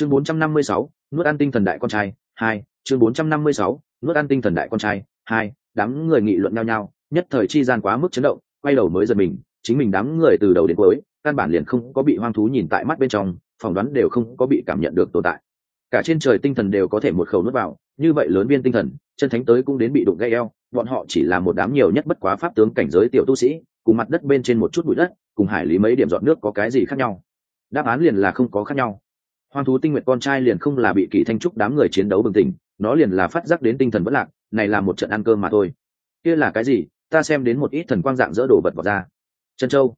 chương 456, nuốt ăn tinh thần đại con trai hai chương 456, nuốt ăn tinh thần đại con trai hai đám người nghị luận nhau nhau nhất thời chi gian quá mức chấn động quay đầu mới giật mình chính mình đám người từ đầu đến cuối căn bản liền không có bị hoang thú nhìn tại mắt bên trong phỏng đoán đều không có bị cảm nhận được tồn tại. Cả trên trời tinh thần đều có thể một khẩu nuốt vào như vậy lớn viên tinh thần chân thánh tới cũng đến bị đụng gây eo bọn họ chỉ là một đám nhiều nhất bất quá pháp tướng cảnh giới tiểu tu sĩ cùng mặt đất bên trên một chút bụi đất cùng hải lý mấy điểm dọn nước có cái gì khác nhau? Đáp án liền là không có khác nhau hoang thú tinh nguyện con trai liền không là bị kỳ thanh trúc đám người chiến đấu bừng tỉnh, nó liền là phát giác đến tinh thần bất lạc, này là một trận ăn cơm mà thôi. Kia là cái gì? Ta xem đến một ít thần quang dạng dỡ đồ vật vào ra. Chân châu.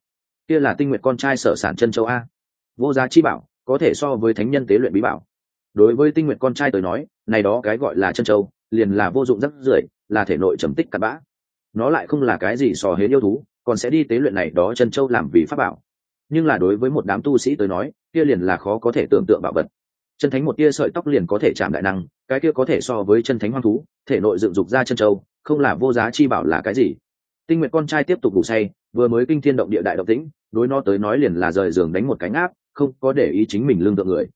Kia là tinh nguyện con trai sở sản chân châu a. Vô giá chi bảo, có thể so với thánh nhân tế luyện bí bảo. Đối với tinh nguyện con trai tới nói, này đó cái gọi là chân châu, liền là vô dụng rất rưởi, là thể nội trầm tích cặn bã. Nó lại không là cái gì sò hến yêu thú, còn sẽ đi tế luyện này đó chân châu làm vì pháp bảo. Nhưng là đối với một đám tu sĩ tới nói kia liền là khó có thể tưởng tượng bảo vật. Chân thánh một tia sợi tóc liền có thể chạm đại năng, cái kia có thể so với chân thánh hoang thú, thể nội dựng dục ra chân châu, không là vô giá chi bảo là cái gì? Tinh nguyện con trai tiếp tục ngủ say, vừa mới kinh thiên động địa đại động tĩnh, đối nó tới nói liền là rời giường đánh một cánh áp không có để ý chính mình lương tượng người.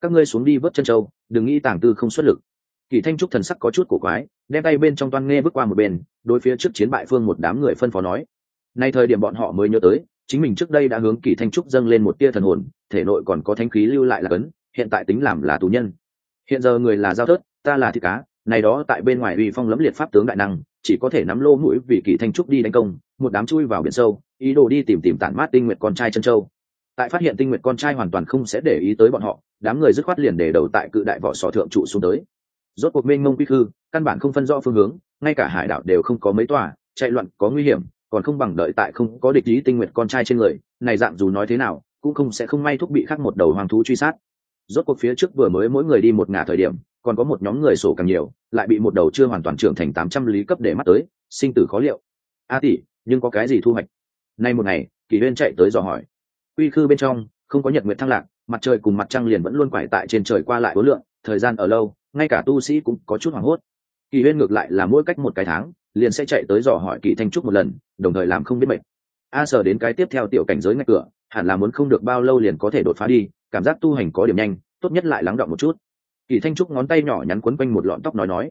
Các ngươi xuống đi vớt chân châu, đừng nghĩ tàng tư không xuất lực. Kỳ thanh trúc thần sắc có chút cổ quái, đem tay bên trong toan nghe bước qua một bên, đối phía trước chiến bại phương một đám người phân phó nói. Nay thời điểm bọn họ mới nhớ tới chính mình trước đây đã hướng kỳ thanh trúc dâng lên một tia thần hồn, thể nội còn có thanh khí lưu lại là cấn hiện tại tính làm là tù nhân. Hiện giờ người là giao thớt, ta là thịt cá, này đó tại bên ngoài uy phong lẫm liệt pháp tướng đại năng, chỉ có thể nắm lô mũi vì kỳ thanh trúc đi đánh công, một đám chui vào biển sâu, ý đồ đi tìm tìm tản mát tinh nguyệt con trai chân châu. Tại phát hiện tinh nguyện con trai hoàn toàn không sẽ để ý tới bọn họ, đám người dứt khoát liền để đầu tại cự đại võ sò thượng trụ xuống tới. Rốt cuộc mênh mông quy khư, căn bản không phân rõ phương hướng, ngay cả hải đảo đều không có mấy tòa, chạy loạn có nguy hiểm còn không bằng đợi tại không có địch ý tinh nguyệt con trai trên người, này dạng dù nói thế nào, cũng không sẽ không may thúc bị khắc một đầu hoàng thú truy sát. Rốt cuộc phía trước vừa mới mỗi người đi một ngả thời điểm, còn có một nhóm người sổ càng nhiều, lại bị một đầu chưa hoàn toàn trưởng thành tám trăm lý cấp để mắt tới, sinh tử khó liệu. A tỷ, nhưng có cái gì thu hoạch? Nay một ngày, kỳ huyên chạy tới dò hỏi. Uy khư bên trong, không có nhật nguyệt thăng lạc, mặt trời cùng mặt trăng liền vẫn luôn quải tại trên trời qua lại hối lượng, thời gian ở lâu, ngay cả tu sĩ cũng có chút hoảng hốt. Kỳ huyên ngược lại là mỗi cách một cái tháng liền sẽ chạy tới dò hỏi kỳ thanh trúc một lần, đồng thời làm không biết mệt. A sở đến cái tiếp theo tiểu cảnh giới ngay cửa, hẳn là muốn không được bao lâu liền có thể đột phá đi, cảm giác tu hành có điểm nhanh, tốt nhất lại lắng động một chút. Kỳ thanh trúc ngón tay nhỏ nhắn quấn quanh một lọn tóc nói nói.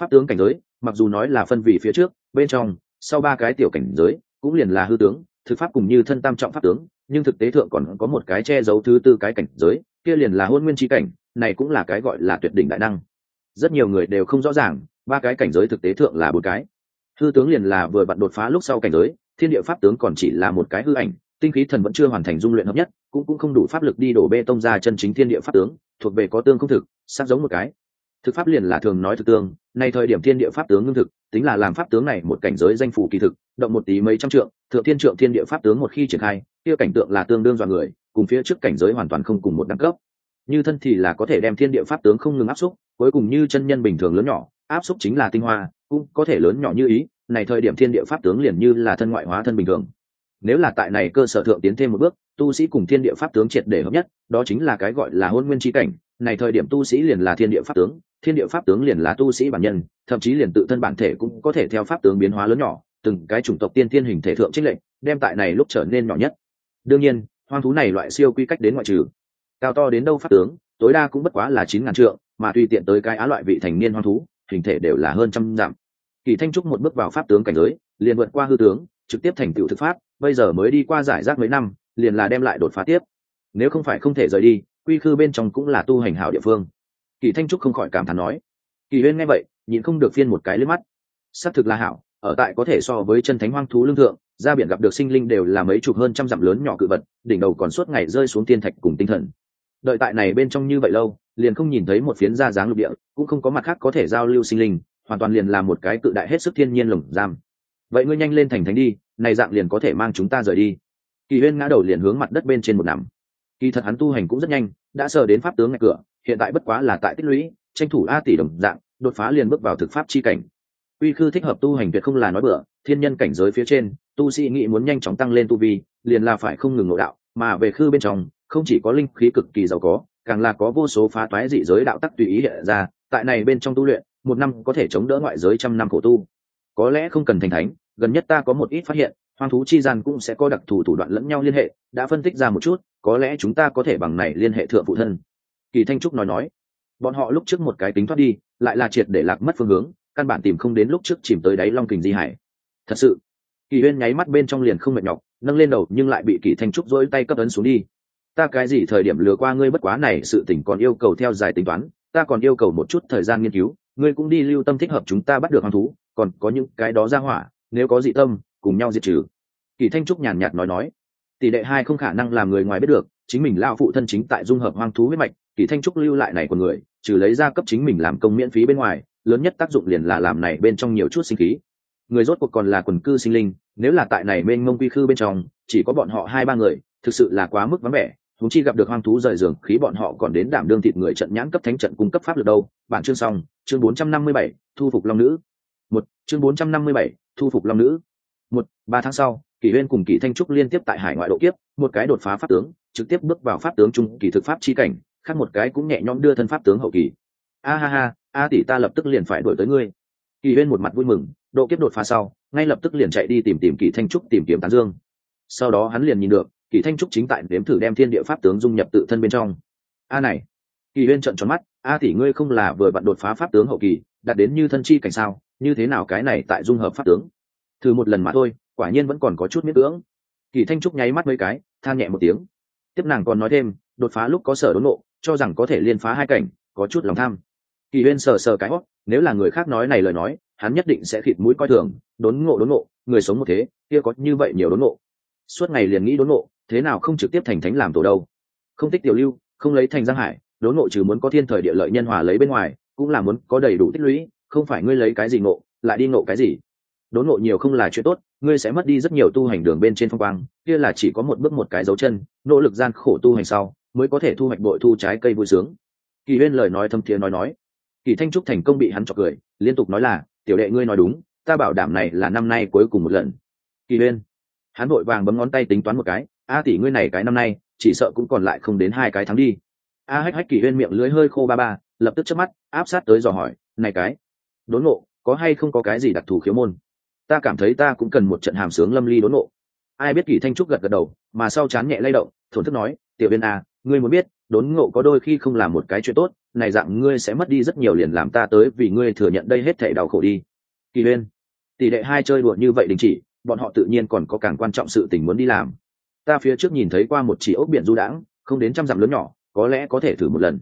Pháp tướng cảnh giới, mặc dù nói là phân vị phía trước, bên trong, sau ba cái tiểu cảnh giới, cũng liền là hư tướng, thực pháp cùng như thân tam trọng pháp tướng, nhưng thực tế thượng còn có một cái che giấu thứ tư cái cảnh giới, kia liền là hôn nguyên trí cảnh, này cũng là cái gọi là tuyệt đỉnh đại năng. Rất nhiều người đều không rõ ràng, ba cái cảnh giới thực tế thượng là một cái hư tướng liền là vừa vặn đột phá lúc sau cảnh giới, thiên địa pháp tướng còn chỉ là một cái hư ảnh, tinh khí thần vẫn chưa hoàn thành dung luyện hợp nhất, cũng cũng không đủ pháp lực đi đổ bê tông ra chân chính thiên địa pháp tướng, thuộc về có tương không thực, sắc giống một cái. Thực pháp liền là thường nói thực tương, nay thời điểm thiên địa pháp tướng ngưng thực, tính là làm pháp tướng này một cảnh giới danh phủ kỳ thực, động một tí mấy trăm trượng, thượng thiên trượng thiên địa pháp tướng một khi triển khai, kia cảnh tượng là tương đương dọa người, cùng phía trước cảnh giới hoàn toàn không cùng một đẳng cấp. Như thân thì là có thể đem thiên địa pháp tướng không ngừng áp xúc, cuối cùng như chân nhân bình thường lớn nhỏ, áp xúc chính là tinh hoa cũng có thể lớn nhỏ như ý, này thời điểm thiên địa pháp tướng liền như là thân ngoại hóa thân bình thường. Nếu là tại này cơ sở thượng tiến thêm một bước, tu sĩ cùng thiên địa pháp tướng triệt để hợp nhất, đó chính là cái gọi là hôn nguyên trí cảnh, này thời điểm tu sĩ liền là thiên địa pháp tướng, thiên địa pháp tướng liền là tu sĩ bản nhân, thậm chí liền tự thân bản thể cũng có thể theo pháp tướng biến hóa lớn nhỏ, từng cái chủng tộc tiên thiên hình thể thượng trích lệnh đem tại này lúc trở nên nhỏ nhất. Đương nhiên, hoang thú này loại siêu quy cách đến ngoại trừ. Cao to đến đâu pháp tướng, tối đa cũng bất quá là chín ngàn trượng, mà tùy tiện tới cái á loại vị thành niên hoang thú, hình thể đều là hơn trăm dặm kỳ thanh trúc một bước vào pháp tướng cảnh giới, liền vượt qua hư tướng, trực tiếp thành tựu thực pháp, bây giờ mới đi qua giải rác mấy năm, liền là đem lại đột phá tiếp. Nếu không phải không thể rời đi, quy khư bên trong cũng là tu hành hảo địa phương. Kỳ thanh trúc không khỏi cảm thán nói. Kỳ huyên nghe vậy nhìn không được phiên một cái lướt mắt. Xác thực là hảo, ở tại có thể so với chân thánh hoang thú lương thượng, ra biển gặp được sinh linh đều là mấy chục hơn trăm dặm lớn nhỏ cự vật, đỉnh đầu còn suốt ngày rơi xuống tiên thạch cùng tinh thần. Đợi tại này bên trong như vậy lâu, liền không nhìn thấy một phiến da dáng lục địa, cũng không có mặt khác có thể giao lưu sinh linh hoàn toàn liền là một cái cự đại hết sức thiên nhiên lồng giam. Vậy ngươi nhanh lên thành thánh đi, này dạng liền có thể mang chúng ta rời đi. Kỳ huyên ngã đầu liền hướng mặt đất bên trên một nằm. Kỳ thật hắn tu hành cũng rất nhanh, đã sờ đến pháp tướng ngay cửa, hiện tại bất quá là tại tích lũy, tranh thủ a tỷ đồng dạng, đột phá liền bước vào thực pháp chi cảnh. Uy khư thích hợp tu hành tuyệt không là nói bừa, thiên nhân cảnh giới phía trên, tu sĩ nghĩ muốn nhanh chóng tăng lên tu vi, liền là phải không ngừng nội đạo, mà về khư bên trong, không chỉ có linh khí cực kỳ giàu có, càng là có vô số phá toái dị giới đạo tắc tùy ý hiện ra, tại này bên trong tu luyện một năm có thể chống đỡ ngoại giới trăm năm khổ tu. Có lẽ không cần thành thánh, gần nhất ta có một ít phát hiện, hoang thú chi gian cũng sẽ có đặc thù thủ đoạn lẫn nhau liên hệ, đã phân tích ra một chút, có lẽ chúng ta có thể bằng này liên hệ thượng phụ thân. Kỳ thanh trúc nói nói. Bọn họ lúc trước một cái tính thoát đi, lại là triệt để lạc mất phương hướng, căn bản tìm không đến lúc trước chìm tới đáy long kình di hải. Thật sự, kỳ huyên nháy mắt bên trong liền không mệt nhọc, nâng lên đầu nhưng lại bị kỳ thanh trúc dỗi tay cấp ấn xuống đi. Ta cái gì thời điểm lừa qua ngươi bất quá này, sự tỉnh còn yêu cầu theo dài tính toán, ta còn yêu cầu một chút thời gian nghiên cứu ngươi cũng đi lưu tâm thích hợp chúng ta bắt được hoang thú, còn có những cái đó ra hỏa, nếu có dị tâm, cùng nhau diệt trừ. Kỳ thanh trúc nhàn nhạt nói nói. Tỷ lệ hai không khả năng làm người ngoài biết được, chính mình lao phụ thân chính tại dung hợp hoang thú huyết mạch. Kỳ thanh trúc lưu lại này của người, trừ lấy ra cấp chính mình làm công miễn phí bên ngoài, lớn nhất tác dụng liền là làm này bên trong nhiều chút sinh khí. Người rốt cuộc còn là quần cư sinh linh, nếu là tại này mênh mông quy khư bên trong, chỉ có bọn họ hai ba người, thực sự là quá mức vắng vẻ thú chi gặp được hoang thú rời giường khí bọn họ còn đến đảm đương thịt người trận nhãn cấp thánh trận cung cấp pháp được đâu. Bản chương xong chương 457, thu phục long nữ. Một chương 457, thu phục long nữ. Một ba tháng sau kỷ huyên cùng kỷ thanh trúc liên tiếp tại hải ngoại độ kiếp một cái đột phá pháp tướng trực tiếp bước vào pháp tướng trung kỳ thực pháp chi cảnh khác một cái cũng nhẹ nhõm đưa thân pháp tướng hậu kỳ. A ha ha a tỷ ta lập tức liền phải đuổi tới ngươi. Kỳ huyên một mặt vui mừng độ kiếp đột phá sau ngay lập tức liền chạy đi tìm tìm kỳ thanh trúc tìm kiếm tán dương. Sau đó hắn liền nhìn được kỳ thanh trúc chính tại đếm thử đem thiên địa pháp tướng dung nhập tự thân bên trong. A này, kỳ huyên trận tròn mắt, a tỷ ngươi không là vừa vặn đột phá pháp tướng hậu kỳ, đạt đến như thân chi cảnh sao? Như thế nào cái này tại dung hợp pháp tướng? Thử một lần mà thôi, quả nhiên vẫn còn có chút miết cưỡng. Kỳ thanh trúc nháy mắt mấy cái, than nhẹ một tiếng. Tiếp nàng còn nói thêm, đột phá lúc có sở đốn nộ cho rằng có thể liên phá hai cảnh, có chút lòng tham. Kỳ huyên sờ sờ cái hót nếu là người khác nói này lời nói, hắn nhất định sẽ khịt mũi coi thường, đốn ngộ đốn ngộ, người sống một thế, kia có như vậy nhiều đốn ngộ. Suốt ngày liền nghĩ đốn ngộ thế nào không trực tiếp thành thánh làm tổ đâu? Không tích tiểu lưu, không lấy thành giang hải, đốn ngộ trừ muốn có thiên thời địa lợi nhân hòa lấy bên ngoài, cũng là muốn có đầy đủ tích lũy, không phải ngươi lấy cái gì ngộ, lại đi ngộ cái gì? Đốn ngộ nhiều không là chuyện tốt, ngươi sẽ mất đi rất nhiều tu hành đường bên trên phong quang, kia là chỉ có một bước một cái dấu chân, nỗ lực gian khổ tu hành sau, mới có thể thu hoạch bội thu trái cây vui sướng. Kỳ huyên lời nói thâm thiế nói nói. Kỳ thanh trúc thành công bị hắn chọc cười, liên tục nói là, tiểu đệ ngươi nói đúng, ta bảo đảm này là năm nay cuối cùng một lần. Kỳ huyên, hắn vội vàng bấm ngón tay tính toán một cái a tỷ ngươi này cái năm nay, chỉ sợ cũng còn lại không đến hai cái tháng đi. A hách hách kỳ huyên miệng lưới hơi khô ba ba, lập tức chớp mắt, áp sát tới dò hỏi, này cái, đốn ngộ, có hay không có cái gì đặc thù khiếu môn? Ta cảm thấy ta cũng cần một trận hàm sướng lâm ly đốn ngộ. Ai biết kỳ thanh trúc gật gật đầu, mà sau chán nhẹ lay động, thổn thức nói, tiểu viên a à, ngươi muốn biết, đốn ngộ có đôi khi không làm một cái chuyện tốt, này dạng ngươi sẽ mất đi rất nhiều liền làm ta tới vì ngươi thừa nhận đây hết thể đau khổ đi. Kỳ huyên, tỷ lệ hai chơi đùa như vậy đình chỉ, bọn họ tự nhiên còn có càng quan trọng sự tình muốn đi làm ta phía trước nhìn thấy qua một chỉ ốc biển du đãng, không đến trăm dặm lớn nhỏ, có lẽ có thể thử một lần.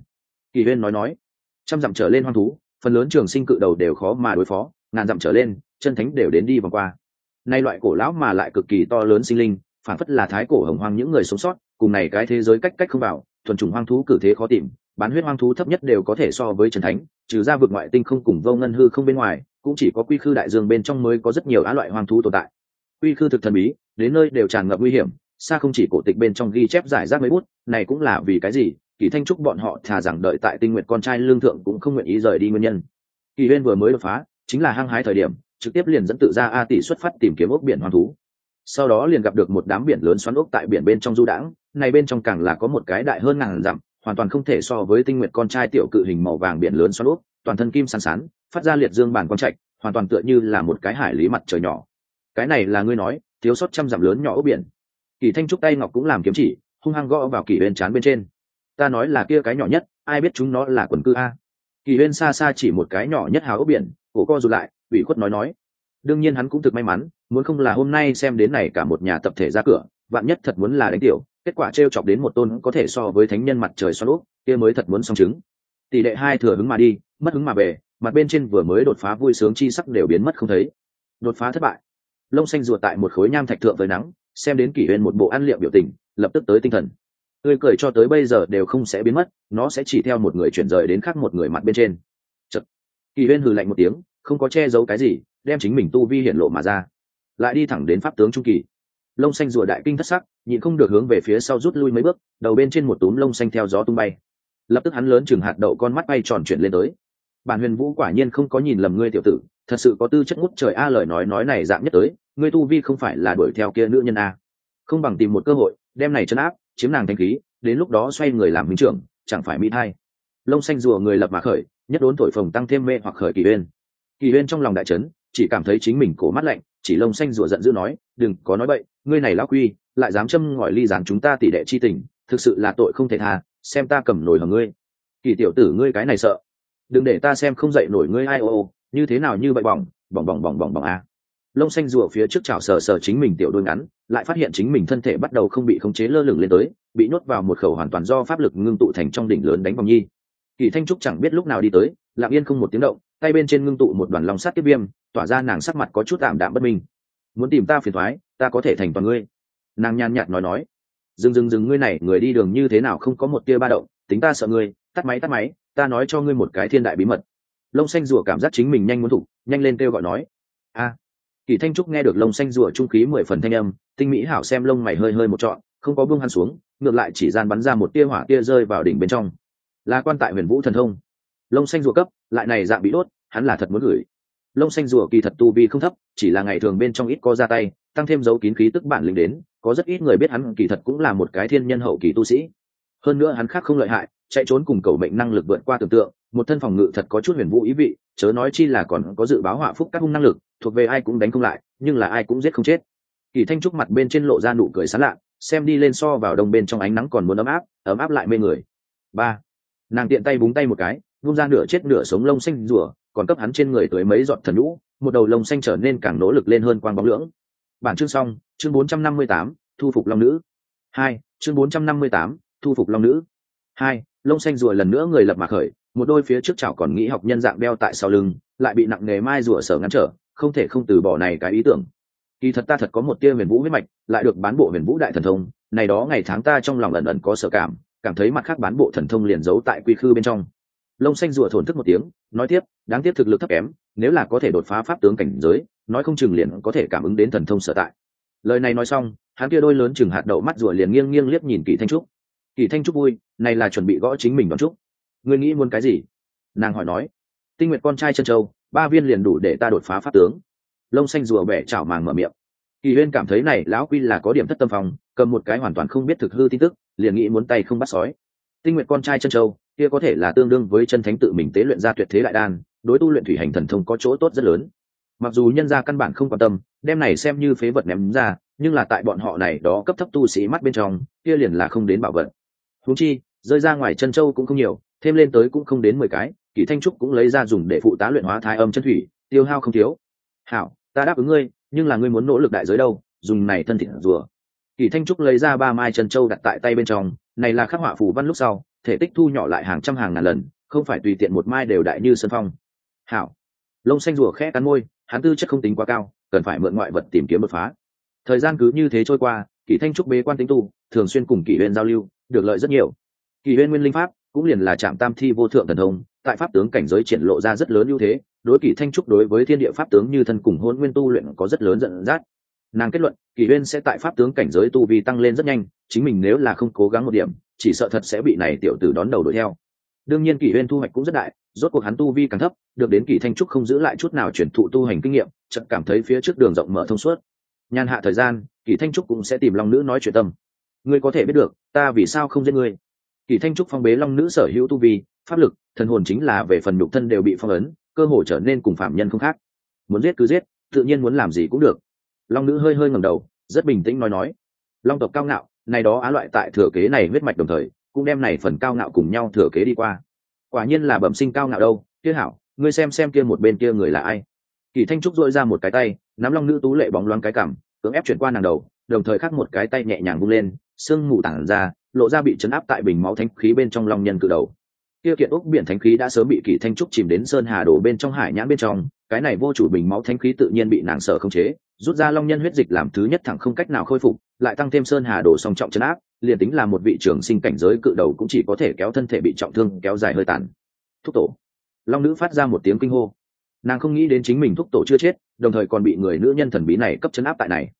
Kỳ huyên nói nói. Trăm dặm trở lên hoang thú, phần lớn trường sinh cự đầu đều khó mà đối phó, ngàn dặm trở lên, chân thánh đều đến đi vòng qua. Nay loại cổ lão mà lại cực kỳ to lớn sinh linh, phản phất là thái cổ hồng hoang những người sống sót, cùng này cái thế giới cách cách không vào, thuần chủng hoang thú cử thế khó tìm, bán huyết hoang thú thấp nhất đều có thể so với trần thánh, trừ ra vực ngoại tinh không cùng vô ngân hư không bên ngoài, cũng chỉ có quy khư đại dương bên trong mới có rất nhiều á loại hoang thú tồn tại. Quy khư thực thần bí, đến nơi đều tràn ngập nguy hiểm xa không chỉ cổ tịch bên trong ghi chép giải rác mấy bút, này cũng là vì cái gì? Kỳ thanh trúc bọn họ thà rằng đợi tại tinh nguyện con trai lương thượng cũng không nguyện ý rời đi nguyên nhân. Kỳ huyên vừa mới đột phá, chính là hăng hái thời điểm, trực tiếp liền dẫn tự ra a tỷ xuất phát tìm kiếm ốc biển hoang thú. Sau đó liền gặp được một đám biển lớn xoắn ốc tại biển bên trong du đãng, này bên trong càng là có một cái đại hơn ngàn dặm, hoàn toàn không thể so với tinh nguyện con trai tiểu cự hình màu vàng biển lớn xoắn ốc, toàn thân kim sán sán, phát ra liệt dương bản quang trạch, hoàn toàn tựa như là một cái hải lý mặt trời nhỏ. Cái này là ngươi nói, thiếu sót trăm dặm lớn nhỏ ốc biển kỳ thanh trúc tay ngọc cũng làm kiếm chỉ, hung hăng gõ vào kỳ huyên chán bên trên. Ta nói là kia cái nhỏ nhất, ai biết chúng nó là quần cư a. Kỳ huyên xa xa chỉ một cái nhỏ nhất hào ốc biển, cổ co rụt lại, ủy khuất nói nói. Đương nhiên hắn cũng thực may mắn, muốn không là hôm nay xem đến này cả một nhà tập thể ra cửa, vạn nhất thật muốn là đánh tiểu, kết quả t r e o chọc đến một tôn có thể so với thánh nhân mặt trời xoan úp kia mới thật muốn song chứng. Tỷ lệ hai thừa hứng mà đi, mất hứng mà về, mặt bên trên vừa mới đột phá vui sướng chi sắc đều biến mất không thấy. Đột phá thất bại. Lông xanh ruột tại một khối nham thạch thượng với nắng xem đến kỷ huyên một bộ ăn liệu biểu tình, lập tức tới tinh thần. Tươi cười cho tới bây giờ đều không sẽ biến mất, nó sẽ chỉ theo một người chuyển rời đến khác một người mặt bên trên. Chật. kỳ huyên hừ lạnh một tiếng, không có che giấu cái gì, đem chính mình tu vi hiện lộ mà ra. Lại đi thẳng đến pháp tướng trung kỳ. Lông xanh rùa đại kinh thất sắc, nhịn không được hướng về phía sau rút lui mấy bước, đầu bên trên một túm lông xanh theo gió tung bay. Lập tức hắn lớn chừng hạt đậu con mắt bay tròn chuyển lên tới. Bản huyền vũ quả nhiên không có nhìn lầm ngươi tiểu tử, thật sự có tư chất ngút trời a lời nói nói này dạng nhất tới ngươi tu vi không phải là đuổi theo kia nữ nhân a không bằng tìm một cơ hội, đem này chấn áp, chiếm nàng thanh khí, đến lúc đó xoay người làm minh trưởng, chẳng phải mỹ thay lông xanh rùa người lập mà khởi, nhất đốn thổi phồng tăng thêm mê hoặc khởi kỳ uyên. Kỳ uyên trong lòng đại trấn chỉ cảm thấy chính mình cổ mắt lạnh, chỉ lông xanh rùa giận dữ nói, đừng có nói bậy, ngươi này lão quy, lại dám châm ngòi ly gián chúng ta tỷ đệ chi tình, thực sự là tội không thể tha, xem ta cầm nổi hở ngươi. Kỳ tiểu tử ngươi cái này sợ. Đừng để ta xem không dậy nổi ngươi, ai ô ô, như thế nào như vậy bỏng bỏng bỏng bỏng bỏng bỏng a lông xanh rùa phía trước chảo sờ sờ chính mình tiểu đôi ngắn, lại phát hiện chính mình thân thể bắt đầu không bị khống chế lơ lửng lên tới, bị nhốt vào một khẩu hoàn toàn do pháp lực ngưng tụ thành trong đỉnh lớn đánh vòng nhi. Kỳ thanh trúc chẳng biết lúc nào đi tới, lặng yên không một tiếng động, tay bên trên ngưng tụ một đoàn lòng sắt tiếp viêm, tỏa ra nàng sắc mặt có chút tạm đạm bất minh. Muốn tìm ta phiền thoái ta có thể thành toàn ngươi. Nàng nhàn nhạt nói nói. Dừng dừng dừng, ngươi này, người đi đường như thế nào không có một tia ba động, tính ta sợ ngươi, tắt máy tắt máy, ta nói cho ngươi một cái thiên đại bí mật. Lông xanh rùa cảm giác chính mình nhanh muốn thủ nhanh lên kêu gọi nói. A kỳ thanh trúc nghe được lông xanh rùa trung khí mười phần thanh âm, tinh mỹ hảo xem lông mày hơi hơi một trọn, không có bưng hắn xuống, ngược lại chỉ gian bắn ra một tia hỏa tia rơi vào đỉnh bên trong. Là quan tại huyền vũ thần thông. Lông xanh rùa cấp, lại này dạng bị đốt, hắn là thật muốn gửi. Lông xanh rùa kỳ thật tu vi không thấp, chỉ là ngày thường bên trong ít có ra tay, tăng thêm dấu kín khí tức bản lĩnh đến, có rất ít người biết hắn kỳ thật cũng là một cái thiên nhân hậu kỳ tu sĩ. Hơn nữa hắn khác không lợi hại, chạy trốn cùng cầu mệnh năng lực vượt qua tưởng tượng, một thân phòng ngự thật có chút huyền vũ ý vị, chớ nói chi là còn có dự báo họa phúc các hung năng lực thuộc về ai cũng đánh không lại nhưng là ai cũng giết không chết. Kỳ thanh trúc mặt bên trên lộ ra nụ cười sán lạ xem đi lên so vào đông bên trong ánh nắng còn muốn ấm áp ấm áp lại mê người. Ba nàng tiện tay búng tay một cái vung ra nửa chết nửa sống lông xanh rùa còn cấp hắn trên người tới mấy giọt thần lũ một đầu lông xanh trở nên càng nỗ lực lên hơn quang bóng lưỡng. Bản chương xong chương 458, thu phục long nữ. Hai chương 458, thu phục long nữ. Hai lông xanh rùa lần nữa người lập mạc khởi một đôi phía trước chảo còn nghĩ học nhân dạng đeo tại sau lưng lại bị nặng nghề mai rùa sở ngăn trở không thể không từ bỏ này cái ý tưởng. Kỳ thật ta thật có một tia huyền vũ huyết mạch, lại được bán bộ huyền vũ đại thần thông, này đó ngày tháng ta trong lòng ẩn ẩn có sợ cảm cảm thấy mặt khác bán bộ thần thông liền giấu tại quy khư bên trong. Lông xanh rùa thổn thức một tiếng, nói tiếp, đáng tiếc thực lực thấp kém, nếu là có thể đột phá pháp tướng cảnh giới, nói không chừng liền có thể cảm ứng đến thần thông sở tại. Lời này nói xong, hắn kia đôi lớn chừng hạt đậu mắt rùa liền nghiêng nghiêng liếc nhìn kỳ thanh trúc. Kỳ thanh trúc vui, này là chuẩn bị gõ chính mình đón trúc. Ngươi nghĩ muốn cái gì? Nàng hỏi nói. Tinh nguyệt con trai chân châu ba viên liền đủ để ta đột phá pháp tướng. Lông xanh rùa bẻ chảo màng mở miệng. Kỳ huyên cảm thấy này lão quy là có điểm thất tâm phòng, cầm một cái hoàn toàn không biết thực hư tin tức, liền nghĩ muốn tay không bắt sói. Tinh nguyệt con trai chân châu, kia có thể là tương đương với chân thánh tự mình tế luyện ra tuyệt thế đại đan, đối tu luyện thủy hành thần thông có chỗ tốt rất lớn. Mặc dù nhân gia căn bản không quan tâm, đem này xem như phế vật ném ra, nhưng là tại bọn họ này đó cấp thấp tu sĩ mắt bên trong, kia liền là không đến bảo vật. Huống chi, rơi ra ngoài chân châu cũng không nhiều, thêm lên tới cũng không đến mười cái kỷ thanh trúc cũng lấy ra dùng để phụ tá luyện hóa thái âm chân thủy, tiêu hao không thiếu. Hảo, ta đáp ứng ngươi, nhưng là ngươi muốn nỗ lực đại giới đâu, dùng này thân thịt rùa. Kỷ thanh trúc lấy ra ba mai chân châu đặt tại tay bên trong, này là khắc họa phù văn lúc sau, thể tích thu nhỏ lại hàng trăm hàng ngàn lần, không phải tùy tiện một mai đều đại như sân phong. Hảo. Lông xanh rùa khẽ cắn môi, hắn tư chất không tính quá cao, cần phải mượn ngoại vật tìm kiếm đột phá. Thời gian cứ như thế trôi qua kỷ thanh trúc bế quan tính tu, thường xuyên cùng kỷ huyên giao lưu, được lợi rất nhiều. Kỷ huyên nguyên linh pháp, cũng liền là trạm tam thi vô thượng thần thông tại pháp tướng cảnh giới triển lộ ra rất lớn ưu thế, đối kỷ thanh trúc đối với thiên địa pháp tướng như thân cùng hôn nguyên tu luyện có rất lớn dẫn dắt. Nàng kết luận kỷ huyên sẽ tại pháp tướng cảnh giới tu vi tăng lên rất nhanh, chính mình nếu là không cố gắng một điểm, chỉ sợ thật sẽ bị này tiểu tử đón đầu đuổi theo. Đương nhiên kỷ huyên thu hoạch cũng rất đại, rốt cuộc hắn tu vi càng thấp, được đến kỷ thanh trúc không giữ lại chút nào chuyển thụ tu hành kinh nghiệm, chợt cảm thấy phía trước đường rộng mở thông suốt. Nhàn hạ thời gian kỷ thanh trúc cũng sẽ tìm long nữ nói chuyện tâm. Ngươi có thể biết được, ta vì sao không giết ngươi? Kỷ thanh trúc phong bế long nữ sở hữu tu vi pháp lực, thần hồn chính là về phần nhục thân đều bị phong ấn, cơ hồ trở nên cùng phạm nhân không khác. Muốn giết cứ giết, tự nhiên muốn làm gì cũng được. Long nữ hơi hơi ngẩng đầu, rất bình tĩnh nói nói. Long tộc cao ngạo, này đó á loại tại thừa kế này huyết mạch đồng thời, cũng đem này phần cao ngạo cùng nhau thừa kế đi qua. Quả nhiên là bẩm sinh cao ngạo đâu, kia hảo, ngươi xem xem kia một bên kia người là ai. Kỳ thanh trúc dội ra một cái tay, nắm long nữ tú lệ bóng loáng cái cảm cưỡng ép chuyển qua nàng đầu, đồng thời khắc một cái tay nhẹ nhàng vung lên, sương mù tản ra, lộ ra bị chấn áp tại bình máu thánh khí bên trong long nhân cự đầu kia kiện ốc biển thánh khí đã sớm bị kỳ thanh trúc chìm đến sơn hà đổ bên trong hải nhãn bên trong, cái này vô chủ bình máu thánh khí tự nhiên bị nàng sợ không chế, rút ra long nhân huyết dịch làm thứ nhất thẳng không cách nào khôi phục, lại tăng thêm sơn hà đổ song trọng chấn áp, liền tính là một vị trưởng sinh cảnh giới cự đầu cũng chỉ có thể kéo thân thể bị trọng thương, kéo dài hơi tàn. Thúc tổ. Long nữ phát ra một tiếng kinh hô. Nàng không nghĩ đến chính mình thúc tổ chưa chết, đồng thời còn bị người nữ nhân thần bí này cấp chấn áp tại này.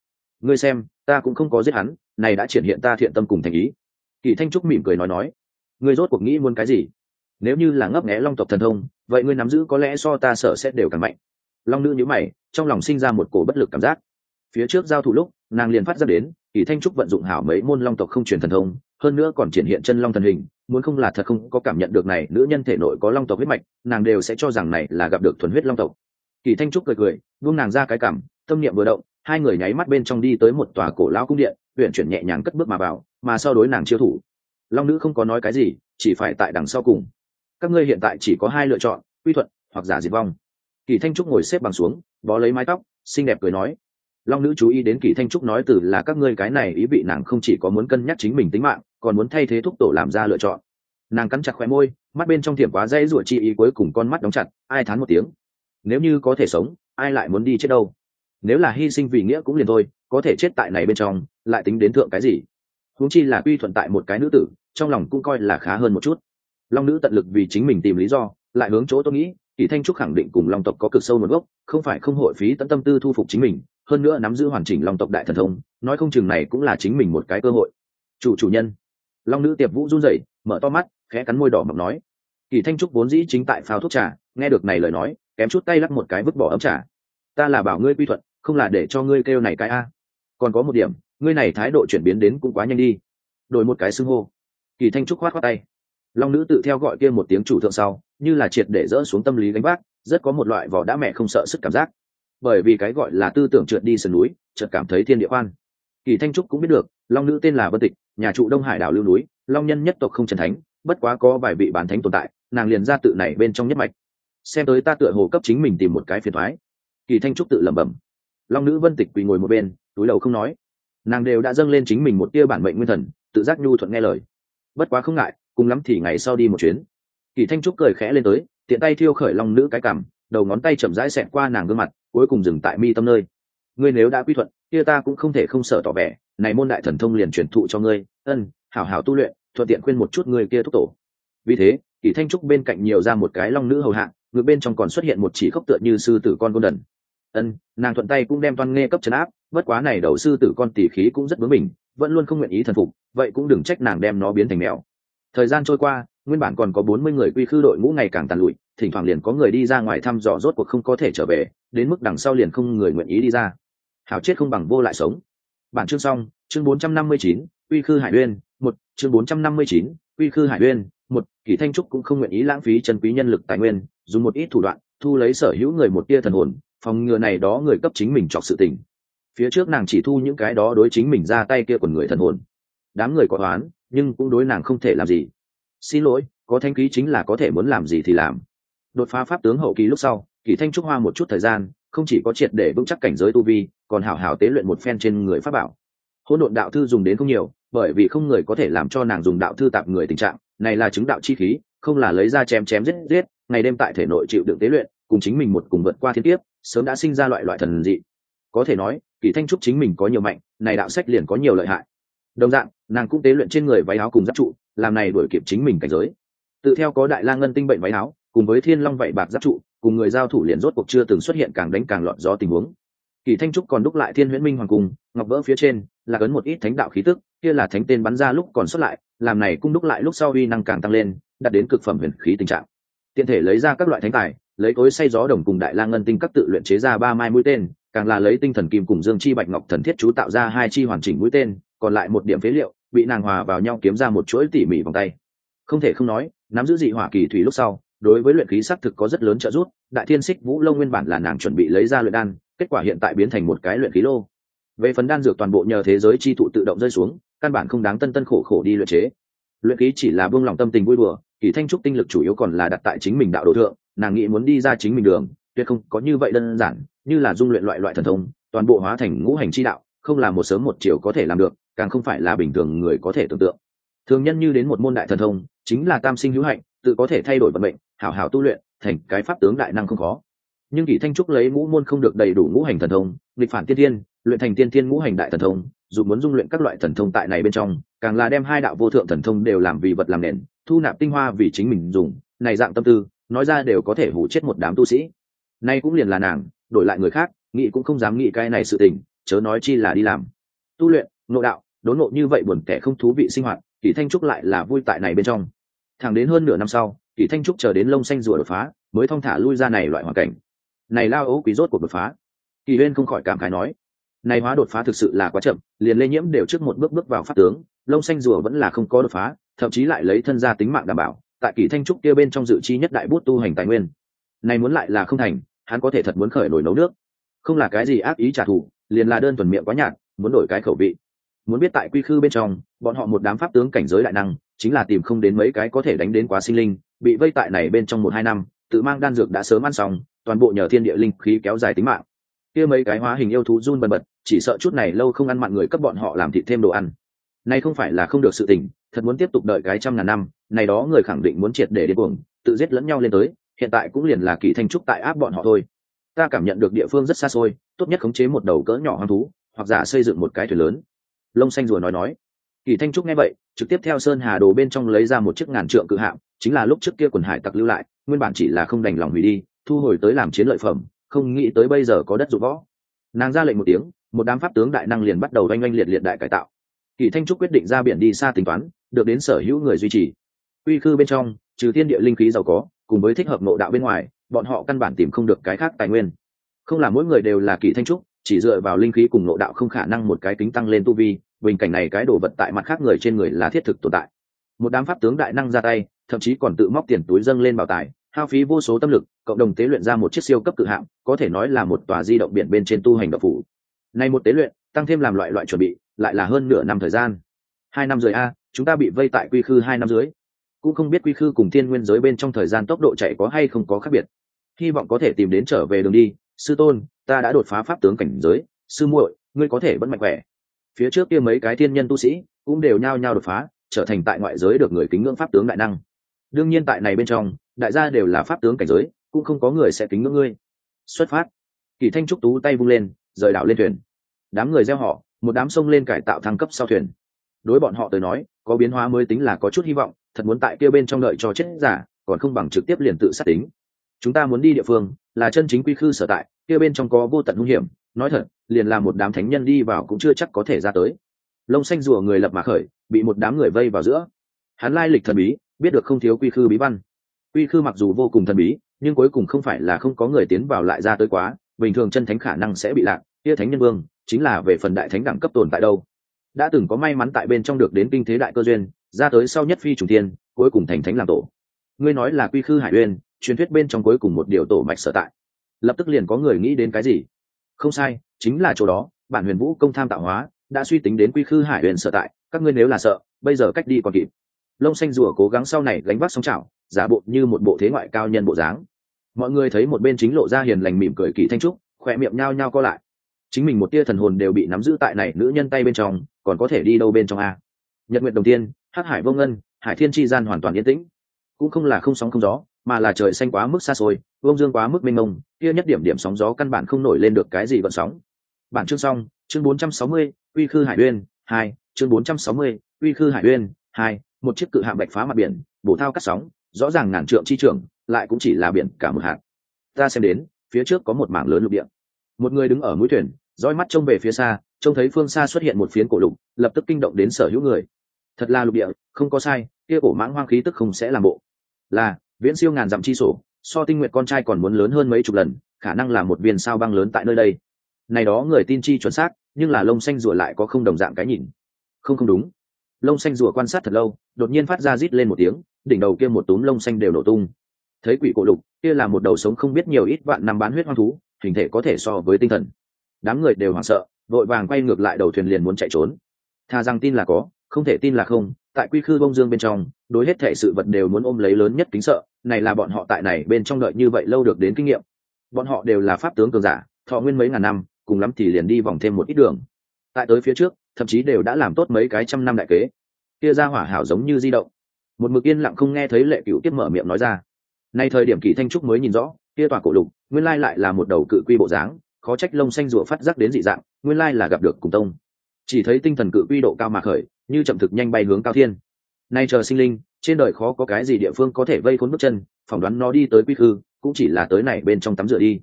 Ngươi xem, ta cũng không có giết hắn, này đã triển hiện ta thiện tâm cùng thành ý. Kỳ thanh trúc mỉm cười nói nói. Ngươi rốt cuộc nghĩ muốn cái gì? Nếu như là ngấp nghé long tộc thần thông, vậy ngươi nắm giữ có lẽ so ta sợ sẽ đều càng mạnh. Long nữ nhữ mày, trong lòng sinh ra một cổ bất lực cảm giác. Phía trước giao thủ lúc, nàng liền phát ra đến, kỳ thanh trúc vận dụng hảo mấy môn long tộc không truyền thần thông, hơn nữa còn triển hiện chân long thần hình, muốn không là thật không có cảm nhận được này, nữ nhân thể nội có long tộc huyết mạch, nàng đều sẽ cho rằng này là gặp được thuần huyết long tộc. Kỳ thanh trúc cười cười, buông nàng ra cái cảm, tâm niệm vừa động, hai người nháy mắt bên trong đi tới một tòa cổ lão cung điện, huyện chuyển nhẹ nhàng cất bước mà vào, mà so đối nàng chiêu thủ. Long nữ không có nói cái gì, chỉ phải tại đằng sau cùng các ngươi hiện tại chỉ có hai lựa chọn, quy thuận hoặc giả diệt vong. Kỳ thanh trúc ngồi xếp bằng xuống, bó lấy mái tóc, xinh đẹp cười nói, long nữ chú ý đến kỳ thanh trúc nói từ là các ngươi cái này ý vị nàng không chỉ có muốn cân nhắc chính mình tính mạng, còn muốn thay thế thúc tổ làm ra lựa chọn. Nàng cắn chặt khóe môi, mắt bên trong thiểm quá dây ruột chi ý cuối cùng con mắt đóng chặt, ai thán một tiếng, nếu như có thể sống, ai lại muốn đi chết đâu? Nếu là hy sinh vì nghĩa cũng liền thôi, có thể chết tại này bên trong, lại tính đến thượng cái gì? Huống chi là quy thuận tại một cái nữ tử, trong lòng cũng coi là khá hơn một chút long nữ tận lực vì chính mình tìm lý do, lại hướng chỗ tôi nghĩ, kỳ thanh trúc khẳng định cùng long tộc có cực sâu nguồn gốc, không phải không hội phí tận tâm tư thu phục chính mình, hơn nữa nắm giữ hoàn chỉnh long tộc đại thần thông, nói không chừng này cũng là chính mình một cái cơ hội. Chủ chủ nhân. Long nữ tiệp vũ run rẩy, mở to mắt, khẽ cắn môi đỏ mọc nói. Kỳ thanh trúc vốn dĩ chính tại phao thuốc trà, nghe được này lời nói, kém chút tay lắc một cái vứt bỏ ấm trà. Ta là bảo ngươi quy thuận, không là để cho ngươi kêu này cái a. Còn có một điểm, ngươi này thái độ chuyển biến đến cũng quá nhanh đi. Đổi một cái xưng hô. Kỳ thanh trúc khoát khoát tay long nữ tự theo gọi kia một tiếng chủ thượng sau, như là triệt để dỡ xuống tâm lý gánh vác, rất có một loại vỏ đã mẹ không sợ sức cảm giác. Bởi vì cái gọi là tư tưởng trượt đi sườn núi, chợt cảm thấy thiên địa khoan. Kỳ thanh trúc cũng biết được, long nữ tên là vân tịch, nhà trụ đông hải đảo lưu núi, long nhân nhất tộc không trần thánh, bất quá có vài vị bản thánh tồn tại, nàng liền ra tự này bên trong nhất mạch. Xem tới ta tựa hồ cấp chính mình tìm một cái phiền thoái. Kỳ thanh trúc tự lẩm bẩm. Long nữ vân tịch quỳ ngồi một bên, túi đầu không nói. Nàng đều đã dâng lên chính mình một tia bản mệnh nguyên thần, tự giác nhu thuận nghe lời. Bất quá không ngại cùng lắm thì ngày sau đi một chuyến. Kỳ thanh trúc cười khẽ lên tới, tiện tay thiêu khởi long nữ cái cằm, đầu ngón tay chậm rãi xẹt qua nàng gương mặt, cuối cùng dừng tại mi tâm nơi. Ngươi nếu đã quy thuận, kia ta cũng không thể không sợ tỏ vẻ, này môn đại thần thông liền truyền thụ cho ngươi, ân, hảo hảo tu luyện, thuận tiện khuyên một chút người kia thúc tổ. Vì thế, kỳ thanh trúc bên cạnh nhiều ra một cái long nữ hầu hạ, ngược bên trong còn xuất hiện một chỉ khốc tựa như sư tử con golden đần. Ân, nàng thuận tay cũng đem toan nghe cấp trấn áp, bất quá này đầu sư tử con tỷ khí cũng rất bướng mình vẫn luôn không nguyện ý thần phục, vậy cũng đừng trách nàng đem nó biến thành mèo thời gian trôi qua, nguyên bản còn có bốn mươi người quy khư đội ngũ ngày càng tàn lụi, thỉnh thoảng liền có người đi ra ngoài thăm dò rốt cuộc không có thể trở về, đến mức đằng sau liền không người nguyện ý đi ra. Hảo chết không bằng vô lại sống. Bản chương xong, chương bốn trăm năm mươi chín, quy khư hải uyên, một, chương bốn trăm năm mươi chín, quy khư hải uyên, một kỷ thanh trúc cũng không nguyện ý lãng phí chân quý nhân lực tài nguyên, dùng một ít thủ đoạn, thu lấy sở hữu người một tia thần hồn, phòng ngừa này đó người cấp chính mình chọc sự tình. Phía trước nàng chỉ thu những cái đó đối chính mình ra tay kia của người thần hồn. Đám người có toán nhưng cũng đối nàng không thể làm gì. Xin lỗi, có thanh khí chính là có thể muốn làm gì thì làm. Đột phá pháp tướng hậu kỳ lúc sau, kỳ thanh trúc hoa một chút thời gian, không chỉ có triệt để vững chắc cảnh giới tu vi, còn hảo hảo tế luyện một phen trên người pháp bảo. Hỗn độn đạo thư dùng đến không nhiều, bởi vì không người có thể làm cho nàng dùng đạo thư tạp người tình trạng, này là chứng đạo chi khí, không là lấy ra chém chém giết giết, ngày đêm tại thể nội chịu đựng tế luyện, cùng chính mình một cùng vượt qua thiên tiếp sớm đã sinh ra loại loại thần dị. Có thể nói, kỳ thanh trúc chính mình có nhiều mạnh, này đạo sách liền có nhiều lợi hại đồng dạng, nàng cũng tế luyện trên người váy áo cùng giáp trụ, làm này đuổi kịp chính mình cảnh giới. Tự theo có đại la ngân tinh bệnh váy áo, cùng với thiên long vậy bạc giáp trụ, cùng người giao thủ liền rốt cuộc chưa từng xuất hiện càng đánh càng lọt gió tình huống. Kỳ thanh trúc còn đúc lại thiên huyễn minh hoàng cung, ngọc vỡ phía trên, là cấn một ít thánh đạo khí tức, kia là thánh tên bắn ra lúc còn xuất lại, làm này cung đúc lại lúc sau uy năng càng tăng lên, đạt đến cực phẩm huyền khí tình trạng. Tiện thể lấy ra các loại thánh tài, lấy cối say gió đồng cùng đại la ngân tinh các tự luyện chế ra ba mai mũi tên, càng là lấy tinh thần kim cùng dương chi bạch ngọc thần thiết chú tạo ra hai chi hoàn chỉnh mũi tên còn lại một điểm phế liệu, bị nàng hòa vào nhau kiếm ra một chuỗi tỉ mỉ vòng tay. Không thể không nói, nắm giữ dị hỏa kỳ thủy lúc sau, đối với luyện khí xác thực có rất lớn trợ giúp, đại thiên xích vũ lông nguyên bản là nàng chuẩn bị lấy ra luyện đan, kết quả hiện tại biến thành một cái luyện khí lô. Về phần đan dược toàn bộ nhờ thế giới chi thụ tự động rơi xuống, căn bản không đáng tân tân khổ khổ đi luyện chế. Luyện khí chỉ là buông lòng tâm tình vui đùa, kỳ thanh trúc tinh lực chủ yếu còn là đặt tại chính mình đạo đồ thượng, nàng nghĩ muốn đi ra chính mình đường, tuyệt không có như vậy đơn giản, như là dung luyện loại loại thần thông, toàn bộ hóa thành ngũ hành chi đạo không là một sớm một chiều có thể làm được, càng không phải là bình thường người có thể tưởng tượng. Thường nhân như đến một môn đại thần thông, chính là tam sinh hữu hạnh, tự có thể thay đổi vận mệnh, hảo hảo tu luyện, thành cái pháp tướng đại năng không khó. Nhưng kỷ thanh trúc lấy ngũ môn không được đầy đủ ngũ hành thần thông, nghịch phản tiên thiên, luyện thành tiên thiên ngũ hành đại thần thông, dù muốn dung luyện các loại thần thông tại này bên trong, càng là đem hai đạo vô thượng thần thông đều làm vì vật làm nền, thu nạp tinh hoa vì chính mình dùng, này dạng tâm tư, nói ra đều có thể hủ chết một đám tu sĩ. Nay cũng liền là nàng, đổi lại người khác, nghĩ cũng không dám nghĩ cái này sự tình chớ nói chi là đi làm. Tu luyện nội đạo, đốn nộ như vậy buồn kẻ không thú vị sinh hoạt, kỳ thanh trúc lại là vui tại này bên trong. Thẳng đến hơn nửa năm sau, kỳ thanh trúc chờ đến lông xanh rùa đột phá, mới thong thả lui ra này loại hoàn cảnh. Này lao ấu quý rốt cuộc đột phá. Kỳ huyên không khỏi cảm khái nói, này hóa đột phá thực sự là quá chậm, liền lây nhiễm đều trước một bước bước vào pháp tướng, lông xanh rùa vẫn là không có đột phá, thậm chí lại lấy thân gia tính mạng đảm bảo, tại kỳ thanh trúc kia bên trong dự chi nhất đại bút tu hành tài nguyên. Này muốn lại là không thành, hắn có thể thật muốn khởi nổi nấu nước. Không là cái gì ác ý trả thù liền là đơn thuần miệng quá nhạt, muốn đổi cái khẩu vị. Muốn biết tại quy khư bên trong, bọn họ một đám pháp tướng cảnh giới đại năng, chính là tìm không đến mấy cái có thể đánh đến quá sinh linh, bị vây tại này bên trong một hai năm, tự mang đan dược đã sớm ăn xong, toàn bộ nhờ thiên địa linh khí kéo dài tính mạng. Kia mấy cái hóa hình yêu thú run bần bật, chỉ sợ chút này lâu không ăn mặn người cấp bọn họ làm thịt thêm đồ ăn. Này không phải là không được sự tình, thật muốn tiếp tục đợi cái trăm ngàn năm, này đó người khẳng định muốn triệt để đến cuồng, tự giết lẫn nhau lên tới, hiện tại cũng liền là kỳ thanh trúc tại áp bọn họ thôi ta cảm nhận được địa phương rất xa xôi, tốt nhất khống chế một đầu cỡ nhỏ hoang thú, hoặc giả xây dựng một cái thuyền lớn. Lông xanh rùa nói nói. Kỳ thanh trúc nghe vậy, trực tiếp theo sơn hà đồ bên trong lấy ra một chiếc ngàn trượng cự hạm, chính là lúc trước kia quần hải tặc lưu lại, nguyên bản chỉ là không đành lòng hủy đi, thu hồi tới làm chiến lợi phẩm, không nghĩ tới bây giờ có đất dụng võ. Nàng ra lệnh một tiếng, một đám pháp tướng đại năng liền bắt đầu oanh oanh liệt liệt đại cải tạo. Kỳ thanh trúc quyết định ra biển đi xa tính toán, được đến sở hữu người duy trì. Uy khư bên trong, trừ thiên địa linh khí giàu có, cùng với thích hợp nội đạo bên ngoài bọn họ căn bản tìm không được cái khác tài nguyên. Không là mỗi người đều là kỳ thanh trúc, chỉ dựa vào linh khí cùng nội đạo không khả năng một cái kính tăng lên tu vi, bình cảnh này cái đồ vật tại mặt khác người trên người là thiết thực tồn tại. Một đám pháp tướng đại năng ra tay, thậm chí còn tự móc tiền túi dâng lên bảo tài, hao phí vô số tâm lực, cộng đồng tế luyện ra một chiếc siêu cấp cự hạng có thể nói là một tòa di động biển bên trên tu hành độc phủ. Này một tế luyện, tăng thêm làm loại loại chuẩn bị, lại là hơn nửa năm thời gian. Hai năm rưỡi a, chúng ta bị vây tại quy khư hai năm dưới cũng không biết quy khư cùng thiên nguyên giới bên trong thời gian tốc độ chạy có hay không có khác biệt hy vọng có thể tìm đến trở về đường đi. Sư tôn, ta đã đột phá pháp tướng cảnh giới. Sư muội, ngươi có thể vẫn mạnh khỏe. Phía trước kia mấy cái thiên nhân tu sĩ cũng đều nhao nhao đột phá, trở thành tại ngoại giới được người kính ngưỡng pháp tướng đại năng. Đương nhiên tại này bên trong, đại gia đều là pháp tướng cảnh giới, cũng không có người sẽ kính ngưỡng ngươi. Xuất phát. Kỳ thanh trúc tú tay vung lên, rời đảo lên thuyền. Đám người gieo họ, một đám sông lên cải tạo thăng cấp sau thuyền. Đối bọn họ tới nói, có biến hóa mới tính là có chút hy vọng, thật muốn tại kia bên trong đợi cho chết giả, còn không bằng trực tiếp liền tự sát tính chúng ta muốn đi địa phương, là chân chính quy khư sở tại, kia bên trong có vô tận hung hiểm, nói thật, liền là một đám thánh nhân đi vào cũng chưa chắc có thể ra tới. Lông xanh rùa người lập mà khởi, bị một đám người vây vào giữa. Hắn lai lịch thần bí, biết được không thiếu quy khư bí văn. Quy khư mặc dù vô cùng thần bí, nhưng cuối cùng không phải là không có người tiến vào lại ra tới quá, bình thường chân thánh khả năng sẽ bị lạc, kia thánh nhân vương, chính là về phần đại thánh đẳng cấp tồn tại đâu. Đã từng có may mắn tại bên trong được đến kinh thế đại cơ duyên, ra tới sau nhất phi trùng tiên cuối cùng thành thánh làm tổ. Ngươi nói là quy khư hải uyên truyền thuyết bên trong cuối cùng một điều tổ mạch sở tại. Lập tức liền có người nghĩ đến cái gì? Không sai, chính là chỗ đó, bản huyền vũ công tham tạo hóa, đã suy tính đến quy khư hải huyền sở tại, các ngươi nếu là sợ, bây giờ cách đi còn kịp. Lông xanh rùa cố gắng sau này gánh vác sóng chảo, giả bộ như một bộ thế ngoại cao nhân bộ dáng. Mọi người thấy một bên chính lộ ra hiền lành mỉm cười kỳ thanh trúc, khỏe miệng nhao nhao co lại. Chính mình một tia thần hồn đều bị nắm giữ tại này nữ nhân tay bên trong, còn có thể đi đâu bên trong a? Nhật nguyện đồng tiên, hắc hải vô ngân, hải thiên tri gian hoàn toàn yên tĩnh. Cũng không là không sóng không gió mà là trời xanh quá mức xa xôi vông dương quá mức mênh mông kia nhất điểm điểm sóng gió căn bản không nổi lên được cái gì vận sóng. Bản chương xong chương 460, uy khư hải uyên hai chương 460, uy khư hải uyên hai một chiếc cự hạm bạch phá mặt biển bổ thao cắt sóng rõ ràng ngàn trượng chi trưởng lại cũng chỉ là biển cả một hạt. Ta xem đến phía trước có một mảng lớn lục địa. Một người đứng ở mũi thuyền dõi mắt trông về phía xa trông thấy phương xa xuất hiện một phiến cổ lục lập tức kinh động đến sở hữu người. Thật là lục địa không có sai kia cổ mãng hoang khí tức không sẽ làm bộ. Là viễn siêu ngàn dặm chi sổ, so tinh nguyện con trai còn muốn lớn hơn mấy chục lần, khả năng là một viên sao băng lớn tại nơi đây. Này đó người tin chi chuẩn xác, nhưng là lông xanh rùa lại có không đồng dạng cái nhìn. Không không đúng. Lông xanh rùa quan sát thật lâu, đột nhiên phát ra rít lên một tiếng, đỉnh đầu kia một túm lông xanh đều nổ tung. Thấy quỷ cổ lục, kia là một đầu sống không biết nhiều ít vạn năm bán huyết hoang thú, hình thể có thể so với tinh thần. Đám người đều hoảng sợ, vội vàng quay ngược lại đầu thuyền liền muốn chạy trốn. Thà rằng tin là có, không thể tin là không tại quy khư bông dương bên trong, đối hết thể sự vật đều muốn ôm lấy lớn nhất kính sợ, này là bọn họ tại này bên trong đợi như vậy lâu được đến kinh nghiệm. Bọn họ đều là pháp tướng cường giả, thọ nguyên mấy ngàn năm, cùng lắm thì liền đi vòng thêm một ít đường. Tại tới phía trước, thậm chí đều đã làm tốt mấy cái trăm năm đại kế. Kia ra hỏa hảo giống như di động. Một mực yên lặng không nghe thấy lệ cựu tiếp mở miệng nói ra. Nay thời điểm kỳ thanh trúc mới nhìn rõ, kia tòa cổ lục, nguyên lai lại là một đầu cự quy bộ dáng, khó trách lông xanh rủa phát giác đến dị dạng, nguyên lai là gặp được cùng tông. Chỉ thấy tinh thần cự quy độ cao mà khởi như chậm thực nhanh bay hướng cao thiên. Nay chờ sinh linh, trên đời khó có cái gì địa phương có thể vây khốn bước chân, phỏng đoán nó đi tới quy khư, cũng chỉ là tới này bên trong tắm rửa đi.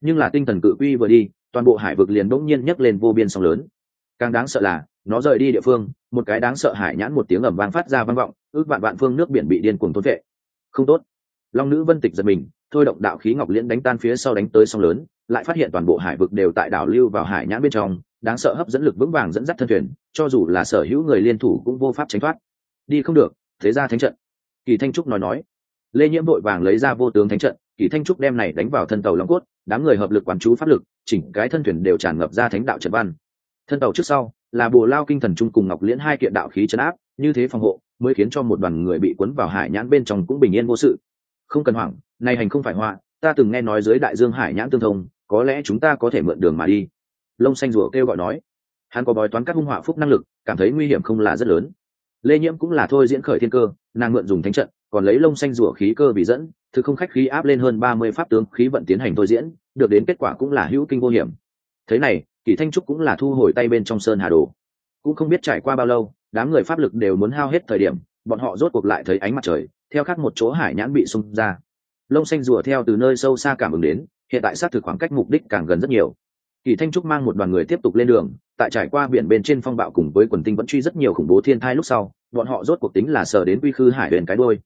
Nhưng là tinh thần cự quy vừa đi, toàn bộ hải vực liền đỗng nhiên nhấc lên vô biên sóng lớn. Càng đáng sợ là, nó rời đi địa phương, một cái đáng sợ hải nhãn một tiếng ẩm vang phát ra vang vọng, ước vạn vạn phương nước biển bị điên cuồng thôn vệ không tốt. Long nữ vân tịch giật mình, thôi động đạo khí ngọc liễn đánh tan phía sau đánh tới sóng lớn, lại phát hiện toàn bộ hải vực đều tại đảo lưu vào hải nhãn bên trong, đáng sợ hấp dẫn lực vững vàng dẫn dắt thân thuyền cho dù là sở hữu người liên thủ cũng vô pháp tránh thoát. Đi không được, thế ra thánh trận. Kỳ thanh trúc nói nói. Lê nhiễm vội vàng lấy ra vô tướng thánh trận, kỳ thanh trúc đem này đánh vào thân tàu long cốt, đám người hợp lực quán chú pháp lực, chỉnh cái thân thuyền đều tràn ngập ra thánh đạo trận văn. Thân tàu trước sau, là bồ lao kinh thần trung cùng ngọc liễn hai kiện đạo khí chấn áp, như thế phòng hộ, mới khiến cho một đoàn người bị cuốn vào hải nhãn bên trong cũng bình yên vô sự. Không cần hoảng, này hành không phải họa, ta từng nghe nói dưới đại dương hải nhãn tương thông, có lẽ chúng ta có thể mượn đường mà đi. Lông xanh rùa kêu gọi nói hắn có bói toán các hung họa phúc năng lực, cảm thấy nguy hiểm không là rất lớn. Lê nhiễm cũng là thôi diễn khởi thiên cơ, nàng mượn dùng thánh trận, còn lấy lông xanh rùa khí cơ vì dẫn thực không khách khí áp lên hơn ba mươi pháp tướng khí vận tiến hành thôi diễn, được đến kết quả cũng là hữu kinh vô hiểm. Thế này, kỳ thanh trúc cũng là thu hồi tay bên trong sơn hà đồ. Cũng không biết trải qua bao lâu, đám người pháp lực đều muốn hao hết thời điểm, bọn họ rốt cuộc lại thấy ánh mặt trời, theo khác một chỗ hải nhãn bị sung ra. Lông xanh rùa theo từ nơi sâu xa cảm ứng đến, hiện tại xác thực khoảng cách mục đích càng gần rất nhiều kỳ thanh trúc mang một đoàn người tiếp tục lên đường, tại trải qua biển bên trên phong bạo cùng với quần tinh vẫn truy rất nhiều khủng bố thiên thai lúc sau, bọn họ rốt cuộc tính là sờ đến quy khư hải huyền cái đôi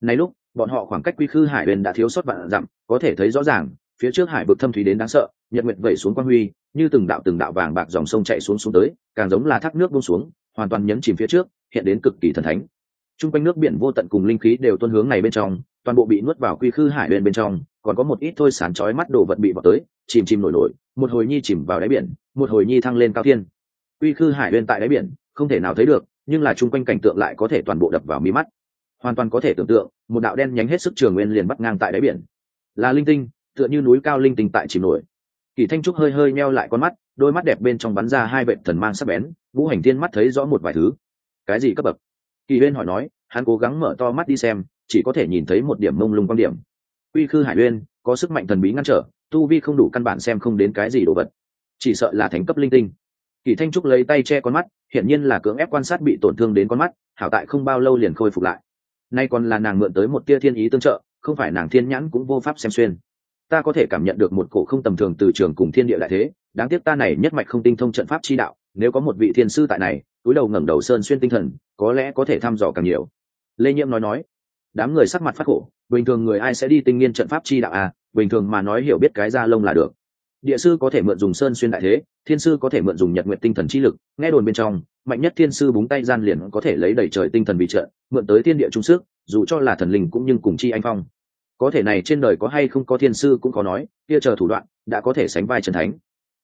này lúc, bọn họ khoảng cách quy khư hải huyền đã thiếu sót vạn dặm, có thể thấy rõ ràng, phía trước hải vực thâm thúy đến đáng sợ, nhật nguyệt vẩy xuống quang huy, như từng đạo từng đạo vàng bạc dòng sông chạy xuống xuống tới, càng giống là thác nước bông xuống, hoàn toàn nhấn chìm phía trước, hiện đến cực kỳ thần thánh. T r u n g quanh nước biển vô tận cùng linh khí đều tuân hướng này bên trong, toàn bộ bị nuốt vào quy khư hải bên bên trong, còn có một ít thôi sán chói mắt đồ vật bị vào tới, chìm chìm nổi nổi một hồi nhi chìm vào đáy biển, một hồi nhi thăng lên cao thiên. Quy khư hải bên tại đáy biển, không thể nào thấy được, nhưng là chung quanh cảnh tượng lại có thể toàn bộ đập vào mí mắt. Hoàn toàn có thể tưởng tượng, một đạo đen nhánh hết sức trường nguyên liền bắt ngang tại đáy biển. Là linh tinh, tựa như núi cao linh tinh tại chìm nổi. Kỳ thanh trúc hơi hơi meo lại con mắt, đôi mắt đẹp bên trong bắn ra hai vệ thần mang sắc bén, vũ hành thiên mắt thấy rõ một vài thứ. Cái gì cấp bậc? Kỳ huyên hỏi nói, hắn cố gắng mở to mắt đi xem, chỉ có thể nhìn thấy một điểm mông lung quan điểm. Uy khư hải uyên, có sức mạnh thần bí ngăn trở tu vi không đủ căn bản xem không đến cái gì đồ vật. Chỉ sợ là thành cấp linh tinh. Kỳ thanh trúc lấy tay che con mắt, hiển nhiên là cưỡng ép quan sát bị tổn thương đến con mắt, hảo tại không bao lâu liền khôi phục lại. Nay còn là nàng mượn tới một tia thiên ý tương trợ, không phải nàng thiên nhãn cũng vô pháp xem xuyên. Ta có thể cảm nhận được một cổ không tầm thường từ trường cùng thiên địa đại thế, đáng tiếc ta này nhất mạch không tinh thông trận pháp chi đạo, nếu có một vị thiên sư tại này, túi đầu ngẩng đầu sơn xuyên tinh thần, có lẽ có thể thăm dò càng nhiều. Lê nhiễm nói nói đám người sắc mặt phát khổ, bình thường người ai sẽ đi tinh nghiên trận pháp chi đạo à? Bình thường mà nói hiểu biết cái da lông là được. Địa sư có thể mượn dùng sơn xuyên đại thế, thiên sư có thể mượn dùng nhật nguyện tinh thần chi lực, nghe đồn bên trong, mạnh nhất thiên sư búng tay gian liền có thể lấy đẩy trời tinh thần bị trợ, mượn tới thiên địa trung sức, dù cho là thần linh cũng nhưng cùng chi anh phong. Có thể này trên đời có hay không có thiên sư cũng có nói, kia chờ thủ đoạn, đã có thể sánh vai trần thánh.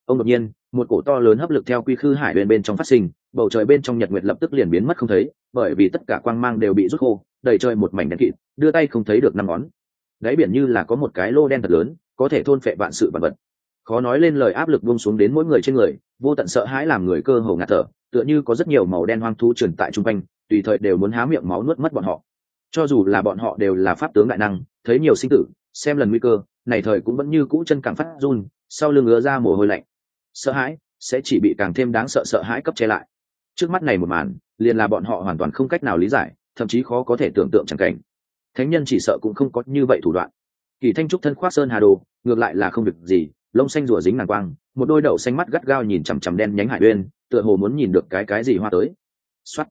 Ông đột nhiên, một cổ to lớn hấp lực theo quy khư hải bên bên trong phát sinh, bầu trời bên trong nhật nguyệt lập tức liền biến mất không thấy, bởi vì tất cả quang mang đều bị rút khô đầy trời một mảnh đen kịt, đưa tay không thấy được năm ngón. Đáy biển như là có một cái lô đen thật lớn, có thể thôn phệ vạn sự vật vật. Khó nói lên lời áp lực buông xuống đến mỗi người trên người, vô tận sợ hãi làm người cơ hồ ngạt thở, tựa như có rất nhiều màu đen hoang thú truyền tại trung quanh, tùy thời đều muốn há miệng máu nuốt mất bọn họ. Cho dù là bọn họ đều là pháp tướng đại năng, thấy nhiều sinh tử, xem lần nguy cơ, này thời cũng vẫn như cũ chân càng phát run, sau lưng ngứa ra mồ hôi lạnh. Sợ hãi sẽ chỉ bị càng thêm đáng sợ sợ hãi cấp che lại. Trước mắt này một màn, liền là bọn họ hoàn toàn không cách nào lý giải thậm chí khó có thể tưởng tượng chẳng cảnh. Thánh nhân chỉ sợ cũng không có như vậy thủ đoạn. Kỳ thanh trúc thân khoác sơn hà đồ, ngược lại là không việc gì, lông xanh rủa dính nàng quang, một đôi đậu xanh mắt gắt gao nhìn chằm chằm đen nhánh hải uyên, tựa hồ muốn nhìn được cái cái gì hoa tới. Xuất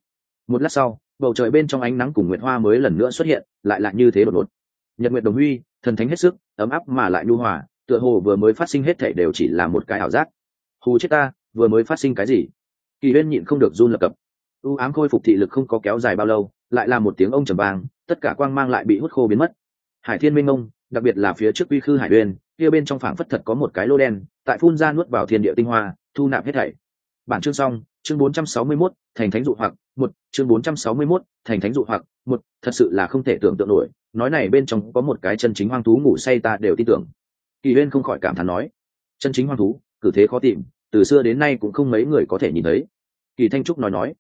một lát sau, bầu trời bên trong ánh nắng cùng nguyệt hoa mới lần nữa xuất hiện, lại lại như thế đột ngột. Nhật nguyệt đồng huy, thần thánh hết sức, ấm áp mà lại nhu hòa, tựa hồ vừa mới phát sinh hết thể đều chỉ là một cái ảo giác. Hù chết ta, vừa mới phát sinh cái gì? Kỳ uyên nhịn không được run lập cập. U ám khôi phục thị lực không có kéo dài bao lâu lại là một tiếng ông trầm vang tất cả quang mang lại bị hút khô biến mất. Hải thiên minh ông đặc biệt là phía trước quy khư hải uyên kia bên trong phảng phất thật có một cái lô đen tại phun ra nuốt vào thiên địa tinh hoa thu nạp hết thảy. Bản chương xong chương 461, thành thánh dụ hoặc một chương 461, thành thánh dụ hoặc một thật sự là không thể tưởng tượng nổi nói này bên trong có một cái chân chính hoang thú ngủ say ta đều tin tưởng. Kỳ uyên không khỏi cảm thán nói chân chính hoang thú cử thế khó tìm từ xưa đến nay cũng không mấy người có thể nhìn thấy. Kỳ thanh trúc nói nói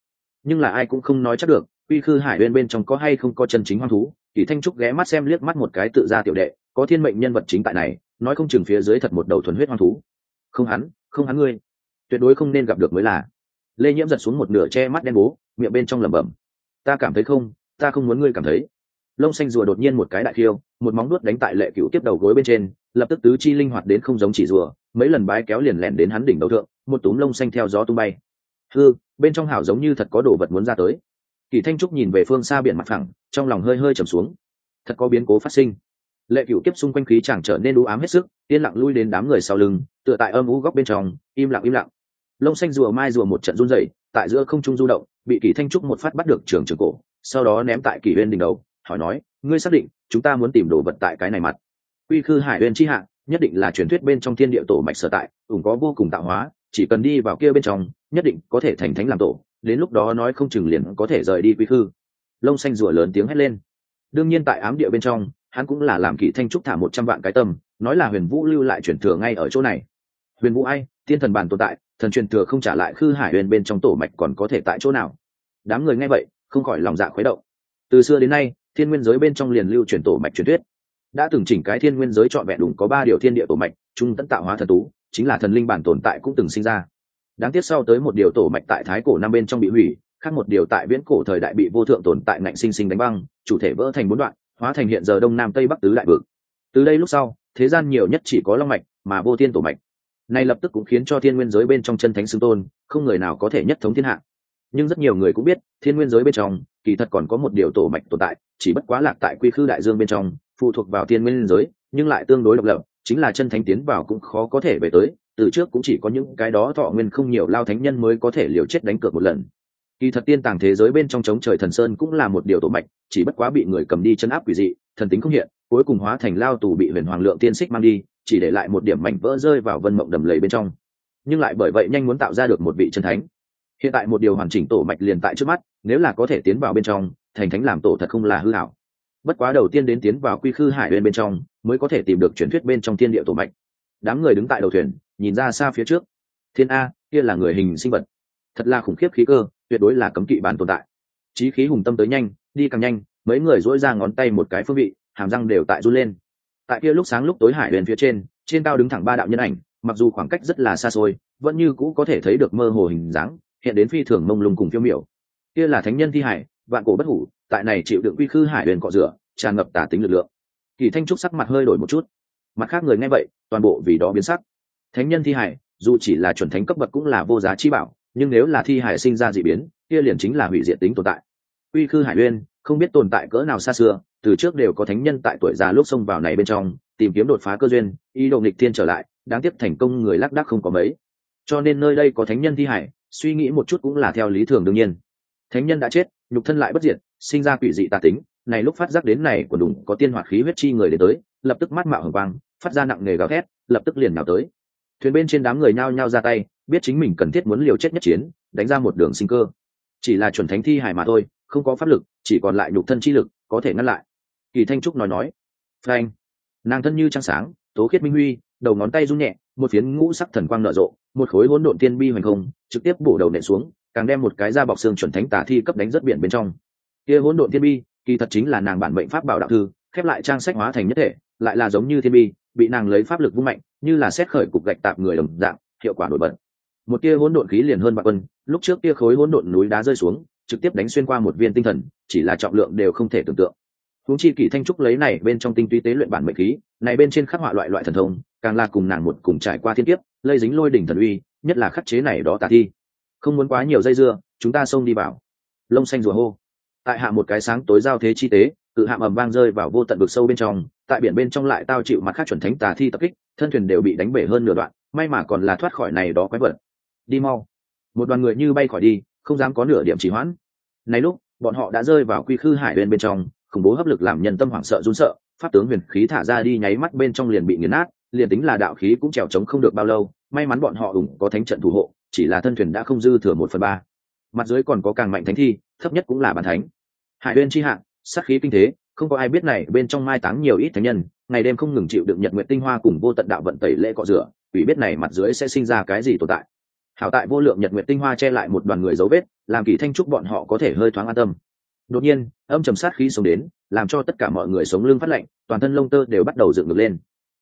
nhưng là ai cũng không nói chắc được quy khư hải bên bên trong có hay không có chân chính hoang thú? Kỳ thanh trúc ghé mắt xem liếc mắt một cái tự ra tiểu đệ, có thiên mệnh nhân vật chính tại này, nói không chừng phía dưới thật một đầu thuần huyết hoang thú. Không hắn không hắn ngươi. Tuyệt đối không nên gặp được mới là. Lê nhiễm giật xuống một nửa che mắt đen bố, miệng bên trong lẩm bẩm. Ta cảm thấy không, ta không muốn ngươi cảm thấy. Lông xanh rùa đột nhiên một cái đại khiêu, một móng nuốt đánh tại lệ cựu tiếp đầu gối bên trên, lập tức tứ chi linh hoạt đến không giống chỉ rùa, mấy lần bái kéo liền lẻn đến hắn đỉnh đầu thượng, một túm lông xanh theo gió tung bay. Thư bên trong hảo giống như thật có đồ vật muốn ra tới kỳ thanh trúc nhìn về phương xa biển mặt phẳng, trong lòng hơi hơi trầm xuống. Thật có biến cố phát sinh. Lệ cựu kiếp xung quanh khí chẳng trở nên u ám hết sức, yên lặng lui đến đám người sau lưng, tựa tại âm u góc bên trong, im lặng im lặng. Lông xanh rùa mai rùa một trận run rẩy, tại giữa không trung du động, bị kỳ thanh trúc một phát bắt được trường trường cổ, sau đó ném tại kỳ huyên đỉnh đầu, hỏi nói, ngươi xác định chúng ta muốn tìm đồ vật tại cái này mặt? Quy khư hải huyên chi hạ, nhất định là truyền thuyết bên trong thiên địa tổ mạch sở tại, ủng có vô cùng tạo hóa, chỉ cần đi vào kia bên trong, nhất định có thể thành thánh làm tổ đến lúc đó nói không chừng liền có thể rời đi quy khư. Lông xanh rủa lớn tiếng hét lên. Đương nhiên tại ám địa bên trong, hắn cũng là làm kỳ thanh trúc thả một trăm vạn cái tâm, nói là huyền vũ lưu lại chuyển thừa ngay ở chỗ này. Huyền vũ ai? Tiên thần bản tồn tại, thần truyền thừa không trả lại khư hải huyền bên trong tổ mạch còn có thể tại chỗ nào? Đám người nghe vậy, không khỏi lòng dạ khuấy động. Từ xưa đến nay, thiên nguyên giới bên trong liền lưu truyền tổ mạch truyền thuyết. Đã từng chỉnh cái thiên nguyên giới trọn vẹn đủ có ba điều thiên địa tổ mạch, trung tấn tạo hóa thần tú, chính là thần linh bản tồn tại cũng từng sinh ra đáng tiếc sau tới một điều tổ mạch tại thái cổ năm bên trong bị hủy, khác một điều tại viễn cổ thời đại bị vô thượng tồn tại ngạnh sinh sinh đánh băng, chủ thể vỡ thành bốn đoạn, hóa thành hiện giờ đông nam tây bắc tứ đại vực. Từ đây lúc sau, thế gian nhiều nhất chỉ có long mạch, mà vô thiên tổ mạch. Này lập tức cũng khiến cho thiên nguyên giới bên trong chân thánh xưng tôn, không người nào có thể nhất thống thiên hạ. Nhưng rất nhiều người cũng biết, thiên nguyên giới bên trong, kỳ thật còn có một điều tổ mạch tồn tại, chỉ bất quá lạc tại quy khư đại dương bên trong, phụ thuộc vào thiên nguyên giới, nhưng lại tương đối độc lập chính là chân thánh tiến vào cũng khó có thể về tới, từ trước cũng chỉ có những cái đó thọ nguyên không nhiều lao thánh nhân mới có thể liều chết đánh cược một lần. Kỳ thật tiên tàng thế giới bên trong chống trời thần sơn cũng là một điều tổ mạch, chỉ bất quá bị người cầm đi chân áp quỷ dị, thần tính không hiện, cuối cùng hóa thành lao tù bị huyền hoàng lượng tiên xích mang đi, chỉ để lại một điểm mảnh vỡ rơi vào vân mộng đầm lầy bên trong. Nhưng lại bởi vậy nhanh muốn tạo ra được một vị chân thánh. Hiện tại một điều hoàn chỉnh tổ mạch liền tại trước mắt, nếu là có thể tiến vào bên trong, thành thánh làm tổ thật không là hư hảo bất quá đầu tiên đến tiến vào quy khư hải bên bên trong, mới có thể tìm được truyền thuyết bên trong thiên địa tổ mạch. Đám người đứng tại đầu thuyền, nhìn ra xa phía trước. Thiên a, kia là người hình sinh vật. Thật là khủng khiếp khí cơ, tuyệt đối là cấm kỵ bản tồn tại. Trí khí hùng tâm tới nhanh, đi càng nhanh, mấy người dỗi ra ngón tay một cái phương vị, hàm răng đều tại run lên. Tại kia lúc sáng lúc tối hải lên phía trên trên cao đứng thẳng ba đạo nhân ảnh, mặc dù khoảng cách rất là xa xôi, vẫn như cũ có thể thấy được mơ hồ hình dáng, hiện đến phi thường mông lung cùng phiêu miểu. Kia là thánh nhân thi hải vạn cổ bất hủ, tại này chịu đựng quy khư hải huyền cọ rửa, tràn ngập tả tính lực lượng. Kỳ thanh trúc sắc mặt hơi đổi một chút. Mặt khác người nghe vậy, toàn bộ vì đó biến sắc. Thánh nhân thi hải, dù chỉ là chuẩn thánh cấp bậc cũng là vô giá chi bảo, nhưng nếu là thi hải sinh ra dị biến, kia liền chính là hủy diệt tính tồn tại. Quy khư hải uyên không biết tồn tại cỡ nào xa xưa, từ trước đều có thánh nhân tại tuổi già lúc xông vào này bên trong, tìm kiếm đột phá cơ duyên, ý đồ nghịch thiên trở lại, đáng tiếc thành công người lác đác không có mấy. Cho nên nơi đây có thánh nhân thi hải, suy nghĩ một chút cũng là theo lý thường đương nhiên. Thánh nhân đã chết nhục thân lại bất diệt, sinh ra quỷ dị tà tính, này lúc phát giác đến này của đùng có tiên hoạt khí huyết chi người đến tới, lập tức mắt mạo hồng quang, phát ra nặng nề gào thét, lập tức liền nào tới. Thuyền bên trên đám người nhao nhao ra tay, biết chính mình cần thiết muốn liều chết nhất chiến, đánh ra một đường sinh cơ. Chỉ là chuẩn thánh thi hài mà thôi, không có pháp lực, chỉ còn lại nhục thân chi lực, có thể ngăn lại. Kỳ thanh trúc nói nói frank nàng thân như trăng sáng, tố khiết minh huy, đầu ngón tay run nhẹ, một phiến ngũ sắc thần quang nở rộ, một khối hỗn độn tiên bi hoành không, trực tiếp bổ đầu nện xuống càng đem một cái da bọc xương chuẩn thánh tả thi cấp đánh rất biển bên trong. Kia hỗn độn thiên bi, kỳ thật chính là nàng bản mệnh pháp bảo đạo thư, khép lại trang sách hóa thành nhất thể, lại là giống như thiên bi, bị nàng lấy pháp lực vung mạnh, như là xét khởi cục gạch tạp người đồng dạng, hiệu quả nổi bật. Một tia hỗn độn khí liền hơn bạc quân, lúc trước tia khối hỗn độn núi đá rơi xuống, trực tiếp đánh xuyên qua một viên tinh thần, chỉ là trọng lượng đều không thể tưởng tượng. Huống chi kỷ thanh trúc lấy này bên trong tinh túy tế luyện bản mệnh khí, này bên trên khắc họa loại loại thần thông, càng là cùng nàng một cùng trải qua thiên kiếp, lây dính lôi đỉnh thần uy, nhất là khắc chế này đó tà thi không muốn quá nhiều dây dưa, chúng ta xông đi vào. Lông xanh rùa hô. Tại hạ một cái sáng tối giao thế chi tế, cự hạm ầm vang rơi vào vô tận vực sâu bên trong, tại biển bên trong lại tao chịu mặt khác chuẩn thánh tà thi tập kích, thân thuyền đều bị đánh bể hơn nửa đoạn, may mà còn là thoát khỏi này đó quái vật. Đi mau. Một đoàn người như bay khỏi đi, không dám có nửa điểm trì hoãn. Này lúc, bọn họ đã rơi vào quy khư hải bên bên trong, khủng bố hấp lực làm nhân tâm hoảng sợ run sợ, pháp tướng huyền khí thả ra đi nháy mắt bên trong liền bị nghiền nát, liền tính là đạo khí cũng trèo trống không được bao lâu may mắn bọn họ ủng có thánh trận thủ hộ, chỉ là thân thuyền đã không dư thừa một phần ba. Mặt dưới còn có càng mạnh thánh thi, thấp nhất cũng là bản thánh. Hải uyên chi hạng, sát khí kinh thế, không có ai biết này, bên trong mai táng nhiều ít thánh nhân, ngày đêm không ngừng chịu đựng nhật nguyện tinh hoa cùng vô tận đạo vận tẩy lễ cọ rửa ủy biết này mặt dưới sẽ sinh ra cái gì tồn tại. Hảo tại vô lượng nhật nguyện tinh hoa che lại một đoàn người dấu vết, làm kỳ thanh trúc bọn họ có thể hơi thoáng an tâm. Đột nhiên, âm trầm sát khí sống đến, làm cho tất cả mọi người sống lưng phát lạnh, toàn thân lông tơ đều bắt đầu dựng ngược lên.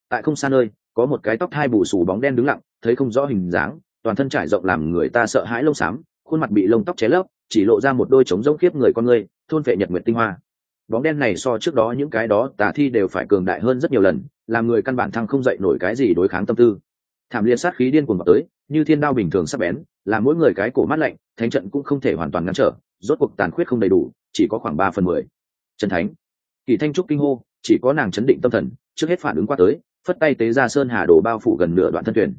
Tại không xa nơi có một cái tóc hai bù xù bóng đen đứng lặng, thấy không rõ hình dáng, toàn thân trải rộng làm người ta sợ hãi lông xám, khuôn mặt bị lông tóc ché lấp, chỉ lộ ra một đôi trống rỗng khiếp người con người thôn vệ nhật nguyệt tinh hoa. Bóng đen này so trước đó những cái đó tà thi đều phải cường đại hơn rất nhiều lần, làm người căn bản thăng không dậy nổi cái gì đối kháng tâm tư. Thảm liên sát khí điên cuồng vào tới, như thiên đao bình thường sắp bén, làm mỗi người cái cổ mát lạnh, thánh trận cũng không thể hoàn toàn ngăn trở, rốt cuộc tàn khuyết không đầy đủ, chỉ có khoảng ba phần mười. Trần thánh, kỳ thanh trúc kinh hô, chỉ có nàng chấn định tâm thần, trước hết phản ứng qua tới phất tay tế ra sơn hà đồ bao phủ gần nửa đoạn thân thuyền.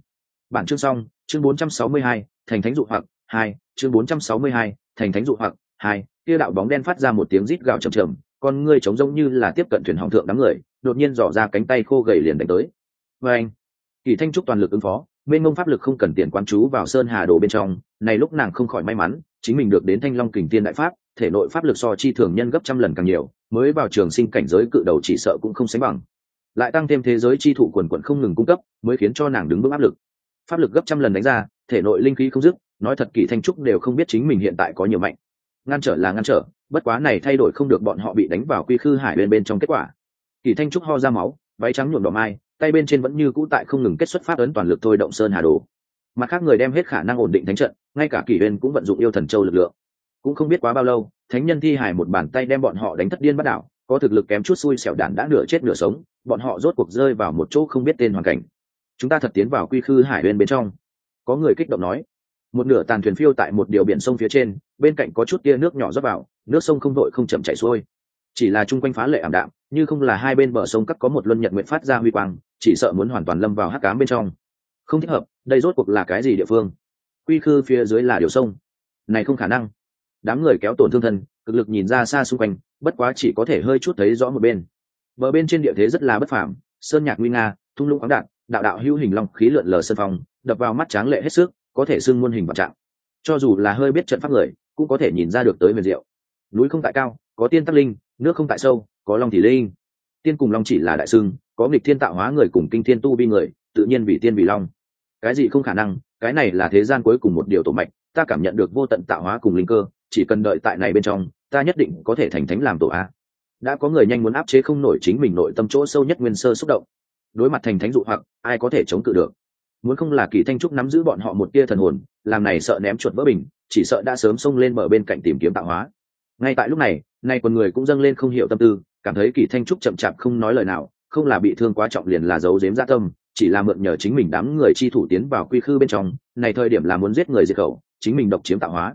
Bản chương xong, chương bốn trăm sáu mươi hai, thành thánh dụ hoặc hai, chương bốn trăm sáu mươi hai, thành thánh dụ hoặc hai, kia đạo bóng đen phát ra một tiếng rít gào trầm trầm con ngươi trống rỗng như là tiếp cận thuyền hỏng thượng đám người, đột nhiên dò ra cánh tay khô gầy liền đánh tới. Và anh, kỳ thanh trúc toàn lực ứng phó Bên mông pháp lực không cần tiền quán chú vào sơn hà đồ bên trong, này lúc nàng không khỏi may mắn, chính mình được đến thanh long kình tiên đại pháp, thể nội pháp lực so chi thường nhân gấp trăm lần càng nhiều, mới vào trường sinh cảnh giới cự đầu chỉ sợ cũng không sánh bằng lại tăng thêm thế giới chi thụ quần quận không ngừng cung cấp, mới khiến cho nàng đứng bước áp lực. Pháp lực gấp trăm lần đánh ra, thể nội linh khí không dứt, nói thật, kỳ thanh trúc đều không biết chính mình hiện tại có nhiều mạnh. Ngăn trở là ngăn trở, bất quá này thay đổi không được bọn họ bị đánh vào quy khư hải bên bên trong kết quả. Kỳ thanh trúc ho ra máu, váy trắng nhuộm đỏ mai, tay bên trên vẫn như cũ tại không ngừng kết xuất phát ấn toàn lực thôi động sơn hà đồ. Mặt khác người đem hết khả năng ổn định thánh trận, ngay cả kỷ huyên cũng vận dụng yêu thần châu lực lượng. Cũng không biết quá bao lâu, thánh nhân thi hải một bàn tay đem bọn họ đánh thất điên bắt đảo, có thực lực kém chút xui xẻo đạn đã nửa chết nửa sống bọn họ rốt cuộc rơi vào một chỗ không biết tên hoàn cảnh. Chúng ta thật tiến vào quy khư hải bên bên trong. Có người kích động nói. Một nửa tàn thuyền phiêu tại một điều biển sông phía trên, bên cạnh có chút tia nước nhỏ rót vào, nước sông không vội không chậm chảy xuôi. Chỉ là chung quanh phá lệ ảm đạm, như không là hai bên bờ sông cắt có một luân nhận nguyện phát ra huy quang, chỉ sợ muốn hoàn toàn lâm vào hắc cám bên trong. Không thích hợp, đây rốt cuộc là cái gì địa phương? Quy khư phía dưới là điều sông. Này không khả năng. Đám người kéo tổn thương thân, cực lực nhìn ra xa xung quanh, bất quá chỉ có thể hơi chút thấy rõ một bên bờ bên trên địa thế rất là bất phàm, sơn nhạc nguy nga, thung lũng khoáng đạn đạo đạo hữu hình long khí lượn lờ sân phòng đập vào mắt tráng lệ hết sức, có thể xưng muôn hình vạn trạng. Cho dù là hơi biết trận pháp người, cũng có thể nhìn ra được tới huyền diệu. Núi không tại cao, có tiên tắc linh, nước không tại sâu, có long thì linh. Tiên cùng long chỉ là đại sưng có nghịch thiên tạo hóa người cùng kinh thiên tu vi người, tự nhiên vì tiên vì long. Cái gì không khả năng, cái này là thế gian cuối cùng một điều tổ mạch, ta cảm nhận được vô tận tạo hóa cùng linh cơ, chỉ cần đợi tại này bên trong, ta nhất định có thể thành thánh làm tổ a đã có người nhanh muốn áp chế không nổi chính mình nội tâm chỗ sâu nhất nguyên sơ xúc động. Đối mặt thành thánh dụ hoặc, ai có thể chống cự được? Muốn không là kỳ thanh trúc nắm giữ bọn họ một tia thần hồn, làm này sợ ném chuột vỡ bình, chỉ sợ đã sớm xông lên mở bên cạnh tìm kiếm tạo hóa. Ngay tại lúc này, nay quần người cũng dâng lên không hiểu tâm tư, cảm thấy kỳ thanh trúc chậm chạp không nói lời nào, không là bị thương quá trọng liền là giấu giếm gia tâm, chỉ là mượn nhờ chính mình đám người chi thủ tiến vào quy khư bên trong, này thời điểm là muốn giết người diệt khẩu, chính mình độc chiếm tạo hóa.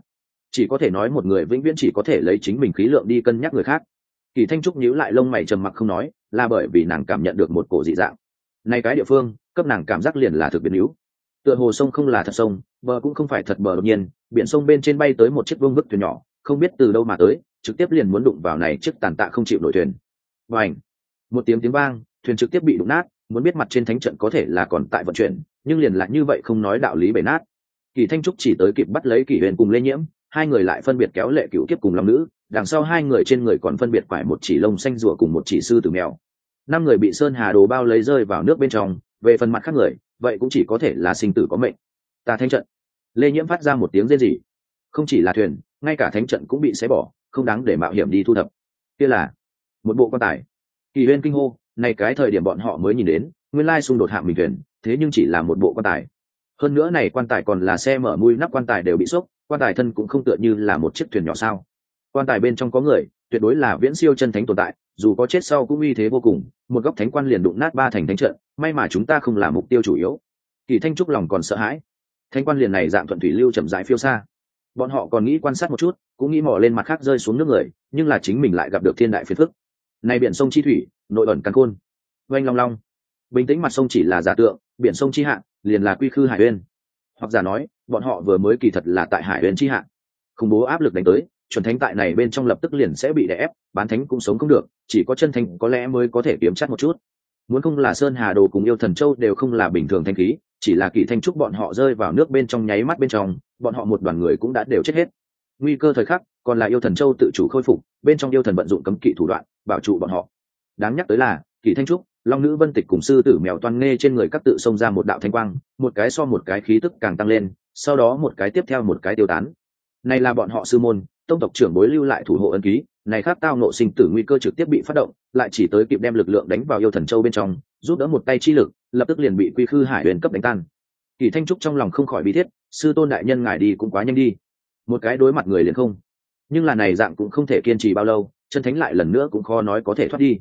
Chỉ có thể nói một người vĩnh viễn chỉ có thể lấy chính mình khí lượng đi cân nhắc người khác kỳ thanh trúc nhíu lại lông mày trầm mặc không nói, là bởi vì nàng cảm nhận được một cổ dị dạng. Nay cái địa phương, cấp nàng cảm giác liền là thực biến yếu. Tựa hồ sông không là thật sông, bờ cũng không phải thật bờ đột nhiên, biển sông bên trên bay tới một chiếc vương bức thuyền nhỏ, không biết từ đâu mà tới, trực tiếp liền muốn đụng vào này chiếc tàn tạ không chịu nổi thuyền. Và ảnh một tiếng tiếng vang, thuyền trực tiếp bị đụng nát, muốn biết mặt trên thánh trận có thể là còn tại vận chuyển, nhưng liền lại như vậy không nói đạo lý bể nát. Kỳ thanh trúc chỉ tới kịp bắt lấy kỳ huyền cùng lê nhiễm, hai người lại phân biệt kéo lệ cựu kiếp cùng lòng nữ đằng sau hai người trên người còn phân biệt phải một chỉ lông xanh rùa cùng một chỉ sư tử mèo. Năm người bị sơn hà đồ bao lấy rơi vào nước bên trong, về phần mặt khác người, vậy cũng chỉ có thể là sinh tử có mệnh. Ta thanh trận. Lê nhiễm phát ra một tiếng rên rỉ. Không chỉ là thuyền, ngay cả thánh trận cũng bị xé bỏ, không đáng để mạo hiểm đi thu thập. Kia là một bộ quan tài. Kỳ huyên kinh hô, này cái thời điểm bọn họ mới nhìn đến, nguyên lai xung đột hạng bình thuyền, thế nhưng chỉ là một bộ quan tài. Hơn nữa này quan tài còn là xe mở mui nắp quan tài đều bị sốc, quan tài thân cũng không tựa như là một chiếc thuyền nhỏ sao quan tài bên trong có người tuyệt đối là viễn siêu chân thánh tồn tại dù có chết sau cũng uy thế vô cùng một góc thánh quan liền đụng nát ba thành thánh trận may mà chúng ta không là mục tiêu chủ yếu. Kỳ thanh trúc lòng còn sợ hãi. Thánh quan liền này dạng thuận thủy lưu chậm rãi phiêu xa. Bọn họ còn nghĩ quan sát một chút cũng nghĩ mò lên mặt khác rơi xuống nước người nhưng là chính mình lại gặp được thiên đại phiền phức. Này biển sông chi thủy nội ẩn căn côn, oanh long long. Bình tĩnh mặt sông chỉ là giả tượng biển sông chi hạ liền là quy khư hải uyên. Hoặc giả nói bọn họ vừa mới kỳ thật là tại hải uyên chi hạ. Khủng bố áp lực đánh tới chuẩn thánh tại này bên trong lập tức liền sẽ bị đè ép, bán thánh cũng sống không được, chỉ có chân thánh có lẽ mới có thể kiếm chắc một chút. Muốn không là sơn hà đồ cùng yêu thần châu đều không là bình thường thanh khí, chỉ là kỳ thanh trúc bọn họ rơi vào nước bên trong nháy mắt bên trong, bọn họ một đoàn người cũng đã đều chết hết. Nguy cơ thời khắc, còn là yêu thần châu tự chủ khôi phục, bên trong yêu thần vận dụng cấm kỵ thủ đoạn, bảo trụ bọn họ. Đáng nhắc tới là, kỳ thanh trúc, long nữ vân tịch cùng sư tử mèo toan nghe trên người các tự xông ra một đạo thanh quang, một cái so một cái khí tức càng tăng lên, sau đó một cái tiếp theo một cái tiêu tán này là bọn họ sư môn, tông tộc trưởng bối lưu lại thủ hộ ân ký, này khác tao nộ sinh tử nguy cơ trực tiếp bị phát động, lại chỉ tới kịp đem lực lượng đánh vào yêu thần châu bên trong, giúp đỡ một tay chi lực, lập tức liền bị quy khư hải huyền cấp đánh tan. Kỳ thanh trúc trong lòng không khỏi bi thiết, sư tôn đại nhân ngài đi cũng quá nhanh đi. Một cái đối mặt người liền không. Nhưng là này dạng cũng không thể kiên trì bao lâu, chân thánh lại lần nữa cũng khó nói có thể thoát đi.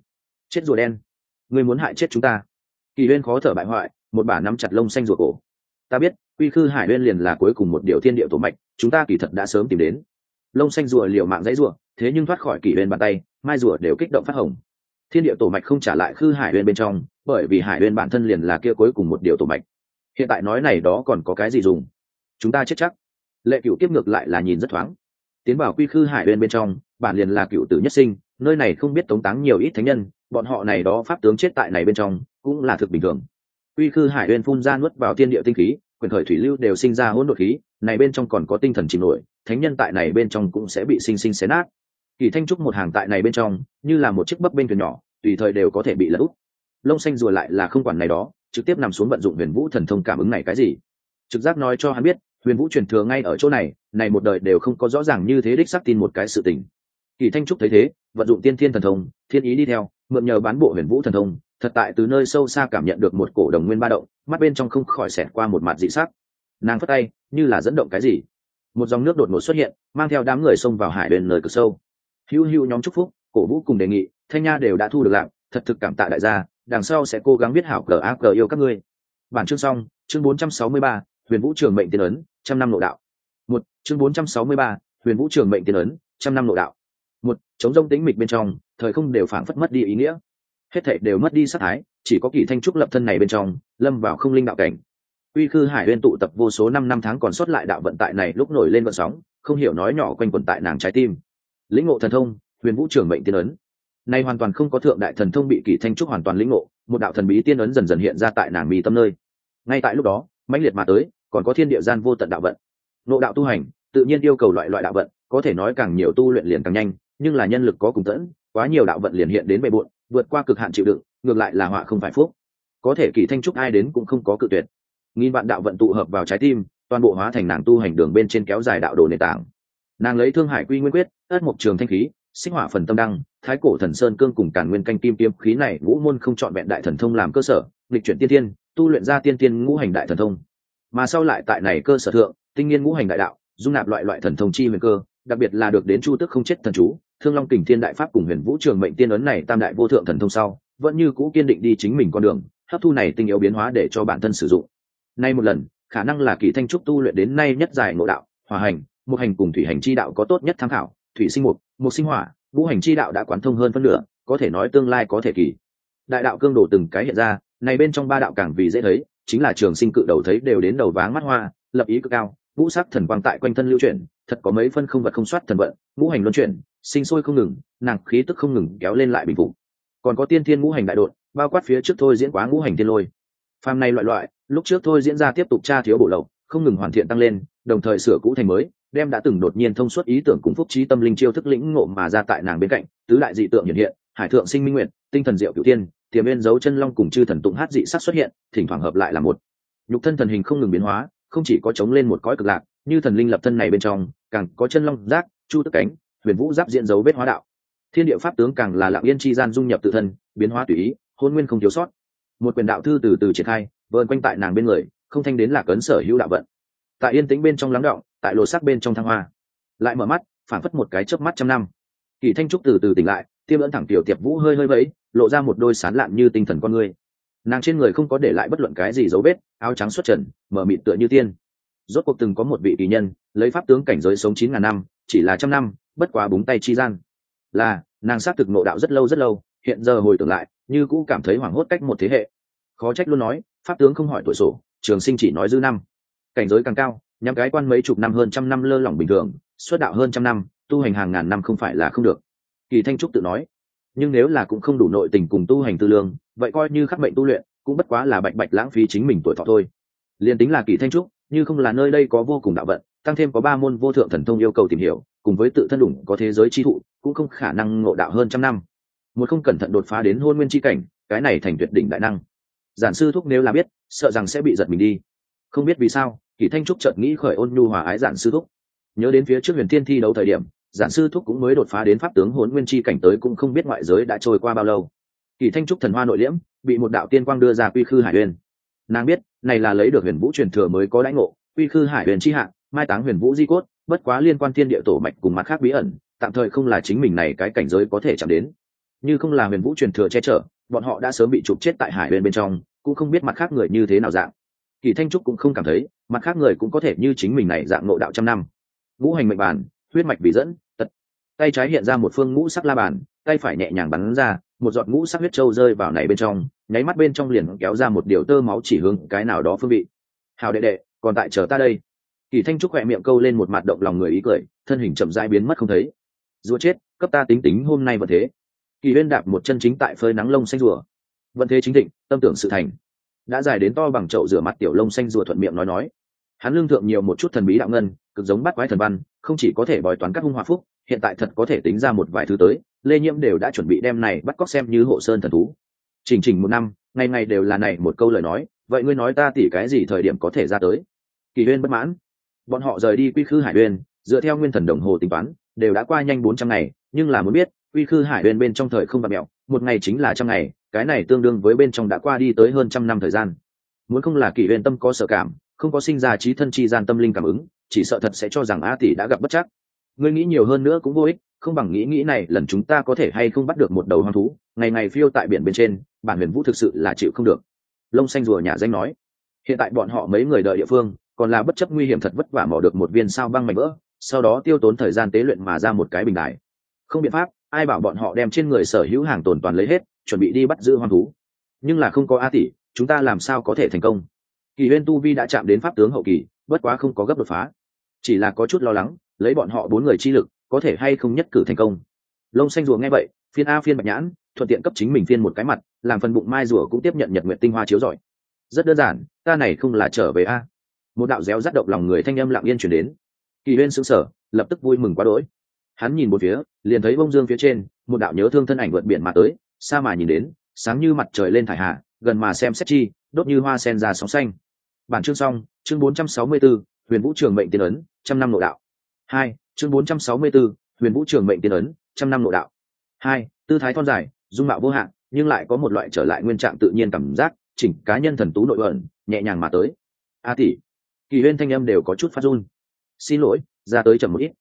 Chết rùa đen. Người muốn hại chết chúng ta. Kỳ huyên khó thở bại hoại, một bả nắm chặt lông xanh rùa cổ. Ta biết quy khư hải nguyên liền là cuối cùng một điều thiên địa tổ mạch, chúng ta kỳ thật đã sớm tìm đến. Lông xanh rùa liều mạng dãy rùa, thế nhưng thoát khỏi kỷ huyên bàn tay, mai rùa đều kích động phát hồng. Thiên địa tổ mạch không trả lại khư hải huyên bên trong, bởi vì hải huyên bản thân liền là kia cuối cùng một điều tổ mạch. Hiện tại nói này đó còn có cái gì dùng? Chúng ta chết chắc. Lệ cựu tiếp ngược lại là nhìn rất thoáng. Tiến vào quy khư hải huyên bên trong, bản liền là cựu tử nhất sinh, nơi này không biết tống táng nhiều ít thánh nhân, bọn họ này đó pháp tướng chết tại này bên trong, cũng là thực bình thường. Quy khư hải uyên phun ra nuốt vào thiên địa tinh khí quyền khởi thủy lưu đều sinh ra hỗn độn khí, này bên trong còn có tinh thần chìm nổi, thánh nhân tại này bên trong cũng sẽ bị sinh sinh xé nát. Kỳ thanh trúc một hàng tại này bên trong, như là một chiếc bấp bên thuyền nhỏ, tùy thời đều có thể bị lật úp. Lông xanh rùa lại là không quản này đó, trực tiếp nằm xuống vận dụng huyền vũ thần thông cảm ứng này cái gì. Trực giác nói cho hắn biết, huyền vũ truyền thừa ngay ở chỗ này này một đời đều không có rõ ràng như thế đích xác tin một cái sự tình. Kỳ thanh trúc thấy thế, vận dụng tiên thiên thần thông, thiên ý đi theo, mượn nhờ bán bộ huyền vũ thần thông thật tại từ nơi sâu xa cảm nhận được một cổ đồng nguyên ba động mắt bên trong không khỏi xẹt qua một mặt dị sắc. Nàng phất tay như là dẫn động cái gì. Một dòng nước đột ngột xuất hiện mang theo đám người xông vào hải bên nơi cực sâu. Hữu hữu nhóm chúc phúc cổ vũ cùng đề nghị thanh nha đều đã thu được lạc thật thực cảm tạ đại gia đằng sau sẽ cố gắng biết hảo cờ ác cờ yêu các ngươi. Bản chương xong chương 463, huyền vũ trường mệnh tiên ấn trăm năm nội đạo. Một chương 463, huyền vũ trường mệnh tiên ấn trăm năm nội đạo. Một chống rông tĩnh mịch bên trong thời không đều phảng phất mất đi ý nghĩa hết thảy đều mất đi sát thái, chỉ có kỳ thanh trúc lập thân này bên trong, lâm vào không linh đạo cảnh. Uy khư hải uyên tụ tập vô số năm năm tháng còn sót lại đạo vận tại này lúc nổi lên vận sóng, không hiểu nói nhỏ quanh quẩn tại nàng trái tim. Lĩnh ngộ thần thông, huyền vũ trưởng mệnh tiên ấn. Nay hoàn toàn không có thượng đại thần thông bị kỳ thanh trúc hoàn toàn lĩnh ngộ, một đạo thần bí tiên ấn dần dần hiện ra tại nàng mi tâm nơi. Ngay tại lúc đó, mãnh liệt mà tới, còn có thiên địa gian vô tận đạo vận. Nộ đạo tu hành, tự nhiên yêu cầu loại loại đạo vận, có thể nói càng nhiều tu luyện liền càng nhanh, nhưng là nhân lực có cùng tẫn quá nhiều đạo vận liền hiện đến bề bộn, vượt qua cực hạn chịu đựng, ngược lại là họa không phải phúc. Có thể kỳ thanh trúc ai đến cũng không có cự tuyệt. Nghìn vạn đạo vận tụ hợp vào trái tim, toàn bộ hóa thành nàng tu hành đường bên trên kéo dài đạo đồ nền tảng. Nàng lấy thương hải quy nguyên quyết, ất mộc trường thanh khí, sinh hỏa phần tâm đăng, thái cổ thần sơn cương cùng cản nguyên canh kim tiêm khí này, ngũ môn không chọn vẹn đại thần thông làm cơ sở, lịch chuyển tiên tiên tu luyện ra tiên tiên ngũ hành đại thần thông. Mà sau lại tại này cơ sở thượng, tinh nghiên ngũ hành đại đạo, dung nạp loại loại thần thông chi huyền cơ, đặc biệt là được đến chu tức không chết thần chú thương long kình thiên đại pháp cùng huyền vũ trường mệnh tiên ấn này tam đại vô thượng thần thông sau, vẫn như cũ kiên định đi chính mình con đường, hấp thu này tinh yếu biến hóa để cho bản thân sử dụng. Nay một lần, khả năng là kỳ thanh trúc tu luyện đến nay nhất dài ngộ đạo, hòa hành, một hành cùng thủy hành chi đạo có tốt nhất tham khảo, thủy sinh mục một sinh hỏa, ngũ hành chi đạo đã quán thông hơn phân nửa, có thể nói tương lai có thể kỳ. Đại đạo cương đồ từng cái hiện ra, này bên trong ba đạo càng vì dễ thấy, chính là trường sinh cự đầu thấy đều đến đầu váng mắt hoa, lập ý cực cao, ngũ sắc thần quang tại quanh thân lưu chuyển, thật có mấy phân không vật không soát thần vận, ngũ hành luân chuyển sinh sôi không ngừng, nàng khí tức không ngừng kéo lên lại bình phục. Còn có tiên thiên ngũ hành đại đội bao quát phía trước thôi diễn quá ngũ hành thiên lôi. Phàm này loại loại, lúc trước thôi diễn ra tiếp tục tra thiếu bổ lậu, không ngừng hoàn thiện tăng lên, đồng thời sửa cũ thành mới, đem đã từng đột nhiên thông suốt ý tưởng cùng phúc trí tâm linh chiêu thức lĩnh ngộ mà ra tại nàng bên cạnh, tứ đại dị tượng hiện hiện, hải thượng sinh minh nguyện tinh thần diệu cửu tiên, tiềm bên dấu chân long cùng chư thần tụng hát dị sắc xuất hiện, thỉnh thoảng hợp lại là một. Nhục thân thần hình không ngừng biến hóa, không chỉ có chống lên một cõi cực lạc, như thần linh lập thân này bên trong, càng có chân long, giác, chu tức cánh huyền vũ giáp diện dấu vết hóa đạo. Thiên địa pháp tướng càng là lạng yên chi gian dung nhập tự thân, biến hóa tùy ý, hôn nguyên không thiếu sót. Một quyền đạo thư từ từ triển khai vợn quanh tại nàng bên người, không thanh đến lạc ấn sở hữu đạo vận. Tại yên tĩnh bên trong lắng động, tại lỗ sắc bên trong thăng hoa. Lại mở mắt, phản phất một cái chớp mắt trăm năm. Kỳ thanh trúc từ từ tỉnh lại, tiêm ẩn thẳng tiểu tiệp vũ hơi hơi vẫy lộ ra một đôi sán lạn như tinh thần con người. Nàng trên người không có để lại bất luận cái gì dấu vết, áo trắng xuất trần, mở mịt tựa như tiên. Rốt cuộc từng có một vị kỳ nhân, lấy pháp tướng cảnh giới sống chín ngàn năm, chỉ là trăm năm bất quá búng tay chi gian. Là, nàng xác thực nộ đạo rất lâu rất lâu, hiện giờ hồi tưởng lại, như cũ cảm thấy hoảng hốt cách một thế hệ. Khó trách luôn nói, pháp tướng không hỏi tuổi sổ, trường sinh chỉ nói dư năm. Cảnh giới càng cao, nhắm cái quan mấy chục năm hơn trăm năm lơ lỏng bình thường, xuất đạo hơn trăm năm, tu hành hàng ngàn năm không phải là không được. Kỳ thanh trúc tự nói, nhưng nếu là cũng không đủ nội tình cùng tu hành tư lương, vậy coi như khắc mệnh tu luyện, cũng bất quá là bạch bạch lãng phí chính mình tuổi thọ thôi. Liền tính là kỳ thanh trúc, như không là nơi đây có vô cùng đạo vận tăng thêm có ba môn vô thượng thần thông yêu cầu tìm hiểu, cùng với tự thân đủng có thế giới chi thụ, cũng không khả năng ngộ đạo hơn trăm năm. Một không cẩn thận đột phá đến hôn nguyên chi cảnh, cái này thành tuyệt đỉnh đại năng. Giản sư thúc nếu là biết, sợ rằng sẽ bị giật mình đi. Không biết vì sao, kỳ thanh trúc chợt nghĩ khởi ôn nhu hòa ái giản sư thúc. Nhớ đến phía trước huyền thiên thi đấu thời điểm, giản sư thúc cũng mới đột phá đến pháp tướng hôn nguyên chi cảnh tới cũng không biết ngoại giới đã trôi qua bao lâu. Kỳ thanh trúc thần hoa nội liễm, bị một đạo tiên quang đưa ra quy khư hải uyên. Nàng biết, này là lấy được huyền vũ truyền thừa mới có lãnh ngộ, quy khư hải uyên chi hạng mai táng huyền vũ di cốt, bất quá liên quan thiên địa tổ mạch cùng mặt khác bí ẩn, tạm thời không là chính mình này cái cảnh giới có thể chạm đến. Như không là huyền vũ truyền thừa che chở, bọn họ đã sớm bị trục chết tại hải bên bên trong, cũng không biết mặt khác người như thế nào dạng. Kỳ thanh trúc cũng không cảm thấy, mặt khác người cũng có thể như chính mình này dạng ngộ đạo trăm năm. Ngũ hành mệnh bản, huyết mạch bị dẫn, tật. Tay trái hiện ra một phương ngũ sắc la bàn, tay phải nhẹ nhàng bắn ra, một giọt ngũ sắc huyết trâu rơi vào này bên trong, nháy mắt bên trong liền kéo ra một điều tơ máu chỉ hướng cái nào đó phương vị. Hào đệ đệ, còn tại chờ ta đây kỳ thanh trúc khỏe miệng câu lên một mặt động lòng người ý cười, thân hình chậm rãi biến mất không thấy. Rùa chết, cấp ta tính tính hôm nay vẫn thế. Kỳ huyên đạp một chân chính tại phơi nắng lông xanh rùa. Vận thế chính thịnh, tâm tưởng sự thành. Đã dài đến to bằng chậu rửa mặt tiểu lông xanh rùa thuận miệng nói nói. Hắn lương thượng nhiều một chút thần bí đạo ngân, cực giống bắt quái thần văn, không chỉ có thể bói toán các hung hòa phúc, hiện tại thật có thể tính ra một vài thứ tới. Lê nhiễm đều đã chuẩn bị đem này bắt cóc xem như hộ sơn thần thú. Chỉnh chỉnh một năm, ngày ngày đều là này một câu lời nói, vậy ngươi nói ta tỉ cái gì thời điểm có thể ra tới? Kỳ huyên bất mãn bọn họ rời đi quy khư hải uyên dựa theo nguyên thần đồng hồ tính toán, đều đã qua nhanh bốn trăm ngày, nhưng là muốn biết, quy khư hải uyên bên trong thời không bạc mẹo, một ngày chính là trăm ngày, cái này tương đương với bên trong đã qua đi tới hơn trăm năm thời gian. Muốn không là kỳ uyên tâm có sợ cảm, không có sinh ra trí thân chi gian tâm linh cảm ứng, chỉ sợ thật sẽ cho rằng a tỷ đã gặp bất chắc. Ngươi nghĩ nhiều hơn nữa cũng vô ích, không bằng nghĩ nghĩ này, lần chúng ta có thể hay không bắt được một đầu hoang thú, ngày ngày phiêu tại biển bên trên, bản huyền vũ thực sự là chịu không được. Lông xanh rùa nhà danh nói. Hiện tại bọn họ mấy người đợi địa phương còn là bất chấp nguy hiểm thật vất vả mỏ được một viên sao băng mảnh vỡ, sau đó tiêu tốn thời gian tế luyện mà ra một cái bình đài. Không biện pháp, ai bảo bọn họ đem trên người sở hữu hàng tồn toàn lấy hết, chuẩn bị đi bắt giữ hoang thú. Nhưng là không có a tỷ, chúng ta làm sao có thể thành công? Kỳ huyên tu vi đã chạm đến pháp tướng hậu kỳ, bất quá không có gấp đột phá. Chỉ là có chút lo lắng, lấy bọn họ bốn người chi lực, có thể hay không nhất cử thành công. Lông xanh rùa nghe vậy, phiên a phiên bạch nhãn, thuận tiện cấp chính mình phiên một cái mặt, làm phần bụng mai rùa cũng tiếp nhận nhật nguyện tinh hoa chiếu giỏi rất đơn giản, ta này không là trở về a một đạo réo rắt động lòng người thanh âm lặng yên chuyển đến. Kỳ huyên sững sở lập tức vui mừng quá đỗi. Hắn nhìn một phía liền thấy bông dương phía trên một đạo nhớ thương thân ảnh vượt biển mà tới xa mà nhìn đến sáng như mặt trời lên thải hạ gần mà xem xét chi đốt như hoa sen ra sóng xanh. Bản chương xong chương 464, huyền vũ trường mệnh tiên ấn trăm năm nội đạo. Hai chương 464, huyền vũ trường mệnh tiên ấn trăm năm nội đạo. Hai tư thái thon dài dung mạo vô hạn nhưng lại có một loại trở lại nguyên trạng tự nhiên cảm giác chỉnh cá nhân thần tú nội ẩn nhẹ nhàng mà tới. A tỷ kỳ huyên thanh âm đều có chút phát run. Xin lỗi, ra tới chậm một ít.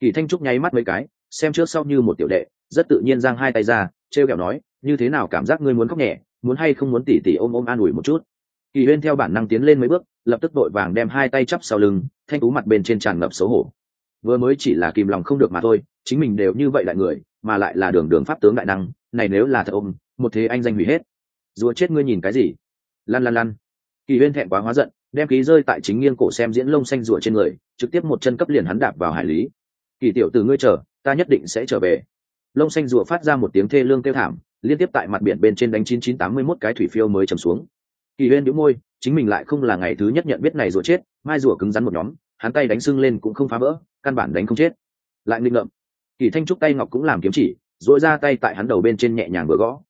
Kỳ thanh trúc nháy mắt mấy cái, xem trước sau như một tiểu đệ, rất tự nhiên giang hai tay ra, trêu kẹo nói, như thế nào cảm giác ngươi muốn khóc nhẹ, muốn hay không muốn tỉ tỉ ôm ôm an ủi một chút? Kỳ huyên theo bản năng tiến lên mấy bước, lập tức đội vàng đem hai tay chắp sau lưng, thanh tú mặt bên trên tràn ngập xấu hổ. Vừa mới chỉ là kìm lòng không được mà thôi, chính mình đều như vậy lại người, mà lại là đường đường pháp tướng đại năng, này nếu là thật ôm, một thế anh danh hủy hết. Rùa chết ngươi nhìn cái gì? Lăn lăn lăn. Kỳ huyên thẹn quá hóa giận đem khí rơi tại chính nghiêng cổ xem diễn lông xanh rủa trên người, trực tiếp một chân cấp liền hắn đạp vào hải lý. Kỳ tiểu từ ngươi chờ, ta nhất định sẽ trở về. Lông xanh rùa phát ra một tiếng thê lương kêu thảm, liên tiếp tại mặt biển bên trên đánh chín chín tám mươi mốt cái thủy phiêu mới chầm xuống. Kỳ huyên đĩu môi, chính mình lại không là ngày thứ nhất nhận biết này rùa chết, mai rùa cứng rắn một nhóm, hắn tay đánh sưng lên cũng không phá vỡ, căn bản đánh không chết. Lại nghịch ngợm. Kỳ thanh trúc tay ngọc cũng làm kiếm chỉ dội ra tay tại hắn đầu bên trên nhẹ nhàng vừa gõ.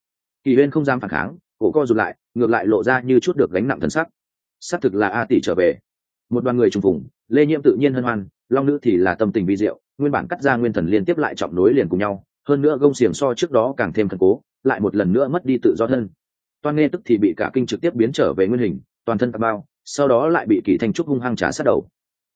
Kỳ huyên không dám phản kháng, cổ co rụt lại, ngược lại lộ ra như chút được gánh nặng thần sắc xác thực là a tỷ trở về. Một đoàn người trùng phùng, lê nhiễm tự nhiên hân hoan, long nữ thì là tâm tình vi diệu, nguyên bản cắt ra nguyên thần liên tiếp lại trọng nối liền cùng nhau, hơn nữa gông xiềng so trước đó càng thêm thần cố, lại một lần nữa mất đi tự do thân. Toan nghe tức thì bị cả kinh trực tiếp biến trở về nguyên hình, toàn thân tạp bao, sau đó lại bị kỳ thanh trúc hung hăng trả sát đầu.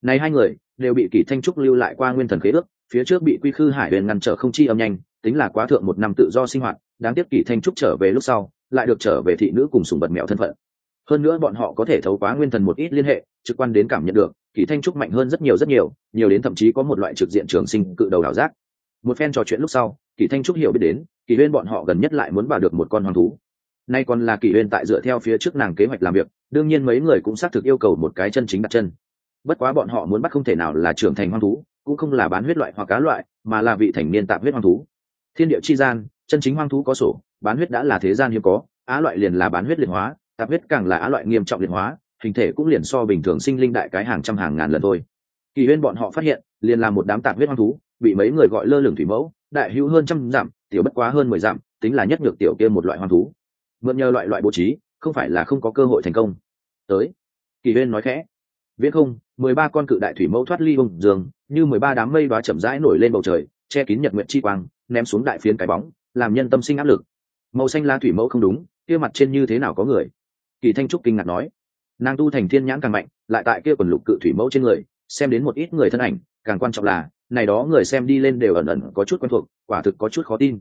Này hai người đều bị kỳ thanh trúc lưu lại qua nguyên thần khế ước, phía trước bị quy khư hải huyền ngăn trở không chi âm nhanh, tính là quá thượng một năm tự do sinh hoạt, đáng tiếc kỳ thanh trúc trở về lúc sau, lại được trở về thị nữ cùng sùng bật mẹo thân phận hơn nữa bọn họ có thể thấu quá nguyên thần một ít liên hệ, trực quan đến cảm nhận được, kỳ thanh trúc mạnh hơn rất nhiều rất nhiều nhiều đến thậm chí có một loại trực diện trường sinh cự đầu đảo giác. Một phen trò chuyện lúc sau, kỳ thanh trúc hiểu biết đến, kỳ huyên bọn họ gần nhất lại muốn vào được một con hoàng thú. Nay còn là kỳ huyên tại dựa theo phía trước nàng kế hoạch làm việc, đương nhiên mấy người cũng xác thực yêu cầu một cái chân chính đặt chân. Bất quá bọn họ muốn bắt không thể nào là trưởng thành hoang thú, cũng không là bán huyết loại hoặc cá loại, mà là vị thành niên tạm huyết hoang thú. Thiên địa chi gian, chân chính hoang thú có sổ, bán huyết đã là thế gian hiếm có, á loại liền là bán huyết liền hóa tạp huyết càng là á loại nghiêm trọng liệt hóa, hình thể cũng liền so bình thường sinh linh đại cái hàng trăm hàng ngàn lần thôi. Kỳ huyên bọn họ phát hiện, liền là một đám tạp huyết hoang thú, bị mấy người gọi lơ lửng thủy mẫu, đại hữu hơn trăm dặm, tiểu bất quá hơn mười dặm, tính là nhất nhược tiểu kia một loại hoang thú. Mượn nhờ loại loại bố trí, không phải là không có cơ hội thành công. Tới, kỳ huyên nói khẽ, viễn không, mười ba con cự đại thủy mẫu thoát ly bông giường, như mười ba đám mây đoá chậm rãi nổi lên bầu trời, che kín nhật nguyện chi quang, ném xuống đại phiến cái bóng, làm nhân tâm sinh áp lực. Màu xanh la thủy mẫu không đúng, kia mặt trên như thế nào có người? Kỳ thanh trúc kinh ngạc nói, nàng tu thành thiên nhãn càng mạnh, lại tại kia quần lục cự thủy mẫu trên người, xem đến một ít người thân ảnh, càng quan trọng là, này đó người xem đi lên đều ẩn ẩn có chút quen thuộc, quả thực có chút khó tin.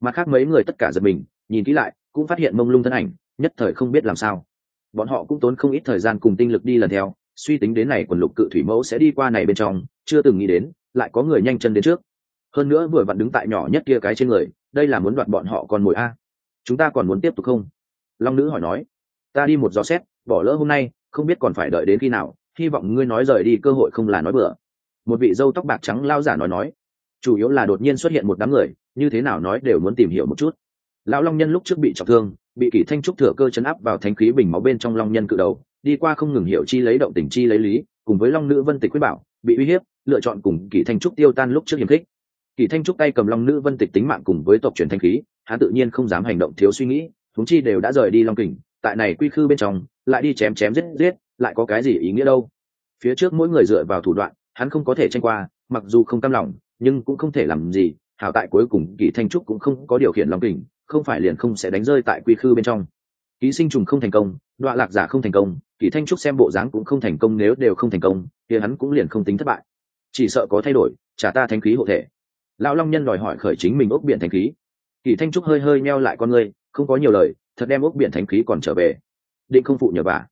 Mặt khác mấy người tất cả giật mình, nhìn kỹ lại, cũng phát hiện mông lung thân ảnh, nhất thời không biết làm sao. Bọn họ cũng tốn không ít thời gian cùng tinh lực đi lần theo, suy tính đến này quần lục cự thủy mẫu sẽ đi qua này bên trong, chưa từng nghĩ đến, lại có người nhanh chân đến trước. Hơn nữa vừa vặn đứng tại nhỏ nhất kia cái trên người, đây là muốn đoạt bọn họ còn mồi a. Chúng ta còn muốn tiếp tục không? Long nữ hỏi nói ta đi một gió xét, bỏ lỡ hôm nay, không biết còn phải đợi đến khi nào, hy vọng ngươi nói rời đi, cơ hội không là nói bừa. Một vị dâu tóc bạc trắng lao giả nói nói. Chủ yếu là đột nhiên xuất hiện một đám người, như thế nào nói đều muốn tìm hiểu một chút. Lão long nhân lúc trước bị trọng thương, bị kỷ thanh trúc thừa cơ chấn áp vào thánh khí bình máu bên trong long nhân cự đầu, đi qua không ngừng hiểu chi lấy động tình chi lấy lý, cùng với long nữ vân tịch quyết bảo, bị uy hiếp, lựa chọn cùng kỷ thanh trúc tiêu tan lúc trước hiểm khích. Kỷ thanh trúc tay cầm long nữ vân tịch tính mạng cùng với tộc truyền thanh khí, hắn tự nhiên không dám hành động thiếu suy nghĩ chúng chi đều đã rời đi long kình tại này quy khư bên trong, lại đi chém chém giết giết, lại có cái gì ý nghĩa đâu? Phía trước mỗi người dựa vào thủ đoạn, hắn không có thể tranh qua, mặc dù không cam lòng, nhưng cũng không thể làm gì. Hảo tại cuối cùng, kỳ thanh trúc cũng không có điều khiển long kình, không phải liền không sẽ đánh rơi tại quy khư bên trong. Ký sinh trùng không thành công, đọa lạc giả không thành công, kỳ thanh trúc xem bộ dáng cũng không thành công, nếu đều không thành công, thì hắn cũng liền không tính thất bại. Chỉ sợ có thay đổi, trả ta thanh khí hộ thể. Lão long nhân đòi hỏi khởi chính mình ốc biển thanh khí. Kỳ thanh trúc hơi hơi meo lại con ngươi, không có nhiều lời thật đem ốc biển thánh khí còn trở về. Định không phụ nhờ bà.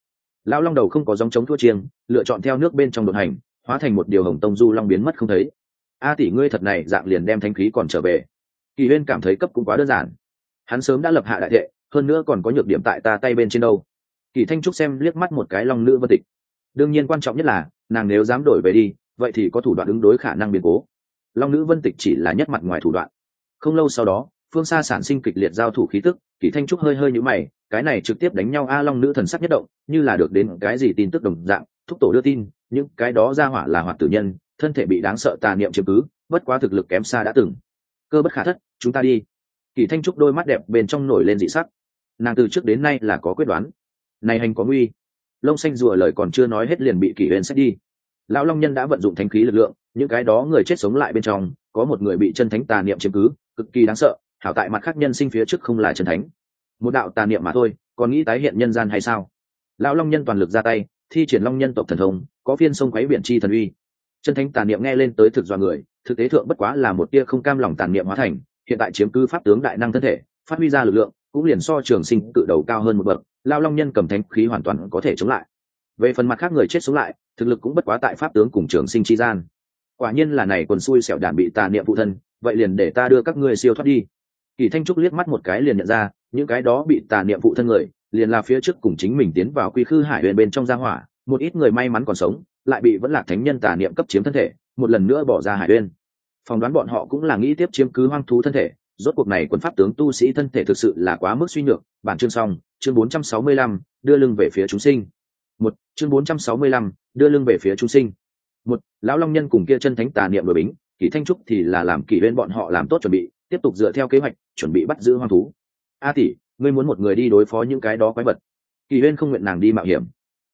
Lão long đầu không có dòng chống thua chiêng, lựa chọn theo nước bên trong đột hành, hóa thành một điều hồng tông du long biến mất không thấy. A tỷ ngươi thật này, dạng liền đem thanh khí còn trở về. Kỳ huyên cảm thấy cấp cũng quá đơn giản. Hắn sớm đã lập hạ đại thệ, hơn nữa còn có nhược điểm tại ta tay bên trên đâu. Kỳ thanh trúc xem liếc mắt một cái long nữ vân tịch. Đương nhiên quan trọng nhất là, nàng nếu dám đổi về đi, vậy thì có thủ đoạn ứng đối khả năng biến cố. Long nữ vân tịch chỉ là nhất mặt ngoài thủ đoạn. Không lâu sau đó phương xa sản sinh kịch liệt giao thủ khí tức, kỳ thanh trúc hơi hơi nhũ mày, cái này trực tiếp đánh nhau a long nữ thần sắc nhất động, như là được đến cái gì tin tức đồng dạng, thúc tổ đưa tin, những cái đó ra hỏa là hoạt tử nhân, thân thể bị đáng sợ tà niệm chiếm cứ, bất quá thực lực kém xa đã từng. Cơ bất khả thất, chúng ta đi. Kỳ thanh trúc đôi mắt đẹp bên trong nổi lên dị sắc. Nàng từ trước đến nay là có quyết đoán. Này hành có nguy. Lông xanh rùa lời còn chưa nói hết liền bị kỷ huyền xét đi. Lão long nhân đã vận dụng thánh khí lực lượng, những cái đó người chết sống lại bên trong, có một người bị chân thánh tà niệm chiếm cứ, cực kỳ đáng sợ hảo tại mặt khác nhân sinh phía trước không là chân thánh. Một đạo tà niệm mà thôi, còn nghĩ tái hiện nhân gian hay sao? Lão long nhân toàn lực ra tay, thi triển long nhân tộc thần thông, có phiên sông quấy biển chi thần uy. Chân thánh tà niệm nghe lên tới thực do người, thực tế thượng bất quá là một tia không cam lòng tàn niệm hóa thành, hiện tại chiếm cứ pháp tướng đại năng thân thể, phát huy ra lực lượng, cũng liền so trường sinh cự đầu cao hơn một bậc lao long nhân cầm thánh khí hoàn toàn có thể chống lại. Về phần mặt khác người chết sống lại, thực lực cũng bất quá tại pháp tướng cùng trường sinh chi gian. Quả nhiên là này còn xui xẻo đàn bị tà niệm phụ thân, vậy liền để ta đưa các ngươi siêu thoát đi kỳ thanh trúc liếc mắt một cái liền nhận ra những cái đó bị tà niệm phụ thân người liền là phía trước cùng chính mình tiến vào quy khư hải huyền bên trong gia hỏa một ít người may mắn còn sống lại bị vẫn là thánh nhân tà niệm cấp chiếm thân thể một lần nữa bỏ ra hải huyền. Phỏng đoán bọn họ cũng là nghĩ tiếp chiếm cứ hoang thú thân thể rốt cuộc này quân pháp tướng tu sĩ thân thể thực sự là quá mức suy nhược. Bản chương xong chương 465, đưa lưng về phía chúng sinh. Một chương 465, đưa lưng về phía chúng sinh. Một lão long nhân cùng kia chân thánh tà niệm đội bính Kỳ thanh trúc thì là làm kỳ bên bọn họ làm tốt chuẩn bị tiếp tục dựa theo kế hoạch, chuẩn bị bắt giữ hoang thú. A tỷ, ngươi muốn một người đi đối phó những cái đó quái vật. Kỳ huyên không nguyện nàng đi mạo hiểm.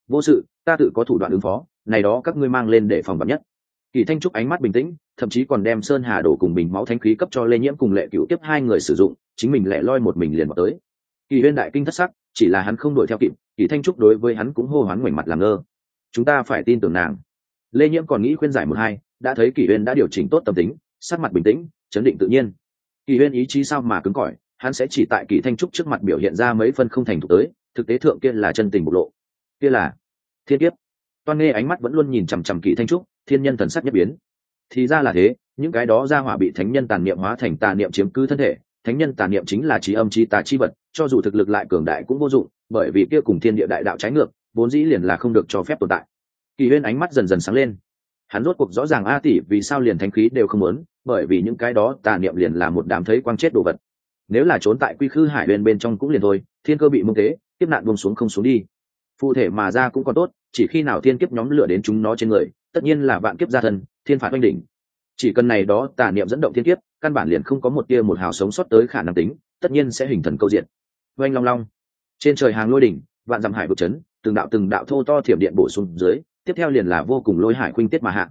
Vô sự, ta tự có thủ đoạn ứng phó, này đó các ngươi mang lên để phòng bắn nhất. Kỳ thanh trúc ánh mắt bình tĩnh, thậm chí còn đem sơn hà đổ cùng bình máu thanh khí cấp cho lê nhiễm cùng lệ cựu tiếp hai người sử dụng, chính mình lẻ loi một mình liền vào tới. Kỳ huyên đại kinh thất sắc, chỉ là hắn không đuổi theo kịp, kỳ thanh trúc đối với hắn cũng hô hoán ngoảnh mặt làm ngơ. Chúng ta phải tin tưởng nàng. Lê nhiễm còn nghĩ khuyên giải một hai, đã thấy kỳ huyên đã điều chỉnh tốt tâm tính, sắc mặt bình tĩnh, chấn định tự nhiên kỳ huyên ý chí sao mà cứng cỏi, hắn sẽ chỉ tại kỳ thanh trúc trước mặt biểu hiện ra mấy phân không thành thục tới, thực tế thượng kia là chân tình bộc lộ. Kia là thiên kiếp. Toan nghe ánh mắt vẫn luôn nhìn chằm chằm kỳ thanh trúc, thiên nhân thần sắc nhất biến. Thì ra là thế, những cái đó ra hỏa bị thánh nhân tàn niệm hóa thành tà niệm chiếm cứ thân thể, thánh nhân tà niệm chính là trí âm trí tà chi vật, cho dù thực lực lại cường đại cũng vô dụng, bởi vì kia cùng thiên địa đại đạo trái ngược, vốn dĩ liền là không được cho phép tồn tại. Kỳ huyên ánh mắt dần dần sáng lên. Hắn rốt cuộc rõ ràng a tỷ vì sao liền thánh khí đều không muốn bởi vì những cái đó tà niệm liền là một đám thấy quang chết đồ vật. Nếu là trốn tại quy khư hải bên bên trong cũng liền thôi, thiên cơ bị mông tế tiếp nạn buông xuống không xuống đi. Phụ thể mà ra cũng còn tốt, chỉ khi nào thiên kiếp nhóm lửa đến chúng nó trên người, tất nhiên là vạn kiếp gia thân, thiên phạt oanh đỉnh. Chỉ cần này đó tà niệm dẫn động thiên kiếp, căn bản liền không có một tia một hào sống sót tới khả năng tính, tất nhiên sẽ hình thần câu diện. Oanh long long. Trên trời hàng lôi đỉnh, vạn dặm hải vực chấn từng đạo từng đạo thô to thiểm điện bổ sung dưới, tiếp theo liền là vô cùng lôi hải khuynh tiết mà hạ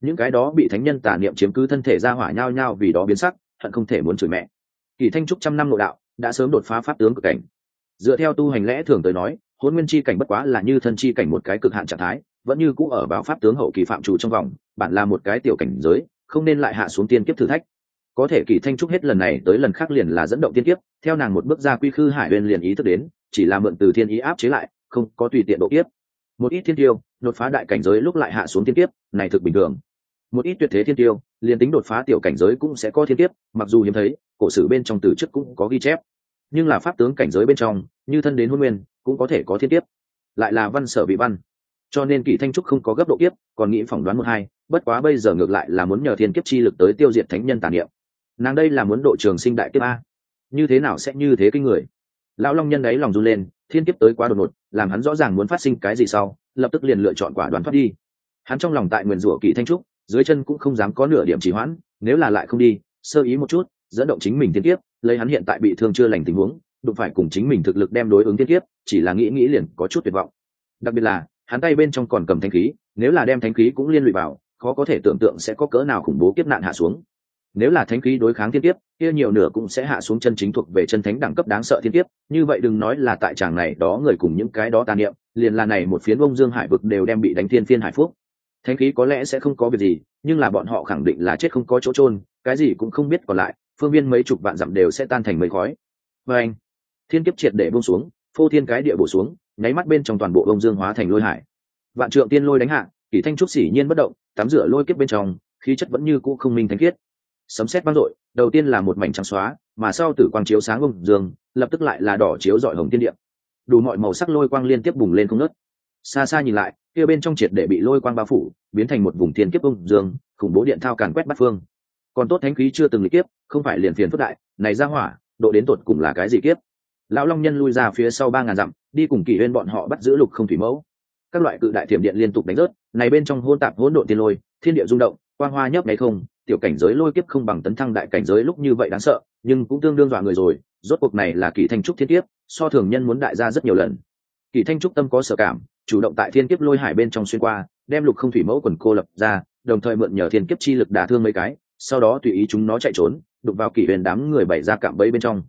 những cái đó bị thánh nhân tà niệm chiếm cứ thân thể ra hỏa nhao nhao vì đó biến sắc, hận không thể muốn chửi mẹ. Kỳ thanh trúc trăm năm nội đạo, đã sớm đột phá pháp tướng cực cảnh. Dựa theo tu hành lẽ thường tới nói, hôn nguyên chi cảnh bất quá là như thân chi cảnh một cái cực hạn trạng thái, vẫn như cũ ở báo pháp tướng hậu kỳ phạm chủ trong vòng bạn là một cái tiểu cảnh giới, không nên lại hạ xuống tiên kiếp thử thách. Có thể kỳ thanh trúc hết lần này tới lần khác liền là dẫn động tiên kiếp, theo nàng một bước ra quy khư hải uyên liền ý thức đến, chỉ là mượn từ thiên ý áp chế lại, không có tùy tiện độ kiếp. Một ít thiên tiêu, đột phá đại cảnh giới lúc lại hạ xuống tiên kiếp, này thực bình thường một ít tuyệt thế thiên tiêu, liền tính đột phá tiểu cảnh giới cũng sẽ có thiên kiếp, mặc dù hiếm thấy, cổ sử bên trong từ chức cũng có ghi chép. Nhưng là pháp tướng cảnh giới bên trong, như thân đến huân nguyên, cũng có thể có thiên kiếp. Lại là văn sở bị văn. Cho nên kỷ thanh trúc không có gấp độ kiếp, còn nghĩ phỏng đoán một hai, bất quá bây giờ ngược lại là muốn nhờ thiên kiếp chi lực tới tiêu diệt thánh nhân tàn niệm. Nàng đây là muốn độ trường sinh đại kiếp a. Như thế nào sẽ như thế kinh người? Lão long nhân đấy lòng run lên, thiên kiếp tới quá đột ngột, làm hắn rõ ràng muốn phát sinh cái gì sau, lập tức liền lựa chọn quả đoán thoát đi. Hắn trong lòng tại nguyền rủa kỷ thanh trúc dưới chân cũng không dám có nửa điểm trì hoãn nếu là lại không đi sơ ý một chút dẫn động chính mình tiên tiếp lấy hắn hiện tại bị thương chưa lành tình huống đụng phải cùng chính mình thực lực đem đối ứng tiên tiếp chỉ là nghĩ nghĩ liền có chút tuyệt vọng. Đặc biệt là hắn tay bên trong còn cầm thanh khí nếu là đem thanh khí cũng liên lụy vào khó có thể tưởng tượng sẽ có cỡ nào khủng bố kiếp nạn hạ xuống. Nếu là thánh khí đối kháng thiên tiếp, kia nhiều nửa cũng sẽ hạ xuống chân chính thuộc về chân thánh đẳng cấp đáng sợ thiên tiếp, như vậy đừng nói là tại tràng này đó người cùng những cái đó tàn niệm liền là này một phiến bông dương hải vực đều đem bị đánh thiên phiên hải phúc thánh khí có lẽ sẽ không có việc gì, nhưng là bọn họ khẳng định là chết không có chỗ trôn cái gì cũng không biết còn lại, phương viên mấy chục vạn dặm đều sẽ tan thành mấy khói. Và anh, thiên kiếp triệt để bông xuống, phô thiên cái địa bổ xuống, nháy mắt bên trong toàn bộ bông dương hóa thành lôi hải. Vạn trượng tiên lôi đánh hạ kỷ thanh trúc xỉ nhiên bất động, tắm rửa lôi kiếp bên trong, khí chất vẫn như cũ không minh thánh khiết. Sấm sét vang dội, đầu tiên là một mảnh trắng xóa, mà sau tử quang chiếu sáng bông dương, lập tức lại là đỏ chiếu dọi hồng tiên điệm đủ mọi màu sắc lôi quang liên tiếp bùng lên không nớt xa xa nhìn lại kia bên trong triệt để bị lôi quang bao phủ, biến thành một vùng thiên kiếp ung dương, khủng bố điện thao càn quét bắt phương. Còn tốt thánh khí chưa từng lịch kiếp, không phải liền phiền phức đại, này ra hỏa, độ đến tột cùng là cái gì kiếp? Lão long nhân lui ra phía sau ba ngàn dặm, đi cùng kỷ huyên bọn họ bắt giữ lục không thủy mẫu. Các loại cự đại thiểm điện liên tục đánh rớt, này bên trong hôn tạp hỗn độn tiên lôi, thiên địa rung động, quang hoa nhấp nháy không, tiểu cảnh giới lôi kiếp không bằng tấn thăng đại cảnh giới lúc như vậy đáng sợ, nhưng cũng tương đương dọa người rồi, rốt cuộc này là kỳ thanh trúc thiên kiếp, so thường nhân muốn đại gia rất nhiều lần. Kỳ thanh trúc tâm có sở cảm chủ động tại thiên kiếp lôi hải bên trong xuyên qua, đem lục không thủy mẫu quần cô lập ra, đồng thời mượn nhờ thiên kiếp chi lực đả thương mấy cái, sau đó tùy ý chúng nó chạy trốn, đụng vào kỷ huyền đám người bày ra cạm bẫy bên trong.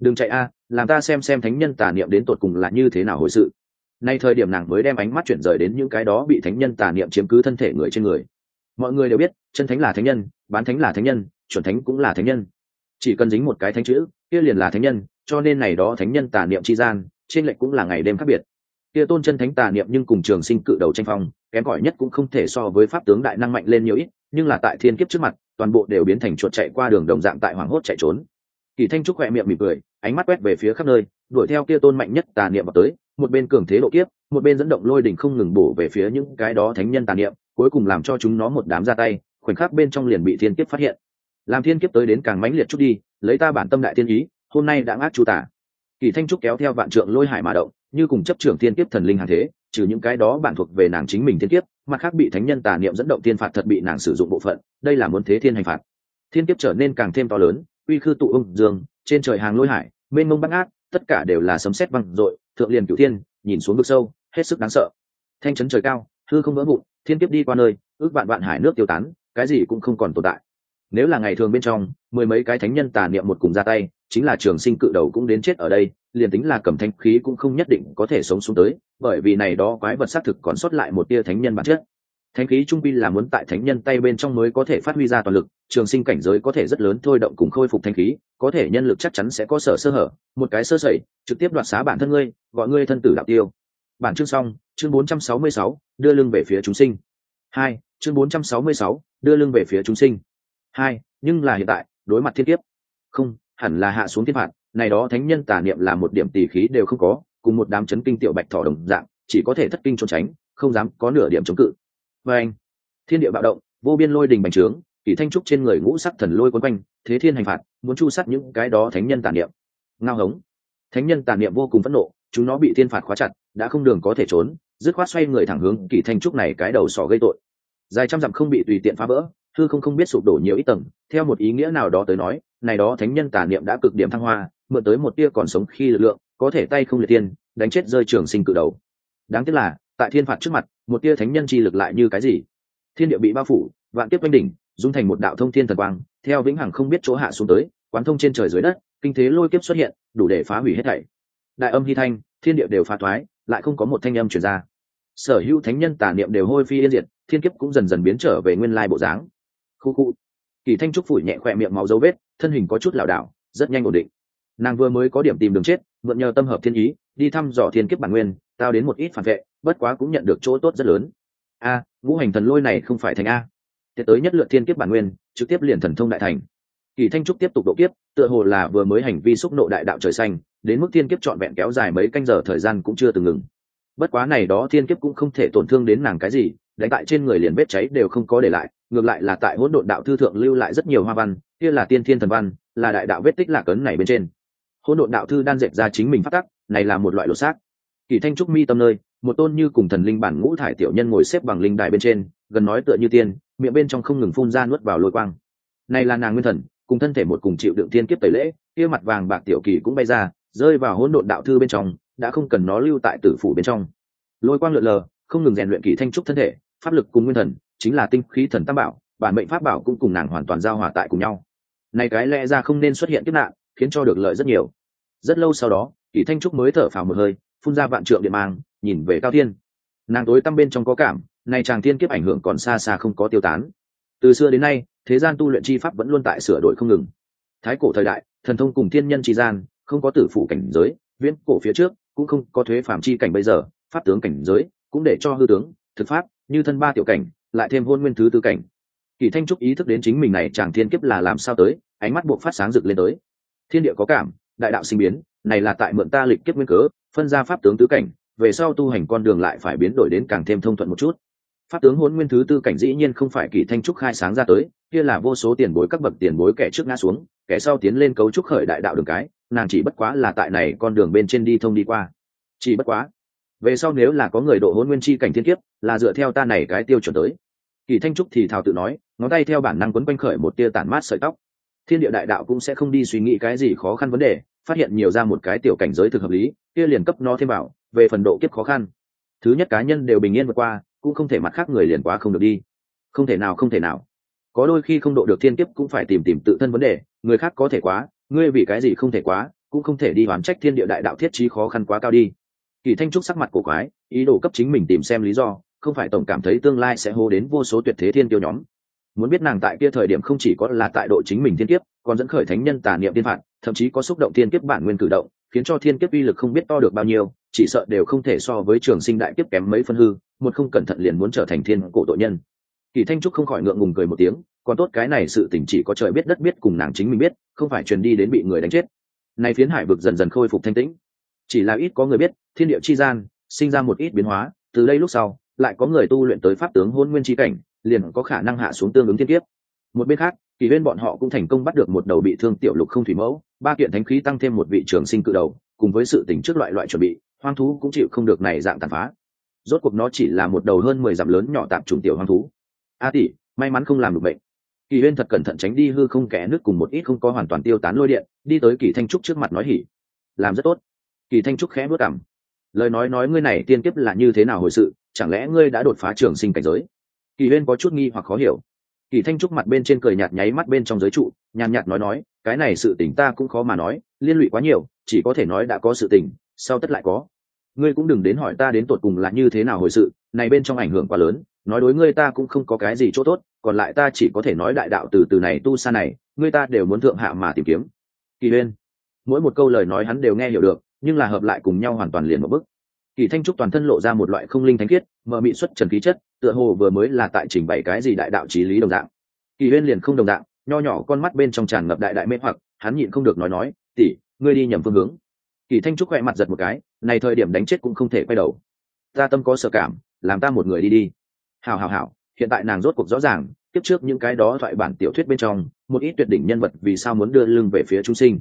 Đừng chạy a, làm ta xem xem thánh nhân tà niệm đến tột cùng là như thế nào hồi sự. Nay thời điểm nàng mới đem ánh mắt chuyển rời đến những cái đó bị thánh nhân tà niệm chiếm cứ thân thể người trên người. Mọi người đều biết, chân thánh là thánh nhân, bán thánh là thánh nhân, chuẩn thánh cũng là thánh nhân. Chỉ cần dính một cái thánh chữ, kia liền là thánh nhân, cho nên này đó thánh nhân tà niệm chi gian, trên lệnh cũng là ngày đêm khác biệt kia tôn chân thánh tà niệm nhưng cùng trường sinh cự đầu tranh phong, kém cỏi nhất cũng không thể so với pháp tướng đại năng mạnh lên nhiều ít, nhưng là tại thiên kiếp trước mặt, toàn bộ đều biến thành chuột chạy qua đường đồng dạng tại hoàng hốt chạy trốn. Kỳ thanh trúc khỏe miệng mỉm cười, ánh mắt quét về phía khắp nơi, đuổi theo kia tôn mạnh nhất tà niệm vào tới, một bên cường thế độ kiếp, một bên dẫn động lôi đỉnh không ngừng bổ về phía những cái đó thánh nhân tà niệm, cuối cùng làm cho chúng nó một đám ra tay, khoảnh khắc bên trong liền bị thiên kiếp phát hiện. Làm thiên kiếp tới đến càng mãnh liệt chút đi, lấy ta bản tâm đại thiên ý, hôm nay đã ác chu tả kỳ thanh trúc kéo theo vạn trượng lôi hải mà động, như cùng chấp trưởng thiên kiếp thần linh hàng thế, trừ những cái đó bản thuộc về nàng chính mình thiên kiếp, mặt khác bị thánh nhân tà niệm dẫn động thiên phạt thật bị nàng sử dụng bộ phận, đây là muốn thế thiên hành phạt. Thiên kiếp trở nên càng thêm to lớn, uy khư tụ ung dương, trên trời hàng lôi hải, mênh mông bắt ngát tất cả đều là sấm sét văng dội, thượng liền cửu thiên, nhìn xuống vực sâu, hết sức đáng sợ. Thanh chấn trời cao, hư không vỡ vụn, thiên kiếp đi qua nơi, ước vạn vạn hải nước tiêu tán, cái gì cũng không còn tồn tại. Nếu là ngày thường bên trong, mười mấy cái thánh nhân tà niệm một cùng ra tay chính là trường sinh cự đầu cũng đến chết ở đây liền tính là cầm thanh khí cũng không nhất định có thể sống xuống tới bởi vì này đó quái vật xác thực còn sót lại một tia thánh nhân bản chất. Thánh khí trung quy là muốn tại thánh nhân tay bên trong mới có thể phát huy ra toàn lực trường sinh cảnh giới có thể rất lớn thôi động cùng khôi phục thanh khí có thể nhân lực chắc chắn sẽ có sở sơ hở một cái sơ sẩy trực tiếp đoạt xá bản thân ngươi gọi ngươi thân tử đạo tiêu. Bản chương xong chương 466, đưa lưng về phía chúng sinh. Hai chương 466, đưa lưng về phía chúng sinh. Hai nhưng là hiện tại đối mặt thiên kiếp. Không hẳn là hạ xuống thiên phạt, này đó thánh nhân tà niệm là một điểm tỷ khí đều không có, cùng một đám chấn kinh tiểu bạch thỏ đồng dạng, chỉ có thể thất kinh trốn tránh, không dám có nửa điểm chống cự. Và anh, thiên địa bạo động, vô biên lôi đình bành trướng kỷ thanh trúc trên người ngũ sắc thần lôi quấn quanh, thế thiên hành phạt, muốn chu sát những cái đó thánh nhân tàn niệm. Ngao hống. Thánh nhân tàn niệm vô cùng phẫn nộ, chúng nó bị thiên phạt khóa chặt, đã không đường có thể trốn, dứt khoát xoay người thẳng hướng kỷ thanh trúc này cái đầu sỏ gây tội. Dài trăm dặm không bị tùy tiện phá vỡ thư không không biết sụp đổ nhiều ít tầng, theo một ý nghĩa nào đó tới nói này đó thánh nhân tà niệm đã cực điểm thăng hoa, mượn tới một tia còn sống khi lực lượng, có thể tay không liệt tiên, đánh chết rơi trường sinh cự đầu. Đáng tiếc là, tại thiên phạt trước mặt, một tia thánh nhân chi lực lại như cái gì? Thiên địa bị bao phủ, vạn tiếp quanh đỉnh, dung thành một đạo thông thiên thần quang, theo vĩnh hằng không biết chỗ hạ xuống tới, quán thông trên trời dưới đất, kinh thế lôi kiếp xuất hiện, đủ để phá hủy hết thảy. Đại âm hy thanh, thiên địa đều phá thoái, lại không có một thanh âm truyền ra. Sở hữu thánh nhân tà niệm đều hôi phi yên diệt, thiên kiếp cũng dần dần biến trở về nguyên lai bộ dáng. Khu khu. Kỳ thanh trúc phủi nhẹ khỏe miệng máu dấu vết thân hình có chút lảo đảo, rất nhanh ổn định. Nàng vừa mới có điểm tìm đường chết, mượn nhờ tâm hợp thiên ý, đi thăm dò thiên kiếp bản nguyên, tao đến một ít phản vệ, bất quá cũng nhận được chỗ tốt rất lớn. A, ngũ hành thần lôi này không phải thành a. Tiết tới nhất lượt thiên kiếp bản nguyên, trực tiếp liền thần thông đại thành. Kỳ thanh trúc tiếp tục độ kiếp, tựa hồ là vừa mới hành vi xúc nộ đại đạo trời xanh, đến mức thiên kiếp trọn vẹn kéo dài mấy canh giờ thời gian cũng chưa từng ngừng. Bất quá này đó thiên kiếp cũng không thể tổn thương đến nàng cái gì, đánh tại trên người liền vết cháy đều không có để lại ngược lại là tại hỗn độn đạo thư thượng lưu lại rất nhiều hoa văn, kia là tiên thiên thần văn, là đại đạo vết tích lạc ấn này bên trên. Hỗn độn đạo thư đan dẹp ra chính mình phát tắc, này là một loại lột xác. Kỳ thanh trúc mi tâm nơi, một tôn như cùng thần linh bản ngũ thải tiểu nhân ngồi xếp bằng linh đài bên trên, gần nói tựa như tiên, miệng bên trong không ngừng phun ra nuốt vào lôi quang. Này là nàng nguyên thần, cùng thân thể một cùng chịu đựng tiên kiếp tẩy lễ, kia mặt vàng bạc tiểu kỳ cũng bay ra, rơi vào hỗn độn đạo thư bên trong, đã không cần nó lưu tại tử phủ bên trong. Lôi quang lượn lờ, không ngừng rèn luyện kỳ thanh trúc thân thể, pháp lực cùng nguyên thần chính là tinh khí thần tam bảo, bản mệnh pháp bảo cũng cùng nàng hoàn toàn giao hòa tại cùng nhau. Này cái lẽ ra không nên xuất hiện kiếp nạn, khiến cho được lợi rất nhiều. Rất lâu sau đó kỷ thanh trúc mới thở phào một hơi, phun ra vạn trượng điện mang, nhìn về cao thiên. Nàng tối tăm bên trong có cảm, này chàng thiên kiếp ảnh hưởng còn xa xa không có tiêu tán. Từ xưa đến nay, thế gian tu luyện chi pháp vẫn luôn tại sửa đổi không ngừng. Thái cổ thời đại, thần thông cùng thiên nhân chi gian, không có tử phủ cảnh giới, viễn cổ phía trước, cũng không có thuế phạm chi cảnh bây giờ, pháp tướng cảnh giới, cũng để cho hư tướng, thực pháp, như thân ba tiểu cảnh lại thêm hôn nguyên thứ tư cảnh. Kỳ thanh trúc ý thức đến chính mình này chàng thiên kiếp là làm sao tới, ánh mắt buộc phát sáng rực lên tới. Thiên địa có cảm, đại đạo sinh biến, này là tại mượn ta lịch kiếp nguyên cớ, phân ra pháp tướng tứ cảnh, về sau tu hành con đường lại phải biến đổi đến càng thêm thông thuận một chút. Pháp tướng hôn nguyên thứ tư cảnh dĩ nhiên không phải kỳ thanh trúc khai sáng ra tới, kia là vô số tiền bối các bậc tiền bối kẻ trước ngã xuống, kẻ sau tiến lên cấu trúc khởi đại đạo đường cái, nàng chỉ bất quá là tại này con đường bên trên đi thông đi qua. Chỉ bất quá về sau nếu là có người độ hôn nguyên chi cảnh thiên kiếp, là dựa theo ta này cái tiêu chuẩn tới. Kỳ thanh trúc thì thào tự nói, ngón tay theo bản năng quấn quanh khởi một tia tản mát sợi tóc. Thiên địa đại đạo cũng sẽ không đi suy nghĩ cái gì khó khăn vấn đề, phát hiện nhiều ra một cái tiểu cảnh giới thực hợp lý, kia liền cấp nó thêm bảo, về phần độ kiếp khó khăn. Thứ nhất cá nhân đều bình yên vượt qua, cũng không thể mặt khác người liền quá không được đi. Không thể nào, không thể nào. Có đôi khi không độ được thiên kiếp cũng phải tìm tìm tự thân vấn đề, người khác có thể quá, ngươi vì cái gì không thể quá, cũng không thể đi oán trách thiên địa đại đạo thiết trí khó khăn quá cao đi kỳ thanh trúc sắc mặt cổ quái, ý đồ cấp chính mình tìm xem lý do, không phải tổng cảm thấy tương lai sẽ hô đến vô số tuyệt thế thiên tiêu nhóm. Muốn biết nàng tại kia thời điểm không chỉ có là tại độ chính mình thiên kiếp, còn dẫn khởi thánh nhân tà niệm tiên phạt, thậm chí có xúc động thiên kiếp bản nguyên cử động, khiến cho thiên kiếp uy lực không biết to được bao nhiêu, chỉ sợ đều không thể so với trường sinh đại kiếp kém mấy phân hư, một không cẩn thận liền muốn trở thành thiên cổ tội nhân. Kỳ thanh trúc không khỏi ngượng ngùng cười một tiếng, còn tốt cái này sự tình chỉ có trời biết đất biết cùng nàng chính mình biết, không phải truyền đi đến bị người đánh chết. Nay phiến hải vực dần dần khôi phục thanh tĩnh chỉ là ít có người biết, thiên địa chi gian, sinh ra một ít biến hóa, từ đây lúc sau, lại có người tu luyện tới pháp tướng hôn nguyên chi cảnh, liền có khả năng hạ xuống tương ứng thiên kiếp. Một bên khác, kỳ huyên bọn họ cũng thành công bắt được một đầu bị thương tiểu lục không thủy mẫu, ba kiện thánh khí tăng thêm một vị trường sinh cự đầu, cùng với sự tỉnh trước loại loại chuẩn bị, hoang thú cũng chịu không được này dạng tàn phá. Rốt cuộc nó chỉ là một đầu hơn mười dặm lớn nhỏ tạm trùng tiểu hoang thú. A tỷ, may mắn không làm được bệnh. Kỳ huyên thật cẩn thận tránh đi hư không kẻ nước cùng một ít không có hoàn toàn tiêu tán lôi điện, đi tới kỳ thanh trúc trước mặt nói hỉ. Làm rất tốt kỳ thanh trúc khẽ bước cảm lời nói nói ngươi này tiên kiếp là như thế nào hồi sự, chẳng lẽ ngươi đã đột phá trường sinh cảnh giới? Kỳ huyên có chút nghi hoặc khó hiểu. Kỳ thanh trúc mặt bên trên cười nhạt nháy mắt bên trong giới trụ, nhàn nhạt nói nói, cái này sự tình ta cũng khó mà nói, liên lụy quá nhiều, chỉ có thể nói đã có sự tình, sau tất lại có. Ngươi cũng đừng đến hỏi ta đến tột cùng là như thế nào hồi sự, này bên trong ảnh hưởng quá lớn, nói đối ngươi ta cũng không có cái gì chỗ tốt, còn lại ta chỉ có thể nói đại đạo từ từ này tu xa này, ngươi ta đều muốn thượng hạ mà tìm kiếm. Kỳ huyên. Mỗi một câu lời nói hắn đều nghe hiểu được nhưng là hợp lại cùng nhau hoàn toàn liền một bức kỳ thanh trúc toàn thân lộ ra một loại không linh thánh khiết, mờ mị xuất trần khí chất, tựa hồ vừa mới là tại trình bày cái gì đại đạo trí lý đồng dạng. Kỳ huyên liền không đồng dạng, nho nhỏ con mắt bên trong tràn ngập đại đại mê hoặc, hắn nhịn không được nói nói tỉ ngươi đi nhầm phương hướng. Kỳ thanh trúc khỏe mặt giật một cái, này thời điểm đánh chết cũng không thể quay đầu. Ta tâm có sợ cảm, làm ta một người đi đi. Hào hào hào hiện tại nàng rốt cuộc rõ ràng tiếp trước những cái đó thoại bản tiểu thuyết bên trong, một ít tuyệt đỉnh nhân vật vì sao muốn đưa lưng về phía chúng sinh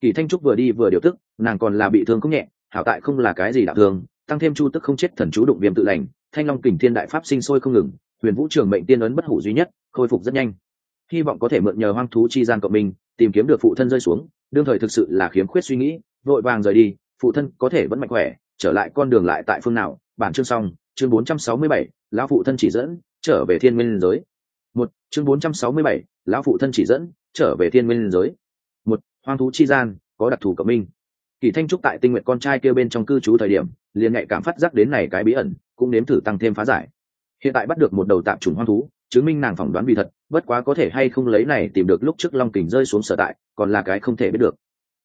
kỳ thanh trúc vừa đi vừa điều tức nàng còn là bị thương không nhẹ hảo tại không là cái gì đạo thương tăng thêm chu tức không chết thần chú đụng viêm tự lành thanh long kình thiên đại pháp sinh sôi không ngừng huyền vũ trường mệnh tiên ấn bất hủ duy nhất khôi phục rất nhanh. Hy vọng có thể mượn nhờ hoang thú chi gian cộng minh tìm kiếm được phụ thân rơi xuống đương thời thực sự là khiếm khuyết suy nghĩ vội vàng rời đi phụ thân có thể vẫn mạnh khỏe trở lại con đường lại tại phương nào bản chương xong chương 467, lão phụ thân chỉ dẫn trở về thiên nguyên giới. Một chương 467, lão phụ thân chỉ dẫn trở về thiên nguyên giới hoang thú chi gian, có đặc thù cộng minh. Kỳ thanh trúc tại tinh nguyện con trai kêu bên trong cư trú thời điểm, liền nhạy cảm phát giác đến này cái bí ẩn, cũng nếm thử tăng thêm phá giải. Hiện tại bắt được một đầu tạm trùng hoang thú, chứng minh nàng phỏng đoán vì thật, bất quá có thể hay không lấy này tìm được lúc trước long kình rơi xuống sở tại, còn là cái không thể biết được.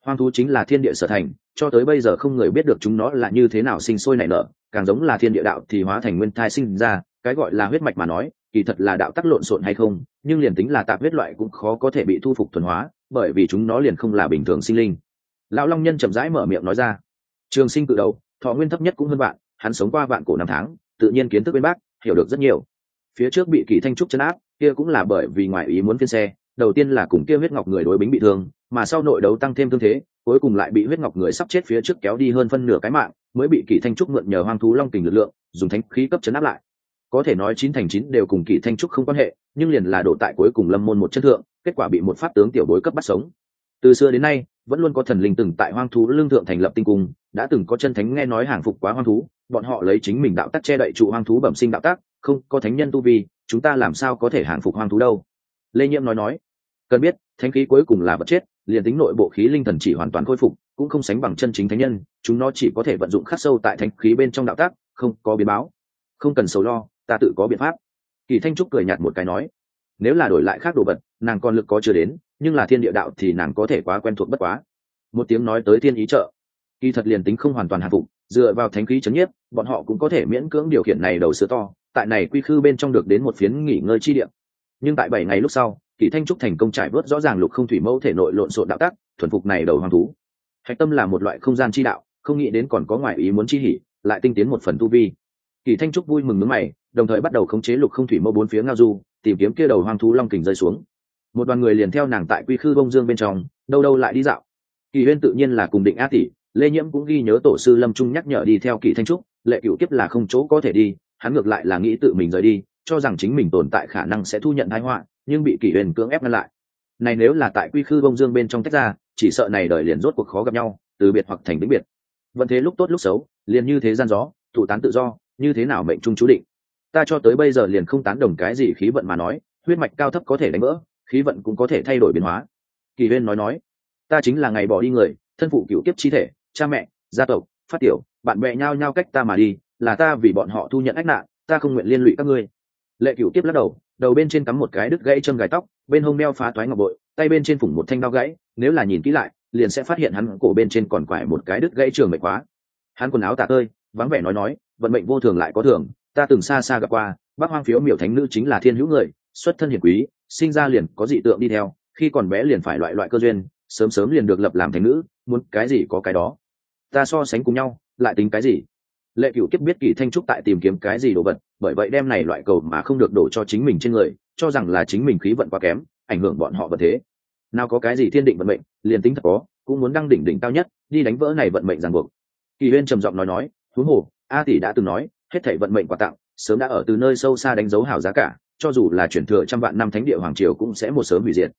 Hoang thú chính là thiên địa sở thành, cho tới bây giờ không người biết được chúng nó là như thế nào sinh sôi nảy nở, càng giống là thiên địa đạo thì hóa thành nguyên thai sinh ra, cái gọi là huyết mạch mà nói, kỳ thật là đạo tắc lộn xộn hay không, nhưng liền tính là tạp huyết loại cũng khó có thể bị thu phục thuần hóa bởi vì chúng nó liền không là bình thường sinh linh. Lão long nhân chậm rãi mở miệng nói ra. Trường sinh cự đầu, thọ nguyên thấp nhất cũng hơn bạn hắn sống qua vạn cổ năm tháng, tự nhiên kiến thức bên bác hiểu được rất nhiều. Phía trước bị kỳ thanh trúc chấn áp, kia cũng là bởi vì ngoại ý muốn phiên xe, đầu tiên là cùng kia huyết ngọc người đối bính bị thương, mà sau nội đấu tăng thêm thương thế, cuối cùng lại bị huyết ngọc người sắp chết phía trước kéo đi hơn phân nửa cái mạng, mới bị kỷ thanh trúc mượn nhờ hoang thú long tình lực lượng, dùng thánh khí cấp chấn áp lại có thể nói chín thành chín đều cùng kỳ thanh trúc không quan hệ, nhưng liền là đổ tại cuối cùng lâm môn một chất thượng, kết quả bị một pháp tướng tiểu bối cấp bắt sống. Từ xưa đến nay, vẫn luôn có thần linh từng tại hoang thú lương thượng thành lập tinh cung, đã từng có chân thánh nghe nói hàng phục quá hoang thú, bọn họ lấy chính mình đạo tắc che đậy trụ hoang thú bẩm sinh đạo tác không, có thánh nhân tu vi, chúng ta làm sao có thể hàng phục hoang thú đâu? Lê nhiễm nói nói, cần biết, thánh khí cuối cùng là vật chết, liền tính nội bộ khí linh thần chỉ hoàn toàn khôi phục, cũng không sánh bằng chân chính thánh nhân, chúng nó chỉ có thể vận dụng khắc sâu tại thánh khí bên trong đạo tác không có biến báo. Không cần sầu lo ta tự có biện pháp. Kỳ thanh trúc cười nhạt một cái nói, nếu là đổi lại khác đồ vật, nàng còn lực có chưa đến, nhưng là thiên địa đạo thì nàng có thể quá quen thuộc bất quá. Một tiếng nói tới thiên ý trợ kỳ thật liền tính không hoàn toàn hạ phục, dựa vào thánh khí chấn nhiếp, bọn họ cũng có thể miễn cưỡng điều khiển này đầu sữa to, tại này quy khư bên trong được đến một phiến nghỉ ngơi chi điểm nhưng tại bảy ngày lúc sau, kỳ thanh trúc thành công trải bớt rõ ràng lục không thủy mẫu thể nội lộn xộn đạo tác thuần phục này đầu hoàng thú. Hạch tâm là một loại không gian chi đạo, không nghĩ đến còn có ngoại ý muốn chi hỉ, lại tinh tiến một phần tu vi kỳ thanh trúc vui mừng nước mày, đồng thời bắt đầu khống chế lục không thủy mâu bốn phía ngao du, tìm kiếm kia đầu hoang thú long kình rơi xuống. Một đoàn người liền theo nàng tại quy khư bông dương bên trong, đâu đâu lại đi dạo. Kỳ huyên tự nhiên là cùng định a tỷ, lê nhiễm cũng ghi nhớ tổ sư lâm trung nhắc nhở đi theo kỳ thanh trúc, lệ cựu kiếp là không chỗ có thể đi, hắn ngược lại là nghĩ tự mình rời đi, cho rằng chính mình tồn tại khả năng sẽ thu nhận thái họa, nhưng bị kỷ huyền cưỡng ép ngăn lại. Này nếu là tại quy khư bông dương bên trong tách ra, chỉ sợ này đời liền rốt cuộc khó gặp nhau, từ biệt hoặc thành vĩnh biệt. Vẫn thế lúc tốt lúc xấu, liền như thế gian gió, thủ tán tự do như thế nào mệnh trung chú định? Ta cho tới bây giờ liền không tán đồng cái gì khí vận mà nói, huyết mạch cao thấp có thể đánh vỡ, khí vận cũng có thể thay đổi biến hóa. Kỳ huyên nói nói, ta chính là ngày bỏ đi người, thân phụ cựu kiếp chi thể, cha mẹ, gia tộc, phát tiểu, bạn bè nhao nhao cách ta mà đi, là ta vì bọn họ thu nhận ách nạn, ta không nguyện liên lụy các ngươi. Lệ cựu kiếp lắc đầu đầu bên trên cắm một cái đứt gãy châm gài tóc, bên hông đeo phá toái ngọc bội, tay bên trên phủng một thanh đao gãy, nếu là nhìn kỹ lại, liền sẽ phát hiện hắn cổ bên trên còn quải một cái đứt gãy trường mệnh quá hắn quần áo tả tơi vắng vẻ nói nói, vận mệnh vô thường lại có thường, ta từng xa xa gặp qua bác hoang phiếu miểu thánh nữ chính là thiên hữu người, xuất thân hiền quý, sinh ra liền có dị tượng đi theo, khi còn bé liền phải loại loại cơ duyên, sớm sớm liền được lập làm thánh nữ, muốn cái gì có cái đó. Ta so sánh cùng nhau, lại tính cái gì? Lệ cựu kiếp biết kỳ thanh trúc tại tìm kiếm cái gì đồ vật, bởi vậy đem này loại cầu mà không được đổ cho chính mình trên người, cho rằng là chính mình khí vận quá kém, ảnh hưởng bọn họ vật thế. Nào có cái gì thiên định vận mệnh, liền tính thật có, cũng muốn đăng đỉnh đỉnh cao nhất, đi đánh vỡ này vận mệnh ràng buộc. Kỳ huyên trầm giọng nói nói huống hồ, a tỷ đã từng nói, hết thảy vận mệnh quà tặng, sớm đã ở từ nơi sâu xa đánh dấu hảo giá cả, cho dù là chuyển thừa trăm vạn năm thánh địa hoàng triều cũng sẽ một sớm hủy diệt.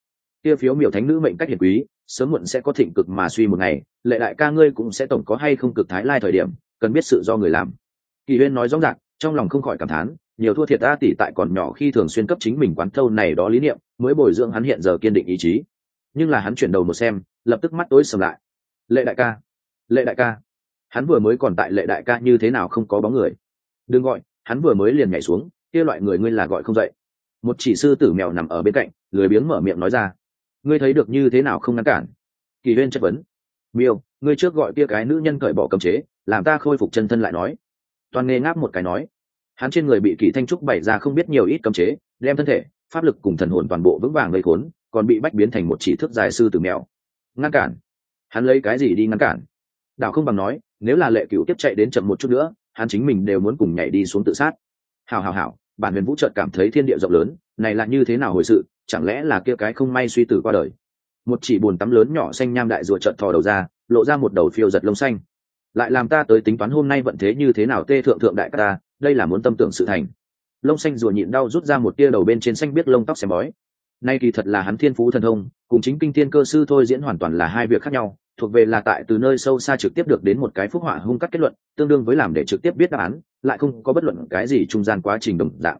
Kia phiếu miểu thánh nữ mệnh cách hiển quý, sớm muộn sẽ có thịnh cực mà suy một ngày, lệ đại ca ngươi cũng sẽ tổng có hay không cực thái lai thời điểm, cần biết sự do người làm. Kỳ huyên nói rõ ràng, trong lòng không khỏi cảm thán, nhiều thua thiệt a tỷ tại còn nhỏ khi thường xuyên cấp chính mình quán thâu này đó lý niệm, mới bồi dưỡng hắn hiện giờ kiên định ý chí. Nhưng là hắn chuyển đầu một xem, lập tức mắt tối sầm lại. Lệ đại ca, lệ đại ca hắn vừa mới còn tại lệ đại ca như thế nào không có bóng người. Đừng gọi, hắn vừa mới liền nhảy xuống, kia loại người ngươi là gọi không dậy. Một chỉ sư tử mèo nằm ở bên cạnh, lười biếng mở miệng nói ra. Ngươi thấy được như thế nào không ngăn cản? Kỳ huyên chất vấn. Miêu, ngươi trước gọi kia cái nữ nhân cởi bỏ cầm chế, làm ta khôi phục chân thân lại nói. Toàn nghề ngáp một cái nói. Hắn trên người bị kỳ thanh trúc bày ra không biết nhiều ít cấm chế, đem thân thể, pháp lực cùng thần hồn toàn bộ vững vàng gây khốn, còn bị bách biến thành một chỉ thước dài sư tử mèo. Ngăn cản. Hắn lấy cái gì đi ngăn cản? Đảo không bằng nói nếu là lệ cựu tiếp chạy đến chậm một chút nữa, hắn chính mình đều muốn cùng nhảy đi xuống tự sát. Hào hào hào bản huyền vũ trợt cảm thấy thiên địa rộng lớn, này là như thế nào hồi sự, chẳng lẽ là kia cái không may suy tử qua đời? Một chỉ bùn tắm lớn nhỏ xanh nham đại rùa trợt thò đầu ra, lộ ra một đầu phiêu giật lông xanh. Lại làm ta tới tính toán hôm nay vận thế như thế nào tê thượng thượng đại ca ta, đây là muốn tâm tưởng sự thành. Lông xanh rùa nhịn đau rút ra một tia đầu bên trên xanh biết lông tóc xem bói. Nay kỳ thật là hắn thiên phú thần thông, cùng chính kinh thiên cơ sư thôi diễn hoàn toàn là hai việc khác nhau thuộc về là tại từ nơi sâu xa trực tiếp được đến một cái phúc họa hung cắt kết luận, tương đương với làm để trực tiếp biết đáp án, lại không có bất luận cái gì trung gian quá trình đồng dạng.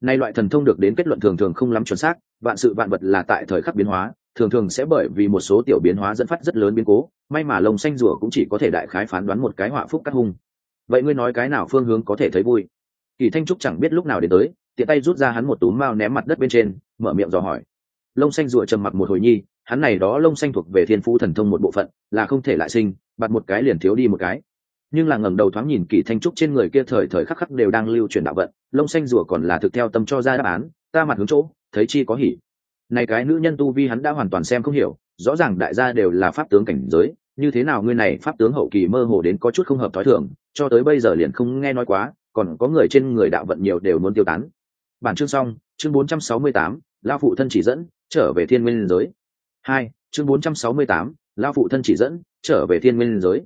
Nay loại thần thông được đến kết luận thường thường không lắm chuẩn xác, vạn sự vạn vật là tại thời khắc biến hóa, thường thường sẽ bởi vì một số tiểu biến hóa dẫn phát rất lớn biến cố, may mà lồng xanh rùa cũng chỉ có thể đại khái phán đoán một cái họa phúc cắt hung. Vậy ngươi nói cái nào phương hướng có thể thấy vui? Kỳ thanh trúc chẳng biết lúc nào đến tới, tiện tay rút ra hắn một túm mao ném mặt đất bên trên, mở miệng dò hỏi. Lông xanh rùa trầm mặc một hồi nhi hắn này đó lông xanh thuộc về thiên phú thần thông một bộ phận là không thể lại sinh bạt một cái liền thiếu đi một cái. Nhưng là ngẩng đầu thoáng nhìn kỳ thanh trúc trên người kia thời thời khắc khắc đều đang lưu truyền đạo vận lông xanh rùa còn là thực theo tâm cho ra đáp án ta mặt hướng chỗ thấy chi có hỉ. Này cái nữ nhân tu vi hắn đã hoàn toàn xem không hiểu rõ ràng đại gia đều là pháp tướng cảnh giới như thế nào ngươi này pháp tướng hậu kỳ mơ hồ đến có chút không hợp thói thường cho tới bây giờ liền không nghe nói quá còn có người trên người đạo vận nhiều đều muốn tiêu tán. Bản chương xong chương 468, lao phụ thân chỉ dẫn trở về thiên nguyên giới hai, chương bốn trăm sáu mươi tám lao phụ thân chỉ dẫn, trở về thiên nguyên giới.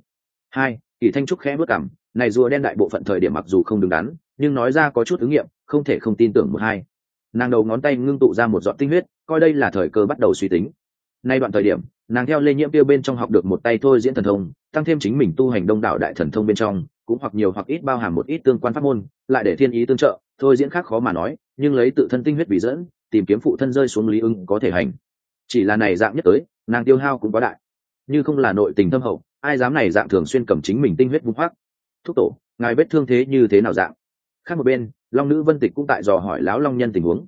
Hai, kỳ thanh trúc khẽ bước cảm, này rùa đen đại bộ phận thời điểm mặc dù không đứng đắn, nhưng nói ra có chút ứng nghiệm, không thể không tin tưởng một hai. Nàng đầu ngón tay ngưng tụ ra một giọt tinh huyết, coi đây là thời cơ bắt đầu suy tính. Nay đoạn thời điểm, nàng theo lê nhiễm tiêu bên trong học được một tay thôi diễn thần thông, tăng thêm chính mình tu hành đông đảo đại thần thông bên trong, cũng hoặc nhiều hoặc ít bao hàm một ít tương quan pháp môn, lại để thiên ý tương trợ, thôi diễn khác khó mà nói, nhưng lấy tự thân tinh huyết vì dẫn, tìm kiếm phụ thân rơi xuống lý ưng có thể hành chỉ là này dạng nhất tới, nàng tiêu hao cũng quá đại. Như không là nội tình thâm hậu, ai dám này dạng thường xuyên cầm chính mình tinh huyết vung hoác. Thúc tổ, ngài vết thương thế như thế nào dạng? Khác một bên, long nữ vân tịch cũng tại dò hỏi lão long nhân tình huống.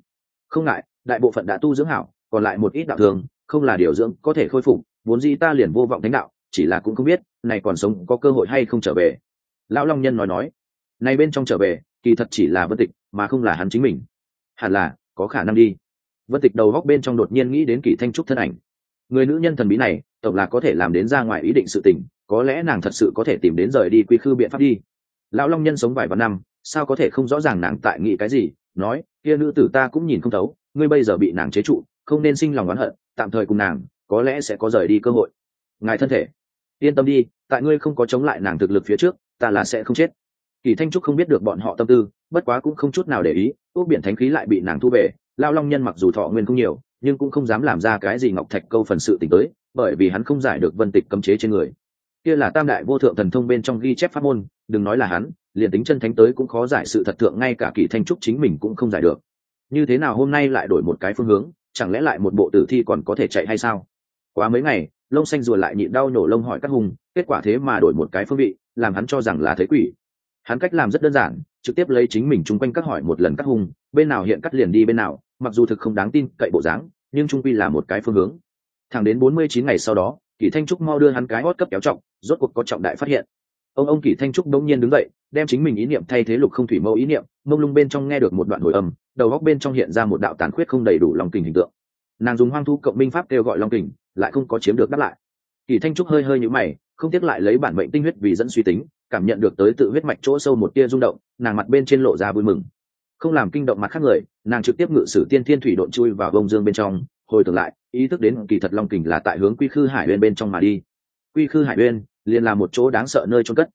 Không ngại, đại bộ phận đã tu dưỡng hảo, còn lại một ít đạo thường, không là điều dưỡng, có thể khôi phục, vốn dĩ ta liền vô vọng thánh đạo, chỉ là cũng không biết, này còn sống, có cơ hội hay không trở về. Lão long nhân nói nói, này bên trong trở về, kỳ thật chỉ là vân tịch, mà không là hắn chính mình. Hẳn là, có khả năng đi vân tịch đầu góc bên trong đột nhiên nghĩ đến kỳ thanh trúc thân ảnh. Người nữ nhân thần bí này, tổng là có thể làm đến ra ngoài ý định sự tình, có lẽ nàng thật sự có thể tìm đến rời đi quy khư biện pháp đi. Lão long nhân sống vài vạn năm, sao có thể không rõ ràng nàng tại nghĩ cái gì, nói, kia nữ tử ta cũng nhìn không thấu, ngươi bây giờ bị nàng chế trụ, không nên sinh lòng oán hận, tạm thời cùng nàng, có lẽ sẽ có rời đi cơ hội. Ngài thân thể, yên tâm đi, tại ngươi không có chống lại nàng thực lực phía trước, ta là sẽ không chết. Kỳ thanh trúc không biết được bọn họ tâm tư, bất quá cũng không chút nào để ý, ước biển thánh khí lại bị nàng thu về lao long nhân mặc dù thọ nguyên không nhiều, nhưng cũng không dám làm ra cái gì ngọc thạch câu phần sự t tới, bởi vì hắn không giải được vân tịch cấm chế trên người. Kia là tam đại vô thượng thần thông bên trong ghi chép pháp môn, đừng nói là hắn, liền tính chân thánh tới cũng khó giải sự thật thượng, ngay cả kỳ thanh trúc chính mình cũng không giải được. Như thế nào hôm nay lại đổi một cái phương hướng, chẳng lẽ lại một bộ tử thi còn có thể chạy hay sao? Quá mấy ngày lông xanh rùa lại nhịn đau nhổ lông hỏi các hùng, kết quả thế mà đổi một cái phương vị, làm hắn cho rằng là thấy quỷ hắn cách làm rất đơn giản, trực tiếp lấy chính mình chung quanh các hỏi một lần các hùng bên nào hiện cắt liền đi bên nào, mặc dù thực không đáng tin cậy bộ dáng, nhưng trung quy là một cái phương hướng. Thẳng đến bốn mươi chín ngày sau đó kỷ thanh trúc mau đưa hắn cái hót cấp kéo trọng, rốt cuộc có trọng đại phát hiện. Ông ông kỷ thanh trúc đông nhiên đứng dậy, đem chính mình ý niệm thay thế lục không thủy mẫu ý niệm, mông lung bên trong nghe được một đoạn hồi âm, đầu góc bên trong hiện ra một đạo tàn khuyết không đầy đủ lòng kình hình tượng. Nàng dùng hoang thu cộng minh pháp kêu gọi long kình, lại không có chiếm được đáp lại. Kỷ thanh trúc hơi hơi nhũ mày, không tiếc lại lấy bản mệnh tinh huyết vì dẫn suy tính cảm nhận được tới tự huyết mạch chỗ sâu một tia rung động, nàng mặt bên trên lộ ra vui mừng. Không làm kinh động mặt khác người, nàng trực tiếp ngự sử tiên thiên thủy độn chui vào bông dương bên trong, hồi tưởng lại, ý thức đến kỳ thật long kình là tại hướng quy khư hải bên bên trong mà đi. Quy khư hải bên liền là một chỗ đáng sợ nơi trôn cất.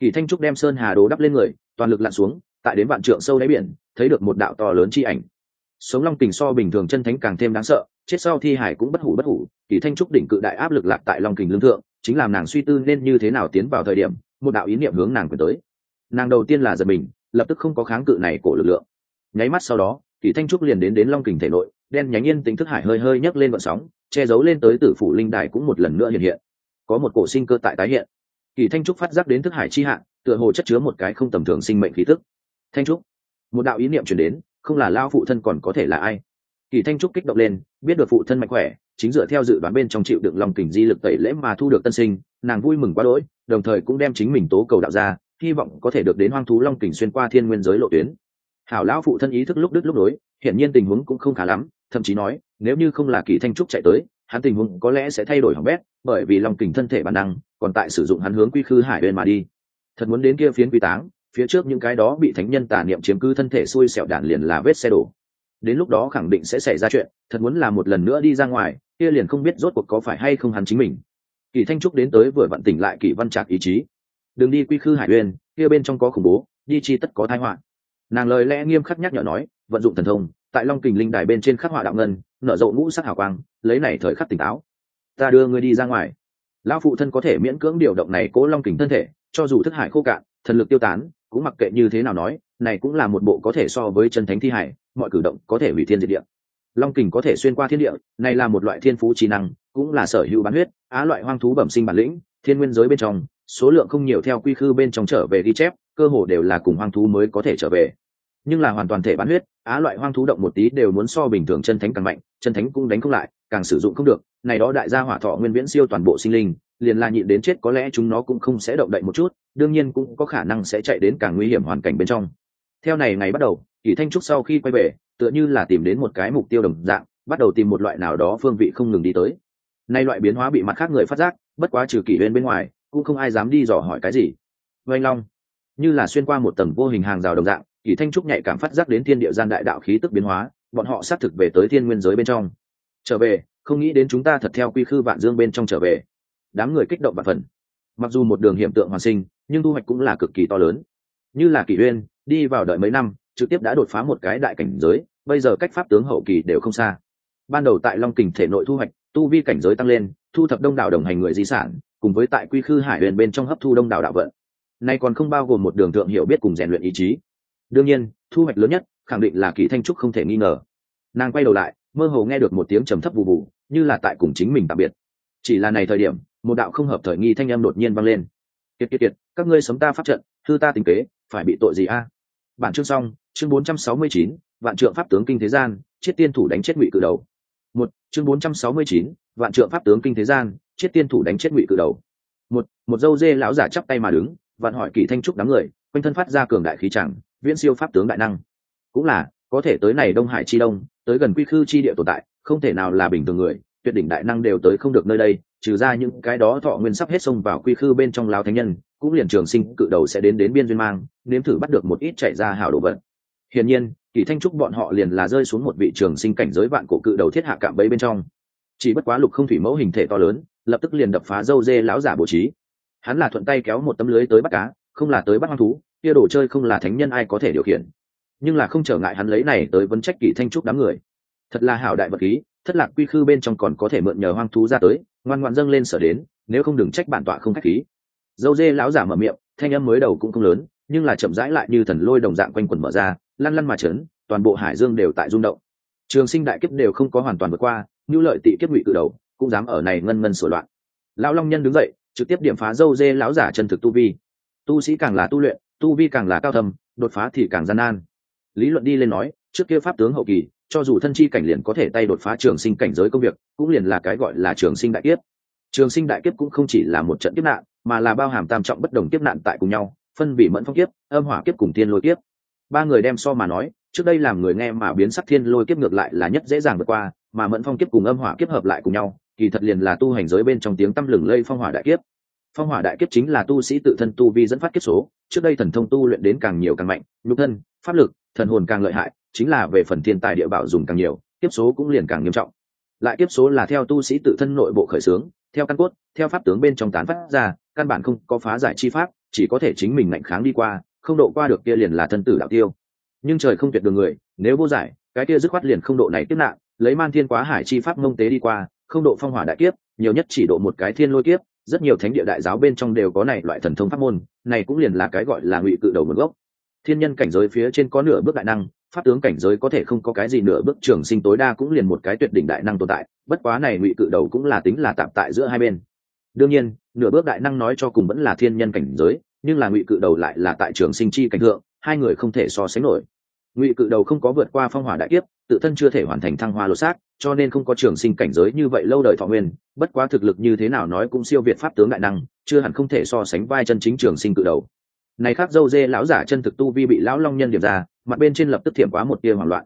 Kỳ thanh trúc đem sơn hà đồ đắp lên người, toàn lực lặn xuống, tại đến vạn trượng sâu đáy biển, thấy được một đạo to lớn chi ảnh. Sống long kình so bình thường chân thánh càng thêm đáng sợ, chết sau thi hải cũng bất hủ bất hủ, kỳ thanh trúc đỉnh cự đại áp lực lạc tại long kình lương thượng, chính làm nàng suy tư nên như thế nào tiến vào thời điểm một đạo ý niệm hướng nàng quyền tới. Nàng đầu tiên là giật mình, lập tức không có kháng cự này của lực lượng. Nháy mắt sau đó, kỳ thanh trúc liền đến đến long kình thể nội, đen nhánh yên tính thức hải hơi hơi nhấc lên vận sóng, che giấu lên tới tử phủ linh đài cũng một lần nữa hiện hiện. Có một cổ sinh cơ tại tái hiện. Kỳ thanh trúc phát giác đến thức hải chi hạn tựa hồ chất chứa một cái không tầm thường sinh mệnh khí tức. Thanh trúc, một đạo ý niệm chuyển đến, không là lao phụ thân còn có thể là ai? Kỳ thanh trúc kích động lên, biết được phụ thân mạnh khỏe chính dựa theo dự đoán bên trong chịu đựng lòng kình di lực tẩy lễ mà thu được tân sinh, nàng vui mừng quá đỗi, đồng thời cũng đem chính mình tố cầu đạo ra, hy vọng có thể được đến hoang thú long kình xuyên qua thiên nguyên giới lộ tuyến. Hảo lão phụ thân ý thức lúc đứt lúc đối hiển nhiên tình huống cũng không khá lắm, thậm chí nói, nếu như không là kỳ thanh trúc chạy tới, hắn tình huống có lẽ sẽ thay đổi hỏng bét, bởi vì long kình thân thể bản năng còn tại sử dụng hắn hướng quy khư hải bên mà đi. Thật muốn đến kia phiến quy táng, phía trước những cái đó bị thánh nhân tà niệm chiếm cứ thân thể xui xẻo đạn liền là vết xe đổ đến lúc đó khẳng định sẽ xảy ra chuyện, thật muốn là một lần nữa đi ra ngoài, kia liền không biết rốt cuộc có phải hay không hắn chính mình. Kỳ thanh trúc đến tới vừa vặn tỉnh lại kỳ văn trạc ý chí. Đừng đi quy khư hải uyên, kia bên trong có khủng bố, đi chi tất có thái họa. Nàng lời lẽ nghiêm khắc nhắc nhở nói, vận dụng thần thông, tại long kình linh đài bên trên khắc họa đạo ngân, nở rộ ngũ sắc hào quang, lấy này thời khắc tỉnh táo. Ta đưa ngươi đi ra ngoài. Lão phụ thân có thể miễn cưỡng điều động này cố long kình thân thể, cho dù thức hải khô cạn, thần lực tiêu tán cũng mặc kệ như thế nào nói, này cũng là một bộ có thể so với chân thánh thi hải, mọi cử động có thể hủy thiên diệt địa. Long kình có thể xuyên qua thiên địa, này là một loại thiên phú trí năng, cũng là sở hữu bán huyết, á loại hoang thú bẩm sinh bản lĩnh, thiên nguyên giới bên trong, số lượng không nhiều theo quy khư bên trong trở về ghi chép, cơ hồ đều là cùng hoang thú mới có thể trở về. Nhưng là hoàn toàn thể bán huyết, á loại hoang thú động một tí đều muốn so bình thường chân thánh càng mạnh, chân thánh cũng đánh không lại, càng sử dụng không được, này đó đại gia hỏa thọ nguyên viễn siêu toàn bộ sinh linh liền là nhịn đến chết có lẽ chúng nó cũng không sẽ động đậy một chút, đương nhiên cũng có khả năng sẽ chạy đến càng nguy hiểm hoàn cảnh bên trong. Theo này ngày bắt đầu kỷ thanh trúc sau khi quay về, tựa như là tìm đến một cái mục tiêu đồng dạng, bắt đầu tìm một loại nào đó phương vị không ngừng đi tới. Nay loại biến hóa bị mặt khác người phát giác, bất quá trừ kỷ bên bên ngoài, cũng không ai dám đi dò hỏi cái gì. Vanh long, như là xuyên qua một tầng vô hình hàng rào đồng dạng kỷ thanh trúc nhạy cảm phát giác đến thiên địa gian đại đạo khí tức biến hóa, bọn họ xác thực về tới thiên nguyên giới bên trong. Trở về, không nghĩ đến chúng ta thật theo quy khư vạn dương bên trong trở về đám người kích động và phần. Mặc dù một đường hiểm tượng hoàn sinh, nhưng thu hoạch cũng là cực kỳ to lớn. Như là kỷ uyên đi vào đợi mấy năm, trực tiếp đã đột phá một cái đại cảnh giới, bây giờ cách pháp tướng hậu kỳ đều không xa. Ban đầu tại long kình thể nội thu hoạch, tu vi cảnh giới tăng lên, thu thập đông đảo đồng hành người di sản, cùng với tại quy khư hải huyền bên trong hấp thu đông đảo đạo vận. Nay còn không bao gồm một đường thượng hiểu biết cùng rèn luyện ý chí. Đương nhiên, thu hoạch lớn nhất, khẳng định là kỳ thanh trúc không thể nghi ngờ. Nàng quay đầu lại, mơ hồ nghe được một tiếng trầm thấp vụ vụ như là tại cùng chính mình tạm biệt. Chỉ là này thời điểm một đạo không hợp thời nghi thanh âm đột nhiên vang lên. Kiệt kiệt kiệt các ngươi sấm ta pháp trận thư ta tình kế phải bị tội gì a? Bản chương xong chương 469, vạn trượng pháp tướng kinh thế gian chiết tiên thủ đánh chết ngụy cử đầu. Một chương 469, vạn trượng pháp tướng kinh thế gian chiết tiên thủ đánh chết ngụy cử đầu. Một một dâu dê lão giả chắp tay mà đứng vạn hỏi kỳ thanh trúc đám người quanh thân phát ra cường đại khí chẳng viễn siêu pháp tướng đại năng. Cũng là có thể tới này đông hải chi đông tới gần quy khư chi địa tồn tại không thể nào là bình thường người tuyệt đỉnh đại năng đều tới không được nơi đây, trừ ra những cái đó thọ nguyên sắp hết sông vào quy khư bên trong lao thánh nhân, cũng liền trường sinh cự đầu sẽ đến đến biên duyên mang, nếm thử bắt được một ít chạy ra hảo đồ vật. Hiển nhiên, kỳ thanh trúc bọn họ liền là rơi xuống một vị trường sinh cảnh giới vạn cổ cự đầu thiết hạ cạm bẫy bên trong. Chỉ bất quá lục không thủy mẫu hình thể to lớn, lập tức liền đập phá dâu dê lão giả bố trí. Hắn là thuận tay kéo một tấm lưới tới bắt cá, không là tới bắt hoang thú, kia đồ chơi không là thánh nhân ai có thể điều khiển. Nhưng là không trở ngại hắn lấy này tới vấn trách kỳ thanh trúc đám người. Thật là hảo đại vật khí thất lạc quy khư bên trong còn có thể mượn nhờ hoang thú ra tới, ngoan ngoan dâng lên sở đến, nếu không đừng trách bản tọa không khách khí. Dâu dê lão giả mở miệng, thanh âm mới đầu cũng không lớn, nhưng là chậm rãi lại như thần lôi đồng dạng quanh quần mở ra, lăn lăn mà trấn, toàn bộ hải dương đều tại rung động. Trường sinh đại kiếp đều không có hoàn toàn vượt qua như lợi tị kiếp ngụy cự đầu, cũng dám ở này ngân ngân sửa loạn. Lão long nhân đứng dậy, trực tiếp điểm phá dâu dê lão giả chân thực tu vi. Tu sĩ càng là tu luyện, tu vi càng là cao thầm đột phá thì càng gian nan. Lý luận đi lên nói, trước kia pháp tướng hậu kỳ cho dù thân chi cảnh liền có thể tay đột phá trường sinh cảnh giới công việc, cũng liền là cái gọi là trường sinh đại kiếp. Trường sinh đại kiếp cũng không chỉ là một trận kiếp nạn, mà là bao hàm tam trọng bất đồng kiếp nạn tại cùng nhau, phân vị mẫn phong kiếp, âm hỏa kiếp cùng tiên lôi kiếp. Ba người đem so mà nói, trước đây làm người nghe mà biến sắc thiên lôi kiếp ngược lại là nhất dễ dàng vượt qua, mà mẫn phong kiếp cùng âm hỏa kiếp hợp lại cùng nhau, kỳ thật liền là tu hành giới bên trong tiếng tăm lừng lây phong hỏa đại kiếp. Phong hỏa đại kiếp chính là tu sĩ tự thân tu vi dẫn phát kiếp số, trước đây thần thông tu luyện đến càng nhiều càng mạnh, nhục thân, pháp lực, thần hồn càng lợi hại chính là về phần thiên tài địa bảo dùng càng nhiều, kiếp số cũng liền càng nghiêm trọng. Lại kiếp số là theo tu sĩ tự thân nội bộ khởi xướng, theo căn cốt, theo pháp tướng bên trong tán phát ra, căn bản không có phá giải chi pháp, chỉ có thể chính mình ngạnh kháng đi qua, không độ qua được kia liền là thân tử đạo tiêu. Nhưng trời không tuyệt đường người, nếu vô giải, cái kia dứt khoát liền không độ này tiếp nạn, lấy man thiên quá hải chi pháp mông tế đi qua, không độ phong hỏa đại kiếp, nhiều nhất chỉ độ một cái thiên lôi kiếp, rất nhiều thánh địa đại giáo bên trong đều có này loại thần thông pháp môn, này cũng liền là cái gọi là ngụy cự đầu nguồn gốc. Thiên nhân cảnh giới phía trên có nửa bước đại năng pháp tướng cảnh giới có thể không có cái gì nữa, bước trường sinh tối đa cũng liền một cái tuyệt đỉnh đại năng tồn tại bất quá này ngụy cự đầu cũng là tính là tạm tại giữa hai bên. Đương nhiên nửa bước đại năng nói cho cùng vẫn là thiên nhân cảnh giới nhưng là ngụy cự đầu lại là tại trường sinh chi cảnh thượng hai người không thể so sánh nổi. Ngụy cự đầu không có vượt qua phong hỏa đại kiếp tự thân chưa thể hoàn thành thăng hoa lột xác cho nên không có trường sinh cảnh giới như vậy lâu đời thọ nguyên bất quá thực lực như thế nào nói cũng siêu việt pháp tướng đại năng chưa hẳn không thể so sánh vai chân chính trường sinh cự đầu. Này khác dâu dê lão giả chân thực tu vi bị lão long nhân điểm ra mặt bên trên lập tức thiểm quá một tia hoảng loạn.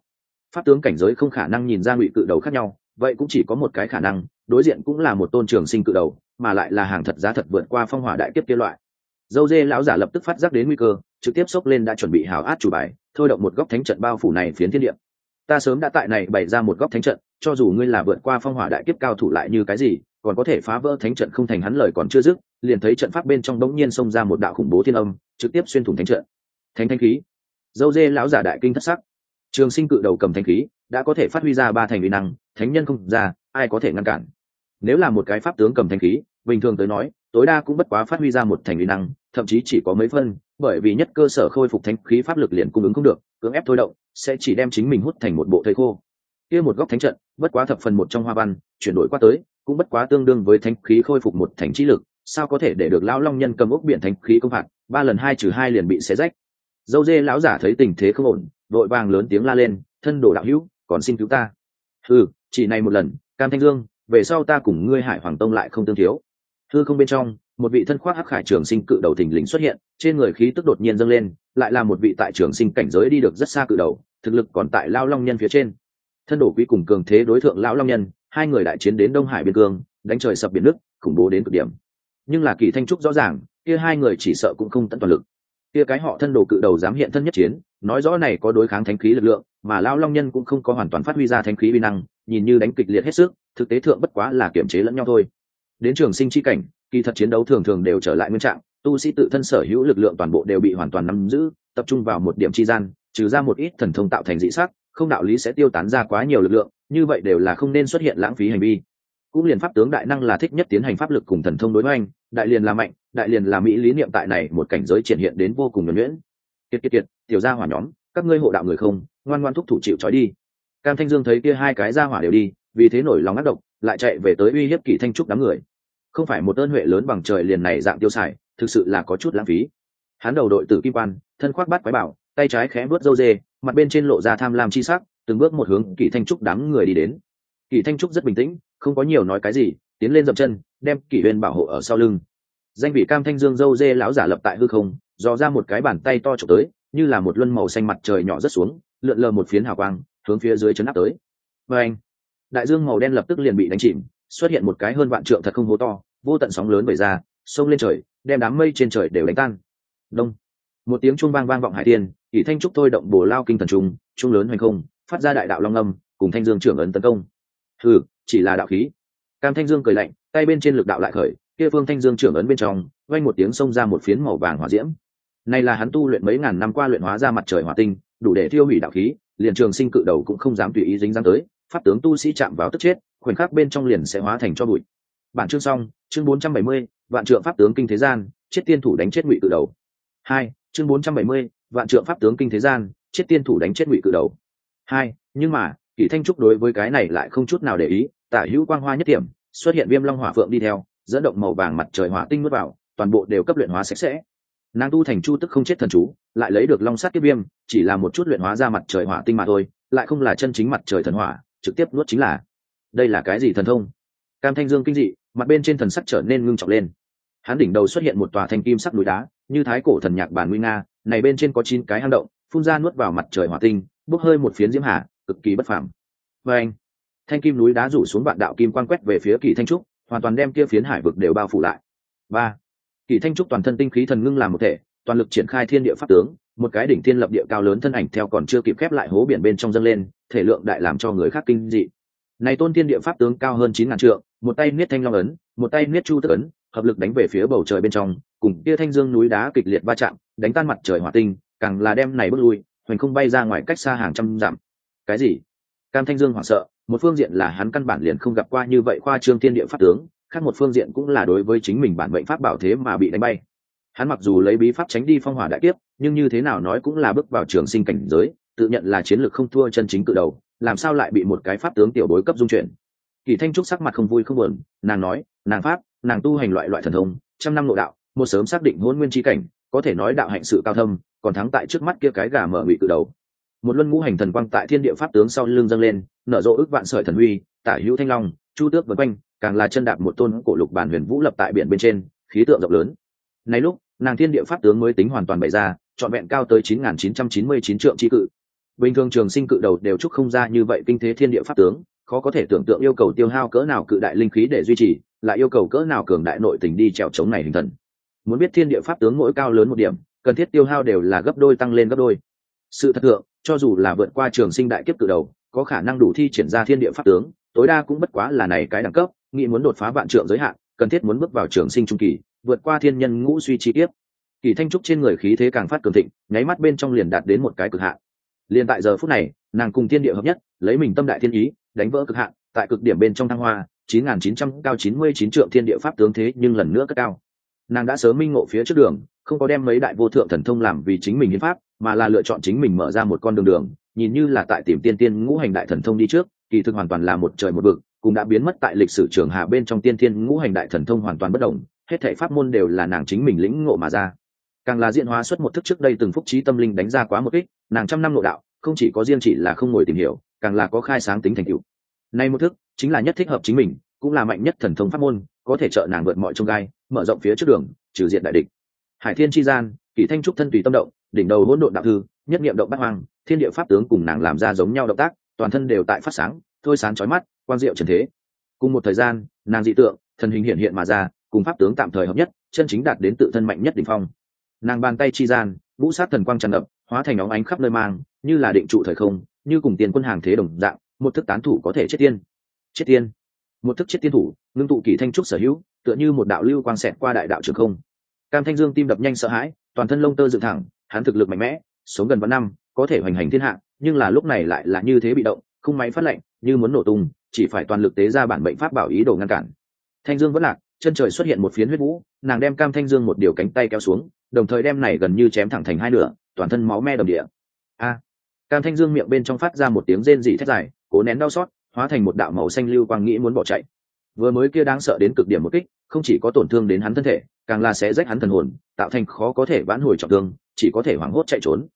Pháp tướng cảnh giới không khả năng nhìn ra ngụy cự đầu khác nhau, vậy cũng chỉ có một cái khả năng, đối diện cũng là một tôn trường sinh cự đầu, mà lại là hàng thật giá thật vượt qua phong hỏa đại kiếp kia loại. Dâu dê lão giả lập tức phát giác đến nguy cơ, trực tiếp xốc lên đã chuẩn bị hào át chủ bài, thôi động một góc thánh trận bao phủ này phiến thiên địa. Ta sớm đã tại này bày ra một góc thánh trận, cho dù ngươi là vượt qua phong hỏa đại kiếp cao thủ lại như cái gì, còn có thể phá vỡ thánh trận không thành hắn lời còn chưa dứt, liền thấy trận pháp bên trong đống nhiên xông ra một đạo khủng bố thiên âm, trực tiếp xuyên thủng thánh trận. Thánh thanh khí dâu dê lão giả đại kinh thất sắc. Trường sinh cự đầu cầm thanh khí, đã có thể phát huy ra ba thành uy năng, thánh nhân không ra, ai có thể ngăn cản? Nếu là một cái pháp tướng cầm thanh khí, bình thường tới nói, tối đa cũng bất quá phát huy ra một thành uy năng, thậm chí chỉ có mấy phân, bởi vì nhất cơ sở khôi phục thanh khí pháp lực liền cung ứng không được, cưỡng ép thôi động, sẽ chỉ đem chính mình hút thành một bộ thây khô. Kia một góc thánh trận, bất quá thập phần một trong hoa văn, chuyển đổi qua tới, cũng bất quá tương đương với thanh khí khôi phục một thành trí lực, sao có thể để được lão long nhân cầm ốc biển thanh khí công phạt, ba lần hai trừ hai liền bị xé rách dâu dê lão giả thấy tình thế không ổn vội vàng lớn tiếng la lên, thân đồ đạo hữu, còn xin cứu ta. Ừ chỉ này một lần, cam thanh dương, về sau ta cùng ngươi hải hoàng tông lại không tương thiếu. Thư không bên trong, một vị thân khoác hắc khải trường sinh cự đầu thình lình xuất hiện, trên người khí tức đột nhiên dâng lên, lại là một vị tại trường sinh cảnh giới đi được rất xa cự đầu, thực lực còn tại lao long nhân phía trên. Thân đổ quý cùng cường thế đối thượng lão long nhân, hai người đại chiến đến đông hải biên cương, đánh trời sập biển nước, khủng bố đến cực điểm. Nhưng là kỳ thanh trúc rõ ràng, kia hai người chỉ sợ cũng không tận toàn lực kia cái họ thân đồ cự đầu dám hiện thân nhất chiến, nói rõ này có đối kháng thánh khí lực lượng, mà lao long nhân cũng không có hoàn toàn phát huy ra thánh khí vi năng, nhìn như đánh kịch liệt hết sức, thực tế thượng bất quá là kiểm chế lẫn nhau thôi. Đến trường sinh chi cảnh, kỳ thật chiến đấu thường thường đều trở lại nguyên trạng, tu sĩ tự thân sở hữu lực lượng toàn bộ đều bị hoàn toàn nắm giữ, tập trung vào một điểm chi gian, trừ ra một ít thần thông tạo thành dị sắc, không đạo lý sẽ tiêu tán ra quá nhiều lực lượng, như vậy đều là không nên xuất hiện lãng phí hành vi cũng liền pháp tướng đại năng là thích nhất tiến hành pháp lực cùng thần thông đối với anh, đại liền là mạnh, đại liền là mỹ lý niệm tại này một cảnh giới triển hiện đến vô cùng nhuẩn nhuyễn. Kiệt kiệt kiệt, tiểu gia hỏa nhóm, các ngươi hộ đạo người không, ngoan ngoan thúc thủ chịu trói đi. Cam thanh dương thấy kia hai cái gia hỏa đều đi, vì thế nổi lòng ác độc, lại chạy về tới uy hiếp kỷ thanh trúc đám người. Không phải một ơn huệ lớn bằng trời liền này dạng tiêu xài, thực sự là có chút lãng phí. Hắn đầu đội tử kim quan, thân khoác bát quái bảo, tay trái khẽ vớt dâu dê, mặt bên trên lộ ra tham lam chi sắc, từng bước một hướng kỷ thanh trúc đám người đi đến. Kỷ thanh trúc rất bình tĩnh không có nhiều nói cái gì, tiến lên dậm chân, đem kỷ huyên bảo hộ ở sau lưng. Danh vị cam thanh dương dâu dê lão giả lập tại hư không, dò ra một cái bàn tay to trộm tới, như là một luân màu xanh mặt trời nhỏ rất xuống, lượn lờ một phiến hào quang, hướng phía dưới chấn áp tới. Và anh, đại dương màu đen lập tức liền bị đánh chìm, xuất hiện một cái hơn vạn trượng thật không hố to, vô tận sóng lớn bởi ra, sông lên trời, đem đám mây trên trời đều đánh tan. Đông. Một tiếng trung vang vang vọng hải tiên, ỷ thanh trúc thôi động bồ lao kinh thần trung trung lớn hoành không, phát ra đại đạo long âm, cùng thanh dương trưởng ấn tấn công. Thử chỉ là đạo khí. Cam thanh dương cười lạnh tay bên trên lực đạo lại khởi kia phương thanh dương trưởng ấn bên trong vang một tiếng xông ra một phiến màu vàng hỏa diễm. Này là hắn tu luyện mấy ngàn năm qua luyện hóa ra mặt trời hỏa tinh đủ để thiêu hủy đạo khí liền trường sinh cự đầu cũng không dám tùy ý dính dáng tới pháp tướng tu sĩ chạm vào tức chết khoảnh khắc bên trong liền sẽ hóa thành cho bụi. Bản chương xong chương 470, vạn trượng pháp tướng kinh thế gian chết tiên thủ đánh chết ngụy cự đầu. Hai chương 470, vạn trượng pháp tướng kinh thế gian chết tiên thủ đánh chết ngụy cự đầu. Hai nhưng mà kỷ thanh trúc đối với cái này lại không chút nào để ý tả hữu quang hoa nhất điểm xuất hiện viêm long hỏa phượng đi theo, dẫn động màu vàng mặt trời hỏa tinh nuốt vào, toàn bộ đều cấp luyện hóa sạch sẽ. Nàng tu thành chu tức không chết thần chú, lại lấy được long sắt kiếp viêm, chỉ là một chút luyện hóa ra mặt trời hỏa tinh mà thôi, lại không là chân chính mặt trời thần hỏa, trực tiếp nuốt chính là. Đây là cái gì thần thông? Cam thanh dương kinh dị, mặt bên trên thần sắc trở nên ngưng trọng lên. Hắn đỉnh đầu xuất hiện một tòa thanh kim sắc núi đá, như thái cổ thần nhạc bản nguy nga, này bên trên có chín cái hang động, phun ra nuốt vào mặt trời hỏa tinh, bốc hơi một phiến diễm hà, cực kỳ bất phẳng vê anh thanh kim núi đá rủ xuống vạn đạo kim quan quét về phía kỳ thanh trúc, hoàn toàn đem kia phiến hải vực đều bao phủ lại. Ba, kỳ thanh trúc toàn thân tinh khí thần ngưng làm một thể, toàn lực triển khai thiên địa pháp tướng, một cái đỉnh thiên lập địa cao lớn thân ảnh theo còn chưa kịp khép lại hố biển bên trong dâng lên, thể lượng đại làm cho người khác kinh dị. Này tôn thiên địa pháp tướng cao hơn chín ngàn trượng, một tay niết thanh long ấn, một tay niết chu tức ấn, hợp lực đánh về phía bầu trời bên trong, cùng kia thanh dương núi đá kịch liệt va chạm, đánh tan mặt trời hỏa tinh, càng là đem này bước lui, hoành không bay ra ngoài cách xa hàng trăm dặm. Cái gì? Cam thanh dương hoảng sợ một phương diện là hắn căn bản liền không gặp qua như vậy khoa trương thiên địa pháp tướng, khác một phương diện cũng là đối với chính mình bản mệnh pháp bảo thế mà bị đánh bay. Hắn mặc dù lấy bí pháp tránh đi phong hỏa đại kiếp, nhưng như thế nào nói cũng là bước vào trường sinh cảnh giới, tự nhận là chiến lược không thua chân chính cự đầu, làm sao lại bị một cái pháp tướng tiểu bối cấp dung chuyển. Kỳ thanh trúc sắc mặt không vui không buồn, nàng nói, nàng pháp, nàng tu hành loại loại thần thông, trăm năm nội đạo, một sớm xác định hôn nguyên tri cảnh, có thể nói đạo hạnh sự cao thâm, còn thắng tại trước mắt kia cái gà mở ngụy cự đầu một luân ngũ hành thần quang tại thiên địa pháp tướng sau lưng dâng lên, nở rộ ước vạn sợi thần huy, tả hữu thanh long, chu tước vân quanh, càng là chân đạp một tôn cổ lục bản huyền vũ lập tại biển bên trên, khí tượng rộng lớn. Này lúc, nàng thiên địa pháp tướng mới tính hoàn toàn bày ra, trọn vẹn cao tới chín nghìn chín trăm chín mươi chín trượng tri cự. Bình thường trường sinh cự đầu đều trúc không ra như vậy kinh thế thiên địa pháp tướng, khó có thể tưởng tượng yêu cầu tiêu hao cỡ nào cự đại linh khí để duy trì, lại yêu cầu cỡ nào cường đại nội tình đi trèo chống này hình thần. Muốn biết thiên địa pháp tướng mỗi cao lớn một điểm, cần thiết tiêu hao đều là gấp đôi tăng lên gấp đôi. Sự thật thượng cho dù là vượt qua trường sinh đại kiếp cự đầu, có khả năng đủ thi triển ra thiên địa pháp tướng, tối đa cũng bất quá là này cái đẳng cấp, nghĩ muốn đột phá vạn trượng giới hạn, cần thiết muốn bước vào trường sinh trung kỳ, vượt qua thiên nhân ngũ suy chi tiếp kỳ thanh trúc trên người khí thế càng phát cường thịnh, nháy mắt bên trong liền đạt đến một cái cực hạn. Liền tại giờ phút này, nàng cùng thiên địa hợp nhất, lấy mình tâm đại thiên ý, đánh vỡ cực hạn, tại cực điểm bên trong thăng hoa, chín nghìn chín trăm cao chín mươi chín trượng thiên địa pháp tướng thế nhưng lần nữa cất cao. Nàng đã sớm minh ngộ phía trước đường, không có đem mấy đại vô thượng thần thông làm vì chính mình hiến pháp mà là lựa chọn chính mình mở ra một con đường đường, nhìn như là tại tìm tiên tiên ngũ hành đại thần thông đi trước, kỳ thực hoàn toàn là một trời một vực, cũng đã biến mất tại lịch sử trường hạ bên trong tiên tiên ngũ hành đại thần thông hoàn toàn bất động, hết thảy pháp môn đều là nàng chính mình lĩnh ngộ mà ra. Càng là diễn hóa xuất một thức trước đây từng phúc trí tâm linh đánh ra quá một kích, nàng trăm năm nội đạo, không chỉ có riêng chỉ là không ngồi tìm hiểu, càng là có khai sáng tính thành tựu. Nay một thức chính là nhất thích hợp chính mình, cũng là mạnh nhất thần thông pháp môn, có thể trợ nàng vượt mọi trông gai, mở rộng phía trước đường, trừ diện đại địch. Hải thiên chi gian kỷ thanh trúc thân tùy tâm động, đỉnh đầu hỗn độn đạo thư, nhất nghiệm động bát hoang, thiên địa pháp tướng cùng nàng làm ra giống nhau động tác, toàn thân đều tại phát sáng, thôi sáng chói mắt, quang diệu trần thế. Cùng một thời gian, nàng dị tượng, thần hình hiện hiện mà ra, cùng pháp tướng tạm thời hợp nhất, chân chính đạt đến tự thân mạnh nhất đỉnh phong. Nàng bàn tay chi gian vũ sát thần quang tràn ngập, hóa thành óng ánh khắp nơi mang, như là định trụ thời không, như cùng tiền quân hàng thế đồng dạng, một thức tán thủ có thể chết tiên. Chết tiên. Một thức chết tiên thủ, ngưng tụ kỳ thanh trúc sở hữu, tựa như một đạo lưu quang xẹt qua đại đạo trường không. Cam thanh dương tim đập nhanh sợ hãi toàn thân lông tơ dựng thẳng, hắn thực lực mạnh mẽ, sống gần vạn năm, có thể hoành hành thiên hạ, nhưng là lúc này lại là như thế bị động, không máy phát lệnh như muốn nổ tung, chỉ phải toàn lực tế ra bản bệnh pháp bảo ý đồ ngăn cản. Thanh dương vẫn lạc, chân trời xuất hiện một phiến huyết vũ, nàng đem cam thanh dương một điều cánh tay kéo xuống, đồng thời đem này gần như chém thẳng thành hai nửa, toàn thân máu me đầm địa. A! Cam thanh dương miệng bên trong phát ra một tiếng rên rỉ thét dài, cố nén đau xót, hóa thành một đạo màu xanh lưu quang nghĩ muốn bỏ chạy vừa mới kia đáng sợ đến cực điểm một kích, không chỉ có tổn thương đến hắn thân thể, càng là sẽ rách hắn thần hồn, tạo thành khó có thể vãn hồi trọng thương, chỉ có thể hoảng hốt chạy trốn.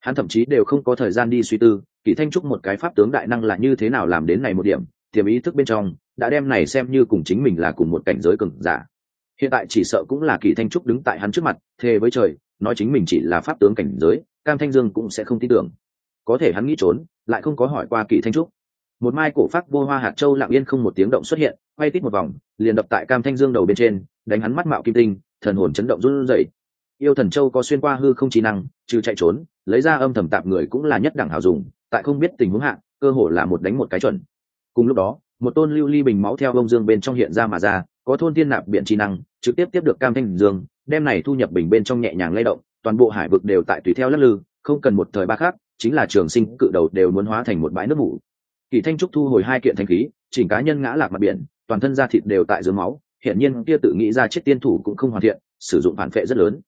Hắn thậm chí đều không có thời gian đi suy tư, kỳ thanh trúc một cái pháp tướng đại năng là như thế nào làm đến này một điểm, tiềm ý thức bên trong, đã đem này xem như cùng chính mình là cùng một cảnh giới cường giả. Hiện tại chỉ sợ cũng là kỳ thanh trúc đứng tại hắn trước mặt, thề với trời, nói chính mình chỉ là pháp tướng cảnh giới, cam thanh dương cũng sẽ không tin tưởng. Có thể hắn nghĩ trốn, lại không có hỏi qua kỳ thanh trúc. Một mai cổ pháp vô hoa hạt châu lặng yên không một tiếng động xuất hiện quay tít một vòng, liền đập tại cam thanh dương đầu bên trên, đánh hắn mắt mạo kim tinh, thần hồn chấn động run rẩy. Yêu thần châu có xuyên qua hư không trí năng, trừ chạy trốn, lấy ra âm thầm tạp người cũng là nhất đẳng hảo dùng, tại không biết tình huống hạn cơ hồ là một đánh một cái chuẩn. Cùng lúc đó, một tôn lưu ly bình máu theo bông dương bên trong hiện ra mà ra, có thôn tiên nạp biện trí năng, trực tiếp tiếp được cam thanh dương, đem này thu nhập bình bên trong nhẹ nhàng lay động, toàn bộ hải vực đều tại tùy theo lắc lư, không cần một thời ba khác chính là trường sinh cự đầu đều muốn hóa thành một bãi nước mủ kỳ thanh trúc thu hồi hai kiện thanh khí, chỉnh cá nhân ngã lạc mặt biển toàn thân da thịt đều tại dưới máu hiện nhiên kia tự nghĩ ra chết tiên thủ cũng không hoàn thiện, sử dụng phản phệ rất lớn.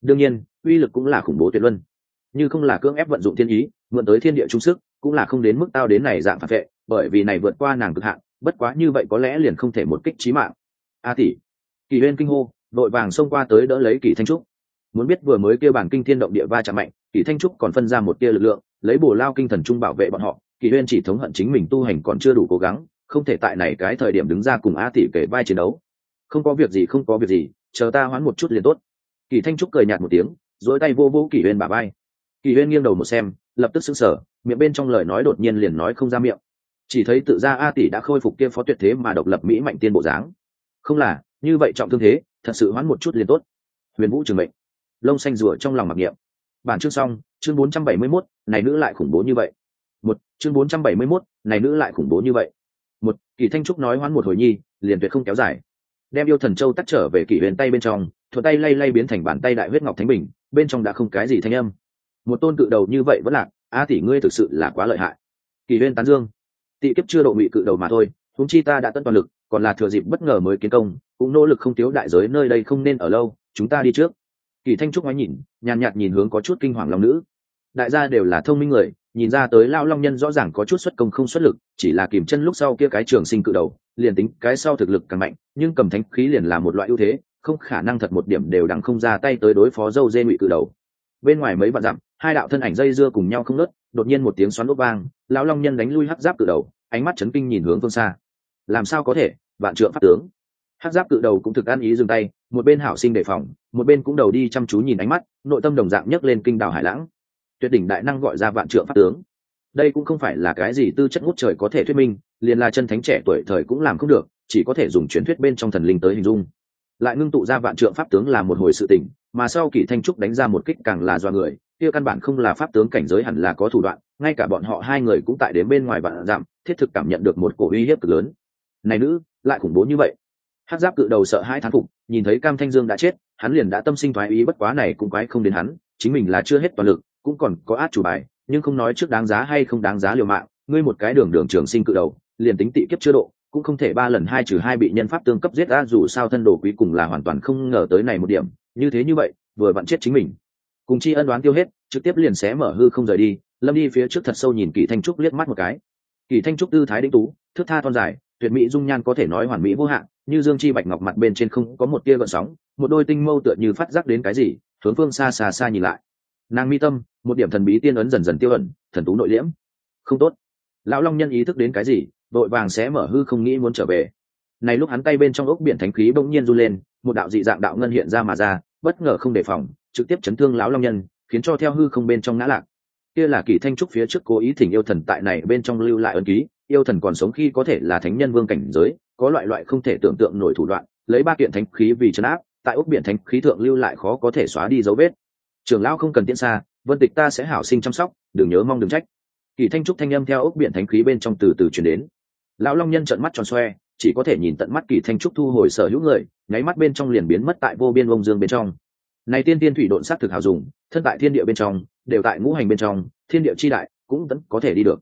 Đương nhiên, uy lực cũng là khủng bố tuyệt luân. Như không là cưỡng ép vận dụng thiên ý, mượn tới thiên địa trung sức, cũng là không đến mức tao đến này dạng phản vệ, bởi vì này vượt qua nàng cực hạn, bất quá như vậy có lẽ liền không thể một kích trí mạng. A tỷ, kỳ huyên kinh hô, đội vàng xông qua tới đỡ lấy kỳ thanh trúc. Muốn biết vừa mới kêu bản kinh thiên động địa va chạm mạnh, kỳ thanh trúc còn phân ra một tia lực lượng, lấy bổ lao kinh thần trung bảo vệ bọn họ. Kỳ huyên chỉ thống hận chính mình tu hành còn chưa đủ cố gắng không thể tại này cái thời điểm đứng ra cùng a tỷ kể vai chiến đấu. Không có việc gì không có việc gì chờ ta hoán một chút liền tốt. Kỳ thanh trúc cười nhạt một tiếng dỗi tay vô vô kỷ huyên bà bay kỳ huyên nghiêng đầu một xem lập tức sững sờ miệng bên trong lời nói đột nhiên liền nói không ra miệng. Chỉ thấy tự ra a tỷ đã khôi phục kia phó tuyệt thế mà độc lập mỹ mạnh tiên bộ dáng. Không là như vậy trọng thương thế thật sự hoán một chút liền tốt. Huyền vũ trường mệnh. Lông xanh rủa trong lòng mặc niệm. Bản chương xong chương 471, này nữ lại khủng bố như vậy. Một chương 471, này nữ lại khủng bố như vậy một, kỳ thanh trúc nói hoán một hồi nhi, liền tuyệt không kéo dài. Đem yêu thần châu tắt trở về kỷ huyền tay bên trong thuật tay lay lay biến thành bàn tay đại huyết ngọc thánh bình, bên trong đã không cái gì thanh âm. Một tôn cự đầu như vậy vẫn lạc a tỷ ngươi thực sự là quá lợi hại. Kỷ huyền tán dương. Tị kiếp chưa độ ngụy cự đầu mà thôi húng chi ta đã tận toàn lực, còn là thừa dịp bất ngờ mới kiến công, cũng nỗ lực không thiếu đại giới nơi đây không nên ở lâu, chúng ta đi trước. Kỳ thanh trúc ngoái nhìn, nhàn nhạt nhìn hướng có chút kinh hoàng lòng nữ. Đại gia đều là thông minh người nhìn ra tới lao long nhân rõ ràng có chút xuất công không xuất lực, chỉ là kìm chân lúc sau kia cái trường sinh cự đầu, liền tính cái sau thực lực càng mạnh, nhưng cầm thánh khí liền là một loại ưu thế, không khả năng thật một điểm đều đằng không ra tay tới đối phó dâu dê ngụy cự đầu. Bên ngoài mấy vạn dặm, hai đạo thân ảnh dây dưa cùng nhau không nớt đột nhiên một tiếng xoắn lốp vang, lão long nhân đánh lui hắc giáp cự đầu, ánh mắt chấn kinh nhìn hướng phương xa. Làm sao có thể, vạn trượng pháp tướng. Hắc giáp cự đầu cũng thực ăn ý dừng tay, một bên hảo sinh đề phòng, một bên cũng đầu đi chăm chú nhìn ánh mắt, nội tâm đồng dạng nhấc lên kinh đảo hải lãng tuyệt đỉnh đại năng gọi ra vạn trượng pháp tướng. Đây cũng không phải là cái gì tư chất ngút trời có thể thuyết minh, liền là chân thánh trẻ tuổi thời cũng làm không được, chỉ có thể dùng truyền thuyết bên trong thần linh tới hình dung. Lại ngưng tụ ra vạn trượng pháp tướng là một hồi sự tình, mà sau kỳ thanh trúc đánh ra một kích càng là do người, kia căn bản không là pháp tướng cảnh giới hẳn là có thủ đoạn, ngay cả bọn họ hai người cũng tại đến bên ngoài vạn giảm thiết thực cảm nhận được một cổ uy hiếp cực lớn. Này nữ, lại khủng bố như vậy. Hát giáp cự đầu sợ hai thán phục, nhìn thấy cam thanh dương đã chết, hắn liền đã tâm sinh thoái ý bất quá này cũng quái không đến hắn, chính mình là chưa hết toàn lực cũng còn có át chủ bài, nhưng không nói trước đáng giá hay không đáng giá liều mạng, ngươi một cái đường đường trường sinh cự đầu, liền tính tị kiếp chưa độ, cũng không thể ba lần hai trừ hai bị nhân pháp tương cấp giết ra dù sao thân đồ quý cùng là hoàn toàn không ngờ tới này một điểm, như thế như vậy, vừa vặn chết chính mình. Cùng chi ân đoán tiêu hết, trực tiếp liền xé mở hư không rời đi, lâm đi phía trước thật sâu nhìn kỳ thanh trúc liếc mắt một cái. Kỳ thanh trúc tư thái đĩnh tú, thước tha thon dài, tuyệt mỹ dung nhan có thể nói hoàn mỹ vô hạn, như dương chi bạch ngọc mặt bên trên không có một tia gợn sóng, một đôi tinh mâu tựa như phát giác đến cái gì, hướng phương xa xa xa nhìn lại nàng mi tâm, một điểm thần bí tiên ấn dần dần tiêu ẩn, thần tú nội liễm. Không tốt. Lão long nhân ý thức đến cái gì, vội vàng sẽ mở hư không nghĩ muốn trở về. Này lúc hắn tay bên trong ốc biển thánh khí bỗng nhiên run lên, một đạo dị dạng đạo ngân hiện ra mà ra, bất ngờ không đề phòng, trực tiếp chấn thương lão long nhân, khiến cho theo hư không bên trong ngã lạc. Kia là kỳ thanh trúc phía trước cố ý thỉnh yêu thần tại này bên trong lưu lại ấn ký, yêu thần còn sống khi có thể là thánh nhân vương cảnh giới, có loại loại không thể tưởng tượng nổi thủ đoạn, lấy ba kiện thánh khí vì chấn áp, tại ốc biển thánh khí thượng lưu lại khó có thể xóa đi dấu vết trưởng lão không cần tiễn xa, vân tịch ta sẽ hảo sinh chăm sóc, đừng nhớ mong đừng trách. Kỳ thanh trúc thanh âm theo ốc biển thánh khí bên trong từ từ chuyển đến. Lão long nhân trợn mắt tròn xoe, chỉ có thể nhìn tận mắt kỳ thanh trúc thu hồi sở hữu người, nháy mắt bên trong liền biến mất tại vô biên bông dương bên trong. Này tiên tiên thủy độn sát thực hào dùng, thân tại thiên địa bên trong, đều tại ngũ hành bên trong, thiên địa chi đại cũng vẫn có thể đi được.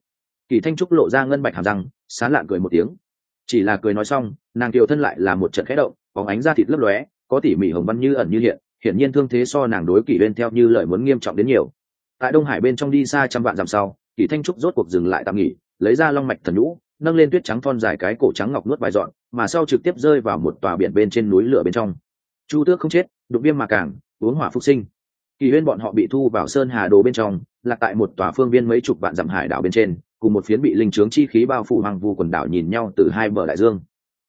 Kỳ thanh trúc lộ ra ngân bạch hàm răng, sán lạn cười một tiếng. Chỉ là cười nói xong, nàng kiều thân lại là một trận khẽ động, bóng ánh da thịt lấp lóe, có tỉ mỉ hồng văn như ẩn như hiện hiển nhiên thương thế so nàng đối kỷ bên theo như lời muốn nghiêm trọng đến nhiều. Tại đông hải bên trong đi xa trăm vạn dặm sau, kỷ thanh trúc rốt cuộc dừng lại tạm nghỉ, lấy ra long mạch thần nhũ, nâng lên tuyết trắng thon dài cái cổ trắng ngọc nuốt vài dọn, mà sau trực tiếp rơi vào một tòa biển bên trên núi lửa bên trong. Chu tước không chết, đụng viêm mà càng uống hỏa phục sinh. Kỳ huyên bọn họ bị thu vào sơn hà đồ bên trong, là tại một tòa phương viên mấy chục vạn dặm hải đảo bên trên, cùng một phiến bị linh trướng chi khí bao phủ hoàng vu quần đảo nhìn nhau từ hai bờ đại dương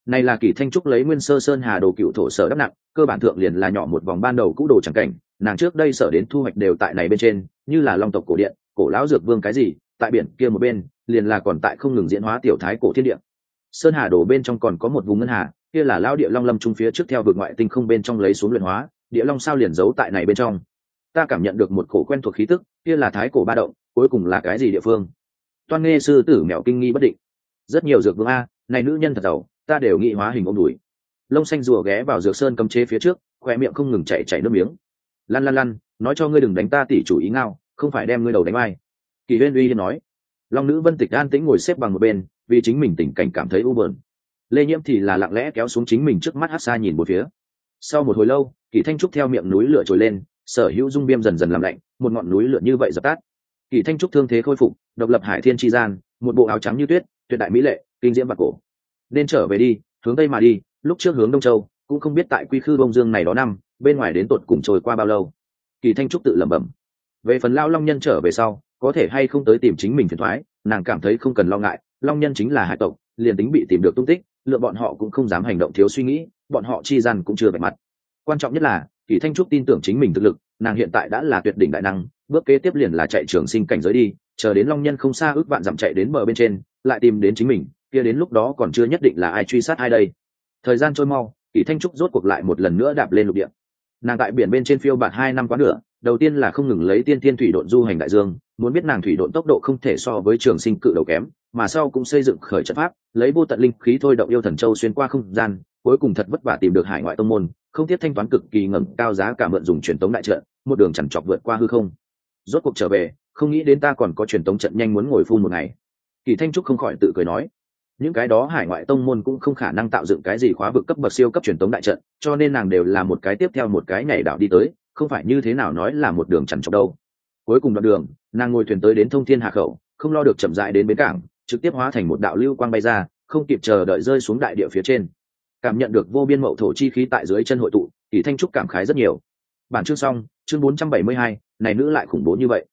này là kỳ thanh trúc lấy nguyên sơ sơn hà đồ cựu thổ sở đắp nặng, cơ bản thượng liền là nhỏ một vòng ban đầu cũ đồ chẳng cảnh, nàng trước đây sở đến thu hoạch đều tại này bên trên, như là long tộc cổ điện, cổ lão dược vương cái gì, tại biển kia một bên, liền là còn tại không ngừng diễn hóa tiểu thái cổ thiên địa. Sơn hà đổ bên trong còn có một vùng ngân hà, kia là lao địa long lâm trung phía trước theo vực ngoại tinh không bên trong lấy xuống luyện hóa, địa long sao liền giấu tại này bên trong. Ta cảm nhận được một cổ quen thuộc khí tức, kia là thái cổ ba động, cuối cùng là cái gì địa phương? Toan nghe sư tử mèo kinh nghi bất định. Rất nhiều dược vương a, này nữ nhân thật giàu ta đều nghĩ hóa hình ông đùi. Lông xanh rùa ghé vào dược sơn cấm chế phía trước, khoe miệng không ngừng chạy chạy nước miếng. Lăn lăn lăn nói cho ngươi đừng đánh ta tỉ chủ ý ngao, không phải đem ngươi đầu đánh ai. Kỳ huyên uy nói. Long nữ vân tịch an tĩnh ngồi xếp bằng một bên, vì chính mình tình cảnh cảm thấy u bờn lê nhiễm thì là lặng lẽ kéo xuống chính mình trước mắt hát xa nhìn một phía. Sau một hồi lâu, kỳ thanh trúc theo miệng núi lửa trồi lên, sở hữu dung biêm dần dần làm lạnh, một ngọn núi lửa như vậy dập tắt. Kỳ thanh trúc thương thế khôi phục, độc lập hải thiên tri gian, một bộ áo trắng như tuyết, tuyệt đại mỹ lệ, kinh diễm bạc cổ nên trở về đi, hướng tây mà đi, lúc trước hướng đông châu, cũng không biết tại quy khư bông dương này đó năm, bên ngoài đến tột cùng trôi qua bao lâu. Kỳ thanh trúc tự lẩm bẩm. Về phần lao long nhân trở về sau, có thể hay không tới tìm chính mình phiền thoái, nàng cảm thấy không cần lo ngại, long nhân chính là hải tộc, liền tính bị tìm được tung tích, lựa bọn họ cũng không dám hành động thiếu suy nghĩ, bọn họ chi gian cũng chưa vẻ mặt. Quan trọng nhất là, kỳ thanh trúc tin tưởng chính mình thực lực, nàng hiện tại đã là tuyệt đỉnh đại năng, bước kế tiếp liền là chạy trường sinh cảnh giới đi, chờ đến long nhân không xa ước vạn dặm chạy đến bờ bên trên, lại tìm đến chính mình kia đến lúc đó còn chưa nhất định là ai truy sát ai đây. Thời gian trôi mau kỷ thanh trúc rốt cuộc lại một lần nữa đạp lên lục địa. Nàng tại biển bên trên phiêu bạt hai năm quá nửa, đầu tiên là không ngừng lấy tiên tiên thủy độn du hành đại dương muốn biết nàng thủy độn tốc độ không thể so với trường sinh cự đầu kém mà sau cũng xây dựng khởi trận pháp lấy vô tận linh khí thôi động yêu thần châu xuyên qua không gian cuối cùng thật vất vả tìm được hải ngoại tông môn không tiếp thanh toán cực kỳ ngẩng cao giá cả mượn dùng truyền tống đại trận một đường chẳng chọc vượt qua hư không. Rốt cuộc trở về không nghĩ đến ta còn có truyền tống trận nhanh muốn ngồi phun một ngày. Kỳ thanh trúc không khỏi tự cười nói những cái đó hải ngoại tông môn cũng không khả năng tạo dựng cái gì khóa vực cấp bậc siêu cấp truyền tống đại trận cho nên nàng đều là một cái tiếp theo một cái nhảy đảo đi tới không phải như thế nào nói là một đường chẳng chọc đâu. Cuối cùng đoạn đường nàng ngồi thuyền tới đến thông thiên hạ khẩu không lo được chậm dại đến bến cảng trực tiếp hóa thành một đạo lưu quang bay ra không kịp chờ đợi rơi xuống đại địa phía trên. Cảm nhận được vô biên mậu thổ chi khí tại dưới chân hội tụ thì thanh trúc cảm khái rất nhiều. Bản chương xong chương 472, này nữ lại khủng bố như vậy.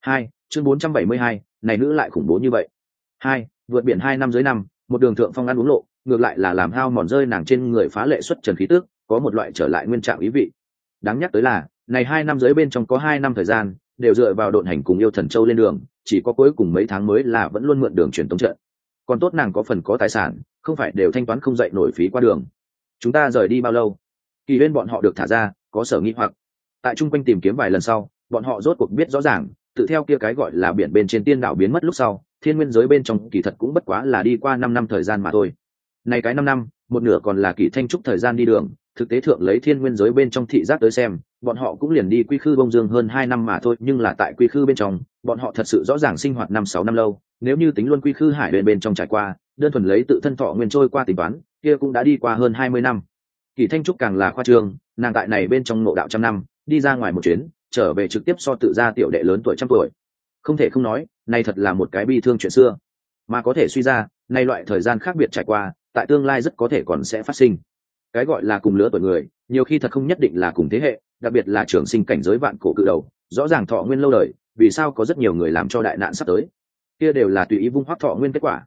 Hai chương 472, này nữ lại khủng bố như vậy. Hai vượt biển hai năm dưới năm, một đường thượng phong ăn uống lộ, ngược lại là làm hao mòn rơi nàng trên người phá lệ xuất trần khí tước có một loại trở lại nguyên trạng ý vị. Đáng nhắc tới là, này hai năm dưới bên trong có hai năm thời gian, đều dựa vào độn hành cùng yêu thần châu lên đường, chỉ có cuối cùng mấy tháng mới là vẫn luôn mượn đường truyền tống trận. Còn tốt nàng có phần có tài sản, không phải đều thanh toán không dậy nổi phí qua đường. Chúng ta rời đi bao lâu? Kỳ bên bọn họ được thả ra, có sở nghi hoặc. Tại chung quanh tìm kiếm vài lần sau, bọn họ rốt cuộc biết rõ ràng, tự theo kia cái gọi là biển bên trên tiên đảo biến mất lúc sau thiên nguyên giới bên trong kỳ thật cũng bất quá là đi qua năm năm thời gian mà thôi. Này cái năm năm, một nửa còn là kỳ thanh trúc thời gian đi đường, thực tế thượng lấy thiên nguyên giới bên trong thị giác tới xem, bọn họ cũng liền đi quy khư bông dương hơn hai năm mà thôi, nhưng là tại quy khư bên trong, bọn họ thật sự rõ ràng sinh hoạt năm sáu năm lâu, nếu như tính luôn quy khư hải bên bên trong trải qua, đơn thuần lấy tự thân thọ nguyên trôi qua tính toán, kia cũng đã đi qua hơn hai mươi năm. Kỳ thanh trúc càng là khoa trương, nàng tại này bên trong nội đạo trăm năm, đi ra ngoài một chuyến, trở về trực tiếp so tự ra tiểu đệ lớn tuổi trăm tuổi. Không thể không nói này thật là một cái bi thương chuyện xưa. Mà có thể suy ra, nay loại thời gian khác biệt trải qua, tại tương lai rất có thể còn sẽ phát sinh. Cái gọi là cùng lứa tuổi người, nhiều khi thật không nhất định là cùng thế hệ, đặc biệt là trường sinh cảnh giới vạn cổ cự đầu, rõ ràng thọ nguyên lâu đời, vì sao có rất nhiều người làm cho đại nạn sắp tới. Kia đều là tùy ý vung hoác thọ nguyên kết quả.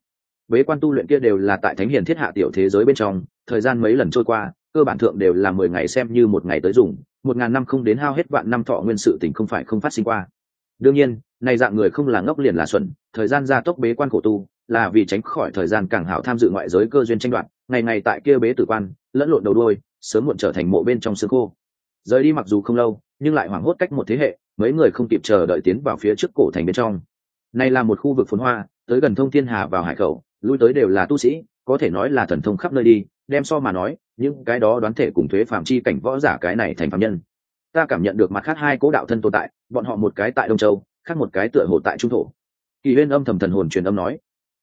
Bế quan tu luyện kia đều là tại thánh hiền thiết hạ tiểu thế giới bên trong, thời gian mấy lần trôi qua, cơ bản thượng đều là mười ngày xem như một ngày tới dùng, một ngàn năm không đến hao hết vạn năm thọ nguyên sự tình không phải không phát sinh qua. Đương nhiên này dạng người không là ngốc liền là xuẩn, thời gian gia tốc bế quan khổ tu, là vì tránh khỏi thời gian càng hảo tham dự ngoại giới cơ duyên tranh đoạt, ngày ngày tại kia bế tử quan, lẫn lộn đầu đuôi, sớm muộn trở thành mộ bên trong xương khô. Rời đi mặc dù không lâu, nhưng lại hoảng hốt cách một thế hệ, mấy người không kịp chờ đợi tiến vào phía trước cổ thành bên trong. Này là một khu vực phồn hoa, tới gần thông thiên hà vào hải khẩu, lui tới đều là tu sĩ, có thể nói là thần thông khắp nơi đi, đem so mà nói, những cái đó đoán thể cùng thuế phạm chi cảnh võ giả cái này thành phạm nhân. Ta cảm nhận được mặt khác hai cố đạo thân tồn tại, bọn họ một cái tại đông châu khác một cái tựa hồ tại trung thổ. Kỳ huyên âm thầm thần hồn truyền âm nói,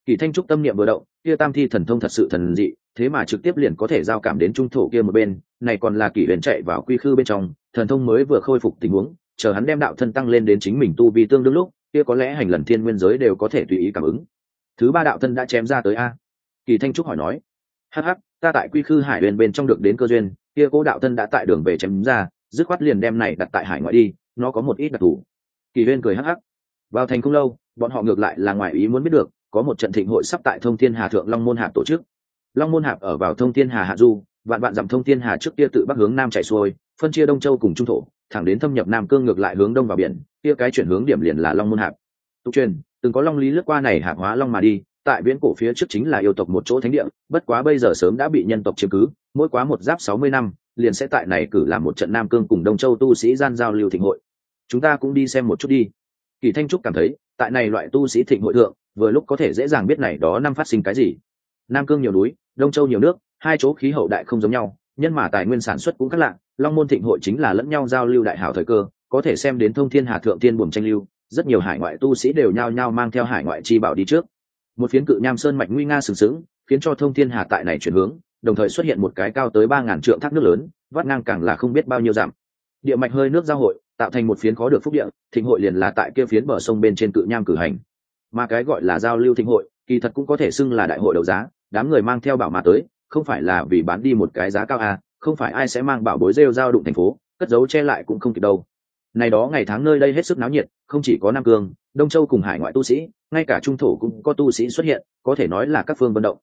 kỳ thanh trúc tâm niệm vừa động, kia tam thi thần thông thật sự thần dị, thế mà trực tiếp liền có thể giao cảm đến trung thổ kia một bên, này còn là kỳ huyền chạy vào quy khư bên trong, thần thông mới vừa khôi phục tình huống, chờ hắn đem đạo thân tăng lên đến chính mình tu vi tương đương lúc, kia có lẽ hành lần thiên nguyên giới đều có thể tùy ý cảm ứng. Thứ ba đạo thân đã chém ra tới a. Kỳ thanh trúc hỏi nói hh ta tại quy khư hải huyền bên trong được đến cơ duyên, kia cố đạo thân đã tại đường về chém ra, dứt khoát liền đem này đặt tại hải ngoại đi, nó có một ít đặc thù kỳ huyên cười hắc hắc. Vào thành không lâu, bọn họ ngược lại là ngoài ý muốn biết được, có một trận thịnh hội sắp tại thông thiên hà thượng long môn hạp tổ chức. Long môn hạp ở vào thông thiên hà hạ du, vạn vạn dặm thông thiên hà trước kia tự bắc hướng nam chạy xuôi, phân chia đông châu cùng trung thổ, thẳng đến thâm nhập nam cương ngược lại hướng đông vào biển, kia cái chuyển hướng điểm liền là long môn hạp. Tục truyền, từng có long lý lướt qua này hạp hóa long mà đi, tại viễn cổ phía trước chính là yêu tộc một chỗ thánh địa, bất quá bây giờ sớm đã bị nhân tộc chiếm cứ, mỗi quá một giáp sáu mươi năm, liền sẽ tại này cử làm một trận nam cương cùng đông châu tu sĩ gian giao lưu thịnh hội chúng ta cũng đi xem một chút đi. Kỳ thanh trúc cảm thấy, tại này loại tu sĩ thịnh hội thượng, vừa lúc có thể dễ dàng biết này đó năm phát sinh cái gì. Nam cương nhiều núi, đông châu nhiều nước, hai chỗ khí hậu đại không giống nhau, nhân mà tài nguyên sản xuất cũng khác lạ, long môn thịnh hội chính là lẫn nhau giao lưu đại hảo thời cơ, có thể xem đến thông thiên hà thượng tiên buồm tranh lưu, rất nhiều hải ngoại tu sĩ đều nhao nhao mang theo hải ngoại chi bảo đi trước. Một phiến cự nham sơn mạch nguy nga sừng sững, khiến cho thông thiên hà tại này chuyển hướng, đồng thời xuất hiện một cái cao tới ba ngàn trượng thác nước lớn, vắt ngang càng là không biết bao nhiêu dặm. Địa mạch hơi nước giao hội tạo thành một phiến khó được phúc địa, thịnh hội liền là tại kia phiến bờ sông bên trên cự nham cử hành. Mà cái gọi là giao lưu thịnh hội, kỳ thật cũng có thể xưng là đại hội đấu giá, đám người mang theo bảo mà tới, không phải là vì bán đi một cái giá cao à không phải ai sẽ mang bảo bối rêu giao đụng thành phố, cất giấu che lại cũng không kịp đâu. Này đó ngày tháng nơi đây hết sức náo nhiệt, không chỉ có nam cương, đông châu cùng hải ngoại tu sĩ, ngay cả trung thổ cũng có tu sĩ xuất hiện, có thể nói là các phương vận động.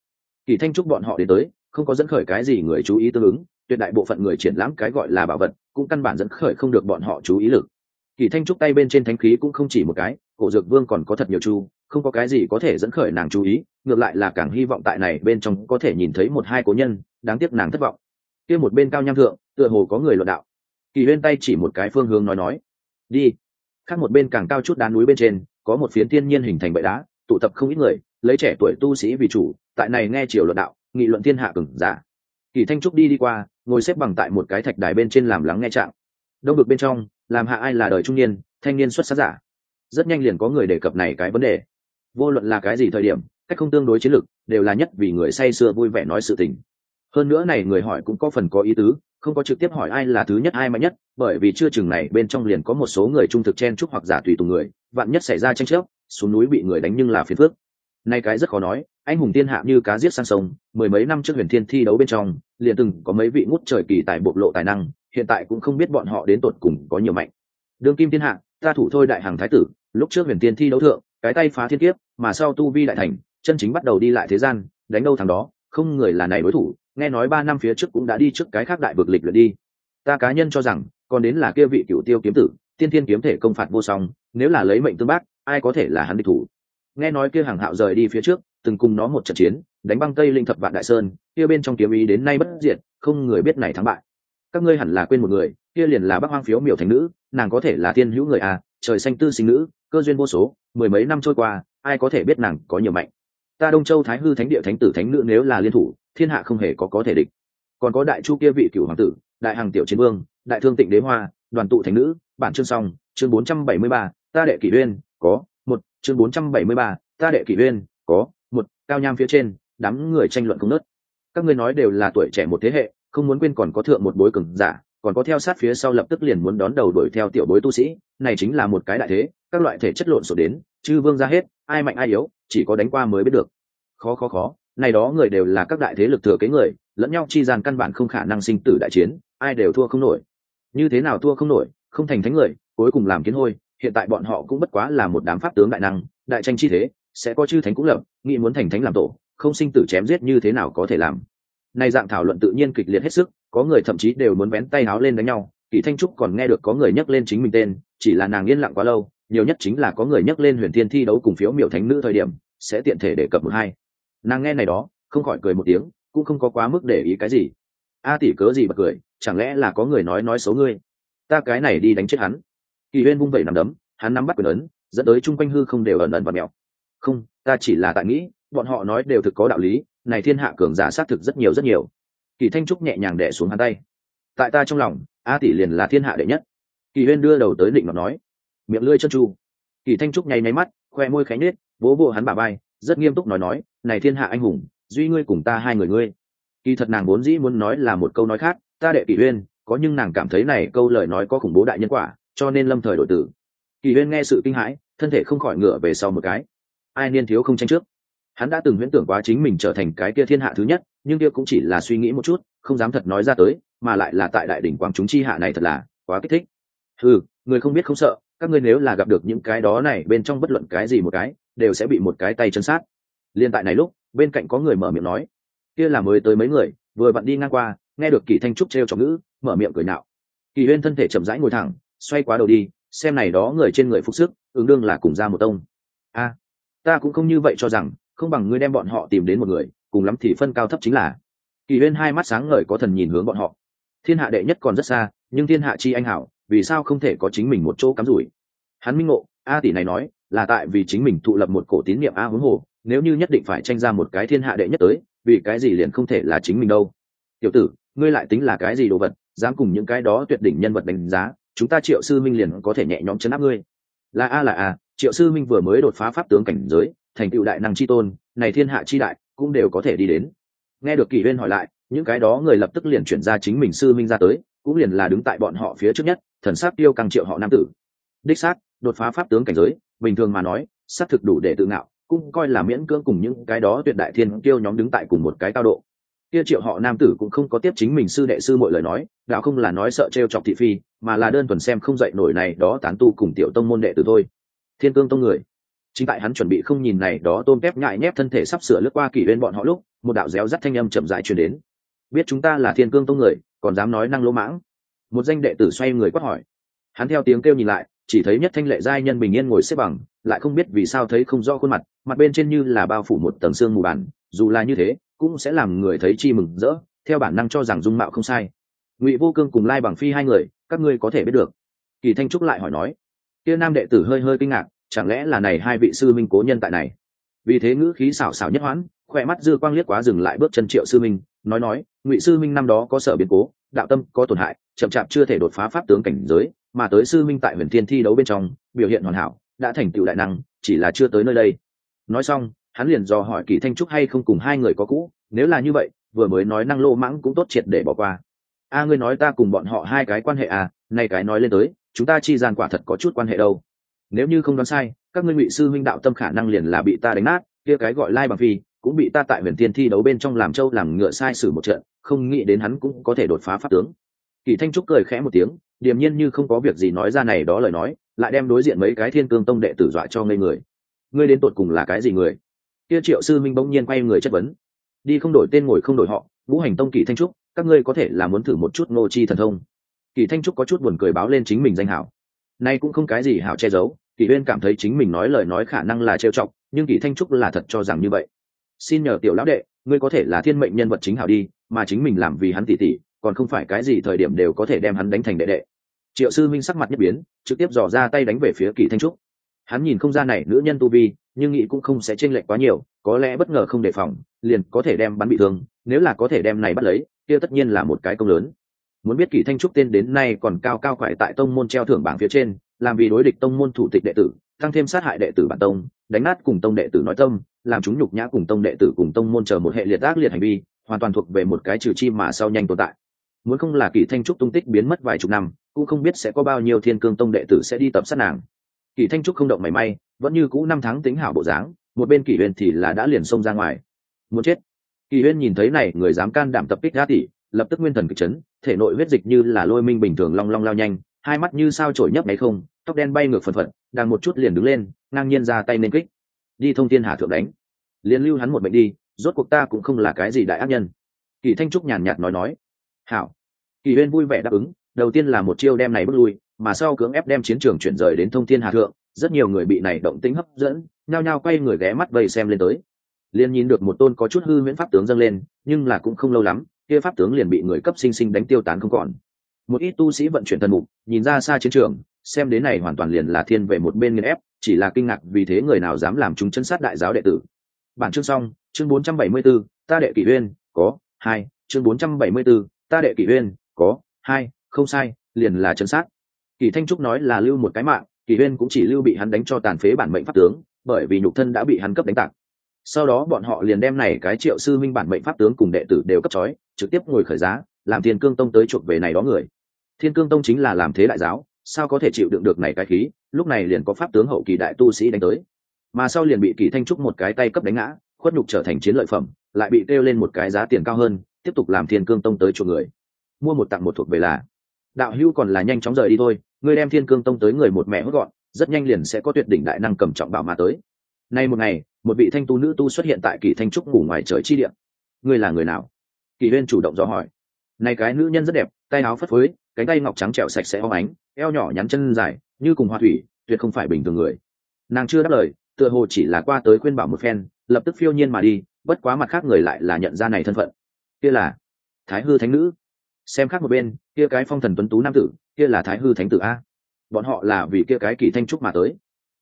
Kỳ thanh trúc bọn họ đến tới, không có dẫn khởi cái gì người chú ý tương ứng, tuyệt đại bộ phận người triển lãm cái gọi là bảo vật cũng căn bản dẫn khởi không được bọn họ chú ý lực. Kỳ thanh trúc tay bên trên thánh khí cũng không chỉ một cái, cổ dược vương còn có thật nhiều chu, không có cái gì có thể dẫn khởi nàng chú ý, ngược lại là càng hy vọng tại này bên trong có thể nhìn thấy một hai cố nhân, đáng tiếc nàng thất vọng. Kia một bên cao nham thượng, tựa hồ có người luận đạo. Kỳ lên tay chỉ một cái phương hướng nói nói, đi. Khác một bên càng cao chút đá núi bên trên, có một phiến thiên nhiên hình thành bệ đá, tụ tập không ít người, lấy trẻ tuổi tu sĩ vì chủ, tại này nghe chiều luận đạo, nghị luận thiên hạ cừng giả. Kỳ thanh trúc đi đi qua ngồi xếp bằng tại một cái thạch đài bên trên làm lắng nghe trạng. Đông được bên trong, làm hạ ai là đời trung niên, thanh niên xuất sắc giả. Rất nhanh liền có người đề cập này cái vấn đề. Vô luận là cái gì thời điểm, cách không tương đối chiến lược, đều là nhất vì người say sưa vui vẻ nói sự tình. Hơn nữa này người hỏi cũng có phần có ý tứ, không có trực tiếp hỏi ai là thứ nhất ai mạnh nhất, bởi vì chưa chừng này bên trong liền có một số người trung thực chen chúc hoặc giả tùy tùng người, vạn nhất xảy ra tranh chấp, xuống núi bị người đánh nhưng là phiền phước nay cái rất khó nói anh hùng thiên hạ như cá giết sang sông, mười mấy năm trước huyền thiên thi đấu bên trong, liền từng có mấy vị ngút trời kỳ tài bộc lộ tài năng, hiện tại cũng không biết bọn họ đến tột cùng có nhiều mạnh. Đương kim thiên hạ, ta thủ thôi đại hàng thái tử, lúc trước huyền thiên thi đấu thượng, cái tay phá thiên kiếp, mà sau tu vi đại thành, chân chính bắt đầu đi lại thế gian, đánh đâu thằng đó, không người là này đối thủ, nghe nói ba năm phía trước cũng đã đi trước cái khác đại vực lịch lượt đi. Ta cá nhân cho rằng, còn đến là kia vị cựu tiêu kiếm tử, tiên thiên kiếm thể công phạt vô song, nếu là lấy mệnh tương bác, ai có thể là hắn địch thủ? Nghe nói kia hàng hạo rời đi phía trước từng cùng nó một trận chiến, đánh băng tây linh thập vạn đại sơn, kia bên trong kiếm ý đến nay bất diệt, không người biết này thắng bại. Các ngươi hẳn là quên một người, kia liền là bác hoang phiếu miểu thành nữ, nàng có thể là thiên hữu người à trời xanh tư sinh nữ, cơ duyên vô số, mười mấy năm trôi qua, ai có thể biết nàng có nhiều mạnh. Ta đông châu thái hư thánh địa thánh tử thánh nữ nếu là liên thủ, thiên hạ không hề có có thể địch. Còn có đại chu kia vị cửu hoàng tử, đại hàng tiểu chiến vương, đại thương tịnh đế hoa, đoàn tụ thánh nữ, bản chương song chương bốn trăm bảy mươi ba, ta đệ kỷ uyên có, một, chương bốn trăm bảy mươi ba, ta đệ kỷ uyên có một, cao nham phía trên, đám người tranh luận không nớt. Các ngươi nói đều là tuổi trẻ một thế hệ, không muốn quên còn có thượng một bối cường giả, còn có theo sát phía sau lập tức liền muốn đón đầu đuổi theo tiểu bối tu sĩ, này chính là một cái đại thế, các loại thể chất lộn xộn đến, chư vương ra hết, ai mạnh ai yếu, chỉ có đánh qua mới biết được. Khó khó khó, này đó người đều là các đại thế lực thừa kế người, lẫn nhau chi gian căn bản không khả năng sinh tử đại chiến, ai đều thua không nổi. Như thế nào thua không nổi, không thành thánh người, cuối cùng làm kiến hôi, hiện tại bọn họ cũng bất quá là một đám pháp tướng đại năng, đại tranh chi thế sẽ có chư thánh cũng lập, nghĩ muốn thành thánh làm tổ, không sinh tử chém giết như thế nào có thể làm. Nay dạng thảo luận tự nhiên kịch liệt hết sức, có người thậm chí đều muốn vén tay áo lên đánh nhau, kỷ thanh trúc còn nghe được có người nhắc lên chính mình tên, chỉ là nàng yên lặng quá lâu, nhiều nhất chính là có người nhắc lên huyền thiên thi đấu cùng phiếu miểu thánh nữ thời điểm, sẽ tiện thể để cập một hai. Nàng nghe này đó, không khỏi cười một tiếng, cũng không có quá mức để ý cái gì. A tỷ cớ gì mà cười, chẳng lẽ là có người nói nói xấu ngươi? Ta cái này đi đánh chết hắn. Kỳ huyên vung vẩy nằm đấm, hắn nắm bắt quyền ấn, dẫn tới chung quanh hư không đều ẩn ẩn và mèo không, ta chỉ là tại nghĩ, bọn họ nói đều thực có đạo lý, này thiên hạ cường giả xác thực rất nhiều rất nhiều. Kỳ thanh trúc nhẹ nhàng đẻ xuống hắn tay. Tại ta trong lòng, a tỷ liền là thiên hạ đệ nhất. Kỳ huyên đưa đầu tới định nó nói. Miệng lưỡi chân tru. Kỳ thanh trúc nháy nháy mắt, khoe môi khánh nết vỗ vỗ hắn bà bay rất nghiêm túc nói nói, này thiên hạ anh hùng, duy ngươi cùng ta hai người ngươi. Kỳ thật nàng vốn dĩ muốn nói là một câu nói khác, ta đệ kỳ huyên, có nhưng nàng cảm thấy này câu lời nói có khủng bố đại nhân quả, cho nên lâm thời đổi tử kỳ huyên nghe sự kinh hãi, thân thể không khỏi ngựa về sau một cái ai niên thiếu không tranh trước. Hắn đã từng huyễn tưởng quá chính mình trở thành cái kia thiên hạ thứ nhất, nhưng kia cũng chỉ là suy nghĩ một chút, không dám thật nói ra tới, mà lại là tại đại đỉnh quang chúng chi hạ này thật là quá kích thích. Ừ người không biết không sợ, các ngươi nếu là gặp được những cái đó này bên trong bất luận cái gì một cái, đều sẽ bị một cái tay chân sát. Liên tại này lúc, bên cạnh có người mở miệng nói. Kia là mới tới mấy người, vừa vặn đi ngang qua, nghe được kỳ thanh trúc t r e o ngữ, mở miệng cười nạo. Kỳ huyên thân thể chậm rãi ngồi thẳng, xoay quá đầu đi, xem này đó người trên người phúc sức, ứng đương là cùng ra một tông. A ta cũng không như vậy cho rằng, không bằng ngươi đem bọn họ tìm đến một người, cùng lắm thì phân cao thấp chính là. Kỳ huyên hai mắt sáng ngời có thần nhìn hướng bọn họ. Thiên hạ đệ nhất còn rất xa, nhưng thiên hạ chi anh hảo, vì sao không thể có chính mình một chỗ cắm rủi? Hắn minh ngộ, a tỷ này nói, là tại vì chính mình thụ lập một cổ tín niệm a huống hồ, nếu như nhất định phải tranh ra một cái thiên hạ đệ nhất tới, vì cái gì liền không thể là chính mình đâu? Tiểu tử, ngươi lại tính là cái gì đồ vật, dám cùng những cái đó tuyệt đỉnh nhân vật đánh giá, chúng ta triệu sư minh liền có thể nhẹ nhõm chấn áp ngươi. Là a là a triệu sư minh vừa mới đột phá pháp tướng cảnh giới, thành tựu đại năng chi tôn, này thiên hạ chi đại, cũng đều có thể đi đến. Nghe được kỷ huyên hỏi lại, những cái đó người lập tức liền chuyển ra chính mình sư minh ra tới, cũng liền là đứng tại bọn họ phía trước nhất, thần sắc tiêu càng triệu họ nam tử. Đích xác, đột phá pháp tướng cảnh giới, bình thường mà nói, xác thực đủ để tự ngạo, cũng coi là miễn cưỡng cùng những cái đó tuyệt đại thiên kêu nhóm đứng tại cùng một cái cao độ. Kia triệu họ nam tử cũng không có tiếp chính mình sư đệ sư mọi lời nói đạo không là nói sợ t chọc thị phi, mà là đơn thuần xem không dạy nổi này đó tán tu cùng tiểu tông môn đệ tử thôi thiên cương tông người. Chính tại hắn chuẩn bị không nhìn này đó tôm tép nhại nhép thân thể sắp sửa lướt qua kỷ bên bọn họ lúc, một đạo réo rắt thanh âm chậm dại truyền đến. Biết chúng ta là thiên cương tông người, còn dám nói năng lỗ mãng? Một danh đệ tử xoay người quát hỏi. Hắn theo tiếng kêu nhìn lại, chỉ thấy nhất thanh lệ giai nhân bình yên ngồi xếp bằng, lại không biết vì sao thấy không rõ khuôn mặt mặt bên trên như là bao phủ một tầng xương mù bản dù là như thế, cũng sẽ làm người thấy chi mừng rỡ, theo bản năng cho rằng dung mạo không sai. Ngụy vô cương cùng lai bằng phi hai người, các ngươi có thể biết được. Kỳ thanh trúc lại hỏi nói kia nam đệ tử hơi hơi kinh ngạc, chẳng lẽ là này hai vị sư minh cố nhân tại này? Vì thế ngữ khí xảo xảo nhất hoãn khoe mắt dư quang liếc quá dừng lại bước chân triệu sư minh, nói nói, ngụy sư minh năm đó có sở biến cố, đạo tâm có tổn hại, chậm chạp chưa thể đột phá pháp tướng cảnh giới, mà tới sư minh tại huyền thiên thi đấu bên trong, biểu hiện hoàn hảo, đã thành tựu đại năng, chỉ là chưa tới nơi đây. Nói xong, hắn liền dò hỏi kỳ thanh trúc hay không cùng hai người có cũ, nếu là như vậy, vừa mới nói năng lô mãng cũng tốt triệt để bỏ qua. A, ngươi nói ta cùng bọn họ hai cái quan hệ à nay cái nói lên tới chúng ta chi gian quả thật có chút quan hệ đâu. Nếu như không đoán sai, các ngươi ngụy sư minh đạo tâm khả năng liền là bị ta đánh nát, kia cái gọi lai bằng phi cũng bị ta tại huyền tiên thi đấu bên trong làm châu làm ngựa sai sử một trận, không nghĩ đến hắn cũng có thể đột phá pháp tướng. Kỳ thanh trúc cười khẽ một tiếng, điềm nhiên như không có việc gì nói ra này đó lời nói, lại đem đối diện mấy cái thiên cương tông đệ tử dọa cho ngây người. Ngươi đến tột cùng là cái gì người? Kia triệu sư minh bỗng nhiên quay người chất vấn. Đi không đổi tên ngồi không đổi họ ngũ hành tông kỳ thanh trúc, các ngươi có thể là muốn thử một chút ngô chi thần thông kỳ thanh trúc có chút buồn cười báo lên chính mình danh hảo. Nay cũng không cái gì hảo che giấu, kỳ uyên cảm thấy chính mình nói lời nói khả năng là trêu chọc, nhưng kỳ thanh trúc là thật cho rằng như vậy. Xin nhờ tiểu lão đệ, ngươi có thể là thiên mệnh nhân vật chính hảo đi, mà chính mình làm vì hắn tỉ tỉ, còn không phải cái gì thời điểm đều có thể đem hắn đánh thành đệ đệ. Triệu sư minh sắc mặt nhất biến, trực tiếp dò ra tay đánh về phía kỳ thanh trúc. Hắn nhìn không ra này nữ nhân tu vi, nhưng nghĩ cũng không sẽ chênh lệch quá nhiều, có lẽ bất ngờ không đề phòng, liền có thể đem bắn bị thương, nếu là có thể đem này bắt lấy, kia tất nhiên là một cái công lớn muốn biết kỳ thanh trúc tên đến nay còn cao cao quại tại tông môn treo thưởng bảng phía trên, làm vì đối địch tông môn thủ tịch đệ tử, tăng thêm sát hại đệ tử bản tông, đánh nát cùng tông đệ tử nói tâm, làm chúng nhục nhã cùng tông đệ tử cùng tông môn chờ một hệ liệt ác liệt hành vi, hoàn toàn thuộc về một cái trừ chi mà sau nhanh tồn tại. Muốn không là kỳ thanh trúc tung tích biến mất vài chục năm, cũng không biết sẽ có bao nhiêu thiên cương tông đệ tử sẽ đi tập sát nàng. Kỳ thanh trúc không động mảy may, vẫn như cũ năm tháng tính hảo bộ dáng, một bên kỷ huyên thì là đã liền xông ra ngoài. Muốn chết. Kỳ huyên nhìn thấy này, người dám can đảm tập kích gia tỷ lập tức nguyên thần kịch chấn, thể nội huyết dịch như là lôi minh bình thường long long lao nhanh, hai mắt như sao trổi nhấp nháy không, tóc đen bay ngược phần phật, đang một chút liền đứng lên, ngang nhiên ra tay nên kích. Đi thông thiên hà thượng đánh. Liền lưu hắn một mệnh đi, rốt cuộc ta cũng không là cái gì đại ác nhân. Kỳ thanh trúc nhàn nhạt nói nói. Hảo. Kỳ huyên vui vẻ đáp ứng, đầu tiên là một chiêu đem này bước lui, mà sau cưỡng ép đem chiến trường chuyển rời đến thông thiên hà thượng, rất nhiều người bị này động tĩnh hấp dẫn, nhao nhao quay người ghé mắt vây xem lên tới. Liền nhìn được một tôn có chút hư miễn pháp tướng dâng lên, nhưng là cũng không lâu lắm kia pháp tướng liền bị người cấp sinh sinh đánh tiêu tán không còn. Một ít tu sĩ vận chuyển thần mục nhìn ra xa chiến trường xem đến này hoàn toàn liền là thiên về một bên nghiên ép chỉ là kinh ngạc vì thế người nào dám làm chúng chân sát đại giáo đệ tử. Bản chương xong chương 474, ta đệ kỷ uyên có hai chương 474, ta đệ kỷ uyên có hai không sai liền là chân sát. Kỳ thanh trúc nói là lưu một cái mạng kỳ uyên cũng chỉ lưu bị hắn đánh cho tàn phế bản mệnh pháp tướng bởi vì nhục thân đã bị hắn cấp đánh tạc sau đó bọn họ liền đem này cái triệu sư minh bản mệnh pháp tướng cùng đệ tử đều cấp trói, trực tiếp ngồi khởi giá, làm thiên cương tông tới chuộc về này đó người. Thiên cương tông chính là làm thế đại giáo, sao có thể chịu đựng được này cái khí? Lúc này liền có pháp tướng hậu kỳ đại tu sĩ đánh tới. Mà sau liền bị kỳ thanh trúc một cái tay cấp đánh ngã, khuất nhục trở thành chiến lợi phẩm, lại bị kêu lên một cái giá tiền cao hơn, tiếp tục làm thiên cương tông tới chuộc người. Mua một tặng một thuộc về là, đạo hữu còn là nhanh chóng rời đi thôi, ngươi đem thiên cương tông tới người một mẹ hút gọn, rất nhanh liền sẽ có tuyệt đỉnh đại năng cầm trọng bảo mà tới. Nay một ngày một vị thanh tu nữ tu xuất hiện tại kỳ thanh trúc ngủ ngoài trời chi điện ngươi là người nào? Kỳ huyên chủ động dò hỏi. Này cái nữ nhân rất đẹp, tay áo phất phới, cánh tay ngọc trắng trẻo sạch sẽ óng ánh, eo nhỏ nhắn chân dài, như cùng hoa thủy, tuyệt không phải bình thường người. Nàng chưa đáp lời, tựa hồ chỉ là qua tới khuyên bảo một phen, lập tức phiêu nhiên mà đi, bất quá mặt khác người lại là nhận ra này thân phận. Kia là thái hư thánh nữ. Xem khác một bên, kia cái phong thần tuấn tú nam tử, kia là thái hư thánh tử a. Bọn họ là vì kia cái kỳ thanh trúc mà tới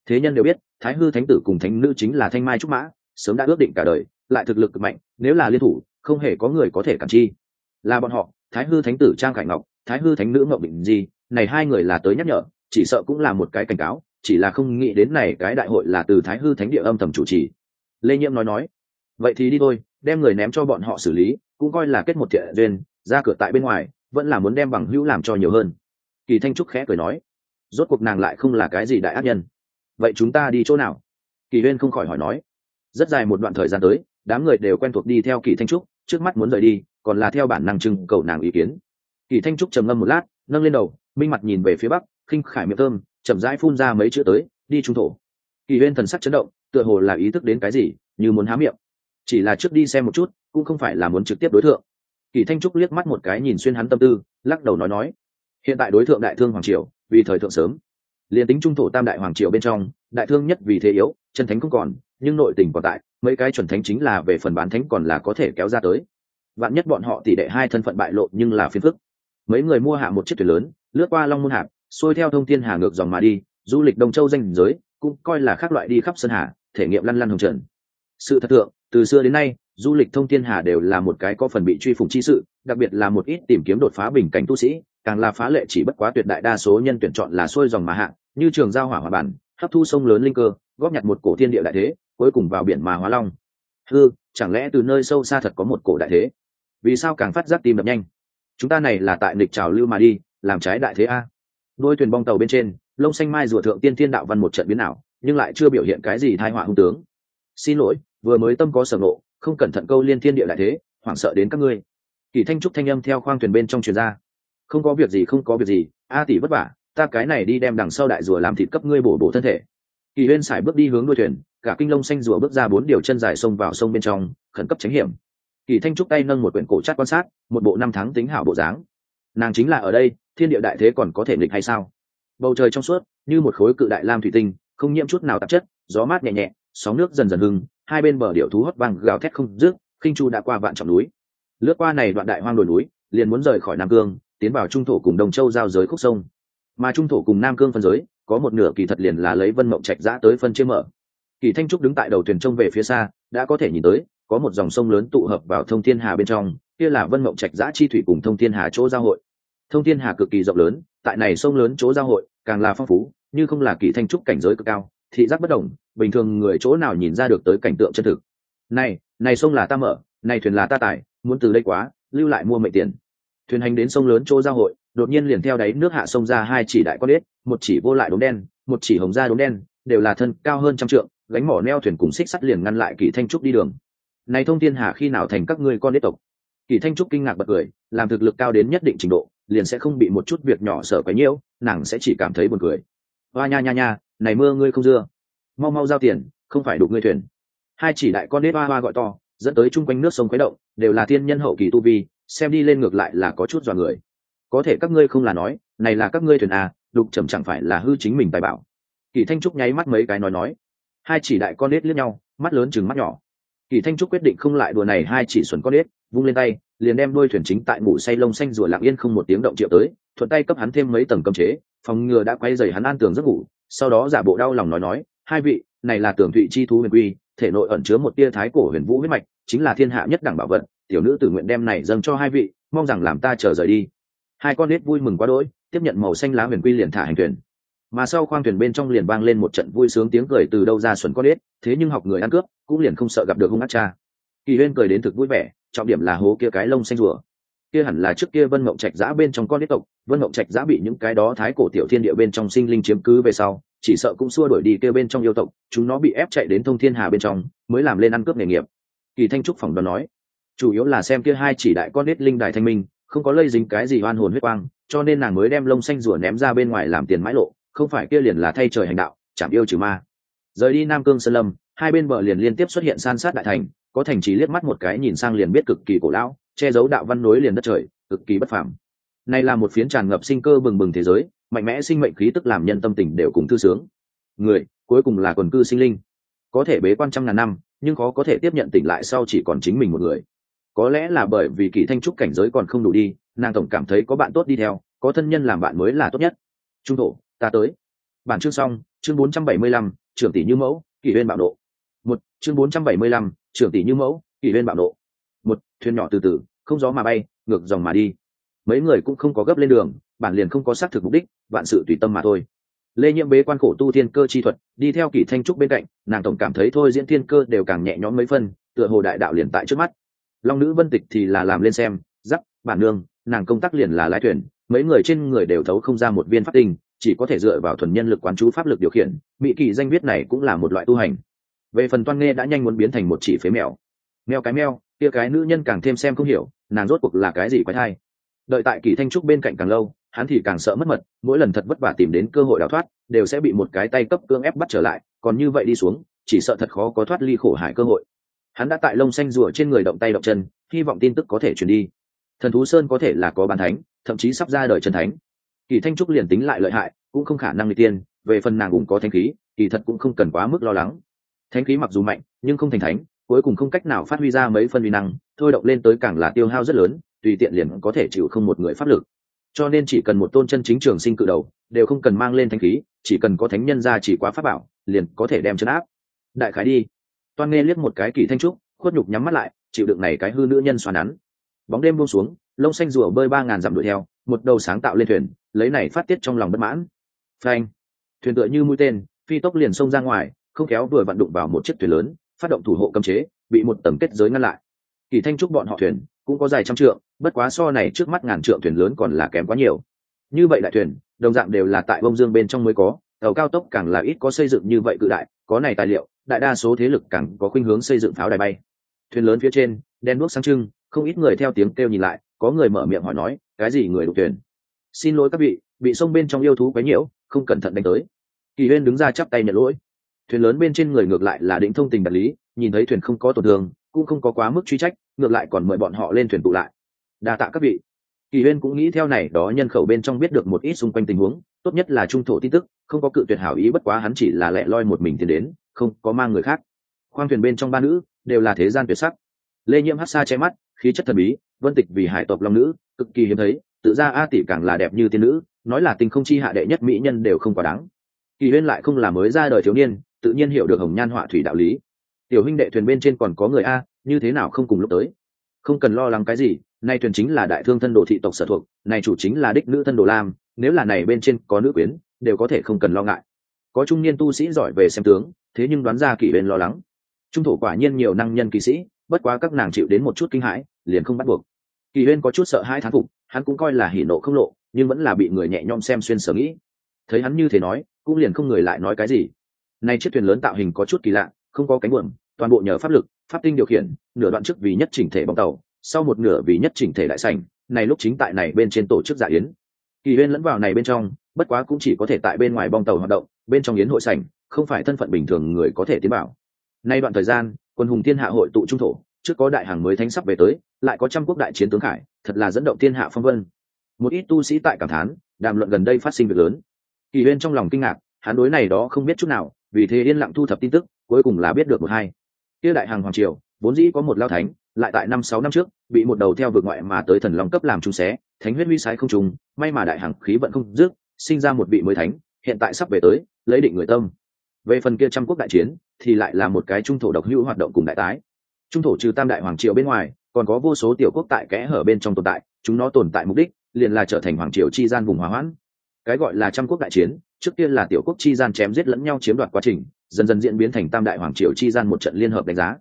thế nhân đều biết, thái hư thánh tử cùng thánh nữ chính là thanh mai trúc mã, sớm đã ước định cả đời, lại thực lực mạnh, nếu là liên thủ, không hề có người có thể cản chi. Là bọn họ, thái hư thánh tử trang khải ngọc, thái hư thánh nữ ngọc định di, này hai người là tới nhắc nhở, chỉ sợ cũng là một cái cảnh cáo, chỉ là không nghĩ đến này cái đại hội là từ thái hư thánh địa âm thầm chủ trì. Lê nhiễm nói nói, vậy thì đi thôi, đem người ném cho bọn họ xử lý, cũng coi là kết một thiện duyên, ra cửa tại bên ngoài, vẫn là muốn đem bằng hữu làm cho nhiều hơn. Kỳ thanh trúc khẽ cười nói, rốt cuộc nàng lại không là cái gì đại ác nhân vậy chúng ta đi chỗ nào? Kỳ huyên không khỏi hỏi nói. Rất dài một đoạn thời gian tới, đám người đều quen thuộc đi theo kỳ thanh trúc, trước mắt muốn rời đi, còn là theo bản năng trưng cầu nàng ý kiến. Kỳ thanh trúc trầm ngâm một lát, nâng lên đầu, minh mặt nhìn về phía bắc, khinh khải miệng thơm, chậm rãi phun ra mấy chữ tới, đi trung thổ. Kỳ huyên thần sắc chấn động, tựa hồ là ý thức đến cái gì, như muốn há miệng. Chỉ là trước đi xem một chút, cũng không phải là muốn trực tiếp đối tượng kỳ thanh trúc liếc mắt một cái nhìn xuyên hắn tâm tư, lắc đầu nói nói. Hiện tại đối tượng đại thương hoàng triều, vì thời thượng sớm liền tính trung thổ tam đại hoàng triều bên trong, đại thương nhất vì thế yếu, chân thánh không còn, nhưng nội tình còn tại, mấy cái chuẩn thánh chính là về phần bán thánh còn là có thể kéo ra tới. Vạn nhất bọn họ tỷ đệ hai thân phận bại lộ nhưng là phiền phức. Mấy người mua hạ một chiếc thuyền lớn, lướt qua long môn hạp, xuôi theo thông thiên hà ngược dòng mà đi, du lịch đông châu danh giới, cũng coi là khác loại đi khắp sơn hà, thể nghiệm lăn lăn hồng trần. Sự thật thượng, từ xưa đến nay, du lịch thông thiên hà đều là một cái có phần bị truy phủng chi sự, đặc biệt là một ít tìm kiếm đột phá bình cảnh tu sĩ càng là phá lệ chỉ bất quá tuyệt đại đa số nhân tuyển chọn là xuôi dòng mà hạng như trường giao hỏa hòa bản, hấp thu sông lớn linh cơ, góp nhặt một cổ thiên địa đại thế, cuối cùng vào biển mà hóa long. Hư, chẳng lẽ từ nơi sâu xa thật có một cổ đại thế? Vì sao càng phát giác tim đập nhanh? Chúng ta này là tại nịch trào lưu mà đi, làm trái đại thế a. Đôi thuyền bong tàu bên trên, lông xanh mai rùa thượng tiên thiên đạo văn một trận biến nào nhưng lại chưa biểu hiện cái gì thai họa hung tướng. Xin lỗi, vừa mới tâm có sở nộ không cẩn thận câu liên thiên địa đại thế, hoảng sợ đến các ngươi. Kỳ thanh trúc thanh âm theo khoang thuyền bên trong truyền ra không có việc gì, không có việc gì. A tỷ vất vả, ta cái này đi đem đằng sau đại rùa làm thịt cấp ngươi bổ bổ thân thể. Kỳ huyên sải bước đi hướng đuôi thuyền, cả kinh lông xanh rùa bước ra bốn điều chân dài xông vào sông bên trong, khẩn cấp tránh hiểm. Kỳ thanh trúc tay nâng một quyển cổ chát quan sát, một bộ năm tháng tính hảo bộ dáng. Nàng chính là ở đây, thiên địa đại thế còn có thể nghịch hay sao? Bầu trời trong suốt, như một khối cự đại lam thủy tinh, không nhiễm chút nào tạp chất, gió mát nhẹ nhẹ, sóng nước dần dần hưng, hai bên bờ điệu thú hót vàng gào thét không rước khinh chu đã qua vạn trọng núi. Lướt qua này đoạn đại hoang đồi núi, liền muốn rời khỏi nam cương tiến vào trung thổ cùng đồng châu giao giới khúc sông. Mà trung thổ cùng nam cương phân giới, có một nửa kỳ thật liền là lấy vân mộng trạch giã tới phân chia mở. Kỳ thanh trúc đứng tại đầu thuyền trông về phía xa, đã có thể nhìn tới, có một dòng sông lớn tụ hợp vào thông thiên hà bên trong, kia là vân mộng trạch giã chi thủy cùng thông thiên hà chỗ giao hội. Thông thiên hà cực kỳ rộng lớn, tại này sông lớn chỗ giao hội, càng là phong phú, như không là kỳ thanh trúc cảnh giới cực cao, thị giác bất đồng, bình thường người chỗ nào nhìn ra được tới cảnh tượng chân thực. Này này sông là ta mở, này thuyền là ta tải, muốn từ đây quá, lưu lại mua mệnh tiền thuyền hành đến sông lớn chỗ giao hội, đột nhiên liền theo đáy nước hạ sông ra hai chỉ đại con ếch, một chỉ vô lại đốm đen, một chỉ hồng da đốm đen, đều là thân cao hơn trăm trượng, gánh mỏ neo thuyền cùng xích sắt liền ngăn lại kỳ thanh trúc đi đường. Này thông thiên hà khi nào thành các ngươi con ếch tộc? Kỳ thanh trúc kinh ngạc bật cười, làm thực lực cao đến nhất định trình độ, liền sẽ không bị một chút việc nhỏ sở quấy nhiễu, nàng sẽ chỉ cảm thấy buồn cười. Hoa nha nha nha, này mưa ngươi không dưa. Mau mau giao tiền, không phải đục ngươi thuyền. Hai chỉ đại con ếch hoa hoa gọi to, dẫn tới chung quanh nước sông khuấy động, đều là thiên nhân hậu kỳ tu vi xem đi lên ngược lại là có chút dọa người. Có thể các ngươi không là nói, này là các ngươi thuyền à đục trầm chẳng phải là hư chính mình tài bảo. Kỳ thanh trúc nháy mắt mấy cái nói nói. Hai chỉ đại con nết liếc nhau, mắt lớn chừng mắt nhỏ. Kỳ thanh trúc quyết định không lại đùa này, hai chỉ xuẩn con nết, vung lên tay, liền đem đôi thuyền chính tại ngủ say lông xanh rùa lặng yên không một tiếng động triệu tới, thuận tay cấp hắn thêm mấy tầng cấm chế, phòng ngừa đã quay dày hắn an tường giấc ngủ, sau đó giả bộ đau lòng nói nói, hai vị, này là tường thụy chi thú huyền quy, thể nội ẩn chứa một tia thái cổ huyền vũ huyết mạch, chính là thiên hạ nhất đẳng bảo vật tiểu nữ tử nguyện đem này dâng cho hai vị, mong rằng làm ta chờ rời đi. Hai con nết vui mừng quá đỗi, tiếp nhận màu xanh lá huyền quy liền thả hành thuyền. Mà sau khoang thuyền bên trong liền vang lên một trận vui sướng tiếng cười từ đâu ra xuẩn con nết thế nhưng học người ăn cướp, cũng liền không sợ gặp được hung ác cha. Kỳ huyên cười đến thực vui vẻ, trọng điểm là hố kia cái lông xanh rùa. Kia hẳn là trước kia vân mộng trạch giã bên trong con nết tộc, vân mộng trạch giã bị những cái đó thái cổ tiểu thiên địa bên trong sinh linh chiếm cứ về sau, chỉ sợ cũng xua đuổi đi kêu bên trong yêu tộc, chúng nó bị ép chạy đến thông thiên hà bên trong, mới làm lên ăn cướp nghề nghiệp. Kỳ thanh trúc phỏng đoán nói chủ yếu là xem kia hai chỉ đại con nết linh đài thanh minh, không có lây dính cái gì oan hồn huyết quang, cho nên nàng mới đem lông xanh rùa ném ra bên ngoài làm tiền mãi lộ, không phải kia liền là thay trời hành đạo chạm yêu trừ ma. Rời đi nam cương sơn lâm, hai bên bờ liền liên tiếp xuất hiện san sát đại thành, có thành trì liếc mắt một cái nhìn sang liền biết cực kỳ cổ lão, che giấu đạo văn nối liền đất trời, cực kỳ bất phẳng này là một phiến tràn ngập sinh cơ bừng bừng thế giới, mạnh mẽ sinh mệnh khí tức làm nhân tâm tình đều cùng thư sướng. Người, cuối cùng là quần cư sinh linh. Có thể bế quan trăm ngàn năm, nhưng khó có thể tiếp nhận tỉnh lại sau chỉ còn chính mình một người có lẽ là bởi vì kỳ thanh trúc cảnh giới còn không đủ đi, nàng tổng cảm thấy có bạn tốt đi theo, có thân nhân làm bạn mới là tốt nhất. Trung thổ, ta tới. Bản chương xong, chương bốn trăm bảy mươi lăm, trưởng tỷ như mẫu, kỷ huyên bạo nộ. Một, chương bốn trăm bảy mươi lăm, trưởng tỷ như mẫu, kỷ huyên bạo nộ. Một, thuyền nhỏ từ từ, không gió mà bay, ngược dòng mà đi. Mấy người cũng không có gấp lên đường, bản liền không có xác thực mục đích, vạn sự tùy tâm mà thôi. Lê nhiễm bế quan khổ tu thiên cơ chi thuật, đi theo kỷ thanh trúc bên cạnh, nàng tổng cảm thấy thôi diễn thiên cơ đều càng nhẹ nhõm mấy phân, tựa hồ đại đạo liền tại trước mắt long nữ vân tịch thì là làm lên xem, giắc, bản nương, nàng công tác liền là lái thuyền, mấy người trên người đều thấu không ra một viên pháp tinh, chỉ có thể dựa vào thuần nhân lực quán chú pháp lực điều khiển, mỹ kỳ danh viết này cũng là một loại tu hành. Về phần toan nghe đã nhanh muốn biến thành một chỉ phế mèo. Mèo cái mèo, kia cái nữ nhân càng thêm xem không hiểu, nàng rốt cuộc là cái gì quái thai. Đợi tại kỳ thanh trúc bên cạnh càng lâu, hắn thì càng sợ mất mật, mỗi lần thật vất vả tìm đến cơ hội đào thoát, đều sẽ bị một cái tay cấp cưỡng ép bắt trở lại, còn như vậy đi xuống, chỉ sợ thật khó có thoát ly khổ hải cơ hội hắn đã tại lông xanh rùa trên người động tay động chân, hy vọng tin tức có thể truyền đi. Thần thú sơn có thể là có bàn thánh, thậm chí sắp ra đời chân thánh. Kỳ thanh trúc liền tính lại lợi hại, cũng không khả năng n tiên, về phần nàng cũng có thanh khí, kỳ thật cũng không cần quá mức lo lắng. Thanh khí mặc dù mạnh, nhưng không thành thánh, cuối cùng không cách nào phát huy ra mấy phân uy năng, thôi động lên tới càng là tiêu hao rất lớn, tùy tiện liền có thể chịu không một người pháp lực. Cho nên chỉ cần một tôn chân chính trường sinh cự đầu, đều không cần mang lên thanh khí, chỉ cần có thánh nhân ra chỉ quá pháp bảo, liền có thể đem chấn áp. Đại khái đi toan nghe liếc một cái kỳ thanh trúc, khuất nhục nhắm mắt lại, chịu đựng này cái hư nữ nhân xoắn nắn. Bóng đêm buông xuống, lông xanh rùa bơi ba ngàn dặm đuổi theo, một đầu sáng tạo lên thuyền, lấy này phát tiết trong lòng bất mãn. Phanh! Thuyền tựa như mũi tên, phi tốc liền xông ra ngoài, không kéo vừa vặn đụng vào một chiếc thuyền lớn, phát động thủ hộ cấm chế, bị một tầng kết giới ngăn lại. Kỳ thanh trúc bọn họ thuyền, cũng có dài trăm trượng, bất quá so này trước mắt ngàn trượng thuyền lớn còn là kém quá nhiều. Như vậy đại thuyền, đồng dạng đều là tại bông dương bên trong mới có, tàu cao tốc càng là ít có xây dựng như vậy cự đại, có này tài liệu đại đa số thế lực càng có khuynh hướng xây dựng pháo đài bay. Thuyền lớn phía trên, đen đuốc sáng trưng, không ít người theo tiếng kêu nhìn lại, có người mở miệng hỏi nói, cái gì người đục thuyền? Xin lỗi các vị, bị sông bên trong yêu thú quấy nhiễu, không cẩn thận đánh tới. Kỳ huyên đứng ra chắp tay nhận lỗi. Thuyền lớn bên trên người ngược lại là định thông tình đạt lý, nhìn thấy thuyền không có tổn thương, cũng không có quá mức truy trách, ngược lại còn mời bọn họ lên thuyền tụ lại. Đa tạ các vị. Kỳ huyên cũng nghĩ theo này đó nhân khẩu bên trong biết được một ít xung quanh tình huống, tốt nhất là trung thổ tin tức, không có cự tuyệt hảo ý bất quá hắn chỉ là lẹ loi một mình tiến đến không có mang người khác. Khoang thuyền bên trong ba nữ đều là thế gian tuyệt sắc. Lê nhiễm hát xa che mắt, khí chất thần bí, vân tịch vì hải tộc long nữ, cực kỳ hiếm thấy, tự ra a tỷ càng là đẹp như tiên nữ, nói là tình không chi hạ đệ nhất mỹ nhân đều không quá đáng. Kỳ huyên lại không là mới ra đời thiếu niên, tự nhiên hiểu được hồng nhan họa thủy đạo lý. Tiểu huynh đệ thuyền bên trên còn có người a, như thế nào không cùng lúc tới? Không cần lo lắng cái gì, nay thuyền chính là đại thương thân đồ thị tộc sở thuộc này chủ chính là đích nữ thân đồ lam, nếu là này bên trên có nữ quyến, đều có thể không cần lo ngại. Có trung niên tu sĩ giỏi về xem tướng thế nhưng đoán ra kỷ bên lo lắng. Trung thổ quả nhiên nhiều năng nhân kỳ sĩ, bất quá các nàng chịu đến một chút kinh hãi, liền không bắt buộc. Kỳ huyên có chút sợ hai thán phục, hắn cũng coi là hỉ nộ không lộ, nhưng vẫn là bị người nhẹ nhõm xem xuyên sở nghĩ. Thấy hắn như thế nói, cũng liền không người lại nói cái gì. Nay chiếc thuyền lớn tạo hình có chút kỳ lạ, không có cánh buồm, toàn bộ nhờ pháp lực, pháp tinh điều khiển, nửa đoạn trước vì nhất chỉnh thể bóng tàu, sau một nửa vì nhất chỉnh thể đại sảnh, này lúc chính tại này bên trên tổ chức giả yến. Kỳ huyên lẫn vào này bên trong, bất quá cũng chỉ có thể tại bên ngoài bong tàu hoạt động, bên trong yến hội sảnh không phải thân phận bình thường người có thể tiến bảo. Nay đoạn thời gian, quân hùng thiên hạ hội tụ trung thổ, trước có đại hàng mới thánh sắp về tới, lại có trăm quốc đại chiến tướng khải, thật là dẫn động thiên hạ phong vân. Một ít tu sĩ tại cảm thán, đàm luận gần đây phát sinh việc lớn. Kỳ huyên trong lòng kinh ngạc, hắn đối này đó không biết chút nào, vì thế yên lặng thu thập tin tức, cuối cùng là biết được một hai. Kia đại hàng hoàng triều, vốn dĩ có một lao thánh, lại tại năm sáu năm trước, bị một đầu theo vượt ngoại mà tới thần long cấp làm trung xé, thánh huyết huy sái không trùng, may mà đại hàng khí vận không dứt, sinh ra một vị mới thánh, hiện tại sắp về tới, lấy định người tâm về phần kia trăm quốc đại chiến, thì lại là một cái trung thổ độc hữu hoạt động cùng đại tái. Trung thổ trừ tam đại hoàng triều bên ngoài, còn có vô số tiểu quốc tại kẽ hở bên trong tồn tại, chúng nó tồn tại mục đích, liền là trở thành hoàng triều chi gian vùng hòa hoãn. Cái gọi là trăm quốc đại chiến, trước tiên là tiểu quốc chi gian chém giết lẫn nhau chiếm đoạt quá trình, dần dần diễn biến thành tam đại hoàng triều chi gian một trận liên hợp đánh giá.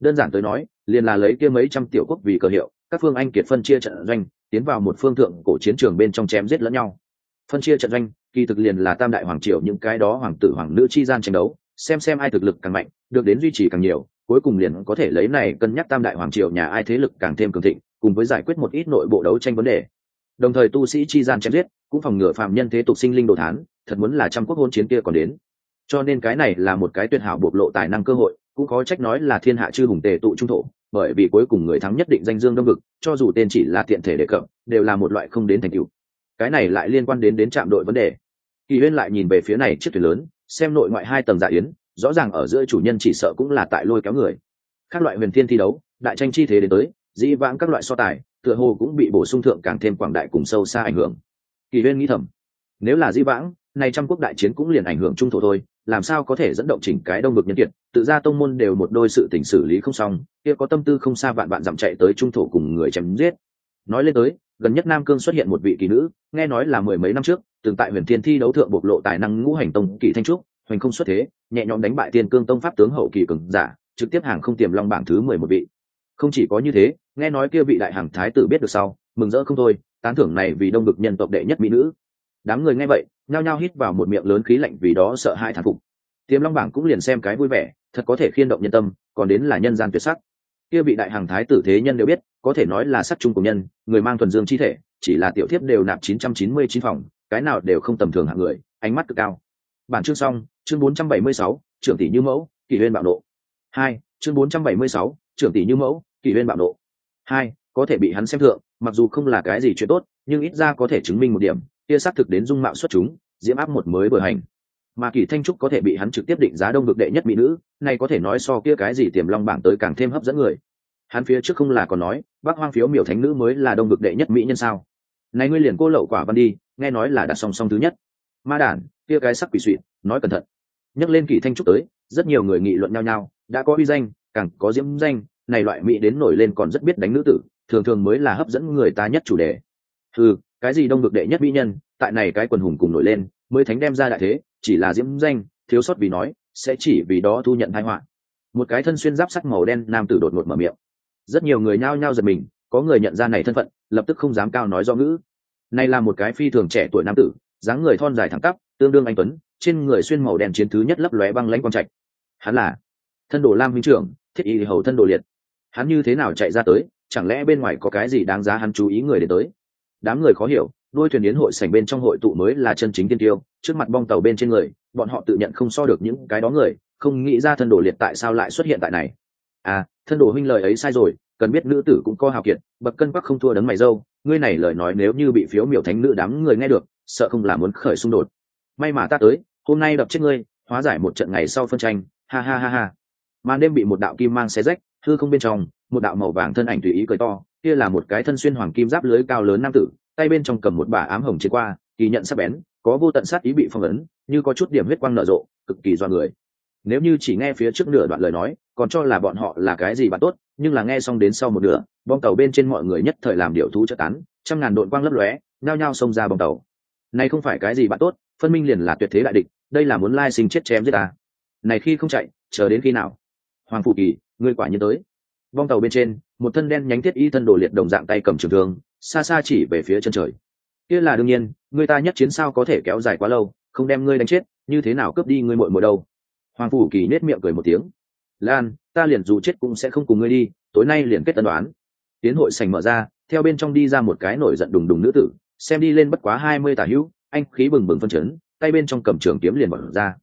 Đơn giản tới nói, liền là lấy kia mấy trăm tiểu quốc vì cờ hiệu, các phương anh kiệt phân chia trận doanh, tiến vào một phương thượng cổ chiến trường bên trong chém giết lẫn nhau. Phân chia trận doanh kỳ thực liền là tam đại hoàng triều những cái đó hoàng tử hoàng nữ chi gian tranh đấu, xem xem ai thực lực càng mạnh, được đến duy trì càng nhiều, cuối cùng liền có thể lấy này cân nhắc tam đại hoàng triều nhà ai thế lực càng thêm cường thịnh, cùng với giải quyết một ít nội bộ đấu tranh vấn đề. Đồng thời tu sĩ chi gian chém giết, cũng phòng ngừa phạm nhân thế tục sinh linh đồ thán, thật muốn là trăm quốc hôn chiến kia còn đến. Cho nên cái này là một cái tuyệt hảo bộc lộ tài năng cơ hội, cũng có trách nói là thiên hạ chư hùng tề tụ trung thổ, bởi vì cuối cùng người thắng nhất định danh dương đông vực, cho dù tên chỉ là tiện thể đề cập, đều là một loại không đến thành tựu cái này lại liên quan đến đến trạm đội vấn đề. Kỳ huyên lại nhìn về phía này chiếc thuyền lớn, xem nội ngoại hai tầng dạ yến, rõ ràng ở giữa chủ nhân chỉ sợ cũng là tại lôi kéo người. Các loại huyền thiên thi đấu, đại tranh chi thế đến tới, dĩ vãng các loại so tài, tựa hồ cũng bị bổ sung thượng càng thêm quảng đại cùng sâu xa ảnh hưởng. Kỳ huyên nghĩ thầm, nếu là dĩ vãng, nay trăm quốc đại chiến cũng liền ảnh hưởng trung thổ thôi, làm sao có thể dẫn động chỉnh cái đông vực nhân kiệt, tự ra tông môn đều một đôi sự tình xử lý không xong, kia có tâm tư không xa vạn bạn dặm chạy tới trung thổ cùng người chém giết. Nói lên tới gần nhất nam cương xuất hiện một vị kỳ nữ, nghe nói là mười mấy năm trước, từng tại huyền thiên thi đấu thượng bộc lộ tài năng ngũ hành tông kỳ thanh trúc, hoành không xuất thế, nhẹ nhõm đánh bại tiên cương tông pháp tướng hậu kỳ cường giả, trực tiếp hàng không tiềm long bảng thứ mười một vị. Không chỉ có như thế, nghe nói kia vị đại hàng thái tử biết được sau, mừng rỡ không thôi, tán thưởng này vì đông vực nhân tộc đệ nhất mỹ nữ. Đám người nghe vậy, nhao nhao hít vào một miệng lớn khí lạnh vì đó sợ hai thản phục. Tiềm long bảng cũng liền xem cái vui vẻ, thật có thể khiên động nhân tâm, còn đến là nhân gian tuyệt sắc. Kia vị đại hàng thái tử thế nhân đều biết có thể nói là sắc trung của nhân người mang thuần dương chi thể chỉ là tiểu thiếp đều nạp 999 phòng cái nào đều không tầm thường hạng người ánh mắt cực cao. Bản chương xong chương 476, trưởng tỷ như mẫu kỷ huyên bạo nộ. Hai chương 476, trưởng tỷ như mẫu kỷ huyên bạo nộ. Hai có thể bị hắn xem thượng mặc dù không là cái gì chuyện tốt nhưng ít ra có thể chứng minh một điểm kia xác thực đến dung mạo xuất chúng diễm áp một mới bừa hành. Mà kỳ thanh trúc có thể bị hắn trực tiếp định giá đông vực đệ nhất mỹ nữ này có thể nói so kia cái gì tiềm long bảng tới càng thêm hấp dẫn người hắn phía trước không là còn nói bác hoang phiếu miểu thánh nữ mới là đông vực đệ nhất mỹ nhân sao? Này ngươi liền cô lậu quả văn đi, nghe nói là đặt song song thứ nhất. Ma đản, kia cái sắc quỷ suỵ nói cẩn thận. Nhắc lên kỳ thanh trúc tới, rất nhiều người nghị luận nhau nhau, đã có uy danh, càng có diễm danh, này loại mỹ đến nổi lên còn rất biết đánh nữ tử, thường thường mới là hấp dẫn người ta nhất chủ đề. Ừ cái gì đông vực đệ nhất mỹ nhân, tại này cái quần hùng cùng nổi lên, mới thánh đem ra đại thế, chỉ là diễm danh, thiếu sót vì nói, sẽ chỉ vì đó thu nhận thái họa. Một cái thân xuyên giáp sắc màu đen nam tử đột ngột mở miệng rất nhiều người nhao nhao giật mình, có người nhận ra này thân phận, lập tức không dám cao nói do ngữ. Này là một cái phi thường trẻ tuổi nam tử, dáng người thon dài thẳng tắp, tương đương anh tuấn, trên người xuyên màu đen chiến thứ nhất lấp lóe băng lãnh quang trạch. Hắn là thân đồ lam huynh trưởng, thiết y hầu thân đồ liệt. Hắn như thế nào chạy ra tới, chẳng lẽ bên ngoài có cái gì đáng giá hắn chú ý người đến tới? Đám người khó hiểu, đôi thuyền yến hội sảnh bên trong hội tụ mới là chân chính tiên tiêu, trước mặt bong tàu bên trên người, bọn họ tự nhận không so được những cái đó người, không nghĩ ra thân đồ liệt tại sao lại xuất hiện tại này à thân đồ huynh lời ấy sai rồi, cần biết nữ tử cũng có hào kiệt, bậc cân bắc không thua đấng mày dâu, ngươi này lời nói nếu như bị phiếu miểu thánh nữ đám người nghe được, sợ không là muốn khởi xung đột. May mà ta tới, hôm nay đập chết ngươi, hóa giải một trận ngày sau phân tranh, ha ha ha ha. Màn đêm bị một đạo kim mang xé rách, hư không bên trong, một đạo màu vàng thân ảnh tùy ý cười to, kia là một cái thân xuyên hoàng kim giáp lưới cao lớn nam tử, tay bên trong cầm một bả ám hồng trên qua, kỳ nhận sắc bén, có vô tận sát ý bị phong ấn, như có chút điểm huyết quang nở rộ, cực kỳ do người nếu như chỉ nghe phía trước nửa đoạn lời nói, còn cho là bọn họ là cái gì bạn tốt, nhưng là nghe xong đến sau một nửa, bong tàu bên trên mọi người nhất thời làm điệu thú trợ tán, trăm ngàn đội quang lấp lóe, nhao nhao xông ra bong tàu. Này không phải cái gì bạn tốt, phân minh liền là tuyệt thế đại địch, đây là muốn lai sinh chết chém giết ta. Này khi không chạy, chờ đến khi nào? Hoàng phụ kỳ, ngươi quả nhiên tới. Bong tàu bên trên, một thân đen nhánh thiết y thân đồ liệt đồng dạng tay cầm trường thương, xa xa chỉ về phía chân trời. Kia là đương nhiên, người ta nhất chiến sao có thể kéo dài quá lâu, không đem ngươi đánh chết, như thế nào cướp đi ngươi muội muội đâu? Hoàng phủ kỳ nết miệng cười một tiếng. Lan, ta liền dù chết cũng sẽ không cùng ngươi đi, tối nay liền kết tân đoán. Tiến hội sành mở ra, theo bên trong đi ra một cái nổi giận đùng đùng nữ tử, xem đi lên bất quá hai mươi tả hữu, anh khí bừng bừng phân chấn, tay bên trong cầm trường kiếm liền mở ra.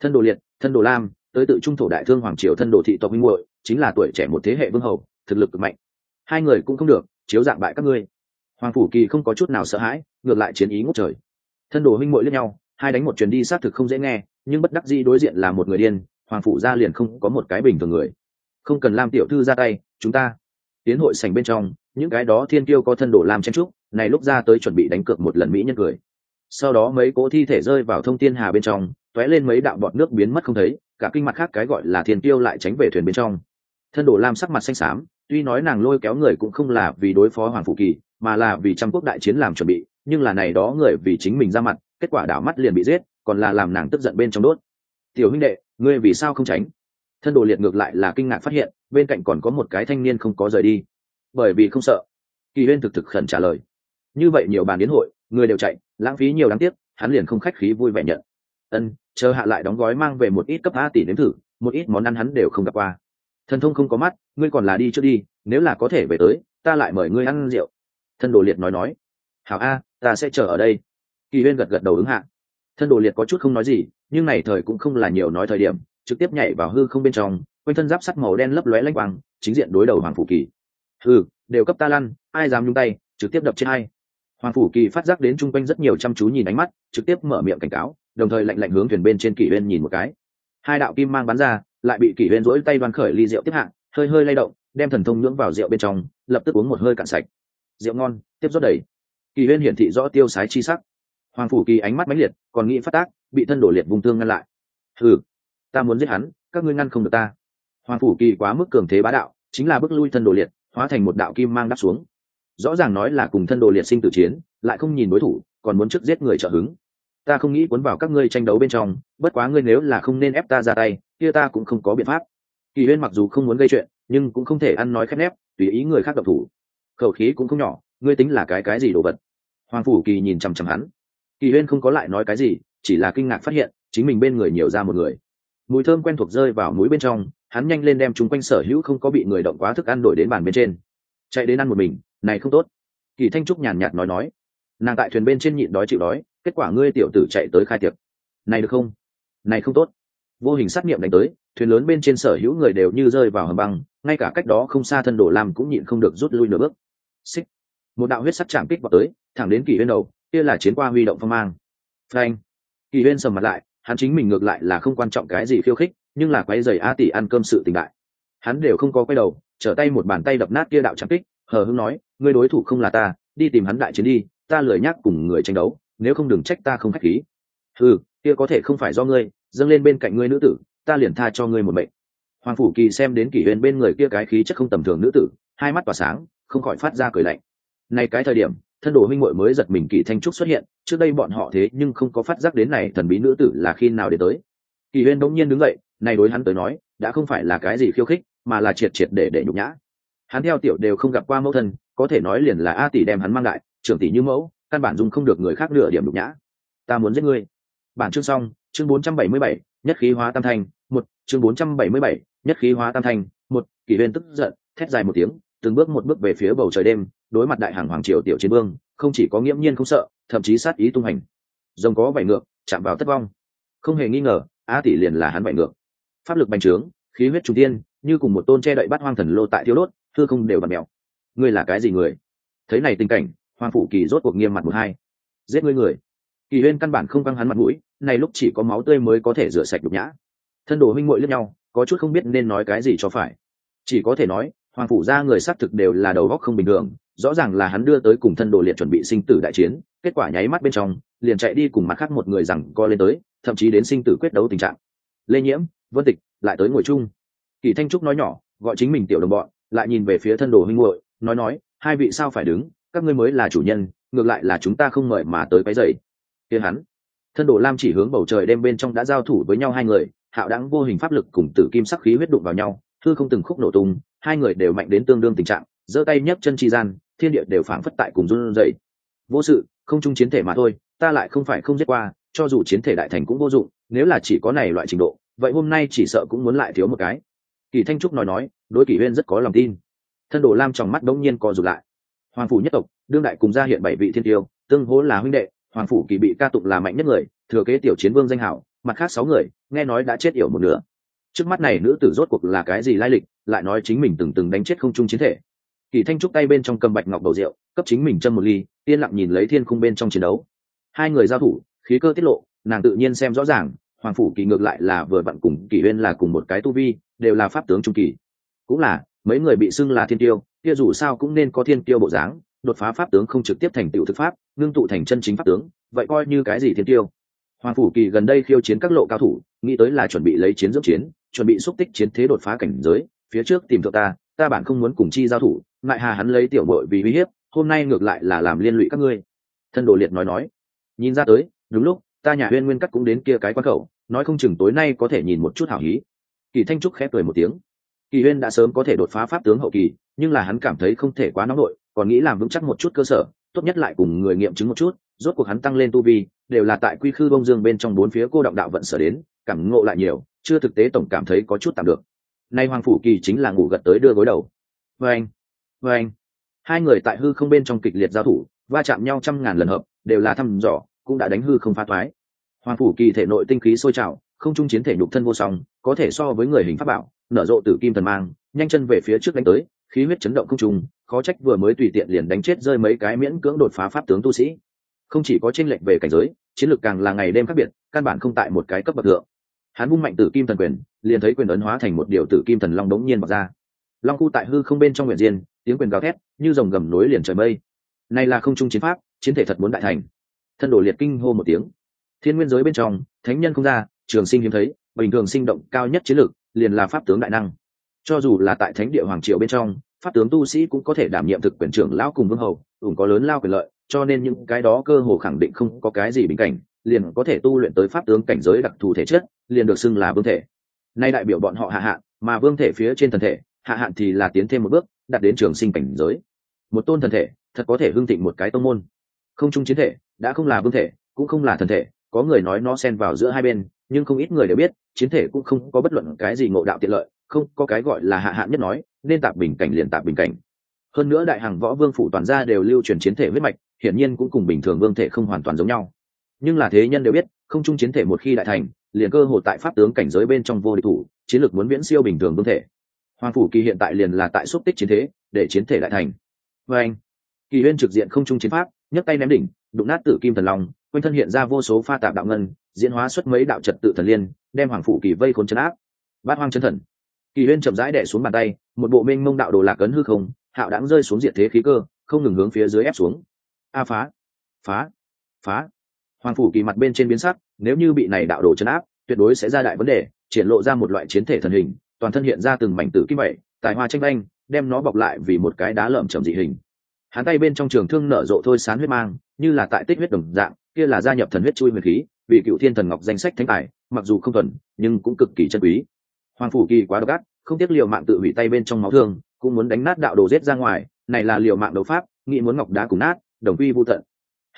Thân đồ liệt, thân đồ lam, tới tự trung thổ đại thương hoàng triều thân đồ thị tộc minh muội, chính là tuổi trẻ một thế hệ vương hầu, thực lực cực mạnh. Hai người cũng không được, chiếu dạng bại các ngươi. Hoàng phủ kỳ không có chút nào sợ hãi, ngược lại chiến ý ngốc trời. Thân đồ huynh muội lẫn nhau, hai đánh một chuyến đi, xác thực không dễ nghe nhưng bất đắc dĩ đối diện là một người điên, hoàng phủ gia liền không có một cái bình thường người. Không cần lam tiểu thư ra tay, chúng ta. Tiến hội sành bên trong, những cái đó thiên tiêu có thân đồ làm chen trúc, này lúc ra tới chuẩn bị đánh cược một lần mỹ nhân cười. Sau đó mấy cỗ thi thể rơi vào thông thiên hà bên trong t ó é lên mấy đạo bọt nước biến mất không thấy, cả kinh mặt khác cái gọi là thiên tiêu lại tránh về thuyền bên trong. Thân đồ lam sắc mặt xanh xám, tuy nói nàng lôi kéo người cũng không là vì đối phó hoàng phụ kỳ, mà là vì trăm quốc đại chiến làm chuẩn bị, nhưng là này đó người vì chính mình ra mặt, kết quả đảo mắt liền bị giết còn là làm nàng tức giận bên trong đốt. Tiểu huynh đệ, ngươi vì sao không tránh? Thân đồ liệt ngược lại là kinh ngạc phát hiện, bên cạnh còn có một cái thanh niên không có rời đi. Bởi vì không sợ. Kỳ huyên thực thực khẩn trả lời. Như vậy nhiều bàn đến hội, người đều chạy, lãng phí nhiều đáng tiếc, hắn liền không khách khí vui vẻ nhận. Ân, chờ hạ lại đóng gói mang về một ít cấp a tỷ nếm thử, một ít món ăn hắn đều không gặp qua. Thần thông không có mắt, ngươi còn là đi trước đi, nếu là có thể về tới, ta lại mời ngươi ăn rượu. Thân đồ liệt nói nói. Hảo a, ta sẽ chờ ở đây. Kỳ huyên gật gật đầu ứng hạ thân đồ liệt có chút không nói gì nhưng này thời cũng không là nhiều nói thời điểm trực tiếp nhảy vào hư không bên trong quanh thân giáp sắt màu đen lấp lóe lanh quang chính diện đối đầu hoàng phủ kỳ. Ừ, đều cấp ta lăn ai dám nhung tay trực tiếp đập trên hai. hoàng phủ kỳ phát giác đến chung quanh rất nhiều chăm chú nhìn ánh mắt trực tiếp mở miệng cảnh cáo đồng thời lạnh lạnh hướng thuyền bên trên kỷ huyên nhìn một cái. Hai đạo kim mang bắn ra lại bị kỷ huyên rỗi tay đoan khởi ly rượu tiếp hạng hơi hơi lay động đem thần thông nhưỡng vào rượu bên trong lập tức uống một hơi cạn sạch. Rượu ngon tiếp rót đầy. Kỳ huyên hiển thị rõ tiêu sái chi sắc hoàng phủ kỳ ánh mắt mãnh liệt, còn nghĩ phát tác, bị thân đổ liệt vùng thương ngăn lại. Ừ ta muốn giết hắn, các ngươi ngăn không được ta. Hoàng phủ kỳ quá mức cường thế bá đạo, chính là bước lui thân đồ liệt, hóa thành một đạo kim mang đắp xuống. Rõ ràng nói là cùng thân đồ liệt sinh tử chiến, lại không nhìn đối thủ, còn muốn trước giết người trợ hứng. Ta không nghĩ cuốn vào các ngươi tranh đấu bên trong, bất quá ngươi nếu là không nên ép ta ra tay, kia ta cũng không có biện pháp. Kỳ huyên mặc dù không muốn gây chuyện, nhưng cũng không thể ăn nói khép nép, tùy ý người khác độc thủ. Khẩu khí cũng không nhỏ, ngươi tính là cái cái gì đồ vật? Hoàng phủ kỳ nhìn chằm chằm hắn kỳ huyên không có lại nói cái gì, chỉ là kinh ngạc phát hiện, chính mình bên người nhiều ra một người. Mùi thơm quen thuộc rơi vào mũi bên trong, hắn nhanh lên đem chúng quanh sở hữu không có bị người động quá thức ăn đổi đến bàn bên trên. Chạy đến ăn một mình, này không tốt. Kỳ thanh trúc nhàn nhạt nói nói. Nàng tại thuyền bên trên nhịn đói chịu đói, kết quả ngươi tiểu tử chạy tới khai tiệc. Này được không? Này không tốt. Vô hình sát nghiệm đánh tới, thuyền lớn bên trên sở hữu người đều như rơi vào hầm băng, ngay cả cách đó không xa thân đồ lam cũng nhịn không được rút lui nửa bước. Xích. Một đạo huyết sắc chạm kích vào tới, thẳng đến kỳ huyên đầu kia là chiến qua huy động phong mang. Frank kỳ huyên sầm mặt lại, hắn chính mình ngược lại là không quan trọng cái gì khiêu khích, nhưng là quay giày a tỷ ăn cơm sự tình đại. Hắn đều không có quay đầu, trở tay một bàn tay đập nát kia đạo chạm kích, hờ hưng nói, ngươi đối thủ không là ta, đi tìm hắn đại chiến đi, ta lười nhắc cùng người tranh đấu, nếu không đừng trách ta không khách khí. Ừ kia có thể không phải do ngươi, dâng lên bên cạnh ngươi nữ tử, ta liền tha cho ngươi một mệnh. Hoàng phủ kỳ xem đến kỷ huyền bên người kia cái khí chất không tầm thường nữ tử, hai mắt tỏa sáng, không khỏi phát ra cười lạnh. Này cái thời điểm thân đồ minh muội mới giật mình kỳ thanh trúc xuất hiện trước đây bọn họ thế nhưng không có phát giác đến này thần bí nữ tử là khi nào đến tới. Kỳ huyên đống nhiên đứng dậy này đối hắn tới nói đã không phải là cái gì khiêu khích mà là triệt triệt để để nhục nhã. Hắn theo tiểu đều không gặp qua mẫu thân có thể nói liền là a tỷ đem hắn mang lại trưởng tỷ như mẫu căn bản dùng không được người khác nửa điểm nhục nhã. Ta muốn giết ngươi. Bản chương xong chương 477, nhất khí hóa tam thành một chương 477, nhất khí hóa tam thành một kỳ huyên tức giận thét dài một tiếng từng bước một bước về phía bầu trời đêm, đối mặt đại hàng hoàng triều tiểu chiến vương, không chỉ có nghiễm nhiên không sợ, thậm chí sát ý tung hành. Rồng có vảy ngược, chạm vào tất vong. Không hề nghi ngờ á tỷ liền là hắn vảy ngược. Pháp lực bành trướng, khí huyết trung tiên như cùng một tôn che đậy bắt hoang thần lô tại thiếu đốt thưa không đều bật mèo. Ngươi là cái gì người? Thấy này tình cảnh hoàng phủ kỳ rốt cuộc nghiêm mặt một hai. Giết ngươi người. Kỳ huyên căn bản không căng hắn mặt mũi, này lúc chỉ có máu tươi mới có thể rửa sạch nhục nhã. Thân đồ huynh muội lẫn nhau, có chút không biết nên nói cái gì cho phải. Chỉ có thể nói hoàng phủ ra người xác thực đều là đầu góc không bình thường, rõ ràng là hắn đưa tới cùng thân đồ liệt chuẩn bị sinh tử đại chiến, kết quả nháy mắt bên trong, liền chạy đi cùng mặt khác một người rằng co lên tới, thậm chí đến sinh tử quyết đấu tình trạng. Lê nhiễm, vân tịch, lại tới ngồi chung. Kỳ thanh trúc nói nhỏ, gọi chính mình tiểu đồng bọn, lại nhìn về phía thân đồ huynh hội nói nói, hai vị sao phải đứng? Các ngươi mới là chủ nhân, ngược lại là chúng ta không mời mà tới cái dậy. Kia hắn. Thân đồ lam chỉ hướng bầu trời đêm bên trong đã giao thủ với nhau hai người, hạo đáng vô hình pháp lực cùng tử kim sắc khí huyết đụng vào nhau thư không từng khúc nổ tung hai người đều mạnh đến tương đương tình trạng, giơ tay nhấc chân chi gian, thiên địa đều phảng phất tại cùng run rẩy. Vô sự, không chung chiến thể mà thôi, ta lại không phải không giết qua, cho dù chiến thể đại thành cũng vô dụng, nếu là chỉ có này loại trình độ, vậy hôm nay chỉ sợ cũng muốn lại thiếu một cái. Kỳ thanh trúc nói nói, đối kỷ huyên rất có lòng tin. Thân đồ lam trong mắt đống nhiên co rụt lại. Hoàng phủ nhất tộc, đương đại cùng ra hiện bảy vị thiên tiêu, tương hố là huynh đệ, hoàng phủ kỳ bị ca tụng là mạnh nhất người, thừa kế tiểu chiến vương danh hảo, mặt khác sáu người, nghe nói đã chết yểu một nửa trước mắt này nữ tử rốt cuộc là cái gì lai lịch, lại nói chính mình từng từng đánh chết không trung chiến thể. Kỳ thanh trúc tay bên trong cầm bạch ngọc bầu rượu, cấp chính mình châm một ly, yên lặng nhìn lấy thiên khung bên trong chiến đấu. Hai người giao thủ, khí cơ tiết lộ, nàng tự nhiên xem rõ ràng, hoàng phủ kỳ ngược lại là vừa vặn cùng kỳ huyên là cùng một cái tu vi, đều là pháp tướng trung kỳ. Cũng là, mấy người bị xưng là thiên tiêu, kia dù sao cũng nên có thiên tiêu bộ dáng, đột phá pháp tướng không trực tiếp thành tựu thực pháp, ngưng tụ thành chân chính pháp tướng, vậy coi như cái gì thiên tiêu? Hoàng phủ kỳ gần đây khiêu chiến các lộ cao thủ, nghĩ tới là chuẩn bị lấy chiến dưỡng chiến chuẩn bị xúc tích chiến thế đột phá cảnh giới, phía trước tìm thượng ta ta bản không muốn cùng chi giao thủ, ngại hà hắn lấy tiểu bội vì uy hiếp, hôm nay ngược lại là làm liên lụy các ngươi. Thân đồ liệt nói nói. Nhìn ra tới, đúng lúc, ta nhà huyên nguyên cắt cũng đến kia cái quan khẩu, nói không chừng tối nay có thể nhìn một chút hảo hí. Kỳ thanh trúc khép cười một tiếng. Kỳ huyên đã sớm có thể đột phá pháp tướng hậu kỳ, nhưng là hắn cảm thấy không thể quá nóng nổi còn nghĩ làm vững chắc một chút cơ sở, tốt nhất lại cùng người nghiệm chứng một chút, rốt cuộc hắn tăng lên tu vi, đều là tại quy khư bông dương bên trong bốn phía cô động đạo vận sở đến, cảm ngộ lại nhiều chưa thực tế tổng cảm thấy có chút tạm được. Nay hoàng phủ kỳ chính là ngủ gật tới đưa gối đầu. Vê anh vê anh. Hai người tại hư không bên trong kịch liệt giao thủ, va chạm nhau trăm ngàn lần hợp, đều là thăm dò, cũng đã đánh hư không phá thoái hoàng phủ kỳ thể nội tinh khí sôi trào, không trung chiến thể nhục thân vô song, có thể so với người hình pháp bảo, nở rộ tử kim thần mang, nhanh chân về phía trước đánh tới, khí huyết chấn động không trung, khó trách vừa mới tùy tiện liền đánh chết rơi mấy cái miễn cưỡng đột phá pháp tướng tu sĩ. Không chỉ có tranh lệch về cảnh giới, chiến lược càng là ngày đêm khác biệt, căn bản không tại một cái cấp bậc thượng hắn vung mạnh tử kim thần quyền, liền thấy quyền ấn hóa thành một điều tử kim thần long đống nhiên bọc ra. Long khu tại hư không bên trong nguyện diên, tiếng quyền gào thét, như dòng gầm nối liền trời mây. Này là không trung chiến pháp, chiến thể thật muốn đại thành. Thân đổ liệt kinh hô một tiếng. Thiên nguyên giới bên trong, thánh nhân không ra, trường sinh hiếm thấy, bình thường sinh động cao nhất chiến lược, liền là pháp tướng đại năng. Cho dù là tại thánh địa hoàng triều bên trong, pháp tướng tu sĩ cũng có thể đảm nhiệm thực quyền trưởng lão cùng vương hầu, ủng có lớn lao quyền lợi, cho nên những cái đó cơ hồ khẳng định không có cái gì bình cảnh, liền có thể tu luyện tới pháp tướng cảnh giới đặc thù thể chất liền được xưng là vương thể. Nay đại biểu bọn họ hạ hạn, mà vương thể phía trên thần thể, hạ hạn thì là tiến thêm một bước, đạt đến trường sinh cảnh giới. Một tôn thần thể, thật có thể hưng thịnh một cái tông môn. Không chung chiến thể, đã không là vương thể, cũng không là thần thể, có người nói nó xen vào giữa hai bên, nhưng không ít người đều biết, chiến thể cũng không có bất luận cái gì ngộ đạo tiện lợi, không có cái gọi là hạ hạn nhất nói, nên tạp bình cảnh liền tạp bình cảnh. Hơn nữa đại hàng võ vương phủ toàn gia đều lưu truyền chiến thể huyết mạch, hiển nhiên cũng cùng bình thường vương thể không hoàn toàn giống nhau. Nhưng là thế nhân đều biết, không chung chiến thể một khi đại thành liền cơ hội tại pháp tướng cảnh giới bên trong vô địch thủ, chiến lược muốn viễn siêu bình thường vương thể. Hoàng phủ kỳ hiện tại liền là tại xúc tích chiến thế, để chiến thể đại thành. Và anh, kỳ huyên trực diện không chung chiến pháp, nhấc tay ném đỉnh, đụng nát tử kim thần long, quanh thân hiện ra vô số pha tạp đạo ngân, diễn hóa xuất mấy đạo trật tự thần liên, đem hoàng phủ kỳ vây khốn chấn áp. Bát hoang chân thần. Kỳ huyên chậm rãi đẻ xuống bàn tay, một bộ minh mông đạo đồ lạc ấn hư không, hạo đáng rơi xuống diện thế khí cơ, không ngừng hướng phía dưới ép xuống. A phá phá phá. Hoàng phủ kỳ mặt bên trên biến sắc nếu như bị này đạo đồ chấn áp, tuyệt đối sẽ ra đại vấn đề, triển lộ ra một loại chiến thể thần hình, toàn thân hiện ra từng mảnh tử kim bảy tài hoa tranh anh đem nó bọc lại vì một cái đá lởm chởm dị hình. Hắn tay bên trong trường thương nở rộ thôi sán huyết mang, như là tại tích huyết đồng dạng, kia là gia nhập thần huyết chui huyền khí, vì cựu thiên thần ngọc danh sách thánh tài, mặc dù không thuần, nhưng cũng cực kỳ chân quý. Hoàng phủ kỳ quá độc ác, không tiếc liều mạng tự hủy tay bên trong máu thương, cũng muốn đánh nát đạo đồ giết ra ngoài, này là liều mạng đấu pháp, nghĩ muốn ngọc đá cùng nát, đồng quy vô tận.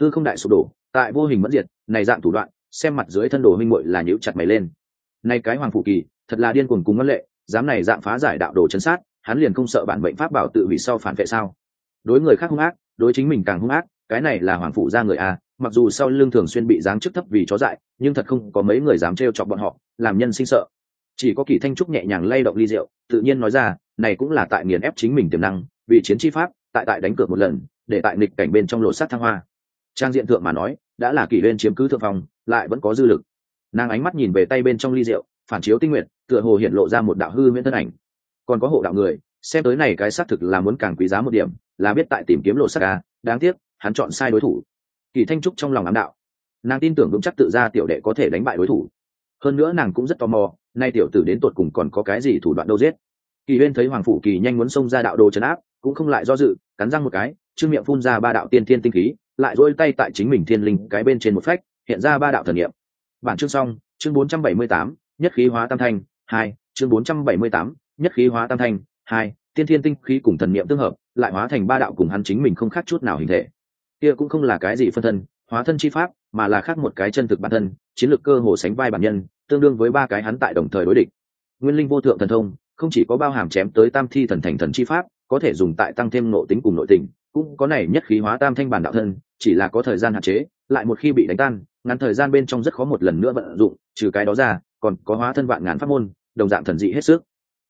Thư không đại sụp đổ, tại vô hình mẫn diệt, này dạng thủ đoạn xem mặt dưới thân đồ minh muội là nhíu chặt mày lên. Nay cái hoàng phủ kỳ, thật là điên cuồng cùng ngân lệ, dám này dạng phá giải đạo đồ chấn sát, hắn liền không sợ bản mệnh pháp bảo tự hủy sau phản vệ sao? Đối người khác hung ác, đối chính mình càng hung ác, cái này là hoàng phủ ra người a, mặc dù sau lưng thường xuyên bị giáng chức thấp vì chó dại, nhưng thật không có mấy người dám trêu chọc bọn họ, làm nhân sinh sợ. Chỉ có kỳ thanh trúc nhẹ nhàng lay động ly rượu, tự nhiên nói ra, này cũng là tại nghiền ép chính mình tiềm năng, vì chiến chi pháp, tại tại đánh cược một lần, để tại nghịch cảnh bên trong lộ sát thăng hoa. Trang diện thượng mà nói, đã là kỷ lên chiếm cứ thượng phòng lại vẫn có dư lực. Nàng ánh mắt nhìn về tay bên trong ly rượu, phản chiếu tinh nguyện, tựa hồ hiện lộ ra một đạo hư miễn thân ảnh. Còn có hộ đạo người, xem tới này cái xác thực là muốn càng quý giá một điểm, là biết tại tìm kiếm lộ sắc ca đáng tiếc, hắn chọn sai đối thủ. Kỳ thanh trúc trong lòng ám đạo. Nàng tin tưởng vững chắc tự ra tiểu đệ có thể đánh bại đối thủ. Hơn nữa nàng cũng rất tò mò, nay tiểu tử đến tột cùng còn có cái gì thủ đoạn đâu giết. Kỳ huyên thấy hoàng phủ kỳ nhanh muốn xông ra đạo đồ chấn áp, cũng không lại do dự, cắn răng một cái trương miệng phun ra ba đạo tiên thiên tinh khí, lại dỗi tay tại chính mình thiên linh cái bên trên một phách hiện ra ba đạo thần niệm. Bản chương xong chương 478, nhất khí hóa tam thanh hai chương 478, nhất khí hóa tam thanh hai tiên thiên tinh khí cùng thần niệm tương hợp lại hóa thành ba đạo cùng hắn chính mình không khác chút nào hình thể. Kia cũng không là cái gì phân thân hóa thân chi pháp mà là khác một cái chân thực bản thân chiến lược cơ hồ sánh vai bản nhân tương đương với ba cái hắn tại đồng thời đối địch. Nguyên linh vô thượng thần thông không chỉ có bao hàm chém tới tam thi thần thành thần chi pháp có thể dùng tại tăng thêm nội tính cùng nội tình cũng có này nhất khí hóa tam thanh bản đạo thân chỉ là có thời gian hạn chế, lại một khi bị đánh tan, ngắn thời gian bên trong rất khó một lần nữa vận dụng, trừ cái đó ra, còn có hóa thân vạn ngàn pháp môn, đồng dạng thần dị hết sức.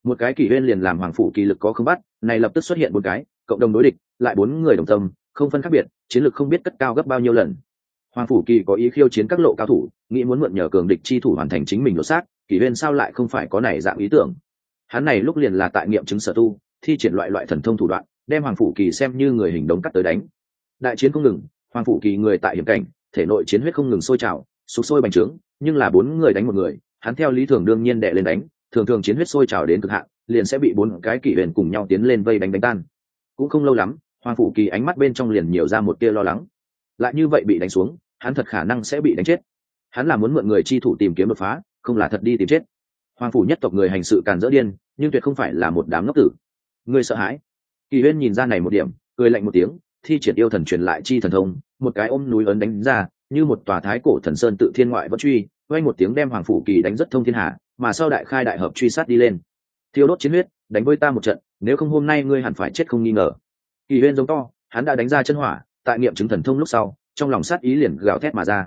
Một cái kỷ huyên liền làm hoàng phủ kỳ lực có không bắt, này lập tức xuất hiện một cái, cộng đồng đối địch, lại bốn người đồng tâm, không phân khác biệt, chiến lược không biết cất cao gấp bao nhiêu lần. Hoàng phủ kỳ có ý khiêu chiến các lộ cao thủ, nghĩ muốn mượn nhờ cường địch chi thủ hoàn thành chính mình lột xác kỷ huyên sao lại không phải có này dạng ý tưởng? Hắn này lúc liền là tại nghiệm chứng sở tu, thi triển loại loại thần thông thủ đoạn, đem hoàng phủ kỳ xem như người hình đống cắt tới đánh. Đại chiến không ngừng hoàng phụ kỳ người tại hiểm cảnh, thể nội chiến huyết không ngừng sôi trào sụp sôi bành trướng, nhưng là bốn người đánh một người, hắn theo lý thường đương nhiên đệ lên đánh, thường thường chiến huyết sôi trào đến cực hạn, liền sẽ bị bốn cái kỷ huyền cùng nhau tiến lên vây đánh đánh tan. Cũng không lâu lắm, hoàng phụ kỳ ánh mắt bên trong liền nhiều ra một tia lo lắng. Lại như vậy bị đánh xuống, hắn thật khả năng sẽ bị đánh chết. Hắn là muốn mượn người chi thủ tìm kiếm đột phá, không là thật đi tìm chết. Hoàng phủ nhất tộc người hành sự càn dỡ điên, nhưng tuyệt không phải là một đám ngốc tử. Người sợ hãi. Kỳ huyên nhìn ra này một điểm, cười lạnh một tiếng thi triển yêu thần truyền lại chi thần thông, một cái ôm núi ấn đánh ra, như một tòa thái cổ thần sơn tự thiên ngoại vẫn truy quay một tiếng đem hoàng phủ kỳ đánh rất thông thiên hạ, mà sau đại khai đại hợp truy sát đi lên. Thiêu đốt chiến huyết, đánh với ta một trận, nếu không hôm nay ngươi hẳn phải chết không nghi ngờ. Kỳ huyên giống to, hắn đã đánh ra chân hỏa, tại nghiệm chứng thần thông lúc sau, trong lòng sát ý liền gào thét mà ra.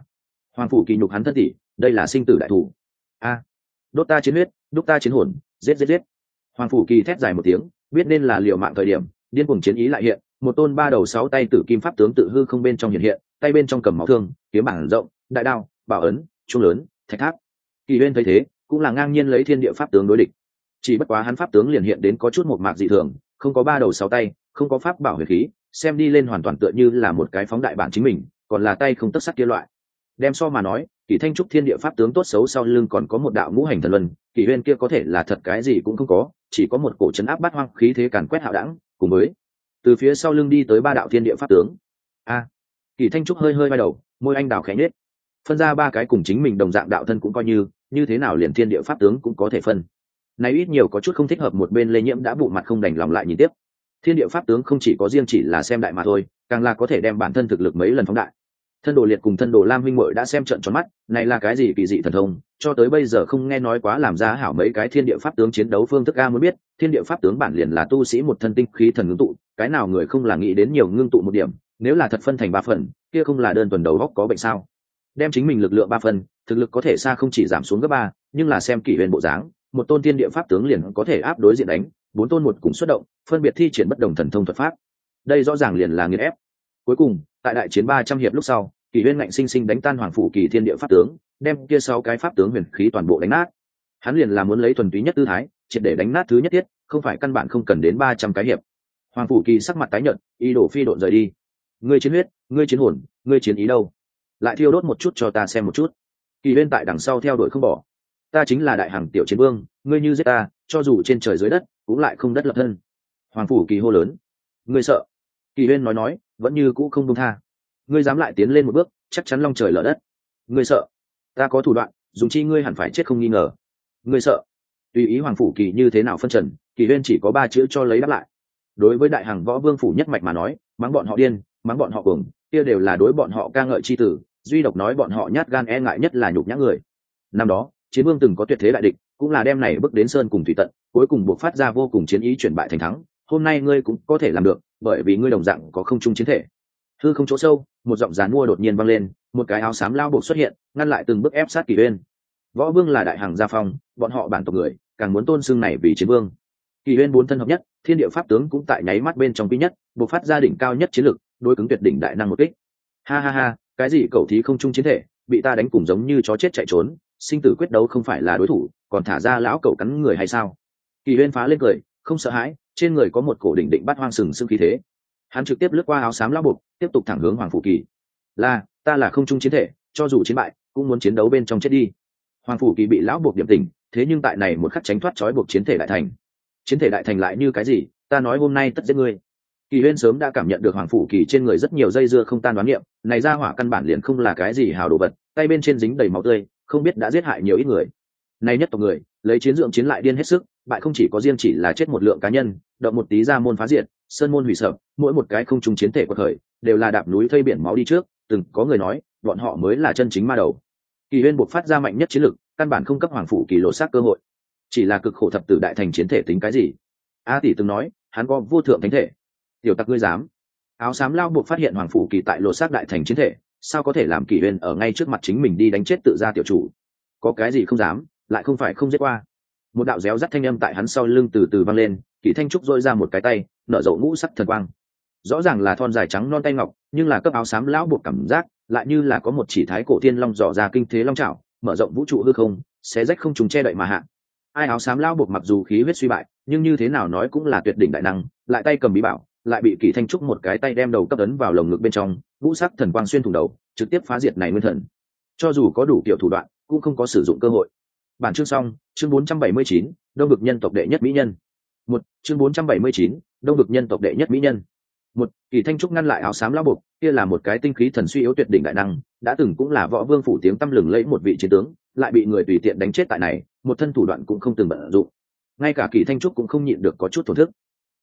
Hoàng phủ kỳ nhục hắn thân tỷ, đây là sinh tử đại thủ. A, đốt ta chiến huyết, đúc ta chiến hồn, giết giết giết. Hoàng phủ kỳ thét dài một tiếng, biết nên là liều mạng thời điểm, điên cuồng chiến ý lại hiện một tôn ba đầu sáu tay tử kim pháp tướng tự hư không bên trong hiện hiện, tay bên trong cầm máu thương, kiếm bảng rộng, đại đao, bảo ấn trung lớn, thạch tháp. Kỳ huyên thấy thế, cũng là ngang nhiên lấy thiên địa pháp tướng đối địch. Chỉ bất quá hắn pháp tướng liền hiện đến có chút một mạc dị thường, không có ba đầu sáu tay, không có pháp bảo huyền khí, xem đi lên hoàn toàn tựa như là một cái phóng đại bản chính mình, còn là tay không tất sắt kia loại. Đem so mà nói kỷ thanh trúc thiên địa pháp tướng tốt xấu sau lưng còn có một đạo ngũ hành thần luân kỷ huyên kia có thể là thật cái gì cũng không có, chỉ có một cổ trấn áp bát hoang khí thế càn quét hạo đẳng, cùng với từ phía sau lưng đi tới ba đạo thiên địa pháp tướng. A à, kỷ thanh trúc hơi hơi bay đầu môi anh đào khẽ nhết phân ra ba cái cùng chính mình đồng dạng đạo thân cũng coi như như thế nào liền thiên địa pháp tướng cũng có thể phân. Này ít nhiều có chút không thích hợp một bên lây nhiễm đã bụ mặt không đành lòng lại nhìn tiếp. Thiên địa pháp tướng không chỉ có riêng chỉ là xem đại mà thôi càng là có thể đem bản thân thực lực mấy lần phóng đại thân đồ liệt cùng thân đồ lam huynh mội đã xem trận tròn mắt, này là cái gì kỳ dị thần thông, cho tới bây giờ không nghe nói quá làm ra hảo mấy cái thiên địa pháp tướng chiến đấu phương thức a muốn biết, thiên địa pháp tướng bản liền là tu sĩ một thân tinh khí thần ngưng tụ, cái nào người không là nghĩ đến nhiều ngưng tụ một điểm, nếu là thật phân thành ba phần, kia không là đơn tuần đầu góc có bệnh sao? Đem chính mình lực lượng ba phần, thực lực có thể xa không chỉ giảm xuống gấp ba, nhưng là xem kỷ huyền bộ dáng, một tôn thiên địa pháp tướng liền có thể áp đối diện đánh, bốn tôn một cùng xuất động, phân biệt thi triển bất đồng thần thông thuật pháp. Đây rõ ràng liền là nghiền ép cuối cùng, tại đại chiến ba trăm hiệp lúc sau kỳ huyên ngạnh sinh sinh đánh tan hoàng phủ kỳ thiên địa pháp tướng, đem kia sáu cái pháp tướng huyền khí toàn bộ đánh nát. Hắn liền là muốn lấy thuần túy nhất tư thái, triệt để đánh nát thứ nhất thiết, không phải căn bản không cần đến ba trăm cái hiệp. Hoàng phủ kỳ sắc mặt tái nhợt y đổ phi độn rời đi. Ngươi chiến huyết, ngươi chiến hồn, ngươi chiến ý đâu? Lại thiêu đốt một chút cho ta xem một chút. Kỳ huyên tại đằng sau theo đuổi không bỏ. Ta chính là đại hàng tiểu chiến vương, ngươi như giết ta, cho dù trên trời dưới đất, cũng lại không đất lập thân. Hoàng phủ kỳ hô lớn. Ngươi sợ? Kỳ huyên nói nói, vẫn như cũ không công tha. Ngươi dám lại tiến lên một bước, chắc chắn long trời lở đất. Ngươi sợ? Ta có thủ đoạn, dùng chi ngươi hẳn phải chết không nghi ngờ. Ngươi sợ? Tùy ý hoàng phủ kỳ như thế nào phân trần, kỳ huyên chỉ có ba chữ cho lấy đáp lại. Đối với đại hàng võ vương phủ nhất mạch mà nói, mắng bọn họ điên, mắng bọn họ cuồng, kia đều là đối bọn họ ca ngợi c h i tử, duy độc nói bọn họ nhát gan e ngại nhất là nhục nhã người. Năm đó, chiến vương từng có tuyệt thế đại địch, cũng là đem này bước đến sơn cùng thủy tận, cuối cùng buộc phát ra vô cùng chiến ý chuyển bại thành thắng. Hôm nay ngươi cũng có thể làm được bởi vì ngươi đồng dạng có không chung chiến thể. Thư không chỗ sâu, một giọng dán mua đột nhiên văng lên, một cái áo xám lao buộc xuất hiện, ngăn lại từng bước ép sát kỳ uyên võ vương là đại hàng gia phong, bọn họ bản tộc người, càng muốn tôn xưng này vì chiến vương. Kỳ uyên bốn thân hợp nhất, thiên địa pháp tướng cũng tại nháy mắt bên trong quý nhất buộc phát ra đỉnh cao nhất chiến lực, đối cứng tuyệt đỉnh đại năng một kích. Ha ha ha, cái gì cầu thí không chung chiến thể, bị ta đánh cùng giống như chó chết chạy trốn, sinh tử quyết đấu không phải là đối thủ, còn thả ra lão cầu cắn người hay sao? Kỳ uyên phá lên cười, không sợ hãi trên người có một cổ đỉnh định bắt hoang sừng sưng khí thế. Hắn trực tiếp lướt qua áo xám lão bục, tiếp tục thẳng hướng hoàng phủ kỳ. Là, ta là không trung chiến thể, cho dù chiến bại, cũng muốn chiến đấu bên trong chết đi. Hoàng phủ kỳ bị lão buộc điểm tình thế nhưng tại này một khắc tránh thoát trói buộc chiến thể đại thành. Chiến thể đại thành lại như cái gì? Ta nói hôm nay tất giết ngươi. Kỳ huyên sớm đã cảm nhận được hoàng phủ kỳ trên người rất nhiều dây dưa không tan đoán niệm, này ra hỏa căn bản liền không là cái gì hào đồ vật, tay bên trên dính đầy máu tươi, không biết đã giết hại nhiều ít người. Nay nhất tộc người, lấy chiến dưỡng chiến lại điên hết sức, bại không chỉ có riêng chỉ là chết một lượng cá nhân động một tí ra môn phá diệt, sơn môn hủy sập mỗi một cái không trùng chiến thể của thời, đều là đạp núi thây biển máu đi trước, từng có người nói, bọn họ mới là chân chính ma đầu. Kỳ huyên buộc phát ra mạnh nhất chiến lực, căn bản không cấp hoàng phủ kỳ lộ sát cơ hội. Chỉ là cực khổ thập tử đại thành chiến thể tính cái gì? A tỷ từng nói, hắn có vô thượng thánh thể. Tiểu tặc ngươi dám. Áo xám lao buộc phát hiện hoàng phủ kỳ tại lộ sát đại thành chiến thể, sao có thể làm kỳ huyên ở ngay trước mặt chính mình đi đánh chết tự ra tiểu chủ? Có cái gì không dám, lại không phải không giết qua một đạo réo rắt thanh âm tại hắn sau lưng từ từ vang lên kỳ thanh trúc dội ra một cái tay, nở rộ ngũ sắc thần quang. Rõ ràng là thon dài trắng non tay ngọc, nhưng là cấp áo xám lão buộc cảm giác, lại như là có một chỉ thái cổ thiên long dò ra kinh thế long trào mở rộng vũ trụ hư không, xé rách không trùng che đậy mà hạ. Ai áo xám lão buộc mặc dù khí huyết suy bại, nhưng như thế nào nói cũng là tuyệt đỉnh đại năng, lại tay cầm bí bảo, lại bị kỳ thanh trúc một cái tay đem đầu cấp ấn vào lồng ngực bên trong, ngũ sắc thần quang xuyên thủng đầu, trực tiếp phá diệt này nguyên thần. Cho dù có đủ kiểu thủ đoạn, cũng không có sử dụng cơ hội bản chương xong chương 479, đông vực nhân tộc đệ nhất mỹ nhân. Một chương 479, đông vực nhân tộc đệ nhất mỹ nhân. Một kỳ thanh trúc ngăn lại áo xám lao bục kia là một cái tinh khí thần suy yếu tuyệt đỉnh đại năng đã từng cũng là võ vương phủ tiếng tăm lừng lẫy một vị chiến tướng lại bị người tùy tiện đánh chết tại này một thân thủ đoạn cũng không từng bận dụng ngay cả kỳ thanh trúc cũng không nhịn được có chút thổn thức.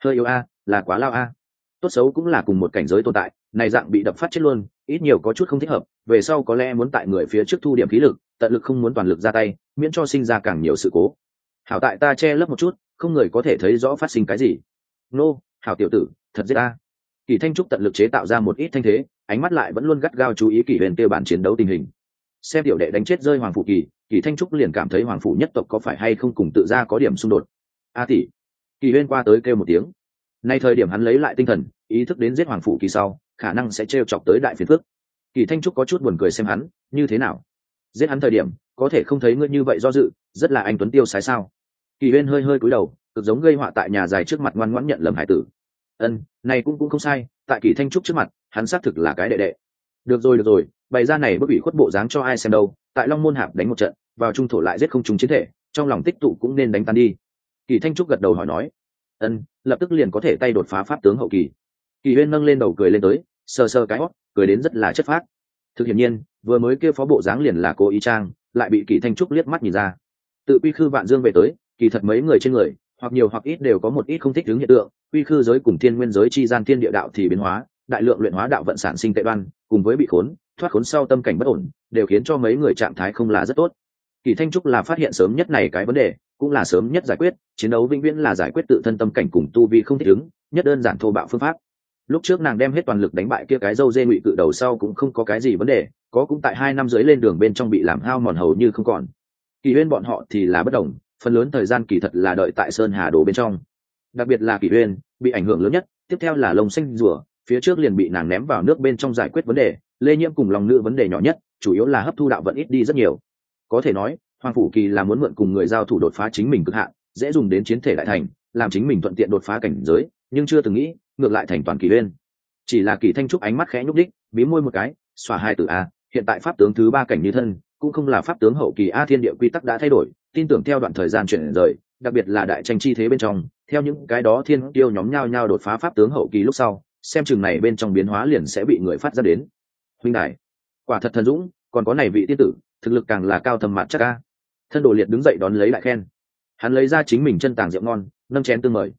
Hơi yếu a là quá lao a. Tốt xấu cũng là cùng một cảnh giới tồn tại này dạng bị đập phát chết luôn ít nhiều có chút không thích hợp về sau có lẽ muốn tại người phía trước thu điểm khí lực tận lực không muốn toàn lực ra tay miễn cho sinh ra càng nhiều sự cố. Hảo tại ta che lấp một chút, không người có thể thấy rõ phát sinh cái gì. Nô, hảo tiểu tử, thật dễ ta. Kỳ thanh trúc tận lực chế tạo ra một ít thanh thế, ánh mắt lại vẫn luôn gắt gao chú ý kỷ huyền tiêu bản chiến đấu tình hình. Xem tiểu đệ đánh chết rơi hoàng phụ kỳ kỳ thanh trúc liền cảm thấy hoàng phụ nhất tộc có phải hay không cùng tự ra có điểm xung đột. A tỷ. Kỳ huyên qua tới kêu một tiếng. Nay thời điểm hắn lấy lại tinh thần, ý thức đến giết hoàng phụ kỳ sau, khả năng sẽ t chọc tới đại phiền phước kỳ thanh trúc có chút buồn cười xem hắn, như thế nào? Giết hắn thời điểm, có thể không thấy ngươi như vậy do dự, rất là anh tuấn tiêu sái sao? Kỳ huyên hơi hơi cúi đầu, cực giống gây họa tại nhà dài trước mặt ngoan ngoãn nhận lầm hải tử. Ân, này cũng cũng không sai, tại kỳ thanh trúc trước mặt, hắn xác thực là cái đệ đệ. Được rồi được rồi, bày ra này bất bị khuất bộ dáng cho ai xem đâu, tại long môn hạp đánh một trận, vào trung thổ lại giết không trùng chiến thể, trong lòng tích tụ cũng nên đánh tan đi. Kỳ thanh trúc gật đầu hỏi nói, ân, lập tức liền có thể tay đột phá pháp tướng hậu kỳ. Kỳ huyên nâng lên đầu cười lên tới, sờ sờ cái hót cười đến rất là chất phát thực hiện nhiên vừa mới kêu phó bộ dáng liền là cố ý trang, lại bị kỳ thanh trúc liếc mắt nhìn ra. Tự quy khư vạn dương về tới, kỳ thật mấy người trên người, hoặc nhiều hoặc ít đều có một ít không thích ứng hiện tượng, quy khư giới cùng thiên nguyên giới chi gian thiên địa đạo thì biến hóa, đại lượng luyện hóa đạo vận sản sinh tệ đoan, cùng với bị khốn, thoát khốn sau tâm cảnh bất ổn, đều khiến cho mấy người trạng thái không là rất tốt. Kỳ thanh trúc là phát hiện sớm nhất này cái vấn đề, cũng là sớm nhất giải quyết, chiến đấu vĩnh viễn là giải quyết tự thân tâm cảnh cùng tu vi không thích ứng, nhất đơn giản thô bạo phương pháp lúc trước nàng đem hết toàn lực đánh bại kia cái dâu dê ngụy cự đầu sau cũng không có cái gì vấn đề, có cũng tại hai năm dưới lên đường bên trong bị làm hao mòn hầu như không còn. Kỳ huyên bọn họ thì là bất đồng, phần lớn thời gian kỳ thật là đợi tại sơn hà đồ bên trong. Đặc biệt là kỳ huyên bị ảnh hưởng lớn nhất, tiếp theo là lồng xanh rùa, phía trước liền bị nàng ném vào nước bên trong giải quyết vấn đề, lê nhiễm cùng lòng nữ vấn đề nhỏ nhất, chủ yếu là hấp thu đạo vận ít đi rất nhiều. Có thể nói, hoàng phủ kỳ là muốn mượn cùng người giao thủ đột phá chính mình cực hạn, dễ dùng đến chiến thể đại thành, làm chính mình thuận tiện đột phá cảnh giới, nhưng chưa từng nghĩ ngược lại thành toàn kỳ uyên chỉ là kỳ thanh trúc ánh mắt khẽ nhúc đích bí môi một cái, xòa hai từ a, hiện tại pháp tướng thứ ba cảnh như thân, cũng không là pháp tướng hậu kỳ a thiên địa quy tắc đã thay đổi, tin tưởng theo đoạn thời gian chuyển rời, đặc biệt là đại tranh chi thế bên trong, theo những cái đó thiên tiêu nhóm nhau nhau đột phá pháp tướng hậu kỳ lúc sau, xem chừng này bên trong biến hóa liền sẽ bị người phát ra đến. Huynh đại quả thật thần dũng, còn có này vị tiên tử, thực lực càng là cao thầm mặt chắc ca thân đồ liệt đứng dậy đón lấy lại khen. Hắn lấy ra chính mình chân tàng rượu ngon, nâng chén tương mời.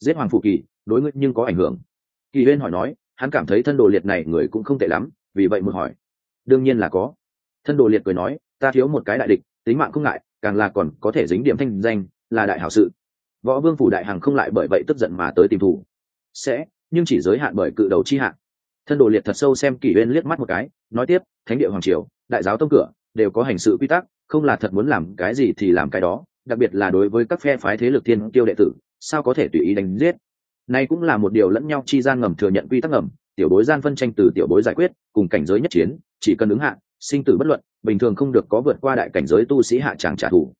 Giết hoàng phủ kỳ đối ngươi nhưng có ảnh hưởng. Kỳ huyên hỏi nói, hắn cảm thấy thân đồ liệt này người cũng không tệ lắm, vì vậy một hỏi. Đương nhiên là có. Thân đồ liệt cười nói, ta thiếu một cái đại địch, tính mạng không ngại, càng là còn có thể dính điểm thanh danh, là đại hảo sự. Võ vương phủ đại hằng không lại bởi vậy tức giận mà tới tìm thủ. Sẽ, nhưng chỉ giới hạn bởi cự đầu chi hạn thân đồ liệt thật sâu xem kỷ uyên liếc mắt một cái, nói tiếp, thánh địa hoàng triều, đại giáo tông cửa, đều có hành sự quy tắc, không là thật muốn làm cái gì thì làm cái đó, đặc biệt là đối với các phe phái thế lực thiên tiêu đệ tử, sao có thể tùy ý đánh giết? Nay cũng là một điều lẫn nhau chi gian ngầm thừa nhận quy tắc ngầm tiểu bối gian phân tranh từ tiểu bối giải quyết cùng cảnh giới nhất chiến chỉ cần ứng hạ sinh tử bất luận bình thường không được có vượt qua đại cảnh giới tu sĩ hạ chẳng trả thù.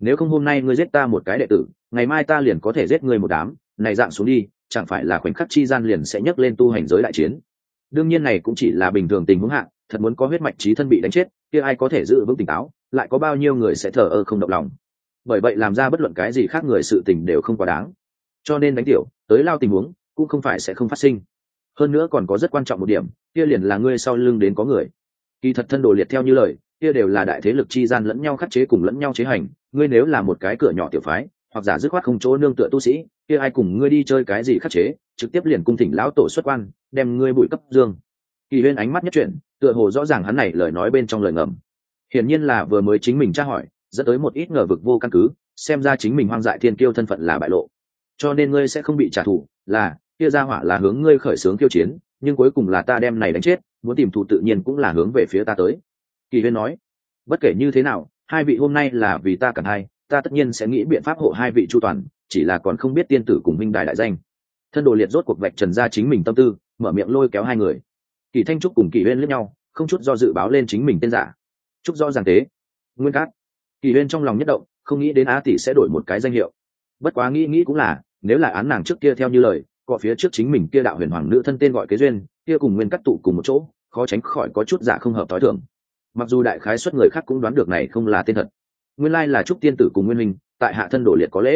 Nếu không hôm nay ngươi giết ta một cái đệ tử ngày mai ta liền có thể giết ngươi một đám này dạng xuống đi chẳng phải là khoảnh khắc chi gian liền sẽ nhấc lên tu hành giới đại chiến. Đương nhiên này cũng chỉ là bình thường tình huống hạ, thật muốn có huyết mạch trí thân bị đánh chết kia ai có thể giữ vững tỉnh táo lại có bao nhiêu người sẽ thờ ơ không động lòng. Bởi vậy làm ra bất luận cái gì khác người sự tình đều không quá đáng cho nên đánh tiểu, tới lao tình huống, cũng không phải sẽ không phát sinh. Hơn nữa còn có rất quan trọng một điểm, kia liền là ngươi sau lưng đến có người. Kỳ thật thân đồ liệt theo như lời, kia đều là đại thế lực chi gian lẫn nhau khắc chế cùng lẫn nhau chế hành, ngươi nếu là một cái cửa nhỏ tiểu phái, hoặc giả dứt khoát không chỗ nương tựa tu sĩ, kia ai cùng ngươi đi chơi cái gì khắc chế, trực tiếp liền cung thỉnh lão tổ xuất quan, đem ngươi bụi cấp dương. Kỳ huyên ánh mắt nhất chuyển, tựa hồ rõ ràng hắn này lời nói bên trong lời ngầm. Hiển nhiên là vừa mới chính mình tra hỏi, dẫn tới một ít ngờ vực vô căn cứ, xem ra chính mình hoang dại thiên kiêu thân phận là bại lộ cho nên ngươi sẽ không bị trả thù, là, kia ra hỏa là hướng ngươi khởi xướng kiêu chiến, nhưng cuối cùng là ta đem này đánh chết, muốn tìm thù tự nhiên cũng là hướng về phía ta tới. Kỳ huyên nói. Bất kể như thế nào, hai vị hôm nay là vì ta cần hai ta tất nhiên sẽ nghĩ biện pháp hộ hai vị chu toàn, chỉ là còn không biết tiên tử cùng minh đại đại danh. Thân đồ liệt rốt cuộc vạch trần ra chính mình tâm tư, mở miệng lôi kéo hai người. Kỳ thanh trúc cùng kỳ huyên lướt nhau, không chút do dự báo lên chính mình tên giả. Trúc do giảng tế nguyên cát. Kỳ huyên trong lòng nhất động, không nghĩ đến á tỷ sẽ đổi một cái danh hiệu. Bất quá nghĩ nghĩ cũng là nếu là án nàng trước kia theo như lời cọ phía trước chính mình kia đạo huyền hoàng nữ thân tên gọi kế duyên, kia cùng nguyên cắt tụ cùng một chỗ, khó tránh khỏi có chút giả không hợp t h i thường. Mặc dù đại khái xuất người khác cũng đoán được này không là tên thật. Nguyên lai là trúc tiên tử cùng nguyên minh, tại hạ thân đồ liệt có lễ.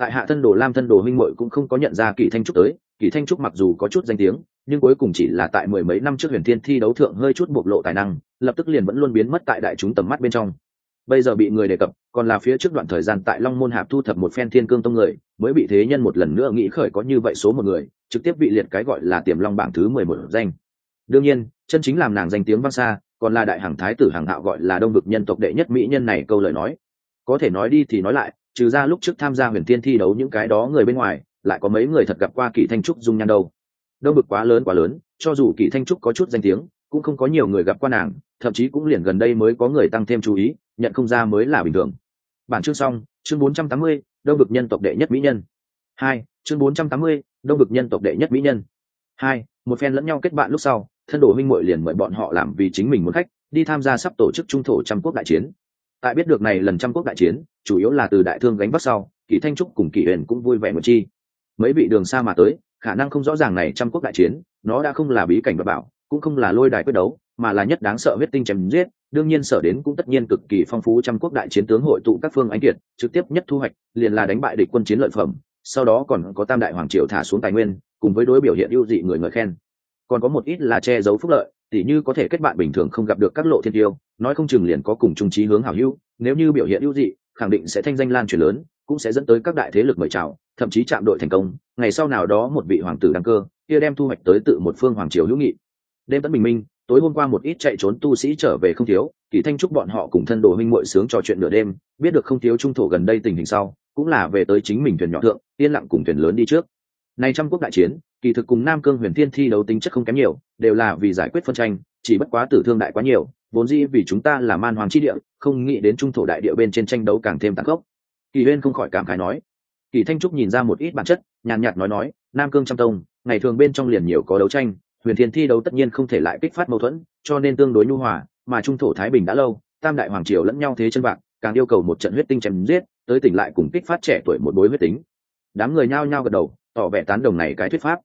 Tại hạ thân đồ, lam thân đồ huynh mội cũng không có nhận ra kỳ thanh trúc tới. Kỳ thanh trúc mặc dù có chút danh tiếng, nhưng cuối cùng chỉ là tại mười mấy năm trước huyền thiên thi đấu thượng hơi chút bộc lộ tài năng, lập tức liền vẫn luôn biến mất tại đại chúng tầm mắt bên trong bây giờ bị người đề cập, còn là phía trước đoạn thời gian tại long môn hạp thu thập một phen thiên cương tông người, mới bị thế nhân một lần nữa nghĩ khởi có như vậy số một người, trực tiếp bị liệt cái gọi là tiềm long bảng thứ mười một danh. Đương nhiên, chân chính làm nàng danh tiếng vang xa, còn là đại hàng thái tử hàng hạo gọi là đông vực nhân tộc đệ nhất mỹ nhân này câu lời nói. Có thể nói đi thì nói lại, trừ ra lúc trước tham gia huyền tiên thi đấu những cái đó người bên ngoài, lại có mấy người thật gặp qua kỷ thanh trúc dung nhan đâu. Đông vực quá lớn quá lớn, cho dù kỷ thanh trúc có chút danh tiếng, cũng không có nhiều người gặp qua nàng, thậm chí cũng liền gần đây mới có người tăng thêm chú ý nhận không ra mới là bình thường. Bản chương xong chương 480, đông vực nhân tộc đệ nhất mỹ nhân. Hai chương 480, đông vực nhân tộc đệ nhất mỹ nhân. Hai một phen lẫn nhau kết bạn lúc sau thân đồ minh muội liền mời bọn họ làm vì chính mình muốn khách đi tham gia sắp tổ chức trung thổ trăm quốc đại chiến. Tại biết được này lần trăm quốc đại chiến chủ yếu là từ đại thương gánh vác sau kỳ thanh trúc cùng kỳ huyền cũng vui vẻ một chi. Mấy vị đường xa mà tới khả năng không rõ ràng này trăm quốc đại chiến nó đã không là bí cảnh và bảo cũng không là lôi đài quyết đấu mà là nhất đáng sợ huyết tinh chém giết, đương nhiên sở đến cũng tất nhiên cực kỳ phong phú trăm quốc đại chiến tướng hội tụ các phương ánh kiệt, trực tiếp nhất thu hoạch, liền là đánh bại địch quân chiến lợi phẩm, sau đó còn có tam đại hoàng triều thả xuống tài nguyên, cùng với đối biểu hiện ưu dị người người khen. Còn có một ít là che giấu phúc lợi, tỉ như có thể kết bạn bình thường không gặp được các lộ thiên tiêu, nói không chừng liền có cùng trung trí hướng hảo hữu, nếu như biểu hiện ưu dị, khẳng định sẽ thanh danh lan truyền lớn, cũng sẽ dẫn tới các đại thế lực mời chào, thậm chí chạm đội thành công, ngày sau nào đó một vị hoàng tử đăng cơ, kia đem thu hoạch tới tự một phương hoàng triều hữu nghị. Đêm tấn bình minh tối hôm qua một ít chạy trốn tu sĩ trở về không thiếu, kỳ thanh trúc bọn họ cùng thân đồ minh muội sướng trò chuyện nửa đêm, biết được không thiếu trung thổ gần đây tình hình sau, cũng là về tới chính mình thuyền nhỏ thượng, yên lặng cùng thuyền lớn đi trước. Này trăm quốc đại chiến, kỳ thực cùng nam cương huyền thiên thi đấu tính chất không kém nhiều, đều là vì giải quyết phân tranh, chỉ bất quá tử thương đại quá nhiều, vốn dĩ vì chúng ta là man hoàng chi địa, không nghĩ đến trung thổ đại địa bên trên tranh đấu càng thêm tàn khốc. Kỳ huyên không khỏi cảm khái nói. Kỳ thanh trúc nhìn ra một ít bản chất, nhàn nhạt nói nói, nam cương trăm tông, ngày thường bên trong liền nhiều có đấu tranh huyền thiên thi đấu tất nhiên không thể lại kích phát mâu thuẫn, cho nên tương đối nhu hòa, mà trung thổ thái bình đã lâu, tam đại hoàng triều lẫn nhau thế chân bạc, càng yêu cầu một trận huyết tinh chém giết, tới tỉnh lại cùng kích phát trẻ tuổi một bối huyết tính. Đám người nhao nhao gật đầu, tỏ vẻ tán đồng này cái thuyết pháp.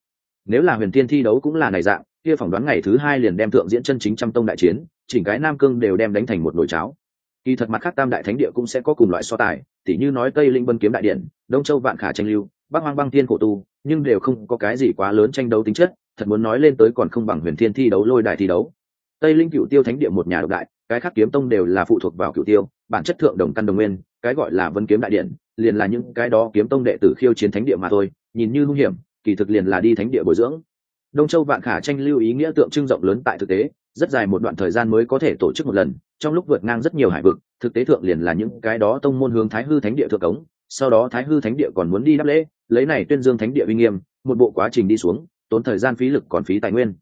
Nếu là huyền thiên thi đấu cũng là này dạng, kia phỏng đoán ngày thứ hai liền đem thượng diễn chân chính trăm tông đại chiến, chỉnh cái nam cương đều đem đánh thành một nồi cháo. Kỳ thật mặt khác tam đại thánh địa cũng sẽ có cùng loại so tài, tỉ như nói tây linh vân kiếm đại điện, đông châu vạn khả tranh lưu, bắc hoang băng thiên cổ tu, nhưng đều không có cái gì quá lớn tranh đấu tính chất thật muốn nói lên tới còn không bằng huyền thiên thi đấu lôi đài thi đấu. Tây linh cựu tiêu thánh địa một nhà độc đại, cái khác kiếm tông đều là phụ thuộc vào cựu tiêu, bản chất thượng đồng căn đồng nguyên, cái gọi là vân kiếm đại điện, liền là những cái đó kiếm tông đệ tử khiêu chiến thánh địa mà thôi, nhìn như hung hiểm, kỳ thực liền là đi thánh địa bồi dưỡng. Đông châu vạn khả tranh lưu ý nghĩa tượng trưng rộng lớn tại thực tế, rất dài một đoạn thời gian mới có thể tổ chức một lần, trong lúc vượt ngang rất nhiều hải vực, thực tế thượng liền là những cái đó tông môn hướng thái hư thánh địa thượng cống, sau đó thái hư thánh địa còn muốn đi đáp lễ, lấy này tuyên dương thánh địa uy nghiêm, một bộ quá trình đi xuống tốn thời gian phí lực còn phí tài nguyên.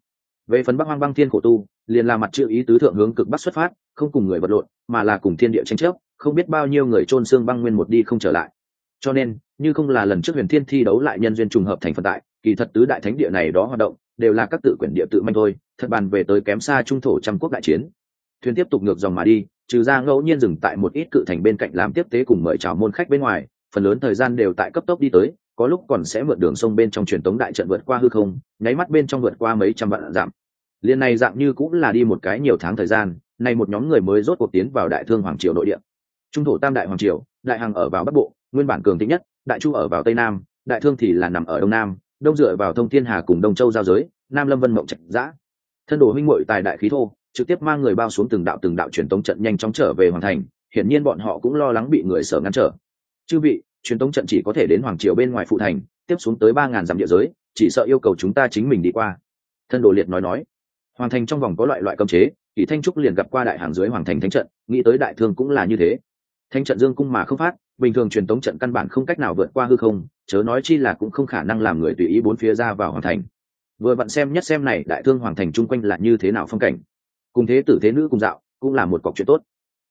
Về phần bắc hoang băng thiên khổ tu, liền là mặt chữ ý tứ thượng hướng cực bắc xuất phát, không cùng người vật lộn, mà là cùng thiên địa tranh chấp, không biết bao nhiêu người trôn xương băng nguyên một đi không trở lại. Cho nên, như không là lần trước huyền thiên thi đấu lại nhân duyên trùng hợp thành phần tại kỳ thật tứ đại thánh địa này đó hoạt động, đều là các tự quyển địa tự manh thôi, thật bàn về tới kém xa trung thổ trăm quốc đại chiến. Thuyền tiếp tục ngược dòng mà đi, trừ ra ngẫu nhiên dừng tại một ít cự thành bên cạnh làm tiếp tế cùng mời chào môn khách bên ngoài, phần lớn thời gian đều tại cấp tốc đi tới có lúc còn sẽ mượn đường sông bên trong truyền tống đại trận vượt qua hư không, nháy mắt bên trong vượt qua mấy trăm vạn giảm liên này dạng như cũng là đi một cái nhiều tháng thời gian, nay một nhóm người mới rốt cuộc tiến vào đại thương hoàng triều nội địa. Trung thổ tam đại hoàng triều, đại hằng ở vào bắc bộ, nguyên bản cường thịnh nhất, đại chu ở vào tây nam, đại thương thì là nằm ở đông nam, đông dựa vào thông thiên hà cùng đông châu giao giới, nam lâm vân mộng trạch giã. Thân đồ huynh muội tài đại khí thô, trực tiếp mang người bao xuống từng đạo từng đạo truyền tống trận nhanh chóng trở về hoàn thành, hiển nhiên bọn họ cũng lo lắng bị người sở ngăn trở. Chư vị truyền tống trận chỉ có thể đến hoàng triều bên ngoài phụ thành, tiếp xuống tới ba ngàn dặm địa giới, chỉ sợ yêu cầu chúng ta chính mình đi qua. Thân đồ liệt nói nói. Hoàng thành trong vòng có loại loại cấm chế, kỳ thanh trúc liền gặp qua đại hàng dưới hoàng thành thánh trận, nghĩ tới đại thương cũng là như thế. Thánh trận dương cung mà không phát, bình thường truyền tống trận căn bản không cách nào vượt qua hư không, chớ nói chi là cũng không khả năng làm người tùy ý bốn phía ra vào hoàng thành. Vừa vặn xem nhất xem này, đại thương hoàng thành chung quanh là như thế nào phong cảnh. Cùng thế tử thế nữ cùng dạo, cũng là một cọc chuyện tốt.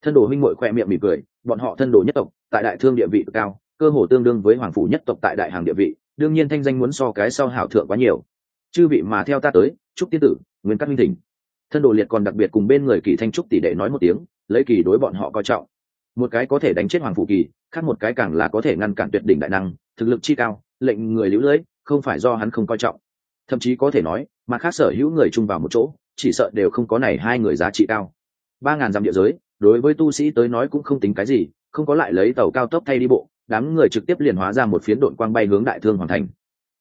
Thân đồ huynh mội khoe miệng mỉm cười, bọn họ thân đồ nhất tộc, tại đại thương địa vị cao cơ hồ tương đương với hoàng phủ nhất tộc tại đại hàng địa vị, đương nhiên thanh danh muốn so cái sau hảo thượng quá nhiều. Chư vị mà theo ta tới, chúc tiên tử, nguyên các minh thỉnh. Thân đồ liệt còn đặc biệt cùng bên người kỳ thanh trúc tỷ đệ nói một tiếng, lấy kỳ đối bọn họ coi trọng. Một cái có thể đánh chết hoàng phủ kỳ, khác một cái càng là có thể ngăn cản tuyệt đỉnh đại năng, thực lực chi cao, lệnh người lũ lưỡi không phải do hắn không coi trọng. Thậm chí có thể nói, mà khác sở hữu người chung vào một chỗ, chỉ sợ đều không có này hai người giá trị cao. Ba ngàn dặm địa giới, đối với tu sĩ tới nói cũng không tính cái gì, không có lại lấy tàu cao tốc thay đi bộ đám người trực tiếp liền hóa ra một phiến đội quang bay hướng đại thương hoàng thành.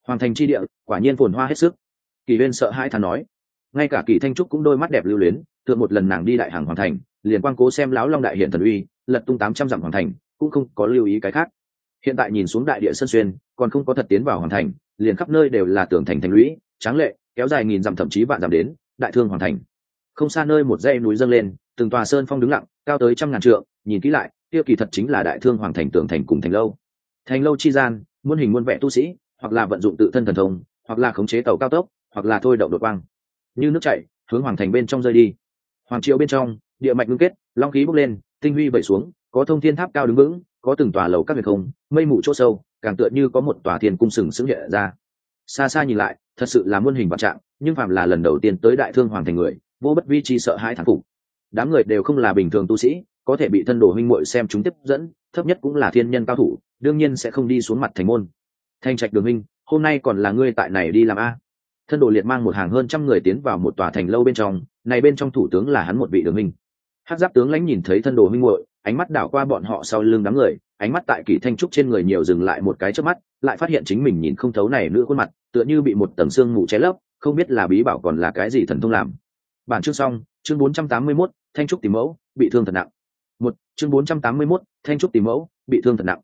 Hoàng thành chi địa, quả nhiên phồn hoa hết sức. Kỳ huyên sợ hai thà nói. Ngay cả kỳ thanh trúc cũng đôi mắt đẹp lưu luyến tựa một lần nàng đi đại hàng hoàng thành, liền quang cố xem lão long đại hiện thần uy, lật tung tám trăm dặm hoàng thành, cũng không có lưu ý cái khác. Hiện tại nhìn xuống đại địa sân xuyên, còn không có thật tiến vào hoàng thành, liền khắp nơi đều là tường thành thành lũy, tráng lệ, kéo dài nghìn dặm thậm chí vạn dặm đến đại thương hoàng thành. Không xa nơi một dây núi dâng lên, từng tòa sơn phong đứng lặng, cao tới trăm ngàn trượng, nhìn kỹ lại kia kỳ thật chính là đại thương hoàng thành tường thành cùng thành lâu. Thành lâu chi gian, muôn hình muôn vẻ tu sĩ, hoặc là vận dụng tự thân thần thông, hoặc là khống chế tàu cao tốc, hoặc là thôi động đột quang. Như nước chảy, hướng hoàng thành bên trong rơi đi. Hoàng triệu bên trong, địa mạch ngưng kết, long khí bốc lên, tinh huy vẩy xuống, có thông thiên tháp cao đứng vững, có từng tòa lầu các biệt không, mây mù chỗ sâu, càng tựa như có một tòa thiên cung sừng sững hiện ra. Xa xa nhìn lại, thật sự là muôn hình vạn trạng, nhưng phạm là lần đầu tiên tới đại thương hoàng thành người, vô bất vi chi sợ hãi thán phục. Đám người đều không là bình thường tu sĩ có thể bị thân đồ huynh muội xem chúng tiếp dẫn thấp nhất cũng là thiên nhân cao thủ đương nhiên sẽ không đi xuống mặt thành môn. Thanh trạch đường huynh hôm nay còn là ngươi tại này đi làm a? Thân đồ liệt mang một hàng hơn trăm người tiến vào một tòa thành lâu bên trong này bên trong thủ tướng là hắn một vị đường huynh. Hát giáp tướng lãnh nhìn thấy thân đồ huynh muội ánh mắt đảo qua bọn họ sau lưng đám người ánh mắt tại kỷ thanh trúc trên người nhiều dừng lại một cái trước mắt lại phát hiện chính mình nhìn không thấu này nữa khuôn mặt tựa như bị một tầng xương mù che lấp không biết là bí bảo còn là cái gì thần thông làm. Bản chương xong chương 481, thanh trúc tìm mẫu bị thương thật nặng một chương 481, thanh trúc tìm mẫu bị thương thật nặng.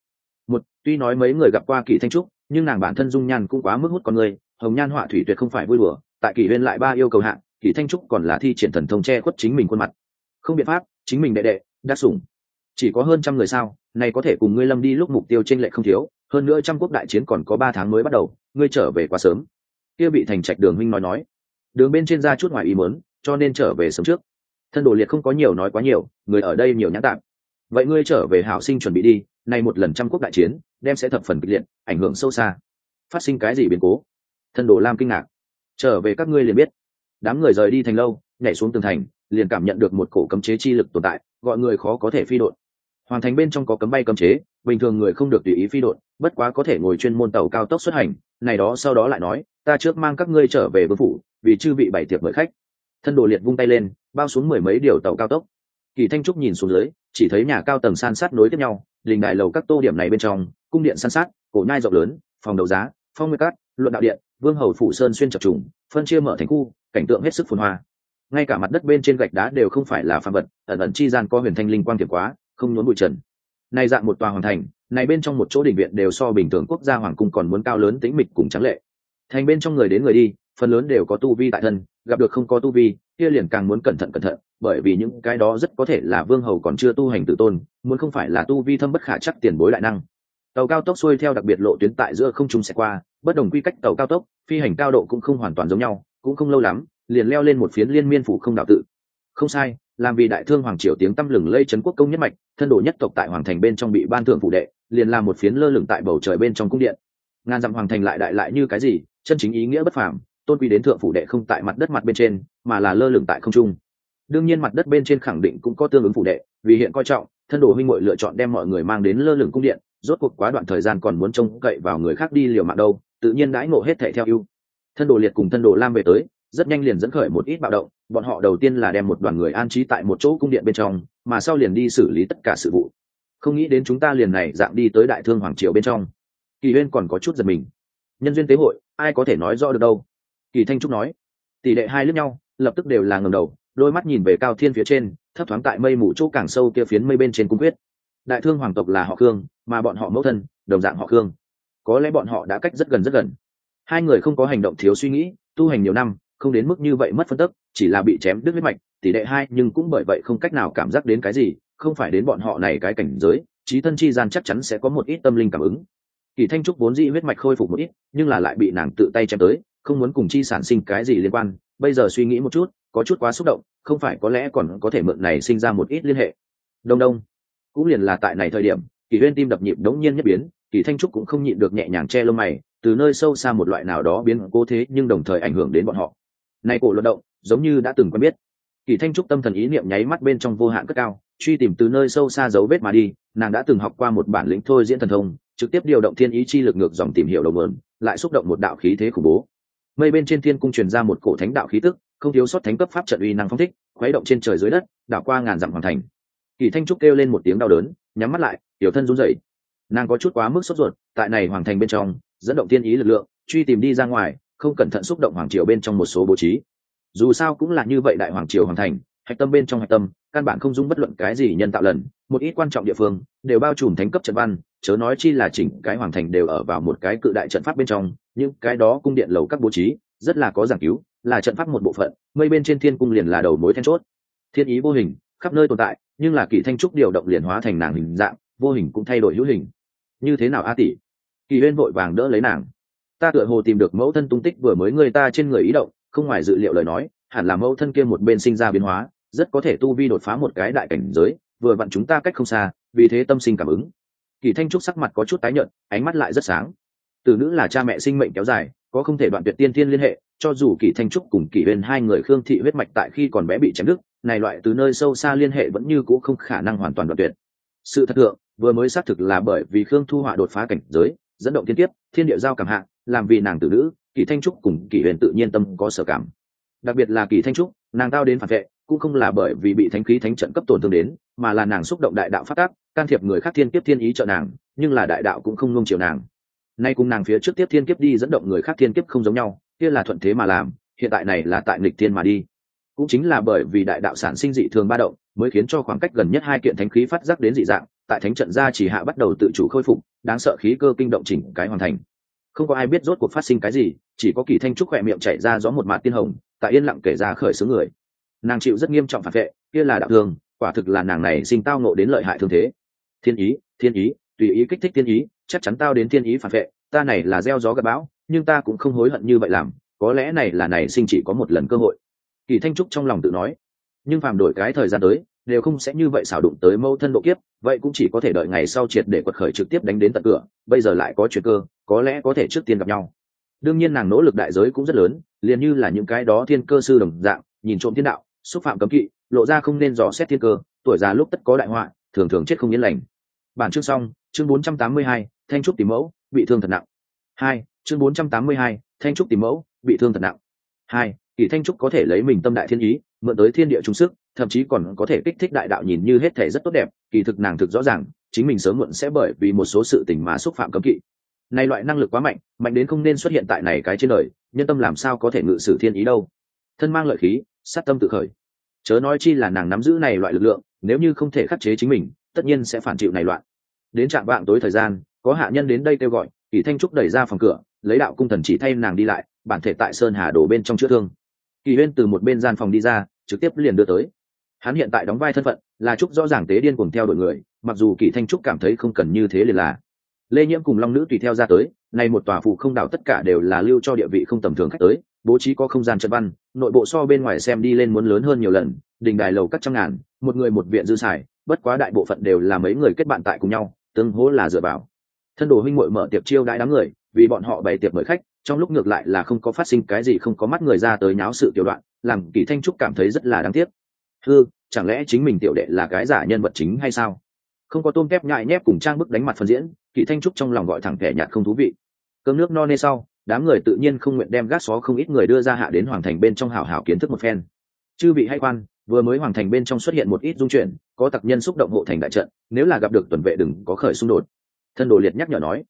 Một tuy nói mấy người gặp qua kỳ thanh trúc nhưng nàng bản thân dung nhan cũng quá mức hút con người hồng nhan họa thủy tuyệt không phải vui đùa tại kỳ huyên lại ba yêu cầu hạng kỳ thanh trúc còn là thi triển thần thông che khuất chính mình khuôn mặt. Không biện pháp chính mình đệ đệ đắc sủng. Chỉ có hơn trăm người sao này có thể cùng ngươi lâm đi lúc mục tiêu trên lệ không thiếu hơn nữa trăm quốc đại chiến còn có ba tháng mới bắt đầu ngươi trở về quá sớm. Kia bị thành trạch đường minh nói nói. Đường bên trên ra chút ngoài ý mớn cho nên trở về sớm trước thân đồ liệt không có nhiều nói quá nhiều, người ở đây nhiều nhãn tạm vậy ngươi trở về hảo sinh chuẩn bị đi, nay một lần trăm quốc đại chiến, đem sẽ thập phần kịch liệt, ảnh hưởng sâu xa. Phát sinh cái gì biến cố? Thân đồ lam kinh ngạc. Trở về các ngươi liền biết. Đám người rời đi thành lâu, nhảy xuống tường thành, liền cảm nhận được một cổ cấm chế chi lực tồn tại, gọi người khó có thể phi đội hoàn thành bên trong có cấm bay cấm chế, bình thường người không được tùy ý phi đội bất quá có thể ngồi chuyên môn tàu cao tốc xuất hành, này đó sau đó lại nói, ta trước mang các ngươi trở về vương phủ, vì chư bị bảy tiệc mời khách thân đồ liệt vung tay lên, bao xuống mười mấy điều tàu cao tốc. Kỳ thanh trúc nhìn xuống dưới, chỉ thấy nhà cao tầng san sát nối tiếp nhau, đình đại lầu các tô điểm này bên trong, cung điện san sát, cổ nhai rộng lớn, phòng đấu giá, phong nguyên cát, luận đạo điện, vương hầu phủ sơn xuyên chập trùng, phân chia mở thành khu, cảnh tượng hết sức phồn hoa. Ngay cả mặt đất bên trên gạch đá đều không phải là phàm vật, ẩn ẩn chi gian có huyền thanh linh quang tiềm quá, không nhốn bụi trần. Này dạng một tòa hoàng thành, này bên trong một chỗ đình viện đều so bình thường quốc gia hoàng cung còn muốn cao lớn tĩnh mịch cùng trắng lệ. Thành bên trong người đến người đi phần lớn đều có tu vi tại thân, gặp được không có tu vi, kia liền càng muốn cẩn thận cẩn thận, bởi vì những cái đó rất có thể là vương hầu còn chưa tu hành tự tôn, muốn không phải là tu vi thâm bất khả chắc tiền bối đại năng. Tàu cao tốc xuôi theo đặc biệt lộ tuyến tại giữa không trung sẽ qua, bất đồng quy cách tàu cao tốc, phi hành cao độ cũng không hoàn toàn giống nhau, cũng không lâu lắm, liền leo lên một phiến liên miên phủ không đạo tự. Không sai, làm vì đại thương hoàng triều tiếng tăm lừng lây trấn quốc công nhất mạch, thân đồ nhất tộc tại hoàng thành bên trong bị ban thượng phủ đệ, liền làm một phiến lơ lửng tại bầu trời bên trong cung điện. Ngàn dặm hoàng thành lại đại lại như cái gì, chân chính ý nghĩa bất phàm tôn quy đến thượng phủ đệ không tại mặt đất mặt bên trên, mà là lơ lửng tại không trung. Đương nhiên mặt đất bên trên khẳng định cũng có tương ứng phủ đệ, vì hiện coi trọng, thân đồ huynh hội lựa chọn đem mọi người mang đến lơ lửng cung điện, rốt cuộc quá đoạn thời gian còn muốn trông cậy vào người khác đi liều mạng đâu, tự nhiên đãi ngộ hết thệ theo ưu. Thân đồ liệt cùng thân đồ lam về tới, rất nhanh liền dẫn khởi một ít bạo động, bọn họ đầu tiên là đem một đoàn người an trí tại một chỗ cung điện bên trong, mà sau liền đi xử lý tất cả sự vụ. Không nghĩ đến chúng ta liền này dạng đi tới đại thương hoàng triều bên trong. Kỳ huyên còn có chút giật mình. Nhân duyên tế hội, ai có thể nói rõ được đâu? Kỳ thanh trúc nói. Tỷ đệ hai lướt nhau, lập tức đều là ngầm đầu, đôi mắt nhìn về cao thiên phía trên, thấp thoáng tại mây mù chỗ càng sâu kia phiến mây bên trên cung quyết. Đại thương hoàng tộc là họ khương, mà bọn họ mẫu thân, đồng dạng họ khương. Có lẽ bọn họ đã cách rất gần rất gần. Hai người không có hành động thiếu suy nghĩ, tu hành nhiều năm, không đến mức như vậy mất phân tức, chỉ là bị chém đứt huyết mạch, tỷ lệ hai nhưng cũng bởi vậy không cách nào cảm giác đến cái gì, không phải đến bọn họ này cái cảnh giới, trí thân chi gian chắc chắn sẽ có một ít tâm linh cảm ứng. Kỳ thanh trúc vốn dĩ huyết mạch khôi phục một ít, nhưng là lại bị nàng tự tay chém tới không muốn cùng chi sản sinh cái gì liên quan, bây giờ suy nghĩ một chút, có chút quá xúc động, không phải có lẽ còn có thể mượn này sinh ra một ít liên hệ. Đông đông, cũng liền là tại này thời điểm, kỳ huyên tim đập nhịp đống nhiên nhất biến, kỳ thanh trúc cũng không nhịn được nhẹ nhàng che lông mày, từ nơi sâu xa một loại nào đó biến cố thế nhưng đồng thời ảnh hưởng đến bọn họ. Này cổ luận động, giống như đã từng quen biết. Kỳ thanh trúc tâm thần ý niệm nháy mắt bên trong vô hạn cất cao, truy tìm từ nơi sâu xa dấu vết mà đi, nàng đã từng học qua một bản lĩnh thôi diễn thần thông, trực tiếp điều động thiên ý chi lực ngược dòng tìm hiểu đầu mượn lại xúc động một đạo khí thế khủng bố mây bên trên thiên cung truyền ra một cổ thánh đạo khí tức, không thiếu sót thánh cấp pháp trận uy năng phong thích, khuấy động trên trời dưới đất, đảo qua ngàn dặm hoàn thành. Kỳ thanh trúc kêu lên một tiếng đau đớn, nhắm mắt lại, tiểu thân run rẩy. Nàng có chút quá mức sốt ruột, tại này hoàng thành bên trong, dẫn động tiên ý lực lượng, truy tìm đi ra ngoài, không cẩn thận xúc động hoàng triều bên trong một số bố trí. Dù sao cũng là như vậy đại hoàng triều hoàng thành, hạch tâm bên trong hạch tâm, căn bản không dung bất luận cái gì nhân tạo lần, một ít quan trọng địa phương, đều bao trùm thánh cấp trận văn chớ nói chi là chỉnh cái hoàng thành đều ở vào một cái cự đại trận pháp bên trong, những cái đó cung điện lầu các bố trí, rất là có giảng cứu, là trận pháp một bộ phận, mây bên trên thiên cung liền là đầu mối then chốt. Thiên ý vô hình, khắp nơi tồn tại, nhưng là kỳ thanh trúc điều động liền hóa thành nàng hình dạng, vô hình cũng thay đổi hữu hình. Như thế nào a tỷ? Kỳ huyên vội vàng đỡ lấy nàng. Ta tựa hồ tìm được mẫu thân tung tích vừa mới người ta trên người ý động, không ngoài dự liệu lời nói, hẳn là mẫu thân kia một bên sinh ra biến hóa, rất có thể tu vi đột phá một cái đại cảnh giới, vừa vặn chúng ta cách không xa, vì thế tâm sinh cảm ứng kỳ thanh trúc sắc mặt có chút tái nhợt, ánh mắt lại rất sáng. Từ nữ là cha mẹ sinh mệnh kéo dài, có không thể đoạn tuyệt tiên tiên liên hệ, cho dù kỳ thanh trúc cùng kỳ huyền hai người khương thị huyết mạch tại khi còn bé bị chém đứt, này loại từ nơi sâu xa liên hệ vẫn như cũ không khả năng hoàn toàn đoạn tuyệt. Sự thật thượng, vừa mới xác thực là bởi vì khương thu họa đột phá cảnh giới, dẫn động thiên tiếp thiên địa giao cảm hạ, làm vì nàng tử nữ, kỳ thanh trúc cùng kỳ huyền tự nhiên tâm có sở cảm. Đặc biệt là kỳ thanh trúc, nàng tao đến phản vệ, cũng không là bởi vì bị thánh khí thánh trận cấp tổn thương đến, mà là nàng xúc động đại đạo phát tác can thiệp người khác thiên kiếp thiên ý trợ nàng, nhưng là đại đạo cũng không ngông chiều nàng. Nay cùng nàng phía trước tiếp thiên kiếp đi dẫn động người khác thiên kiếp không giống nhau, kia là thuận thế mà làm, hiện tại này là tại nghịch thiên mà đi. Cũng chính là bởi vì đại đạo sản sinh dị thường ba động, mới khiến cho khoảng cách gần nhất hai kiện thánh khí phát giác đến dị dạng, tại thánh trận gia chỉ hạ bắt đầu tự chủ khôi phục, đáng sợ khí cơ kinh động chỉnh cái hoàn thành. Không có ai biết rốt cuộc phát sinh cái gì, chỉ có kỳ thanh trúc khỏe miệng chảy ra gió một mạt tiên hồng, tại yên lặng kể ra khởi xướng người. Nàng chịu rất nghiêm trọng phản vệ, kia là đạo thương, quả thực là nàng này sinh tao nộ đến lợi hại thương thế thiên ý thiên ý, tùy ý kích thích thiên ý, chắc chắn tao đến thiên ý phản vệ, ta này là gieo gió gặp bão, nhưng ta cũng không hối hận như vậy làm, có lẽ này là này sinh chỉ có một lần cơ hội. Kỳ thanh trúc trong lòng tự nói, nhưng phàm đổi cái thời gian tới, đều không sẽ như vậy xảo đụng tới mâu thân độ kiếp, vậy cũng chỉ có thể đợi ngày sau triệt để quật khởi trực tiếp đánh đến tận cửa, bây giờ lại có chuyện cơ, có lẽ có thể trước tiên gặp nhau. Đương nhiên nàng nỗ lực đại giới cũng rất lớn, liền như là những cái đó thiên cơ sư đồng dạng, nhìn trộm thiên đạo, xúc phạm cấm kỵ, lộ ra không nên dò xét thiên cơ, tuổi già lúc tất có đại họa, thường thường chết không yên lành bản chương xong chương 482, thanh trúc tìm mẫu bị thương thật nặng. Hai chương 482, thanh trúc tìm mẫu bị thương thật nặng. Hai kỳ thanh trúc có thể lấy mình tâm đại thiên ý mượn tới thiên địa trung sức thậm chí còn có thể kích thích đại đạo nhìn như hết thể rất tốt đẹp kỳ thực nàng thực rõ ràng chính mình sớm muộn sẽ bởi vì một số sự tình mà xúc phạm cấm kỵ. Này loại năng lực quá mạnh mạnh đến không nên xuất hiện tại này cái trên đời nhân tâm làm sao có thể ngự sử thiên ý đâu. Thân mang lợi khí sát tâm tự khởi. Chớ nói chi là nàng nắm giữ này loại lực lượng nếu như không thể khắc chế chính mình tất nhiên sẽ phản chịu này loạn. Đến trạm vạng tối thời gian, có hạ nhân đến đây kêu gọi, kỳ thanh trúc đẩy ra phòng cửa, lấy đạo cung thần chỉ thay nàng đi lại, bản thể tại sơn hà đổ bên trong chữa thương. Kỳ huyên từ một bên gian phòng đi ra, trực tiếp liền đưa tới. Hắn hiện tại đóng vai thân phận, là trúc rõ ràng tế điên cùng theo đội người, mặc dù kỳ thanh trúc cảm thấy không cần như thế liền là. Lê nhiễm cùng long nữ tùy theo ra tới, nay một tòa phụ không đảo tất cả đều là lưu cho địa vị không tầm thường khách tới, bố trí có không gian trận văn, nội bộ so bên ngoài xem đi lên muốn lớn hơn nhiều lần, đình đài lầu các trăm ngàn, một người một viện dư xài bất quá đại bộ phận đều là mấy người kết bạn tại cùng nhau, tương hố là dựa vào. Thân đồ huynh muội mở tiệc chiêu đãi đám người, vì bọn họ bày tiệc mời khách, trong lúc ngược lại là không có phát sinh cái gì không có mắt người ra tới nháo sự tiểu đoạn, làm kỳ thanh trúc cảm thấy rất là đáng tiếc. Thư chẳng lẽ chính mình tiểu đệ là cái giả nhân vật chính hay sao? Không có tôm kép nhại nhép cùng trang bức đánh mặt phân diễn, kỳ thanh trúc trong lòng gọi thẳng thẻ nhạt không thú vị. Cơm nước no nê sau, đám người tự nhiên không nguyện đem gác xó không ít người đưa ra hạ đến hoàng thành bên trong hảo hảo kiến thức một phen. Chư bị hay quan vừa mới hoàng thành bên trong xuất hiện một ít dung chuyển, có tặc nhân xúc động hộ thành đại trận, nếu là gặp được tuần vệ đừng có khởi xung đột. Thân đồ liệt nhắc nhở nói,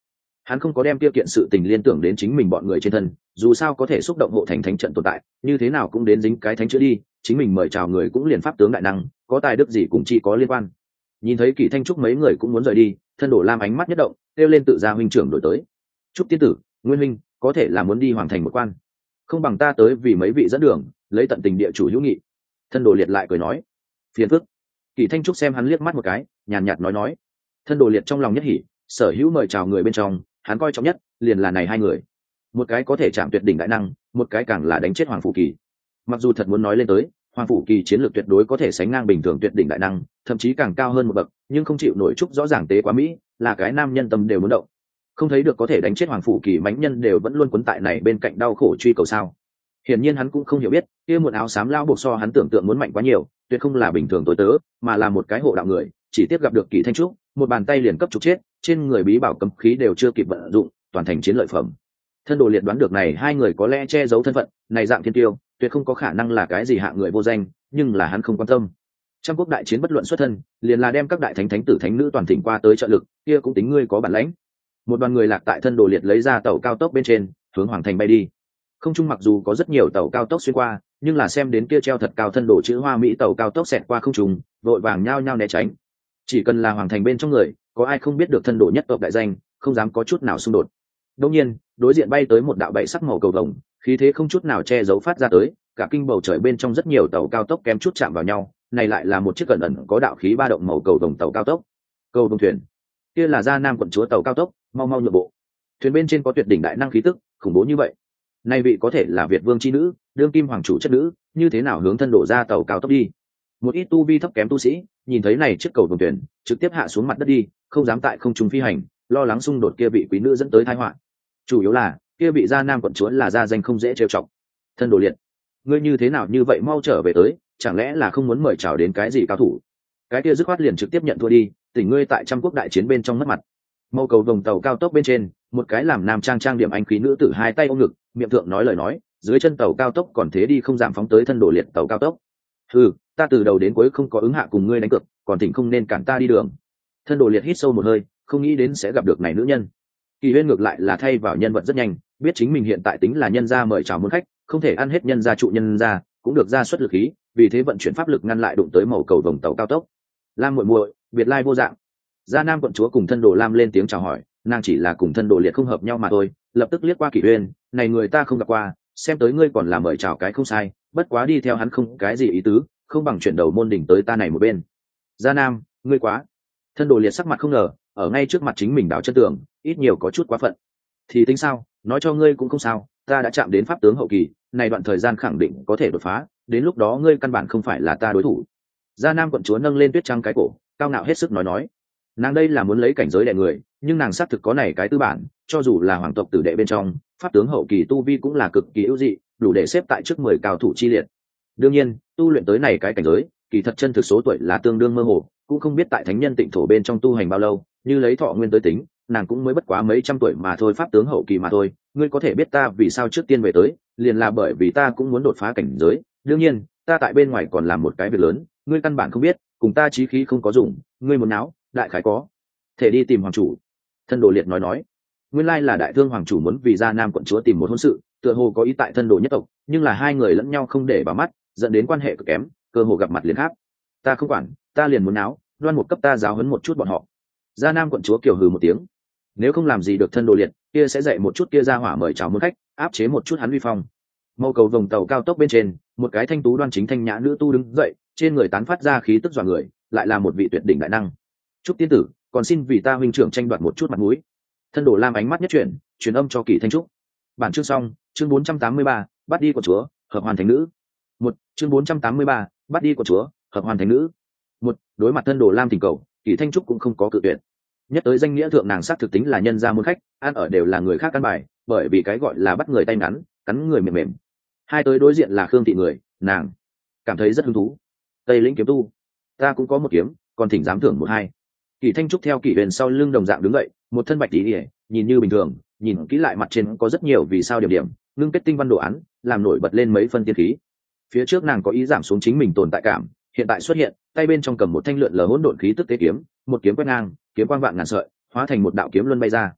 hắn không có đem tiêu kiện sự tình liên tưởng đến chính mình bọn người trên thân, dù sao có thể xúc động hộ thành thánh trận tồn tại, như thế nào cũng đến dính cái thánh chữa đi, chính mình mời chào người cũng liền pháp tướng đại năng, có tài đức gì cũng chỉ có liên quan. Nhìn thấy kỳ thanh trúc mấy người cũng muốn rời đi, thân đổ lam ánh mắt nhất động, kêu lên tự ra huynh trưởng đổi tới. Trúc tiên tử, nguyên huynh, có thể là muốn đi hoàn thành một quan. Không bằng ta tới vì mấy vị dẫn đường, lấy tận tình địa chủ hữu nghị thân đồ liệt lại cười nói, phiền phức. Kỳ thanh trúc xem hắn liếc mắt một cái, nhàn nhạt nói nói, thân đồ liệt trong lòng nhất hỉ, sở hữu mời chào người bên trong, hắn coi trọng nhất liền là này hai người. Một cái có thể chạm tuyệt đỉnh đại năng, một cái càng là đánh chết hoàng phủ kỳ. Mặc dù thật muốn nói lên tới, hoàng phủ kỳ chiến lược tuyệt đối có thể sánh ngang bình thường tuyệt đỉnh đại năng, thậm chí càng cao hơn một bậc, nhưng không chịu nổi trúc rõ ràng tế quá mỹ, là cái nam nhân tâm đều muốn động. Không thấy được có thể đánh chết hoàng phủ kỳ mãnh nhân đều vẫn luôn quấn tại này bên cạnh đau khổ truy cầu sao hiển nhiên hắn cũng không hiểu biết, kia một áo xám lao buộc so hắn tưởng tượng muốn mạnh quá nhiều, tuyệt không là bình thường tối tớ, mà là một cái hộ đạo người, chỉ tiếp gặp được kỳ thanh trúc, một bàn tay liền cấp trục chết, trên người bí bảo cấm khí đều chưa kịp vận dụng, toàn thành chiến lợi phẩm. Thân đồ liệt đoán được này, hai người có lẽ che giấu thân phận, này dạng thiên tiêu, tuyệt không có khả năng là cái gì hạ người vô danh, nhưng là hắn không quan tâm. Trong quốc đại chiến bất luận xuất thân, liền là đem các đại thánh thánh tử thánh nữ toàn thỉnh qua tới trợ lực, kia cũng tính ngươi có bản lãnh. Một đoàn người lạc tại thân đồ liệt lấy ra tàu cao tốc bên trên, hướng hoàng thành bay đi không trung mặc dù có rất nhiều tàu cao tốc xuyên qua, nhưng là xem đến kia treo thật cao thân đồ chữ hoa mỹ tàu cao tốc xẹt qua không trùng vội vàng nhao nhao né tránh. Chỉ cần là hoàng thành bên trong người, có ai không biết được thân đồ nhất tộc đại danh, không dám có chút nào xung đột. Đông nhiên, đối diện bay tới một đạo bậy sắc màu cầu vồng, khí thế không chút nào che giấu phát ra tới, cả kinh bầu trời bên trong rất nhiều tàu cao tốc kém chút chạm vào nhau, này lại là một chiếc cẩn ẩn có đạo khí ba động màu cầu vồng tàu cao tốc. Cầu vồng thuyền. Kia là gia nam quận chúa tàu cao tốc, mau mau nhượng bộ. Thuyền bên trên có tuyệt đỉnh đại năng khí tức, khủng bố như vậy nay vị có thể là việt vương c h i nữ đương kim hoàng chủ chất nữ như thế nào hướng thân đổ ra tàu cao tốc đi? Một ít tu vi thấp kém tu sĩ nhìn thấy này chiếc cầu đồng tuyển, trực tiếp hạ xuống mặt đất đi không dám tại không trung phi hành lo lắng xung đột kia bị quý nữ dẫn tới thái họa. Chủ yếu là kia bị gia nam quận chúa là gia danh không dễ trêu chọc. Thân đồ liệt ngươi như thế nào như vậy mau trở về tới chẳng lẽ là không muốn mời chào đến cái gì cao thủ? Cái kia dứt khoát liền trực tiếp nhận thua đi tỉnh ngươi tại trăm quốc đại chiến bên trong mất mặt. Mâu cầu vòng tàu cao tốc bên trên một cái làm nam trang trang điểm anh khí nữ tử hai tay ôm ngực miệng thượng nói lời nói, dưới chân tàu cao tốc còn thế đi không giảm phóng tới thân đổ liệt tàu cao tốc. Ừ ta từ đầu đến cuối không có ứng hạ cùng ngươi đánh cược, còn thỉnh không nên cản ta đi đường. Thân đồ liệt hít sâu một hơi, không nghĩ đến sẽ gặp được này nữ nhân. Kỳ huyên ngược lại là thay vào nhân vật rất nhanh, biết chính mình hiện tại tính là nhân gia mời chào muốn khách, không thể ăn hết nhân gia trụ nhân gia, cũng được ra xuất lực khí, vì thế vận chuyển pháp lực ngăn lại đụng tới màu cầu vòng tàu cao tốc. Lam muội muội, biệt lai vô dạng. Gia nam quận chúa cùng thân đồ lam lên tiếng chào hỏi, nàng chỉ là cùng thân đồ liệt không hợp nhau mà thôi lập tức liếc qua kỷ uyên này người ta không gặp qua, xem tới ngươi còn là mời chào cái không sai, bất quá đi theo hắn không cái gì ý tứ, không bằng chuyển đầu môn đỉnh tới ta này một bên. Gia nam, ngươi quá. Thân đồ liệt sắc mặt không ngờ, ở ngay trước mặt chính mình đảo chân tường, ít nhiều có chút quá phận. Thì tính sao, nói cho ngươi cũng không sao, ta đã chạm đến pháp tướng hậu kỳ, này đoạn thời gian khẳng định có thể đột phá, đến lúc đó ngươi căn bản không phải là ta đối thủ. Gia nam quận chúa nâng lên tuyết trăng cái cổ, cao ngạo hết sức nói nói, nàng đây là muốn lấy cảnh giới đẻ người, nhưng nàng xác thực có này cái tư bản cho dù là hoàng tộc tử đệ bên trong, pháp tướng hậu kỳ tu vi cũng là cực kỳ ưu dị, đủ để xếp tại trước mười cao thủ chi liệt. Đương nhiên, tu luyện tới này cái cảnh giới, kỳ thật chân thực số tuổi là tương đương mơ hồ, cũng không biết tại thánh nhân tịnh thổ bên trong tu hành bao lâu, như lấy thọ nguyên tới tính, nàng cũng mới bất quá mấy trăm tuổi mà thôi, pháp tướng hậu kỳ mà thôi. Ngươi có thể biết ta vì sao trước tiên về tới, liền là bởi vì ta cũng muốn đột phá cảnh giới. Đương nhiên, ta tại bên ngoài còn làm một cái việc lớn, ngươi căn bản không biết, cùng ta trí khí không có dùng, ngươi muốn não đại khái có. Thể đi tìm hoàng chủ. Thân đồ liệt nói nói nguyên lai là đại thương hoàng chủ muốn vì gia nam quận chúa tìm một hôn sự, tựa hồ có ý tại thân đồ nhất tộc, nhưng là hai người lẫn nhau không để vào mắt, dẫn đến quan hệ cực kém, cơ hồ gặp mặt liền khác. Ta không quản, ta liền muốn náo, đoan một cấp ta giáo hấn một chút bọn họ. Gia nam quận chúa kiều hừ một tiếng. Nếu không làm gì được thân đồ liệt, kia sẽ dạy một chút kia ra hỏa mời chào muốn khách, áp chế một chút hắn vi phong. Mâu cầu vòng tàu cao tốc bên trên, một cái thanh tú đoan chính thanh nhã nữ tu đứng dậy, trên người tán phát ra khí tức dọa người, lại là một vị tuyệt đỉnh đại năng. Chúc tiên tử, còn xin vì ta huynh trưởng tranh đoạt một chút mặt mũi thân đồ lam ánh mắt nhất chuyển truyền âm cho kỳ thanh trúc. Bản chương xong chương 483, bắt đi của chúa hợp hoàn thành nữ. Một chương 483, bắt đi của chúa hợp hoàn thành nữ. Một đối mặt thân đồ lam tình cầu kỳ thanh trúc cũng không có cự tuyệt. Nhất tới danh nghĩa thượng nàng xác thực tính là nhân gia muốn khách ăn ở đều là người khác căn bài bởi vì cái gọi là bắt người tay ngắn cắn người mềm mềm. Hai tới đối diện là khương thị người nàng cảm thấy rất hứng thú. Tây lĩnh kiếm tu ta cũng có một kiếm còn thỉnh dám thưởng một hai kỳ thanh trúc theo kỷ huyền sau lưng đồng dạng đứng dậy, một thân bạch tỉ ỉa nhìn như bình thường, nhìn kỹ lại mặt trên có rất nhiều vì sao điểm điểm, ngưng kết tinh văn đồ án, làm nổi bật lên mấy phân tiên khí. Phía trước nàng có ý giảm xuống chính mình tồn tại cảm, hiện tại xuất hiện, tay bên trong cầm một thanh lượn lờ hỗn độn khí tức tế kiếm, một kiếm quét ngang, kiếm quang vạn ngàn sợi, hóa thành một đạo kiếm luân bay ra.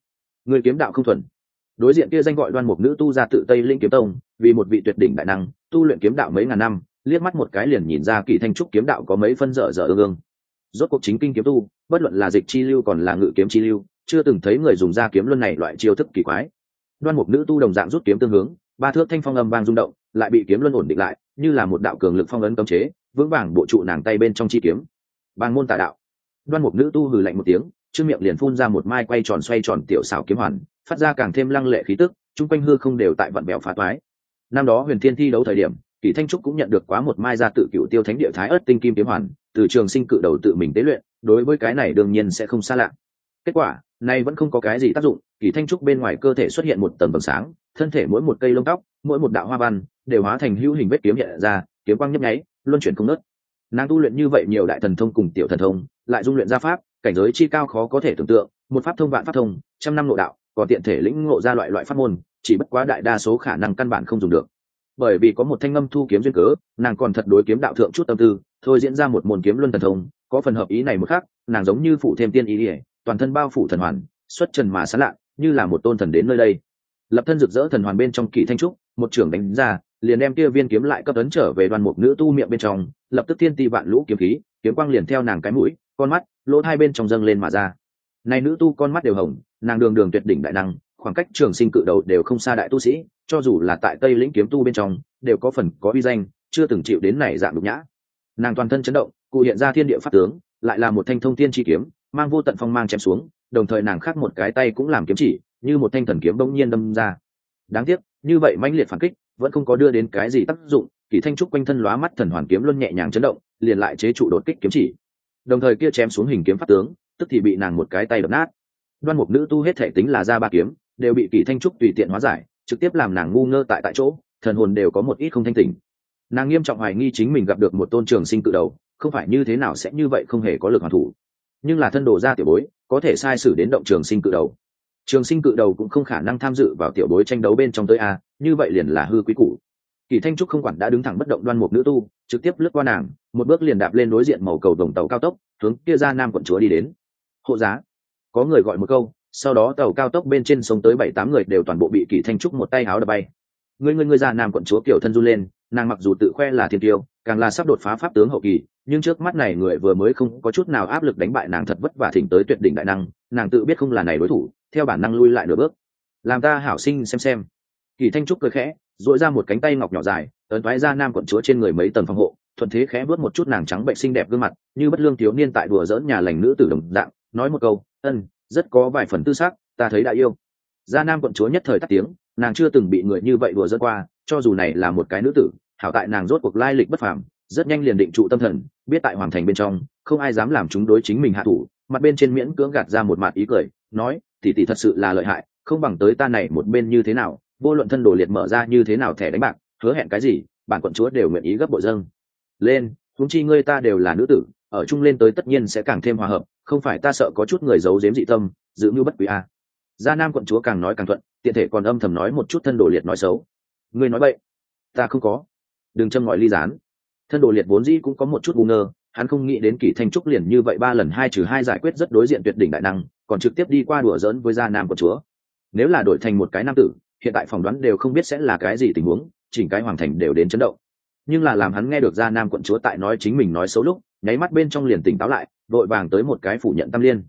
Người kiếm đạo không thuần. Đối diện kia danh gọi đoan mục nữ tu ra tự tây linh kiếm tông, vì một vị tuyệt đỉnh đại năng, tu luyện kiếm đạo mấy ngàn năm, liếc mắt một cái liền nhìn ra kỳ thanh trúc kiếm đạo có mấy phân dở dở ương ương rốt cuộc chính kinh kiếm tu, bất luận là dịch chi lưu còn là ngự kiếm chi lưu, chưa từng thấy người dùng ra kiếm luân này loại chiêu thức kỳ quái. Đoan mục nữ tu đồng dạng rút kiếm tương hướng, ba thước thanh phong âm vang rung động, lại bị kiếm luân ổn định lại, như là một đạo cường lực phong ấn cấm chế, vững vàng bộ trụ nàng tay bên trong chi kiếm. Bàng môn tà đạo. Đoan mục nữ tu hừ lạnh một tiếng trước miệng liền phun ra một mai quay tròn xoay tròn tiểu xảo kiếm hoàn, phát ra càng thêm lăng lệ khí tức, chung quanh hư không đều tại vận bèo phá toái. Năm đó huyền thiên thi đấu thời điểm kỷ thanh trúc cũng nhận được quá một mai ra tự cựu tiêu thánh địa thái ớt tinh kim kiếm hoàn, từ trường sinh cự đầu tự mình tế luyện, đối với cái này đương nhiên sẽ không xa lạ. Kết quả, nay vẫn không có cái gì tác dụng kỷ thanh trúc bên ngoài cơ thể xuất hiện một tầng vầng sáng, thân thể mỗi một cây lông tóc, mỗi một đạo hoa văn, đều hóa thành hữu hình vết kiếm hiện ra, kiếm quang nhấp nháy, luân chuyển không nớt nàng tu luyện như vậy nhiều đại thần thông cùng tiểu thần thông, lại dung luyện gia pháp, cảnh giới chi cao khó có thể tưởng tượng, một pháp thông vạn pháp thông, trăm năm nội đạo, còn tiện thể lĩnh ngộ ra loại loại pháp môn, chỉ bất quá đại đa số khả năng căn bản không dùng được bởi vì có một thanh âm thu kiếm duyên cớ, nàng còn thật đối kiếm đạo thượng chút tâm tư, thôi diễn ra một môn kiếm luân thần thông, có phần hợp ý này một khác, nàng giống như phụ thêm tiên ý ỉa toàn thân bao phủ thần hoàn, xuất trần mà sán lạ, như là một tôn thần đến nơi đây. Lập thân rực rỡ thần hoàn bên trong kỳ thanh trúc, một trưởng đánh ra, liền đem kia viên kiếm lại cấp ấn trở về đoàn mục nữ tu miệng bên trong, lập tức thiên ti vạn lũ kiếm khí, kiếm quang liền theo nàng cái mũi, con mắt, lỗ hai bên trong dâng lên mà ra. Này nữ tu con mắt đều hồng, nàng đường đường tuyệt đỉnh đại năng khoảng cách trường sinh cự đầu đều không xa đại tu sĩ, cho dù là tại tây lĩnh kiếm tu bên trong, đều có phần có uy danh, chưa từng chịu đến này dạng nhục nhã. Nàng toàn thân chấn động, cụ hiện ra thiên địa pháp tướng, lại là một thanh thông tiên chi kiếm, mang vô tận phong mang chém xuống, đồng thời nàng khác một cái tay cũng làm kiếm chỉ, như một thanh thần kiếm bỗng nhiên đâm ra. Đáng tiếc, như vậy mãnh liệt phản kích, vẫn không có đưa đến cái gì tác dụng, kỳ thanh trúc quanh thân lóa mắt thần hoàn kiếm luân nhẹ nhàng chấn động, liền lại chế trụ đột kích kiếm chỉ. Đồng thời kia chém xuống hình kiếm pháp tướng, tức thì bị nàng một cái tay đập nát. Đoan mục nữ tu hết thể tính là ra ba kiếm đều bị kỳ thanh trúc tùy tiện hóa giải, trực tiếp làm nàng ngu ngơ tại tại chỗ, thần hồn đều có một ít không thanh tỉnh. Nàng nghiêm trọng hoài nghi chính mình gặp được một tôn trường sinh cự đầu, không phải như thế nào sẽ như vậy không hề có lực hoàn thủ. Nhưng là thân đồ ra tiểu bối, có thể sai sử đến động trường sinh cự đầu. Trường sinh cự đầu cũng không khả năng tham dự vào tiểu bối tranh đấu bên trong tới a, như vậy liền là hư quý cũ. kỳ thanh trúc không quản đã đứng thẳng bất động đoan một nữ tu, trực tiếp lướt qua nàng, một bước liền đạp lên đối diện màu cầu đồng tàu cao tốc, hướng kia ra nam quận chúa đi đến. Hộ giá. Có người gọi một câu sau đó tàu cao tốc bên trên sống tới bảy tám người đều toàn bộ bị kỳ thanh trúc một tay áo đập bay. Người người người già nam quận chúa kiểu thân run lên, nàng mặc dù tự khoe là thiên tiêu, càng là sắp đột phá pháp tướng hậu kỳ, nhưng trước mắt này người vừa mới không có chút nào áp lực đánh bại nàng thật vất vả thỉnh tới tuyệt đỉnh đại năng, nàng tự biết không là này đối thủ, theo bản năng lui lại nửa bước. Làm ta hảo sinh xem xem. Kỳ thanh trúc cười khẽ dội ra một cánh tay ngọc nhỏ dài, ấn thoái ra nam quận chúa trên người mấy tầng phòng hộ, thuận thế khẽ vớt một chút nàng trắng bệnh xinh đẹp gương mặt, như bất lương thiếu niên tại đùa dỡn nhà lành nữ tử đồng dạng, nói một câu, ân rất có vài phần tư xác ta thấy đã yêu. Gia nam quận chúa nhất thời tắt tiếng, nàng chưa từng bị người như vậy đùa dỡn qua, cho dù này là một cái nữ tử, hảo tại nàng rốt cuộc lai lịch bất phàm, rất nhanh liền định trụ tâm thần, biết tại hoàng thành bên trong, không ai dám làm chúng đối chính mình hạ thủ, mặt bên trên miễn cưỡng gạt ra một mặt ý cười, nói, tỷ tỷ thật sự là lợi hại, không bằng tới ta này một bên như thế nào, vô luận thân đồ liệt mở ra như thế nào thẻ đánh bạc, hứa hẹn cái gì, bản quận chúa đều nguyện ý gấp bộ dâng. Lên, huống chi ngươi ta đều là nữ tử ở chung lên tới tất nhiên sẽ càng thêm hòa hợp, không phải ta sợ có chút người giấu giếm dị tâm, giữ như bất quý a. Gia nam quận chúa càng nói càng thuận, tiện thể còn âm thầm nói một chút thân đồ liệt nói xấu. Ngươi nói vậy ta không có. Đừng châm ngòi ly gián. Thân đồ liệt vốn dĩ cũng có một chút ngu ngơ, hắn không nghĩ đến kỳ thanh trúc liền như vậy ba lần hai trừ hai giải quyết rất đối diện tuyệt đỉnh đại năng, còn trực tiếp đi qua đùa giỡn với gia nam của chúa. Nếu là đổi thành một cái nam tử, hiện tại phỏng đoán đều không biết sẽ là cái gì tình huống, chỉnh cái hoàng thành đều đến chấn động. Nhưng là làm hắn nghe được gia nam quận chúa tại nói chính mình nói xấu lúc nháy mắt bên trong liền tỉnh táo lại vội vàng tới một cái phủ nhận tâm liên.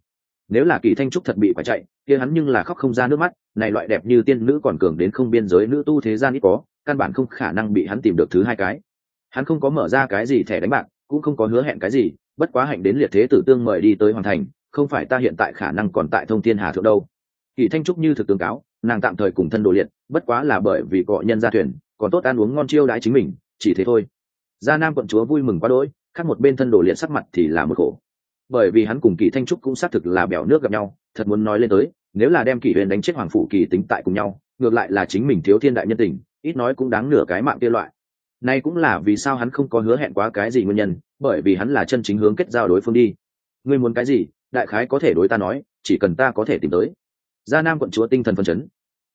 Nếu là kỳ thanh trúc thật bị phải chạy, kia hắn nhưng là khóc không ra nước mắt, này loại đẹp như tiên nữ còn cường đến không biên giới nữ tu thế gian ít có, căn bản không khả năng bị hắn tìm được thứ hai cái. Hắn không có mở ra cái gì thẻ đánh bạc, cũng không có hứa hẹn cái gì, bất quá hạnh đến liệt thế tử tương mời đi tới hoàn thành, không phải ta hiện tại khả năng còn tại thông thiên hà thượng đâu. Kỳ thanh trúc như thực tương cáo, nàng tạm thời cùng thân đồ liệt, bất quá là bởi vì cọ nhân ra thuyền, còn tốt ăn uống ngon chiêu đãi chính mình, chỉ thế thôi. Gia nam quận chúa vui mừng quá đỗi khác một bên thân đồ liệt sắc mặt thì là một khổ. Bởi vì hắn cùng kỳ thanh trúc cũng xác thực là bèo nước gặp nhau, thật muốn nói lên tới, nếu là đem kỷ huyền đánh chết hoàng phủ kỳ tính tại cùng nhau, ngược lại là chính mình thiếu thiên đại nhân tình, ít nói cũng đáng nửa cái mạng kia loại. Nay cũng là vì sao hắn không có hứa hẹn quá cái gì nguyên nhân, bởi vì hắn là chân chính hướng kết giao đối phương đi. Ngươi muốn cái gì, đại khái có thể đối ta nói, chỉ cần ta có thể tìm tới. Gia nam quận chúa tinh thần phân chấn.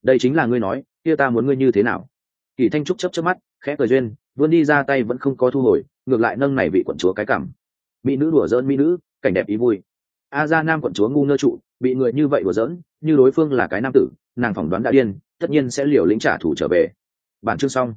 Đây chính là ngươi nói, kia ta muốn ngươi như thế nào? Kỳ thanh trúc chấp chấp mắt khẽ cười duyên, vươn đi ra tay vẫn không có thu hồi, ngược lại nâng này vị quận chúa cái cảm. Mỹ nữ đùa dỡn mỹ nữ, cảnh đẹp ý vui. A gia nam quận chúa ngu ngơ trụ, bị người như vậy đùa dỡn như đối phương là cái nam tử, nàng phỏng đoán đã điên, tất nhiên sẽ liều lĩnh trả thù trở về. Bản chương xong.